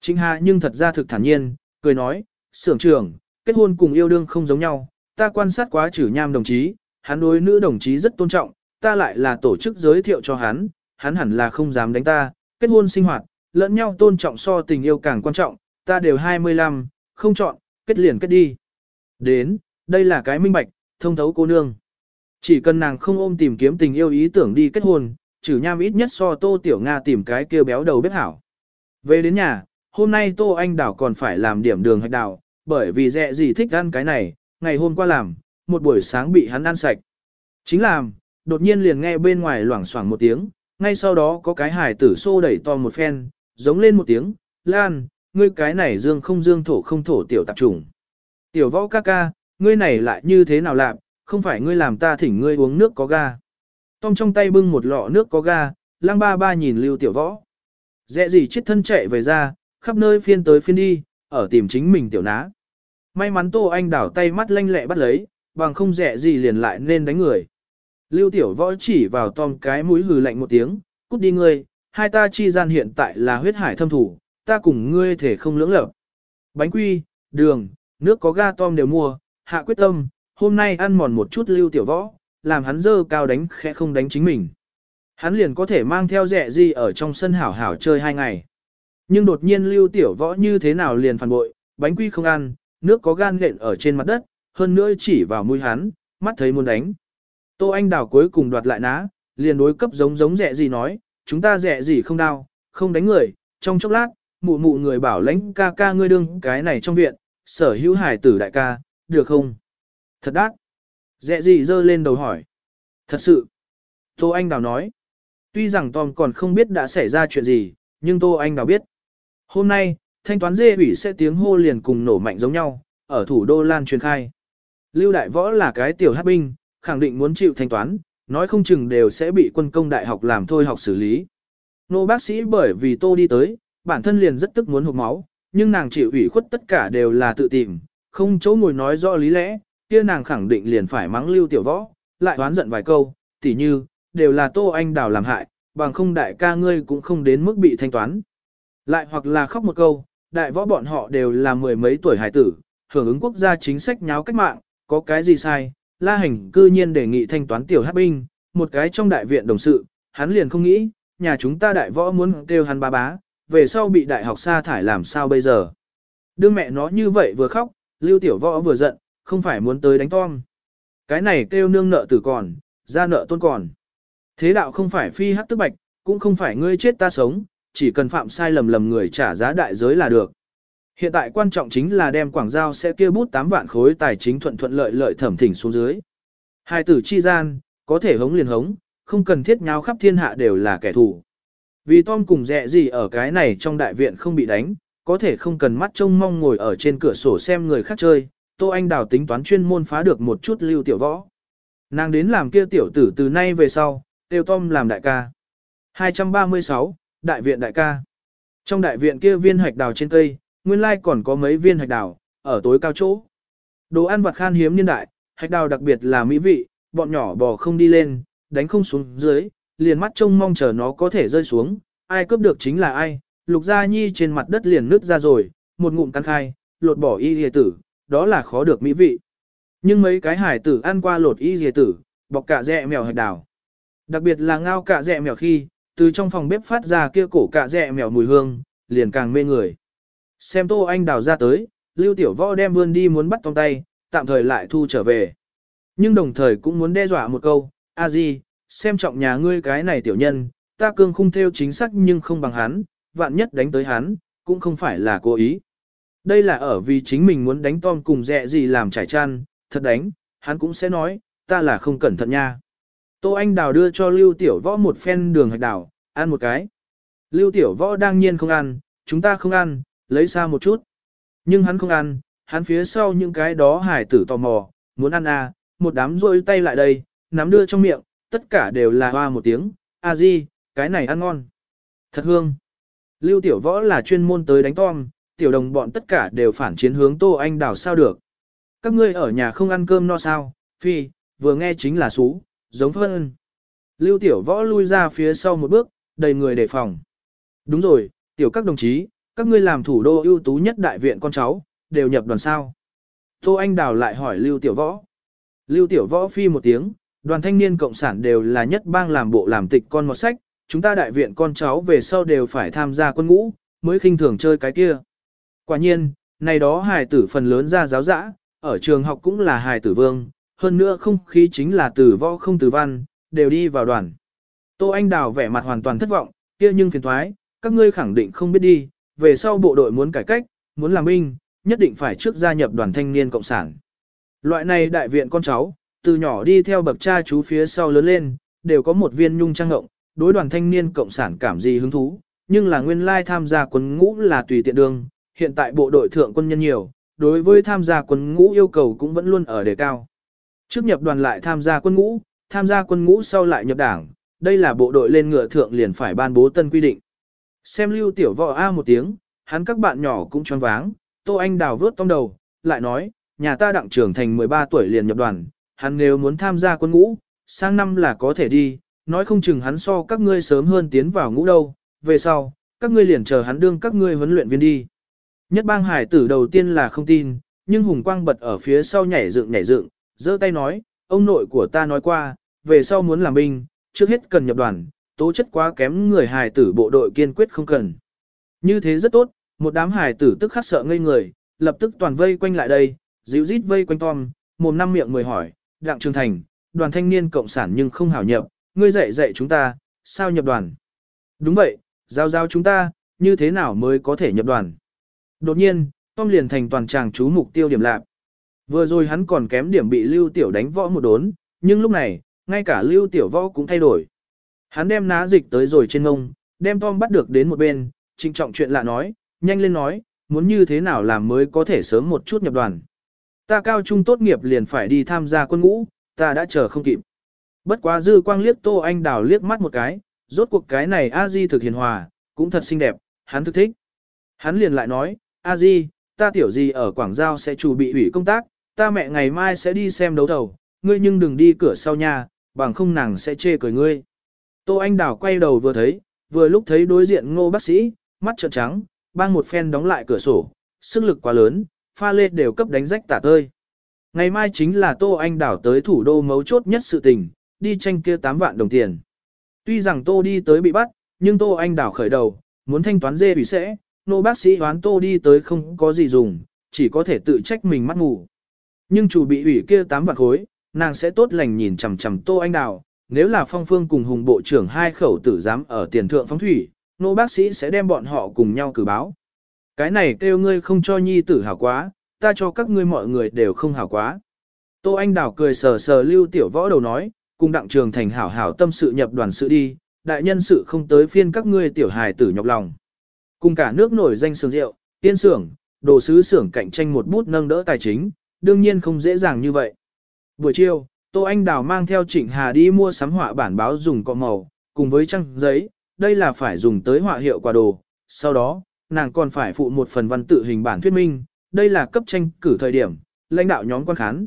Chính Hà nhưng thật ra thực thản nhiên, cười nói, sưởng trưởng, kết hôn cùng yêu đương không giống nhau, ta quan sát quá trừ nham đồng chí, hắn đối nữ đồng chí rất tôn trọng, ta lại là tổ chức giới thiệu cho hắn, hắn hẳn là không dám đánh ta, kết hôn sinh hoạt, lẫn nhau tôn trọng so tình yêu càng quan trọng, ta đều 25, không chọn, kết liền kết đi. Đến, đây là cái minh bạch, thông thấu cô nương. Chỉ cần nàng không ôm tìm kiếm tình yêu ý tưởng đi kết hôn, trừ nham ít nhất so tô tiểu Nga tìm cái kia béo đầu bếp hảo. Về đến nhà, hôm nay tô anh đảo còn phải làm điểm đường hạch đảo, bởi vì dẹ gì thích ăn cái này, ngày hôm qua làm, một buổi sáng bị hắn ăn sạch. Chính làm, đột nhiên liền nghe bên ngoài loảng xoảng một tiếng, ngay sau đó có cái hài tử xô đẩy to một phen, giống lên một tiếng, Lan, ngươi cái này dương không dương thổ không thổ tiểu tạp trùng. Tiểu võ ca ca, ngươi này lại như thế nào làm, không phải ngươi làm ta thỉnh ngươi uống nước có ga. Tom trong tay bưng một lọ nước có ga, lang ba ba nhìn lưu tiểu võ. Dẹ gì chết thân chạy về ra, khắp nơi phiên tới phiên đi, ở tìm chính mình tiểu ná. May mắn Tô Anh đảo tay mắt lanh lẹ bắt lấy, bằng không dẹ gì liền lại nên đánh người. Lưu tiểu võ chỉ vào Tom cái mũi hừ lạnh một tiếng, cút đi ngươi, hai ta chi gian hiện tại là huyết hải thâm thủ, ta cùng ngươi thể không lưỡng lập. Bánh quy, đường, nước có ga Tom đều mua, hạ quyết tâm, hôm nay ăn mòn một chút lưu tiểu võ, làm hắn dơ cao đánh khẽ không đánh chính mình. Hắn liền có thể mang theo rẻ gì ở trong sân hảo hảo chơi hai ngày. Nhưng đột nhiên lưu tiểu võ như thế nào liền phản bội, bánh quy không ăn, nước có gan nện ở trên mặt đất, hơn nữa chỉ vào mũi hắn, mắt thấy muốn đánh. Tô Anh Đào cuối cùng đoạt lại ná, liền đối cấp giống giống rẻ gì nói, chúng ta rẻ gì không đau, không đánh người, trong chốc lát, mụ mụ người bảo lãnh ca ca ngươi đương cái này trong viện, sở hữu hải tử đại ca, được không? Thật đắt. Rẻ gì dơ lên đầu hỏi. Thật sự. Tô Anh Đào nói. Tuy rằng Tom còn không biết đã xảy ra chuyện gì, nhưng Tô Anh Đào biết. Hôm nay, thanh toán dê ủy sẽ tiếng hô liền cùng nổ mạnh giống nhau, ở thủ đô Lan truyền khai. Lưu Đại Võ là cái tiểu hát binh, khẳng định muốn chịu thanh toán, nói không chừng đều sẽ bị quân công đại học làm thôi học xử lý. Nô bác sĩ bởi vì tô đi tới, bản thân liền rất tức muốn hụt máu, nhưng nàng chịu ủy khuất tất cả đều là tự tìm, không chỗ ngồi nói rõ lý lẽ, kia nàng khẳng định liền phải mắng lưu tiểu võ, lại oán giận vài câu, tỉ như, đều là tô anh đào làm hại, bằng không đại ca ngươi cũng không đến mức bị thanh toán. Lại hoặc là khóc một câu, đại võ bọn họ đều là mười mấy tuổi hải tử, hưởng ứng quốc gia chính sách nháo cách mạng, có cái gì sai, La Hành cư nhiên đề nghị thanh toán tiểu hát binh, một cái trong đại viện đồng sự, hắn liền không nghĩ, nhà chúng ta đại võ muốn kêu hắn ba bá, về sau bị đại học sa thải làm sao bây giờ. Đương mẹ nó như vậy vừa khóc, lưu tiểu võ vừa giận, không phải muốn tới đánh Tom. Cái này kêu nương nợ tử còn, ra nợ tôn còn. Thế đạo không phải phi hắc tức bạch, cũng không phải ngươi chết ta sống, chỉ cần phạm sai lầm lầm người trả giá đại giới là được. Hiện tại quan trọng chính là đem quảng giao sẽ kia bút 8 vạn khối tài chính thuận thuận lợi lợi thẩm thỉnh xuống dưới. Hai tử chi gian, có thể hống liền hống, không cần thiết nháo khắp thiên hạ đều là kẻ thù. Vì Tom cùng dẹ gì ở cái này trong đại viện không bị đánh, có thể không cần mắt trông mong ngồi ở trên cửa sổ xem người khác chơi, Tô Anh Đào tính toán chuyên môn phá được một chút lưu tiểu võ. Nàng đến làm kia tiểu tử từ nay về sau, tiêu Tom làm đại ca. 236, Đại viện đại ca. Trong đại viện kia viên hạch đào trên cây, nguyên lai còn có mấy viên hạch đào, ở tối cao chỗ. Đồ ăn vặt khan hiếm niên đại, hạch đào đặc biệt là mỹ vị, bọn nhỏ bò không đi lên, đánh không xuống dưới, liền mắt trông mong chờ nó có thể rơi xuống, ai cướp được chính là ai, lục gia nhi trên mặt đất liền nứt ra rồi, một ngụm cắn khai, lột bỏ y hề tử, đó là khó được mỹ vị. Nhưng mấy cái hải tử ăn qua lột y hề tử, bọc cả dẹ mèo hạch đào. Đặc biệt là ngao cả dẹ mèo khi, từ trong phòng bếp phát ra kia cổ cả dẹ mèo mùi hương, liền càng mê người. Xem Tô Anh đào ra tới, Lưu Tiểu Võ đem vươn đi muốn bắt trong tay, tạm thời lại thu trở về. Nhưng đồng thời cũng muốn đe dọa một câu, a di, xem trọng nhà ngươi cái này tiểu nhân, ta cương khung theo chính xác nhưng không bằng hắn, vạn nhất đánh tới hắn, cũng không phải là cố ý. Đây là ở vì chính mình muốn đánh Tom cùng dạ dẹ gì làm trải chăn, thật đánh, hắn cũng sẽ nói, ta là không cẩn thận nha. Tô Anh Đào đưa cho Lưu Tiểu Võ một phen đường hạch đào, ăn một cái. Lưu Tiểu Võ đang nhiên không ăn, chúng ta không ăn, lấy xa một chút. Nhưng hắn không ăn, hắn phía sau những cái đó hải tử tò mò, muốn ăn à, một đám rôi tay lại đây, nắm đưa trong miệng, tất cả đều là hoa một tiếng, a di, cái này ăn ngon. Thật hương. Lưu tiểu võ là chuyên môn tới đánh tom, tiểu đồng bọn tất cả đều phản chiến hướng Tô Anh Đào sao được. Các ngươi ở nhà không ăn cơm no sao, phi, vừa nghe chính là xú, giống phân. Lưu tiểu võ lui ra phía sau một bước, đầy người đề phòng. Đúng rồi, tiểu các đồng chí, các ngươi làm thủ đô ưu tú nhất đại viện con cháu, đều nhập đoàn sao. Tô Anh Đào lại hỏi Lưu tiểu võ. Lưu tiểu võ phi một tiếng, đoàn thanh niên cộng sản đều là nhất bang làm bộ làm tịch con một sách, chúng ta đại viện con cháu về sau đều phải tham gia quân ngũ, mới khinh thường chơi cái kia. Quả nhiên, này đó hài tử phần lớn ra giáo dã, ở trường học cũng là hài tử vương, hơn nữa không khí chính là tử võ không tử văn, đều đi vào đoàn. Tô Anh Đào vẻ mặt hoàn toàn thất vọng, kia nhưng phiền thoái, các ngươi khẳng định không biết đi, về sau bộ đội muốn cải cách, muốn làm binh, nhất định phải trước gia nhập đoàn thanh niên cộng sản. Loại này đại viện con cháu, từ nhỏ đi theo bậc cha chú phía sau lớn lên, đều có một viên nhung trang ngộng, đối đoàn thanh niên cộng sản cảm gì hứng thú, nhưng là nguyên lai tham gia quân ngũ là tùy tiện đường, hiện tại bộ đội thượng quân nhân nhiều, đối với tham gia quân ngũ yêu cầu cũng vẫn luôn ở đề cao. Trước nhập đoàn lại tham gia quân ngũ, tham gia quân ngũ sau lại nhập đảng, đây là bộ đội lên ngựa thượng liền phải ban bố tân quy định. Xem lưu tiểu võ A một tiếng, hắn các bạn nhỏ cũng choáng váng, Tô Anh đào vớt tông đầu, lại nói, nhà ta đặng trưởng thành 13 tuổi liền nhập đoàn, hắn nếu muốn tham gia quân ngũ, sang năm là có thể đi, nói không chừng hắn so các ngươi sớm hơn tiến vào ngũ đâu, về sau, các ngươi liền chờ hắn đương các ngươi huấn luyện viên đi. Nhất bang hải tử đầu tiên là không tin, nhưng Hùng Quang bật ở phía sau nhảy dựng nhảy dựng, giơ tay nói, ông nội của ta nói qua, về sau muốn làm binh, trước hết cần nhập đoàn, tố chất quá kém người hài tử bộ đội kiên quyết không cần. Như thế rất tốt, một đám hài tử tức khắc sợ ngây người, lập tức toàn vây quanh lại đây, dịu rít vây quanh Tom, mồm năm miệng mười hỏi, Đặng Trường Thành, đoàn thanh niên cộng sản nhưng không hảo nhập, ngươi dạy dạy chúng ta, sao nhập đoàn? Đúng vậy, giao giao chúng ta, như thế nào mới có thể nhập đoàn? Đột nhiên, Tom liền thành toàn tràng chú mục tiêu điểm lạc. Vừa rồi hắn còn kém điểm bị Lưu Tiểu đánh võ một đốn, nhưng lúc này, ngay cả Lưu Tiểu võ cũng thay đổi. Hắn đem ná dịch tới rồi trên ngông, đem Tom bắt được đến một bên, trinh trọng chuyện lạ nói, nhanh lên nói, muốn như thế nào làm mới có thể sớm một chút nhập đoàn. Ta cao trung tốt nghiệp liền phải đi tham gia quân ngũ, ta đã chờ không kịp. Bất quá dư quang liếc Tô Anh Đào liếc mắt một cái, rốt cuộc cái này a di thực hiền hòa, cũng thật xinh đẹp, hắn thực thích. Hắn liền lại nói, a di, ta tiểu gì ở Quảng Giao sẽ chủ bị ủy công tác, ta mẹ ngày mai sẽ đi xem đấu thầu, ngươi nhưng đừng đi cửa sau nhà, bằng không nàng sẽ chê cười ngươi. Tô Anh Đào quay đầu vừa thấy, vừa lúc thấy đối diện ngô bác sĩ, mắt trợn trắng, bang một phen đóng lại cửa sổ, sức lực quá lớn, pha lê đều cấp đánh rách tả tơi. Ngày mai chính là Tô Anh Đảo tới thủ đô mấu chốt nhất sự tình, đi tranh kia 8 vạn đồng tiền. Tuy rằng Tô đi tới bị bắt, nhưng Tô Anh Đảo khởi đầu, muốn thanh toán dê bị sẽ, nô bác sĩ hoán Tô đi tới không có gì dùng, chỉ có thể tự trách mình mắt ngủ. Nhưng chủ bị ủy kia 8 vạn khối, nàng sẽ tốt lành nhìn chằm chằm Tô Anh Đảo, nếu là phong phương cùng hùng bộ trưởng hai khẩu tử giám ở tiền thượng phóng thủy, nô bác sĩ sẽ đem bọn họ cùng nhau cử báo. Cái này kêu ngươi không cho nhi tử hảo quá, ta cho các ngươi mọi người đều không hảo quá. Tô Anh Đào cười sờ sờ lưu tiểu võ đầu nói, cùng đặng trường thành hảo hảo tâm sự nhập đoàn sự đi, đại nhân sự không tới phiên các ngươi tiểu hài tử nhọc lòng. Cùng cả nước nổi danh sướng rượu, tiên xưởng, đồ sứ xưởng cạnh tranh một bút nâng đỡ tài chính, đương nhiên không dễ dàng như vậy. Buổi chiều, Tô Anh Đào mang theo Trịnh Hà đi mua sắm họa bản báo dùng cọ màu, cùng với trang giấy, đây là phải dùng tới họa hiệu quả đồ. Sau đó, nàng còn phải phụ một phần văn tự hình bản thuyết minh, đây là cấp tranh cử thời điểm, lãnh đạo nhóm quan khán.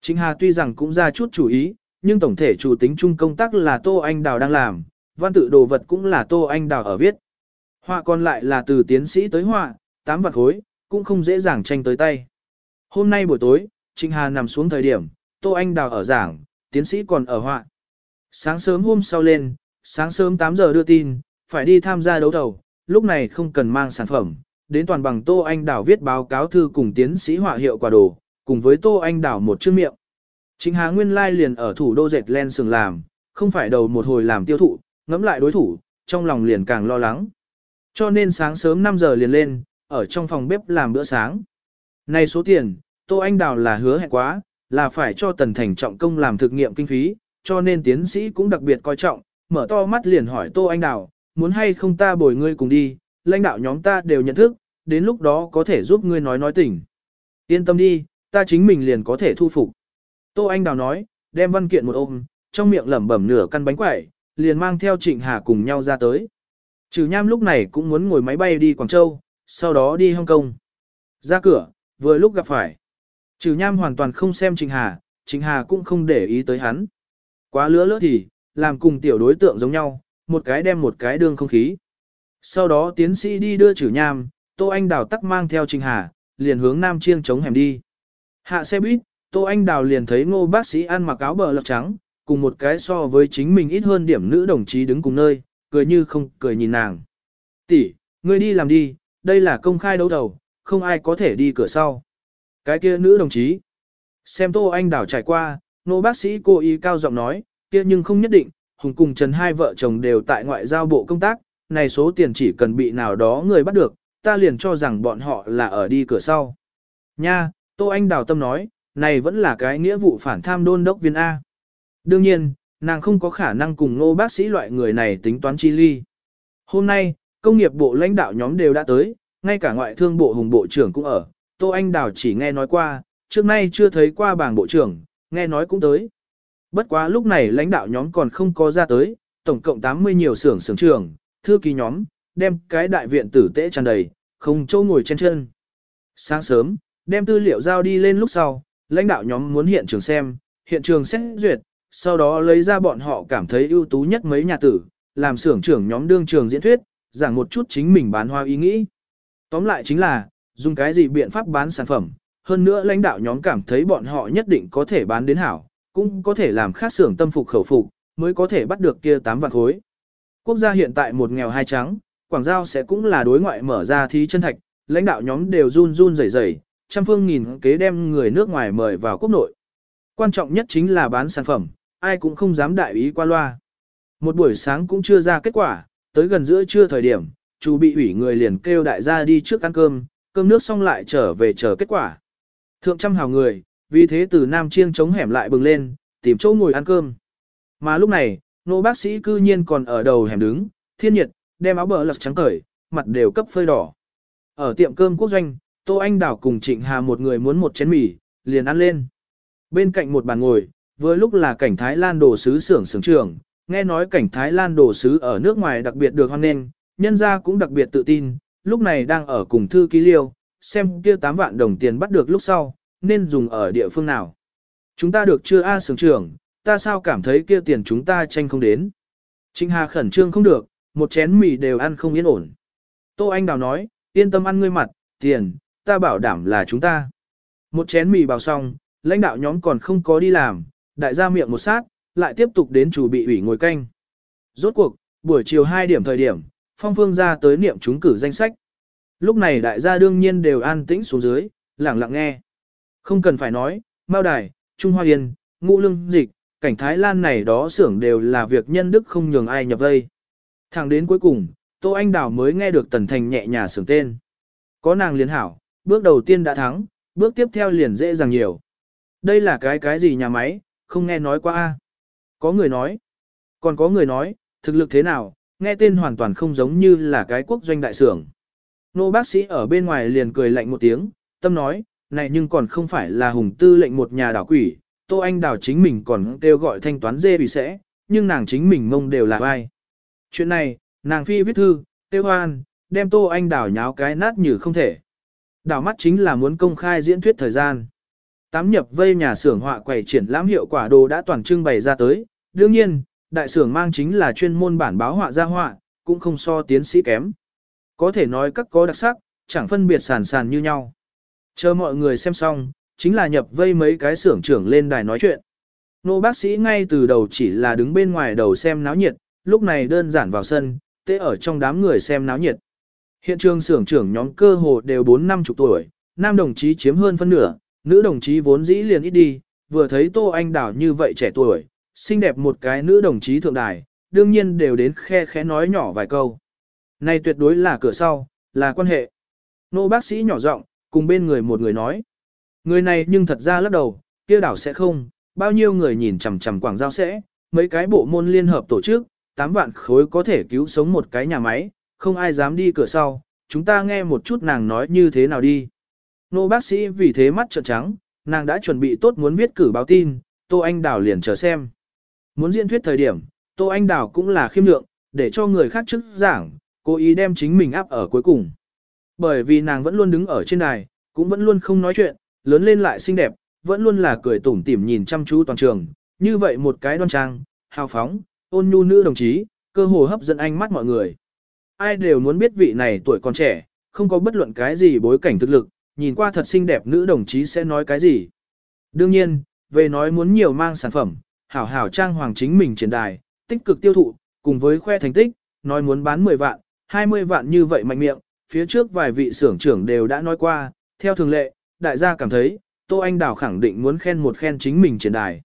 Trịnh Hà tuy rằng cũng ra chút chủ ý, nhưng tổng thể chủ tính chung công tác là Tô Anh Đào đang làm, văn tự đồ vật cũng là Tô Anh Đào ở viết. Họa còn lại là từ tiến sĩ tới họa, tám vật khối, cũng không dễ dàng tranh tới tay. Hôm nay buổi tối, Trịnh Hà nằm xuống thời điểm, Tô Anh Đào ở giảng, tiến sĩ còn ở họa. Sáng sớm hôm sau lên, sáng sớm 8 giờ đưa tin, phải đi tham gia đấu thầu, lúc này không cần mang sản phẩm, đến toàn bằng Tô Anh Đảo viết báo cáo thư cùng tiến sĩ họa hiệu quả đồ, cùng với Tô Anh Đảo một chữ miệng. Chính Hà Nguyên Lai liền ở thủ đô dệt len sừng làm, không phải đầu một hồi làm tiêu thụ, ngẫm lại đối thủ, trong lòng liền càng lo lắng. Cho nên sáng sớm 5 giờ liền lên, ở trong phòng bếp làm bữa sáng. Này số tiền, Tô Anh Đào là hứa hẹn quá, là phải cho Tần Thành trọng công làm thực nghiệm kinh phí, cho nên tiến sĩ cũng đặc biệt coi trọng, mở to mắt liền hỏi Tô Anh Đào, muốn hay không ta bồi ngươi cùng đi, lãnh đạo nhóm ta đều nhận thức, đến lúc đó có thể giúp ngươi nói nói tỉnh. Yên tâm đi, ta chính mình liền có thể thu phục. Tô Anh Đào nói, đem văn kiện một ôm, trong miệng lẩm bẩm nửa căn bánh quẩy, liền mang theo Trịnh Hà cùng nhau ra tới. Trừ Nham lúc này cũng muốn ngồi máy bay đi Quảng Châu, sau đó đi Hong Kong. Ra cửa, vừa lúc gặp phải. Trừ Nham hoàn toàn không xem Trịnh Hà, Trịnh Hà cũng không để ý tới hắn. Quá lứa lỡ thì, làm cùng tiểu đối tượng giống nhau, một cái đem một cái đương không khí. Sau đó tiến sĩ đi đưa Trừ Nham, Tô Anh Đào tắc mang theo Trịnh Hà, liền hướng Nam Chiêng chống hẻm đi. Hạ xe buýt, Tô Anh Đào liền thấy ngô bác sĩ ăn mặc áo bờ lọc trắng, cùng một cái so với chính mình ít hơn điểm nữ đồng chí đứng cùng nơi, cười như không cười nhìn nàng. Tỷ, ngươi đi làm đi, đây là công khai đấu đầu, không ai có thể đi cửa sau. Cái kia nữ đồng chí. Xem Tô Anh Đào trải qua, nô bác sĩ cô ý cao giọng nói, kia nhưng không nhất định, Hùng cùng Trần hai vợ chồng đều tại ngoại giao bộ công tác, này số tiền chỉ cần bị nào đó người bắt được, ta liền cho rằng bọn họ là ở đi cửa sau. Nha, Tô Anh Đào Tâm nói, này vẫn là cái nghĩa vụ phản tham đôn đốc viên A. Đương nhiên, nàng không có khả năng cùng nô bác sĩ loại người này tính toán chi ly. Hôm nay, công nghiệp bộ lãnh đạo nhóm đều đã tới, ngay cả ngoại thương bộ hùng bộ trưởng cũng ở. Tô Anh Đào chỉ nghe nói qua, trước nay chưa thấy qua bảng bộ trưởng, nghe nói cũng tới. Bất quá lúc này lãnh đạo nhóm còn không có ra tới, tổng cộng 80 nhiều xưởng xưởng trưởng, thư ký nhóm, đem cái đại viện tử tế tràn đầy, không chỗ ngồi trên chân. Sáng sớm, đem tư liệu giao đi lên lúc sau, lãnh đạo nhóm muốn hiện trường xem, hiện trường xét duyệt, sau đó lấy ra bọn họ cảm thấy ưu tú nhất mấy nhà tử, làm xưởng trưởng nhóm đương trường diễn thuyết, giảng một chút chính mình bán hoa ý nghĩ. Tóm lại chính là, dùng cái gì biện pháp bán sản phẩm, hơn nữa lãnh đạo nhóm cảm thấy bọn họ nhất định có thể bán đến hảo, cũng có thể làm khác xưởng tâm phục khẩu phục, mới có thể bắt được kia 8 vạn khối. Quốc gia hiện tại một nghèo hai trắng, Quảng Giao sẽ cũng là đối ngoại mở ra thí chân thạch, lãnh đạo nhóm đều run run rẩy rẩy, trăm phương nghìn kế đem người nước ngoài mời vào quốc nội. Quan trọng nhất chính là bán sản phẩm, ai cũng không dám đại ý qua loa. Một buổi sáng cũng chưa ra kết quả, tới gần giữa trưa thời điểm, chủ bị ủy người liền kêu đại gia đi trước ăn cơm, cơm nước xong lại trở về chờ kết quả. Thượng trăm hào người, vì thế từ Nam Chiêng chống hẻm lại bừng lên, tìm chỗ ngồi ăn cơm. Mà lúc này, nô bác sĩ cư nhiên còn ở đầu hẻm đứng, thiên nhiệt, đem áo bờ lật trắng cởi, mặt đều cấp phơi đỏ. Ở tiệm cơm quốc doanh, Tô Anh Đảo cùng Trịnh Hà một người muốn một chén mì, liền ăn lên. Bên cạnh một bàn ngồi, vừa lúc là cảnh Thái Lan đồ sứ xưởng xưởng trưởng, nghe nói cảnh Thái Lan đồ sứ ở nước ngoài đặc biệt được hoan nghênh, nhân gia cũng đặc biệt tự tin, lúc này đang ở cùng thư ký liêu, xem kia 8 vạn đồng tiền bắt được lúc sau, nên dùng ở địa phương nào. Chúng ta được chưa a à, xưởng trưởng, ta sao cảm thấy kia tiền chúng ta tranh không đến. Trịnh Hà khẩn trương không được, một chén mì đều ăn không yên ổn. Tô Anh Đào nói, yên tâm ăn ngươi mặt, tiền, ta bảo đảm là chúng ta. Một chén mì bào xong, lãnh đạo nhóm còn không có đi làm, đại gia miệng một sát, lại tiếp tục đến chủ bị ủy ngồi canh. Rốt cuộc, buổi chiều 2 điểm thời điểm, phong phương ra tới niệm chúng cử danh sách. Lúc này đại gia đương nhiên đều an tĩnh xuống dưới, lặng lặng nghe. Không cần phải nói, Mao Đài, Trung Hoa Yên, Ngũ Lương Dịch, cảnh Thái Lan này đó xưởng đều là việc nhân đức không nhường ai nhập vây. Thẳng đến cuối cùng, Tô Anh Đào mới nghe được Tần Thành nhẹ nhà xưởng tên. Có nàng liền hảo, bước đầu tiên đã thắng, bước tiếp theo liền dễ dàng nhiều. Đây là cái cái gì nhà máy, không nghe nói qua a. Có người nói, còn có người nói, thực lực thế nào, nghe tên hoàn toàn không giống như là cái quốc doanh đại xưởng. Nô bác sĩ ở bên ngoài liền cười lạnh một tiếng, tâm nói, này nhưng còn không phải là hùng tư lệnh một nhà đảo quỷ, Tô Anh đảo chính mình còn kêu gọi thanh toán dê vì sẽ, nhưng nàng chính mình mông đều là ai. Chuyện này, nàng phi viết thư, tiêu hoan, đem Tô Anh đảo nháo cái nát như không thể. Đảo mắt chính là muốn công khai diễn thuyết thời gian. Tám nhập vây nhà xưởng họa quầy triển lãm hiệu quả đồ đã toàn trưng bày ra tới. Đương nhiên, đại sưởng mang chính là chuyên môn bản báo họa gia họa, cũng không so tiến sĩ kém. Có thể nói các có đặc sắc, chẳng phân biệt sàn sàn như nhau. Chờ mọi người xem xong, chính là nhập vây mấy cái xưởng trưởng lên đài nói chuyện. Nô bác sĩ ngay từ đầu chỉ là đứng bên ngoài đầu xem náo nhiệt, lúc này đơn giản vào sân, tê ở trong đám người xem náo nhiệt. Hiện trường xưởng trưởng nhóm cơ hồ đều 4 năm chục tuổi, nam đồng chí chiếm hơn phân nửa, nữ đồng chí vốn dĩ liền ít đi, vừa thấy Tô Anh Đảo như vậy trẻ tuổi, xinh đẹp một cái nữ đồng chí thượng đài, đương nhiên đều đến khe khẽ nói nhỏ vài câu. Này tuyệt đối là cửa sau, là quan hệ. Nô bác sĩ nhỏ giọng cùng bên người một người nói. Người này nhưng thật ra lắc đầu, kia đảo sẽ không, bao nhiêu người nhìn chằm chằm quảng giao sẽ, mấy cái bộ môn liên hợp tổ chức, 8 vạn khối có thể cứu sống một cái nhà máy, không ai dám đi cửa sau, chúng ta nghe một chút nàng nói như thế nào đi. Nô bác sĩ vì thế mắt trợn trắng, nàng đã chuẩn bị tốt muốn viết cử báo tin, Tô Anh Đào liền chờ xem. Muốn diễn thuyết thời điểm, Tô Anh Đào cũng là khiêm lượng, để cho người khác trước giảng, cố ý đem chính mình áp ở cuối cùng. Bởi vì nàng vẫn luôn đứng ở trên đài, cũng vẫn luôn không nói chuyện, lớn lên lại xinh đẹp, vẫn luôn là cười tủm tỉm nhìn chăm chú toàn trường, như vậy một cái đoan trang, hào phóng, ôn nhu nữ đồng chí, cơ hồ hấp dẫn ánh mắt mọi người. Ai đều muốn biết vị này tuổi còn trẻ, không có bất luận cái gì bối cảnh thực lực, nhìn qua thật xinh đẹp nữ đồng chí sẽ nói cái gì. Đương nhiên, về nói muốn nhiều mang sản phẩm, hảo hảo trang hoàng chính mình triển đài, tích cực tiêu thụ, cùng với khoe thành tích, nói muốn bán 10 vạn, 20 vạn như vậy mạnh miệng, phía trước vài vị xưởng trưởng đều đã nói qua, theo thường lệ, đại gia cảm thấy, Tô Anh Đào khẳng định muốn khen một khen chính mình triển đài.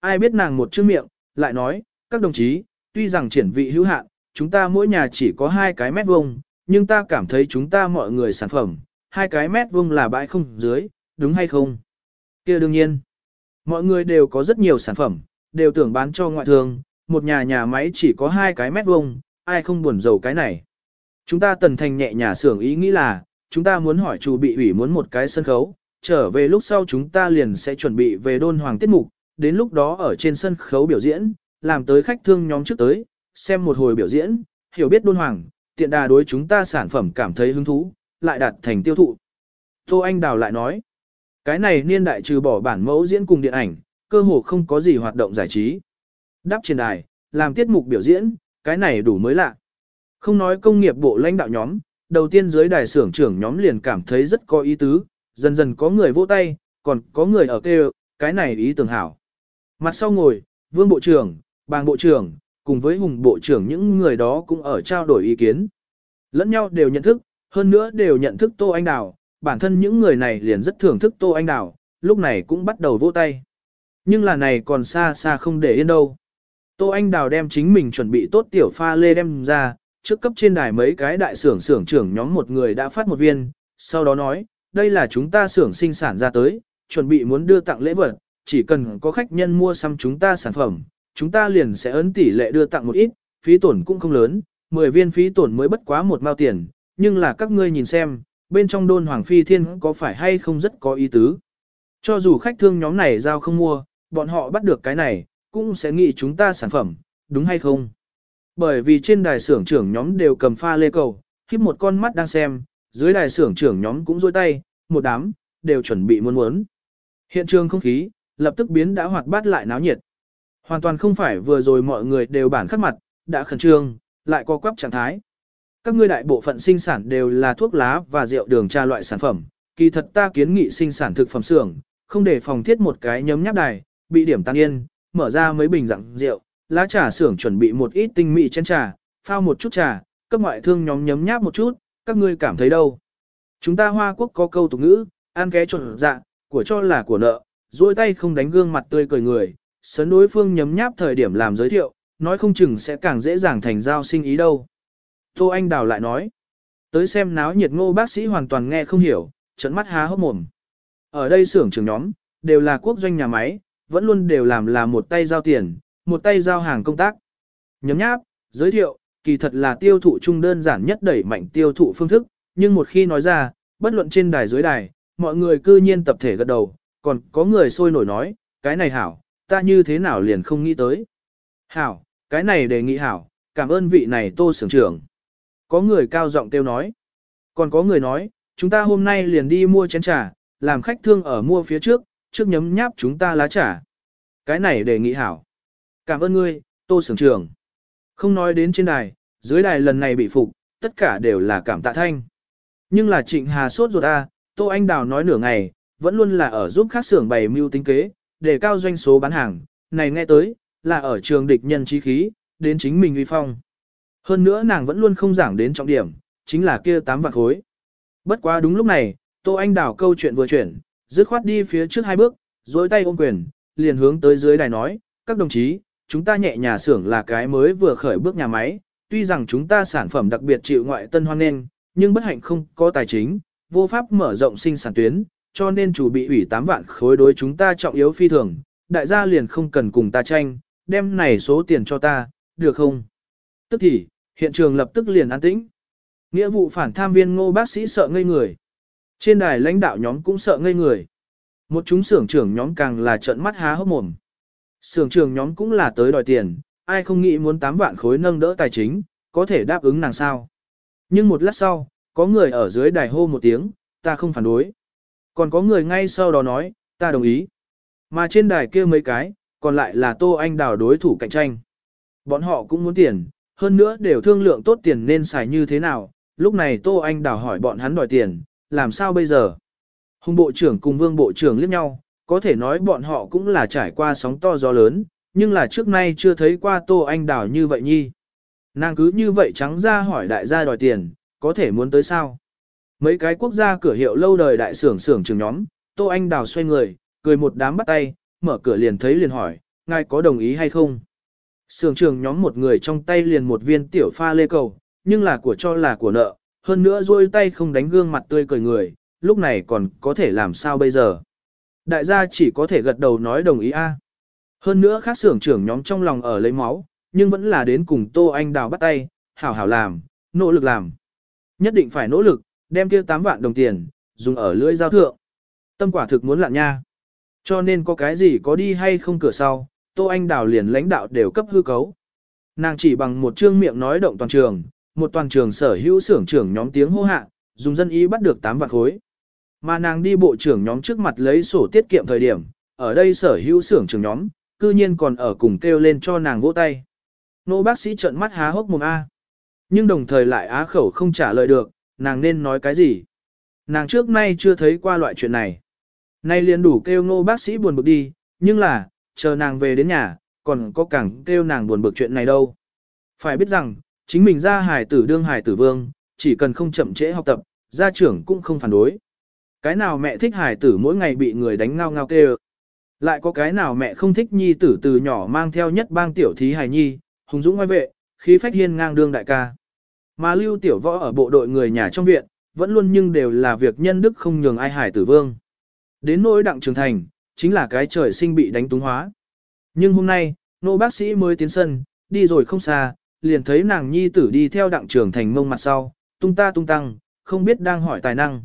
Ai biết nàng một chữ miệng, lại nói, các đồng chí, tuy rằng triển vị hữu hạn, chúng ta mỗi nhà chỉ có hai cái mét vuông, nhưng ta cảm thấy chúng ta mọi người sản phẩm, hai cái mét vuông là bãi không dưới, đúng hay không? kia đương nhiên, mọi người đều có rất nhiều sản phẩm, đều tưởng bán cho ngoại thương, một nhà nhà máy chỉ có hai cái mét vuông, ai không buồn giàu cái này. Chúng ta tần thành nhẹ nhà xưởng ý nghĩ là, chúng ta muốn hỏi chủ bị ủy muốn một cái sân khấu, trở về lúc sau chúng ta liền sẽ chuẩn bị về đôn hoàng tiết mục, đến lúc đó ở trên sân khấu biểu diễn, làm tới khách thương nhóm trước tới, xem một hồi biểu diễn, hiểu biết đôn hoàng, tiện đà đối chúng ta sản phẩm cảm thấy hứng thú, lại đạt thành tiêu thụ. Tô Anh Đào lại nói, cái này niên đại trừ bỏ bản mẫu diễn cùng điện ảnh, cơ hồ không có gì hoạt động giải trí. Đáp trên đài, làm tiết mục biểu diễn, cái này đủ mới lạ. Không nói công nghiệp bộ lãnh đạo nhóm, đầu tiên dưới đài xưởng trưởng nhóm liền cảm thấy rất có ý tứ, dần dần có người vỗ tay, còn có người ở kêu, cái này ý tưởng hảo. Mặt sau ngồi, Vương Bộ trưởng, Bàng Bộ trưởng, cùng với Hùng Bộ trưởng những người đó cũng ở trao đổi ý kiến. Lẫn nhau đều nhận thức, hơn nữa đều nhận thức Tô Anh Đào, bản thân những người này liền rất thưởng thức Tô Anh Đào, lúc này cũng bắt đầu vỗ tay. Nhưng là này còn xa xa không để yên đâu. Tô Anh Đào đem chính mình chuẩn bị tốt tiểu pha lê đem ra, trước cấp trên đài mấy cái đại xưởng xưởng trưởng nhóm một người đã phát một viên, sau đó nói, đây là chúng ta xưởng sinh sản ra tới, chuẩn bị muốn đưa tặng lễ vật, chỉ cần có khách nhân mua xăm chúng ta sản phẩm, chúng ta liền sẽ ấn tỷ lệ đưa tặng một ít, phí tổn cũng không lớn, 10 viên phí tổn mới bất quá một mao tiền, nhưng là các ngươi nhìn xem, bên trong đôn hoàng phi thiên có phải hay không rất có ý tứ. Cho dù khách thương nhóm này giao không mua, bọn họ bắt được cái này, cũng sẽ nghĩ chúng ta sản phẩm, đúng hay không? Bởi vì trên đài xưởng trưởng nhóm đều cầm pha lê cầu, khiếp một con mắt đang xem, dưới đài xưởng trưởng nhóm cũng dôi tay, một đám, đều chuẩn bị muốn muốn. Hiện trường không khí, lập tức biến đã hoạt bát lại náo nhiệt. Hoàn toàn không phải vừa rồi mọi người đều bản khắc mặt, đã khẩn trương, lại có quắp trạng thái. Các ngươi đại bộ phận sinh sản đều là thuốc lá và rượu đường trà loại sản phẩm, kỳ thật ta kiến nghị sinh sản thực phẩm xưởng, không để phòng thiết một cái nhấm nháp đài, bị điểm tăng yên, mở ra mấy bình rặng rượu, lá trà xưởng chuẩn bị một ít tinh mỹ chén trà, phao một chút trà, cấp ngoại thương nhóm nhấm nháp một chút, các ngươi cảm thấy đâu? Chúng ta Hoa Quốc có câu tục ngữ, ăn ké trộn dạ, của cho là của nợ, duỗi tay không đánh gương mặt tươi cười người, sấn đối phương nhấm nháp thời điểm làm giới thiệu, nói không chừng sẽ càng dễ dàng thành giao sinh ý đâu. Tô Anh Đào lại nói, tới xem náo nhiệt ngô bác sĩ hoàn toàn nghe không hiểu, trận mắt há hốc mồm. Ở đây xưởng trưởng nhóm, đều là quốc doanh nhà máy, vẫn luôn đều làm là một tay giao tiền, một tay giao hàng công tác. Nhấm nháp, giới thiệu, kỳ thật là tiêu thụ chung đơn giản nhất đẩy mạnh tiêu thụ phương thức, nhưng một khi nói ra, bất luận trên đài dưới đài, mọi người cư nhiên tập thể gật đầu, còn có người sôi nổi nói, cái này hảo, ta như thế nào liền không nghĩ tới. Hảo, cái này đề nghị hảo, cảm ơn vị này tô sưởng trưởng. Có người cao giọng kêu nói. Còn có người nói, chúng ta hôm nay liền đi mua chén trà, làm khách thương ở mua phía trước, trước nhấm nháp chúng ta lá trà. Cái này đề nghị hảo. Cảm ơn ngươi, tô sưởng trưởng. Không nói đến trên đài, dưới đài lần này bị phục, tất cả đều là cảm tạ thanh. Nhưng là trịnh hà sốt ruột a, tô anh đào nói nửa ngày, vẫn luôn là ở giúp khác xưởng bày mưu tính kế, để cao doanh số bán hàng, này nghe tới, là ở trường địch nhân trí khí, đến chính mình uy phong. Hơn nữa nàng vẫn luôn không giảng đến trọng điểm, chính là kia tám vạn khối. Bất quá đúng lúc này, Tô Anh Đào câu chuyện vừa chuyển, dứt khoát đi phía trước hai bước, dối tay ôm quyền, liền hướng tới dưới đài nói, các đồng chí, chúng ta nhẹ nhà xưởng là cái mới vừa khởi bước nhà máy, tuy rằng chúng ta sản phẩm đặc biệt chịu ngoại tân hoan nghênh, nhưng bất hạnh không có tài chính, vô pháp mở rộng sinh sản tuyến, cho nên chủ bị ủy 8 vạn khối đối chúng ta trọng yếu phi thường, đại gia liền không cần cùng ta tranh, đem này số tiền cho ta, được không? Tức thì, hiện trường lập tức liền an tĩnh. Nghĩa vụ phản tham viên ngô bác sĩ sợ ngây người. Trên đài lãnh đạo nhóm cũng sợ ngây người. Một chúng xưởng trưởng nhóm càng là trợn mắt há hốc mồm. Xưởng trưởng nhóm cũng là tới đòi tiền, ai không nghĩ muốn 8 vạn khối nâng đỡ tài chính, có thể đáp ứng nàng sao. Nhưng một lát sau, có người ở dưới đài hô một tiếng, ta không phản đối. Còn có người ngay sau đó nói, ta đồng ý. Mà trên đài kia mấy cái, còn lại là Tô Anh Đào đối thủ cạnh tranh. Bọn họ cũng muốn tiền, hơn nữa đều thương lượng tốt tiền nên xài như thế nào. Lúc này Tô Anh Đào hỏi bọn hắn đòi tiền, làm sao bây giờ? Hùng bộ trưởng cùng vương bộ trưởng liếc nhau, có thể nói bọn họ cũng là trải qua sóng to gió lớn, nhưng là trước nay chưa thấy qua Tô Anh Đào như vậy nhi. Nàng cứ như vậy trắng ra hỏi đại gia đòi tiền, có thể muốn tới sao? Mấy cái quốc gia cửa hiệu lâu đời đại xưởng xưởng trường nhóm, Tô Anh Đào xoay người, cười một đám bắt tay, mở cửa liền thấy liền hỏi, ngài có đồng ý hay không? Xưởng trường nhóm một người trong tay liền một viên tiểu pha lê cầu, nhưng là của cho là của nợ, hơn nữa duỗi tay không đánh gương mặt tươi cười người, lúc này còn có thể làm sao bây giờ? Đại gia chỉ có thể gật đầu nói đồng ý a. Hơn nữa khác xưởng trưởng nhóm trong lòng ở lấy máu, nhưng vẫn là đến cùng Tô Anh Đào bắt tay, hảo hảo làm, nỗ lực làm. Nhất định phải nỗ lực, đem kia 8 vạn đồng tiền, dùng ở lưỡi giao thượng. Tâm quả thực muốn lạn nha. Cho nên có cái gì có đi hay không cửa sau, Tô Anh Đào liền lãnh đạo đều cấp hư cấu. Nàng chỉ bằng một trương miệng nói động toàn trường, một toàn trường sở hữu xưởng trưởng nhóm tiếng hô hạ, dùng dân ý bắt được 8 vạn khối. Mà nàng đi bộ trưởng nhóm trước mặt lấy sổ tiết kiệm thời điểm, ở đây sở hữu xưởng trưởng nhóm, cư nhiên còn ở cùng kêu lên cho nàng vỗ tay. Nô bác sĩ trợn mắt há hốc mồm A. Nhưng đồng thời lại á khẩu không trả lời được, nàng nên nói cái gì. Nàng trước nay chưa thấy qua loại chuyện này. Nay liền đủ kêu nô bác sĩ buồn bực đi, nhưng là, chờ nàng về đến nhà, còn có càng kêu nàng buồn bực chuyện này đâu. Phải biết rằng, chính mình ra hải tử đương hải tử vương, chỉ cần không chậm trễ học tập, gia trưởng cũng không phản đối. Cái nào mẹ thích hải tử mỗi ngày bị người đánh ngao ngao kêu. Lại có cái nào mẹ không thích nhi tử từ nhỏ mang theo nhất bang tiểu thí hải nhi, hùng dũng ngoài vệ, khí phách hiên ngang đương đại ca. Mà lưu tiểu võ ở bộ đội người nhà trong viện, vẫn luôn nhưng đều là việc nhân đức không nhường ai hải tử vương. Đến nỗi đặng trường thành, chính là cái trời sinh bị đánh túng hóa. Nhưng hôm nay, nô bác sĩ mới tiến sân, đi rồi không xa, liền thấy nàng nhi tử đi theo đặng trường thành mông mặt sau, tung ta tung tăng, không biết đang hỏi tài năng.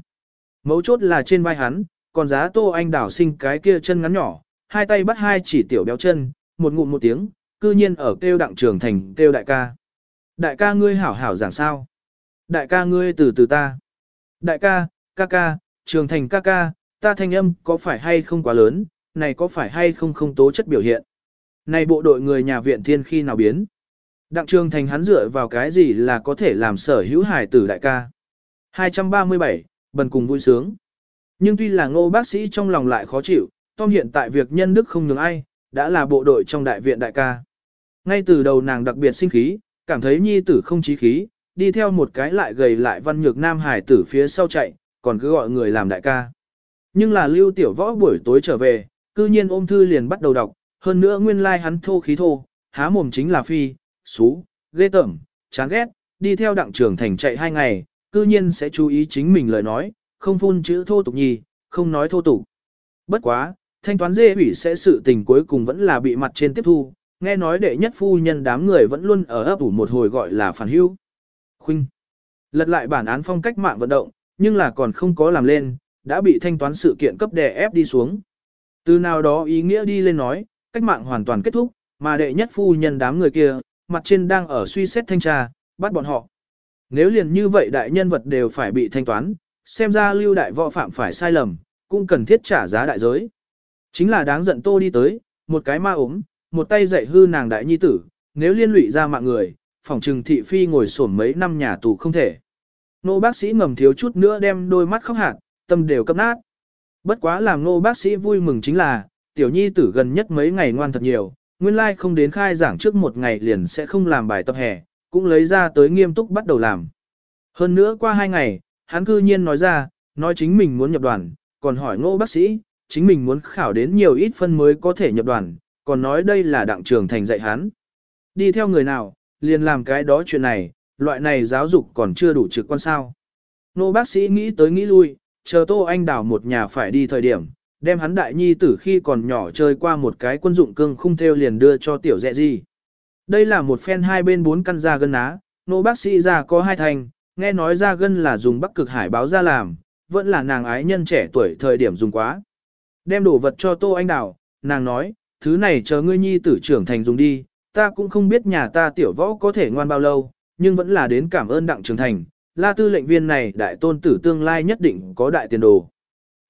Mấu chốt là trên vai hắn, còn giá tô anh đảo sinh cái kia chân ngắn nhỏ, hai tay bắt hai chỉ tiểu béo chân, một ngụm một tiếng, cư nhiên ở kêu đặng trường thành kêu đại ca. Đại ca ngươi hảo hảo giảng sao. Đại ca ngươi từ từ ta. Đại ca, ca ca, trường thành ca ca, ta thanh âm có phải hay không quá lớn, này có phải hay không không tố chất biểu hiện. Này bộ đội người nhà viện thiên khi nào biến. Đặng trường thành hắn dựa vào cái gì là có thể làm sở hữu hải tử đại ca. 237, bần cùng vui sướng. Nhưng tuy là ngô bác sĩ trong lòng lại khó chịu, Tom hiện tại việc nhân đức không nhường ai, đã là bộ đội trong đại viện đại ca. Ngay từ đầu nàng đặc biệt sinh khí, cảm thấy nhi tử không chí khí, đi theo một cái lại gầy lại văn nhược nam hải tử phía sau chạy, còn cứ gọi người làm đại ca. Nhưng là lưu tiểu võ buổi tối trở về, cư nhiên ôm thư liền bắt đầu đọc, hơn nữa nguyên lai like hắn thô khí thô, há mồm chính là phi, xú, ghê tởm, chán ghét, đi theo đặng trưởng thành chạy hai ngày, cư nhiên sẽ chú ý chính mình lời nói, không phun chữ thô tục nhì, không nói thô tục. Bất quá, thanh toán dê ủy sẽ sự tình cuối cùng vẫn là bị mặt trên tiếp thu, nghe nói đệ nhất phu nhân đám người vẫn luôn ở ấp ủ một hồi gọi là phản hưu. Khuynh. Lật lại bản án phong cách mạng vận động, nhưng là còn không có làm lên, đã bị thanh toán sự kiện cấp đè ép đi xuống. Từ nào đó ý nghĩa đi lên nói, cách mạng hoàn toàn kết thúc, mà đệ nhất phu nhân đám người kia, mặt trên đang ở suy xét thanh tra, bắt bọn họ. Nếu liền như vậy đại nhân vật đều phải bị thanh toán, xem ra lưu đại võ phạm phải sai lầm, cũng cần thiết trả giá đại giới. Chính là đáng giận tô đi tới, một cái ma ốm, một tay dạy hư nàng đại nhi tử, nếu liên lụy ra mạng người, phòng trừng thị phi ngồi sổm mấy năm nhà tù không thể. Nô bác sĩ ngầm thiếu chút nữa đem đôi mắt khóc hạt, tâm đều cấp nát. Bất quá làm nô bác sĩ vui mừng chính là, tiểu nhi tử gần nhất mấy ngày ngoan thật nhiều, nguyên lai like không đến khai giảng trước một ngày liền sẽ không làm bài tập hè, cũng lấy ra tới nghiêm túc bắt đầu làm. Hơn nữa qua hai ngày, hắn cư nhiên nói ra, nói chính mình muốn nhập đoàn, còn hỏi ngô bác sĩ, chính mình muốn khảo đến nhiều ít phân mới có thể nhập đoàn, còn nói đây là đặng trường thành dạy hắn. Đi theo người nào, liền làm cái đó chuyện này, loại này giáo dục còn chưa đủ trực quan sao. Nô bác sĩ nghĩ tới nghĩ lui, chờ Tô Anh Đào một nhà phải đi thời điểm, đem hắn đại nhi tử khi còn nhỏ chơi qua một cái quân dụng cương khung theo liền đưa cho tiểu dẹ gì. Đây là một phen hai bên bốn căn da gân á, nô bác sĩ già có hai thành, nghe nói da gân là dùng bắc cực hải báo ra làm, vẫn là nàng ái nhân trẻ tuổi thời điểm dùng quá. Đem đồ vật cho Tô Anh Đào, nàng nói, thứ này chờ ngươi nhi tử trưởng thành dùng đi, ta cũng không biết nhà ta tiểu võ có thể ngoan bao lâu, nhưng vẫn là đến cảm ơn đặng trưởng thành, la tư lệnh viên này đại tôn tử tương lai nhất định có đại tiền đồ.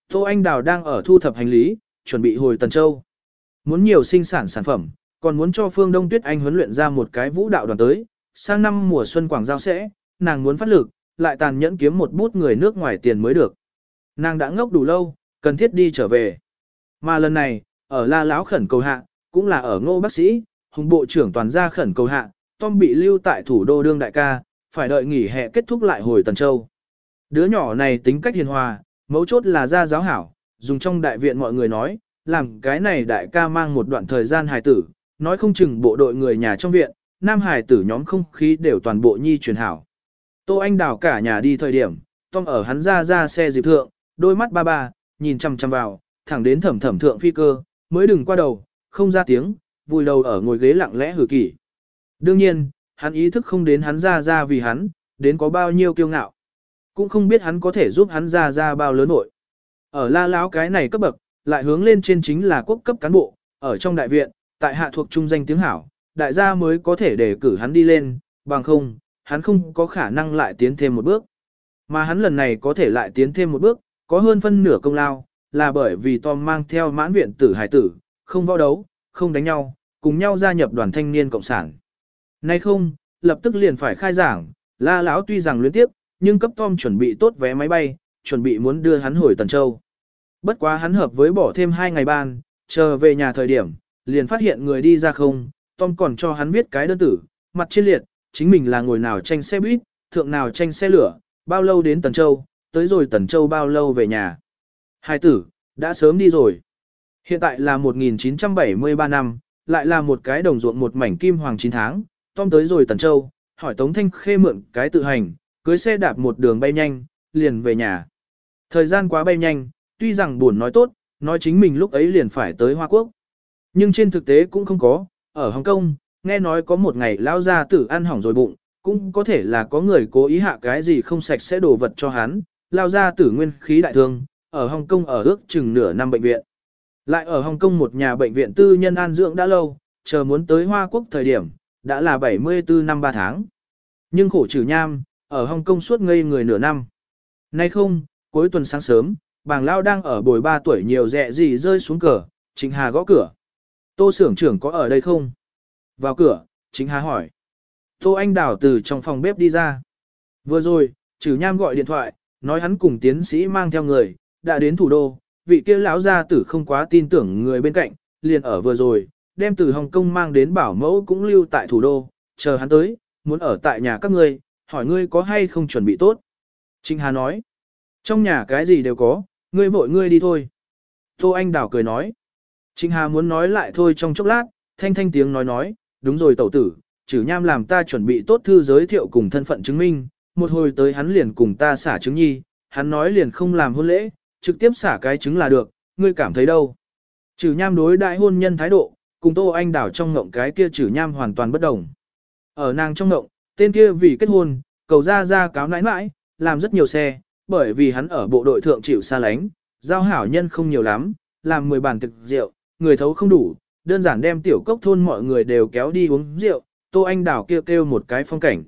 Tô Anh Đào đang ở thu thập hành lý, chuẩn bị hồi Tần Châu. Muốn nhiều sinh sản sản phẩm, còn muốn cho Phương Đông Tuyết Anh huấn luyện ra một cái vũ đạo đoàn tới, sang năm mùa xuân quảng giao sẽ, nàng muốn phát lực, lại tàn nhẫn kiếm một bút người nước ngoài tiền mới được. Nàng đã ngốc đủ lâu, cần thiết đi trở về. Mà lần này, ở La Lão khẩn cầu hạ, cũng là ở ngô bác sĩ, hùng bộ trưởng toàn gia khẩn cầu hạ, Tom bị lưu tại thủ đô đương đại ca, phải đợi nghỉ hè kết thúc lại hồi Tần Châu. Đứa nhỏ này tính cách hiền hòa, mấu chốt là gia giáo hảo, dùng trong đại viện mọi người nói, làm cái này đại ca mang một đoạn thời gian hài tử, nói không chừng bộ đội người nhà trong viện, nam hài tử nhóm không khí đều toàn bộ nhi truyền hảo. Tô Anh đào cả nhà đi thời điểm, Tom ở hắn ra ra xe dịp thượng, đôi mắt ba ba, nhìn chăm chăm vào, thẳng đến thẩm thẩm thượng phi cơ, mới đừng qua đầu, không ra tiếng, vùi đầu ở ngồi ghế lặng lẽ hử kỷ. Đương nhiên, hắn ý thức không đến hắn ra ra vì hắn, đến có bao nhiêu kiêu ngạo. Cũng không biết hắn có thể giúp hắn ra ra bao lớn nội. Ở la láo cái này cấp bậc, lại hướng lên trên chính là quốc cấp cán bộ, ở trong đại viện, tại hạ thuộc trung danh tiếng hảo, đại gia mới có thể để cử hắn đi lên, bằng không, hắn không có khả năng lại tiến thêm một bước. Mà hắn lần này có thể lại tiến thêm một bước, có hơn phân nửa công lao, là bởi vì Tom mang theo mãn viện tử hải tử, không võ đấu, không đánh nhau, cùng nhau gia nhập đoàn thanh niên cộng sản. Nay không, lập tức liền phải khai giảng, la lão tuy rằng luyến tiếp, nhưng cấp Tom chuẩn bị tốt vé máy bay, chuẩn bị muốn đưa hắn hồi Tần Châu. Bất quá hắn hợp với bỏ thêm hai ngày ban, chờ về nhà thời điểm, liền phát hiện người đi ra không, Tom còn cho hắn viết cái đơn tử, mặt trên liệt, chính mình là ngồi nào tranh xe buýt, thượng nào tranh xe lửa, bao lâu đến Tần Châu, tới rồi Tần Châu bao lâu về nhà. Hai tử, đã sớm đi rồi. Hiện tại là 1973 năm, lại là một cái đồng ruộng một mảnh kim hoàng 9 tháng, Tom tới rồi Tần Châu, hỏi Tống Thanh Khê mượn cái tự hành, cưới xe đạp một đường bay nhanh, liền về nhà. Thời gian quá bay nhanh, tuy rằng buồn nói tốt, nói chính mình lúc ấy liền phải tới Hoa Quốc. Nhưng trên thực tế cũng không có, ở Hồng Kông, nghe nói có một ngày lao ra tử ăn hỏng rồi bụng, cũng có thể là có người cố ý hạ cái gì không sạch sẽ đổ vật cho hắn, lao ra tử nguyên khí đại thương, ở Hồng Kông ở ước chừng nửa năm bệnh viện. Lại ở Hồng Kông một nhà bệnh viện tư nhân an dưỡng đã lâu, chờ muốn tới Hoa Quốc thời điểm, đã là 74 năm 3 tháng. Nhưng khổ trừ nham, ở Hồng Kông suốt ngây người nửa năm. Nay không, cuối tuần sáng sớm, bàng lao đang ở bồi ba tuổi nhiều dẹ gì rơi xuống cờ, Trịnh Hà gõ cửa. Tô xưởng trưởng có ở đây không? Vào cửa, Trịnh Hà hỏi. Tô Anh Đào từ trong phòng bếp đi ra. Vừa rồi, trừ nham gọi điện thoại, nói hắn cùng tiến sĩ mang theo người, đã đến thủ đô, vị kia lão gia tử không quá tin tưởng người bên cạnh, liền ở vừa rồi, đem từ Hồng Kông mang đến bảo mẫu cũng lưu tại thủ đô, chờ hắn tới, muốn ở tại nhà các ngươi, hỏi ngươi có hay không chuẩn bị tốt. Trịnh Hà nói, trong nhà cái gì đều có, ngươi vội ngươi đi thôi. Tô Anh Đào cười nói, Trịnh Hà muốn nói lại thôi trong chốc lát, thanh thanh tiếng nói nói, đúng rồi tẩu tử, chử nham làm ta chuẩn bị tốt thư giới thiệu cùng thân phận chứng minh, một hồi tới hắn liền cùng ta xả chứng nhi, hắn nói liền không làm hôn lễ, trực tiếp xả cái chứng là được, ngươi cảm thấy đâu. Chử nham đối đại hôn nhân thái độ, cùng Tô Anh Đảo trong ngộng cái kia Chử nham hoàn toàn bất đồng. Ở nàng trong ngộng, tên kia vì kết hôn, cầu ra ra cáo nãi nãi, làm rất nhiều xe, bởi vì hắn ở bộ đội thượng chịu xa lánh, giao hảo nhân không nhiều lắm, làm 10 bàn thực rượu, người thấu không đủ, đơn giản đem tiểu cốc thôn mọi người đều kéo đi uống rượu, Tô Anh Đảo kêu kêu một cái phong cảnh.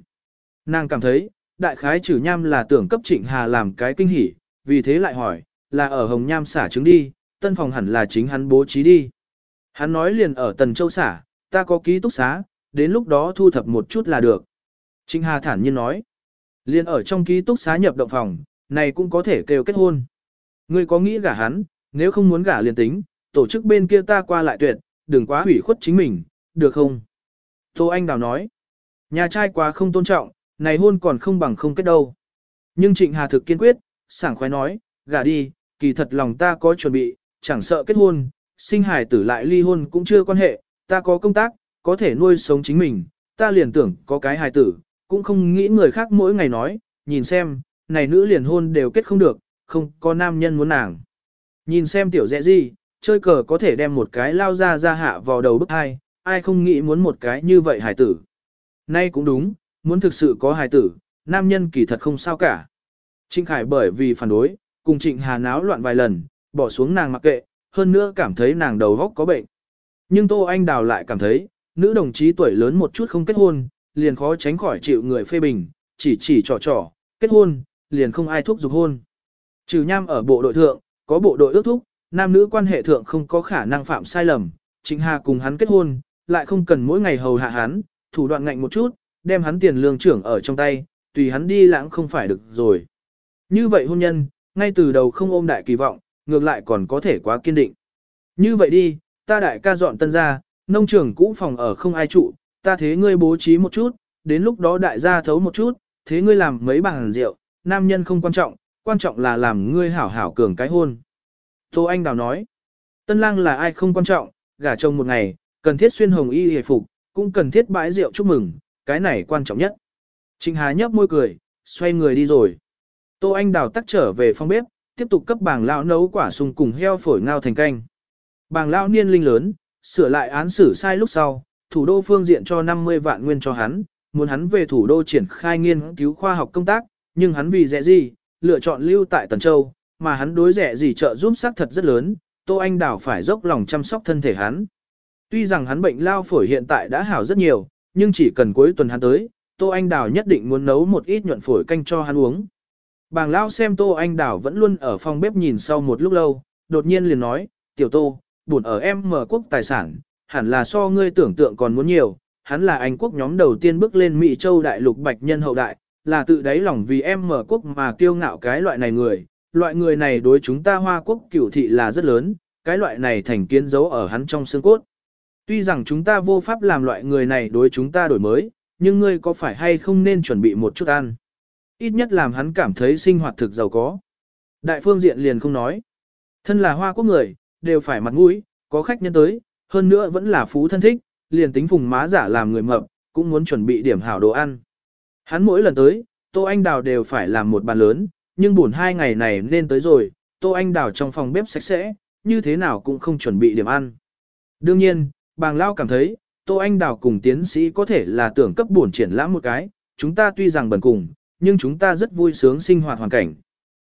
Nàng cảm thấy, đại khái trừ nham là tưởng cấp trịnh hà làm cái kinh hỉ, vì thế lại hỏi, là ở Hồng Nham xả trứng đi, tân phòng hẳn là chính hắn bố trí đi. Hắn nói liền ở Tần Châu xả, ta có ký túc xá, đến lúc đó thu thập một chút là được. Trịnh Hà thản nhiên nói, liên ở trong ký túc xá nhập động phòng, này cũng có thể kêu kết hôn. Ngươi có nghĩ gả hắn, nếu không muốn gả liền tính, tổ chức bên kia ta qua lại tuyệt, đừng quá hủy khuất chính mình, được không? Tô Anh Đào nói, nhà trai quá không tôn trọng, này hôn còn không bằng không kết đâu. Nhưng Trịnh Hà thực kiên quyết, sảng khoái nói, gả đi, kỳ thật lòng ta có chuẩn bị, chẳng sợ kết hôn, sinh hài tử lại ly hôn cũng chưa quan hệ, ta có công tác, có thể nuôi sống chính mình, ta liền tưởng có cái hài tử, cũng không nghĩ người khác mỗi ngày nói, nhìn xem, này nữ liền hôn đều kết không được, không có nam nhân muốn nàng. Nhìn xem tiểu dẹ gì, chơi cờ có thể đem một cái lao ra ra hạ vào đầu bức hai, ai không nghĩ muốn một cái như vậy hài tử. Nay cũng đúng, muốn thực sự có hài tử, nam nhân kỳ thật không sao cả. Trinh Khải bởi vì phản đối, cùng Trịnh Hà náo loạn vài lần, bỏ xuống nàng mặc kệ, hơn nữa cảm thấy nàng đầu góc có bệnh. Nhưng Tô Anh Đào lại cảm thấy, nữ đồng chí tuổi lớn một chút không kết hôn, liền khó tránh khỏi chịu người phê bình, chỉ chỉ trò trò, kết hôn, liền không ai thúc giục hôn. Trừ nham ở bộ đội thượng, có bộ đội ước thúc, nam nữ quan hệ thượng không có khả năng phạm sai lầm, Trịnh Hà cùng hắn kết hôn, lại không cần mỗi ngày hầu hạ hắn, thủ đoạn ngạnh một chút, đem hắn tiền lương trưởng ở trong tay, tùy hắn đi lãng không phải được rồi. Như vậy hôn nhân, ngay từ đầu không ôm đại kỳ vọng, ngược lại còn có thể quá kiên định. Như vậy đi, ta đại ca dọn tân ra, nông trường cũ phòng ở không ai trụ, ta thế ngươi bố trí một chút, đến lúc đó đại gia thấu một chút, thế ngươi làm mấy bàn rượu, nam nhân không quan trọng, quan trọng là làm ngươi hảo hảo cường cái hôn. Tô Anh Đào nói, tân lang là ai không quan trọng, gả chồng một ngày, cần thiết xuyên hồng y hề phục, cũng cần thiết bãi rượu chúc mừng, cái này quan trọng nhất. Trịnh Hà nhấp môi cười, xoay người đi rồi. Tô Anh Đào tắt trở về phòng bếp, tiếp tục cấp bảng lão nấu quả sung cùng heo phổi ngao thành canh. Bảng lão niên linh lớn, sửa lại án xử sai lúc sau, thủ đô phương diện cho 50 vạn nguyên cho hắn, muốn hắn về thủ đô triển khai nghiên cứu khoa học công tác, nhưng hắn vì rẻ gì, lựa chọn lưu tại Tần Châu, mà hắn đối rẻ gì trợ giúp xác thật rất lớn, Tô Anh Đào phải dốc lòng chăm sóc thân thể hắn. Tuy rằng hắn bệnh lao phổi hiện tại đã hảo rất nhiều, nhưng chỉ cần cuối tuần hắn tới, Tô Anh Đào nhất định muốn nấu một ít nhuận phổi canh cho hắn uống. Bàng lao xem Tô Anh Đào vẫn luôn ở phòng bếp nhìn sau một lúc lâu, đột nhiên liền nói, tiểu Tô, buồn ở em mở quốc tài sản, hẳn là so ngươi tưởng tượng còn muốn nhiều, hắn là Anh quốc nhóm đầu tiên bước lên Mỹ châu đại lục bạch nhân hậu đại, là tự đáy lòng vì em mở quốc mà kiêu ngạo cái loại này người, loại người này đối chúng ta hoa quốc cửu thị là rất lớn, cái loại này thành kiến giấu ở hắn trong xương cốt. Tuy rằng chúng ta vô pháp làm loại người này đối chúng ta đổi mới, nhưng ngươi có phải hay không nên chuẩn bị một chút ăn. Ít nhất làm hắn cảm thấy sinh hoạt thực giàu có. Đại phương diện liền không nói. Thân là hoa quốc người, đều phải mặt mũi, có khách nhân tới, hơn nữa vẫn là phú thân thích, liền tính phùng má giả làm người mập, cũng muốn chuẩn bị điểm hảo đồ ăn. Hắn mỗi lần tới, Tô Anh Đào đều phải làm một bàn lớn, nhưng buồn hai ngày này nên tới rồi, Tô Anh Đào trong phòng bếp sạch sẽ, như thế nào cũng không chuẩn bị điểm ăn. Đương nhiên, bàng lao cảm thấy, Tô Anh Đào cùng tiến sĩ có thể là tưởng cấp buồn triển lãm một cái, chúng ta tuy rằng bần cùng, nhưng chúng ta rất vui sướng sinh hoạt hoàn cảnh.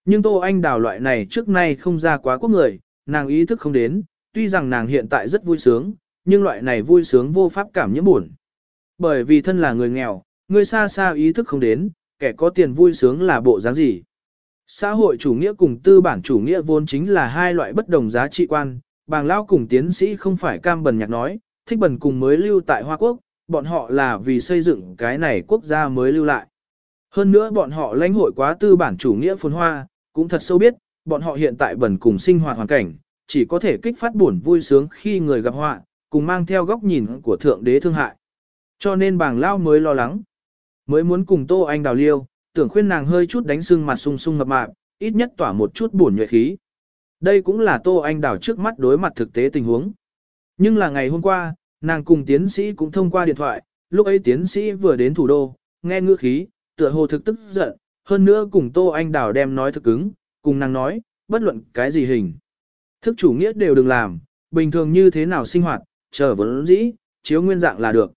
Nhưng Tô Anh Đào loại này trước nay không ra quá quốc người, nàng ý thức không đến, tuy rằng nàng hiện tại rất vui sướng, nhưng loại này vui sướng vô pháp cảm nhiễm buồn. Bởi vì thân là người nghèo, người xa xa ý thức không đến, kẻ có tiền vui sướng là bộ dáng gì. Xã hội chủ nghĩa cùng tư bản chủ nghĩa vốn chính là hai loại bất đồng giá trị quan, bàng lao cùng tiến sĩ không phải cam bần nhạc nói, thích bần cùng mới lưu tại Hoa Quốc, bọn họ là vì xây dựng cái này quốc gia mới lưu lại. Hơn nữa bọn họ lãnh hội quá tư bản chủ nghĩa phồn hoa, cũng thật sâu biết, bọn họ hiện tại bần cùng sinh hoạt hoàn cảnh, chỉ có thể kích phát buồn vui sướng khi người gặp họa, cùng mang theo góc nhìn của thượng đế thương hại. Cho nên bàng lao mới lo lắng, mới muốn cùng Tô Anh đào liêu, tưởng khuyên nàng hơi chút đánh sưng mặt sung sung ngập mạp, ít nhất tỏa một chút buồn nhuệ khí. Đây cũng là Tô Anh đào trước mắt đối mặt thực tế tình huống. Nhưng là ngày hôm qua, nàng cùng tiến sĩ cũng thông qua điện thoại, lúc ấy tiến sĩ vừa đến thủ đô, nghe ngữ khí, tựa hồ thực tức giận, hơn nữa cùng Tô Anh Đào đem nói thực cứng, cùng nàng nói, bất luận cái gì hình. Thức chủ nghĩa đều đừng làm, bình thường như thế nào sinh hoạt, chờ vốn dĩ, chiếu nguyên dạng là được.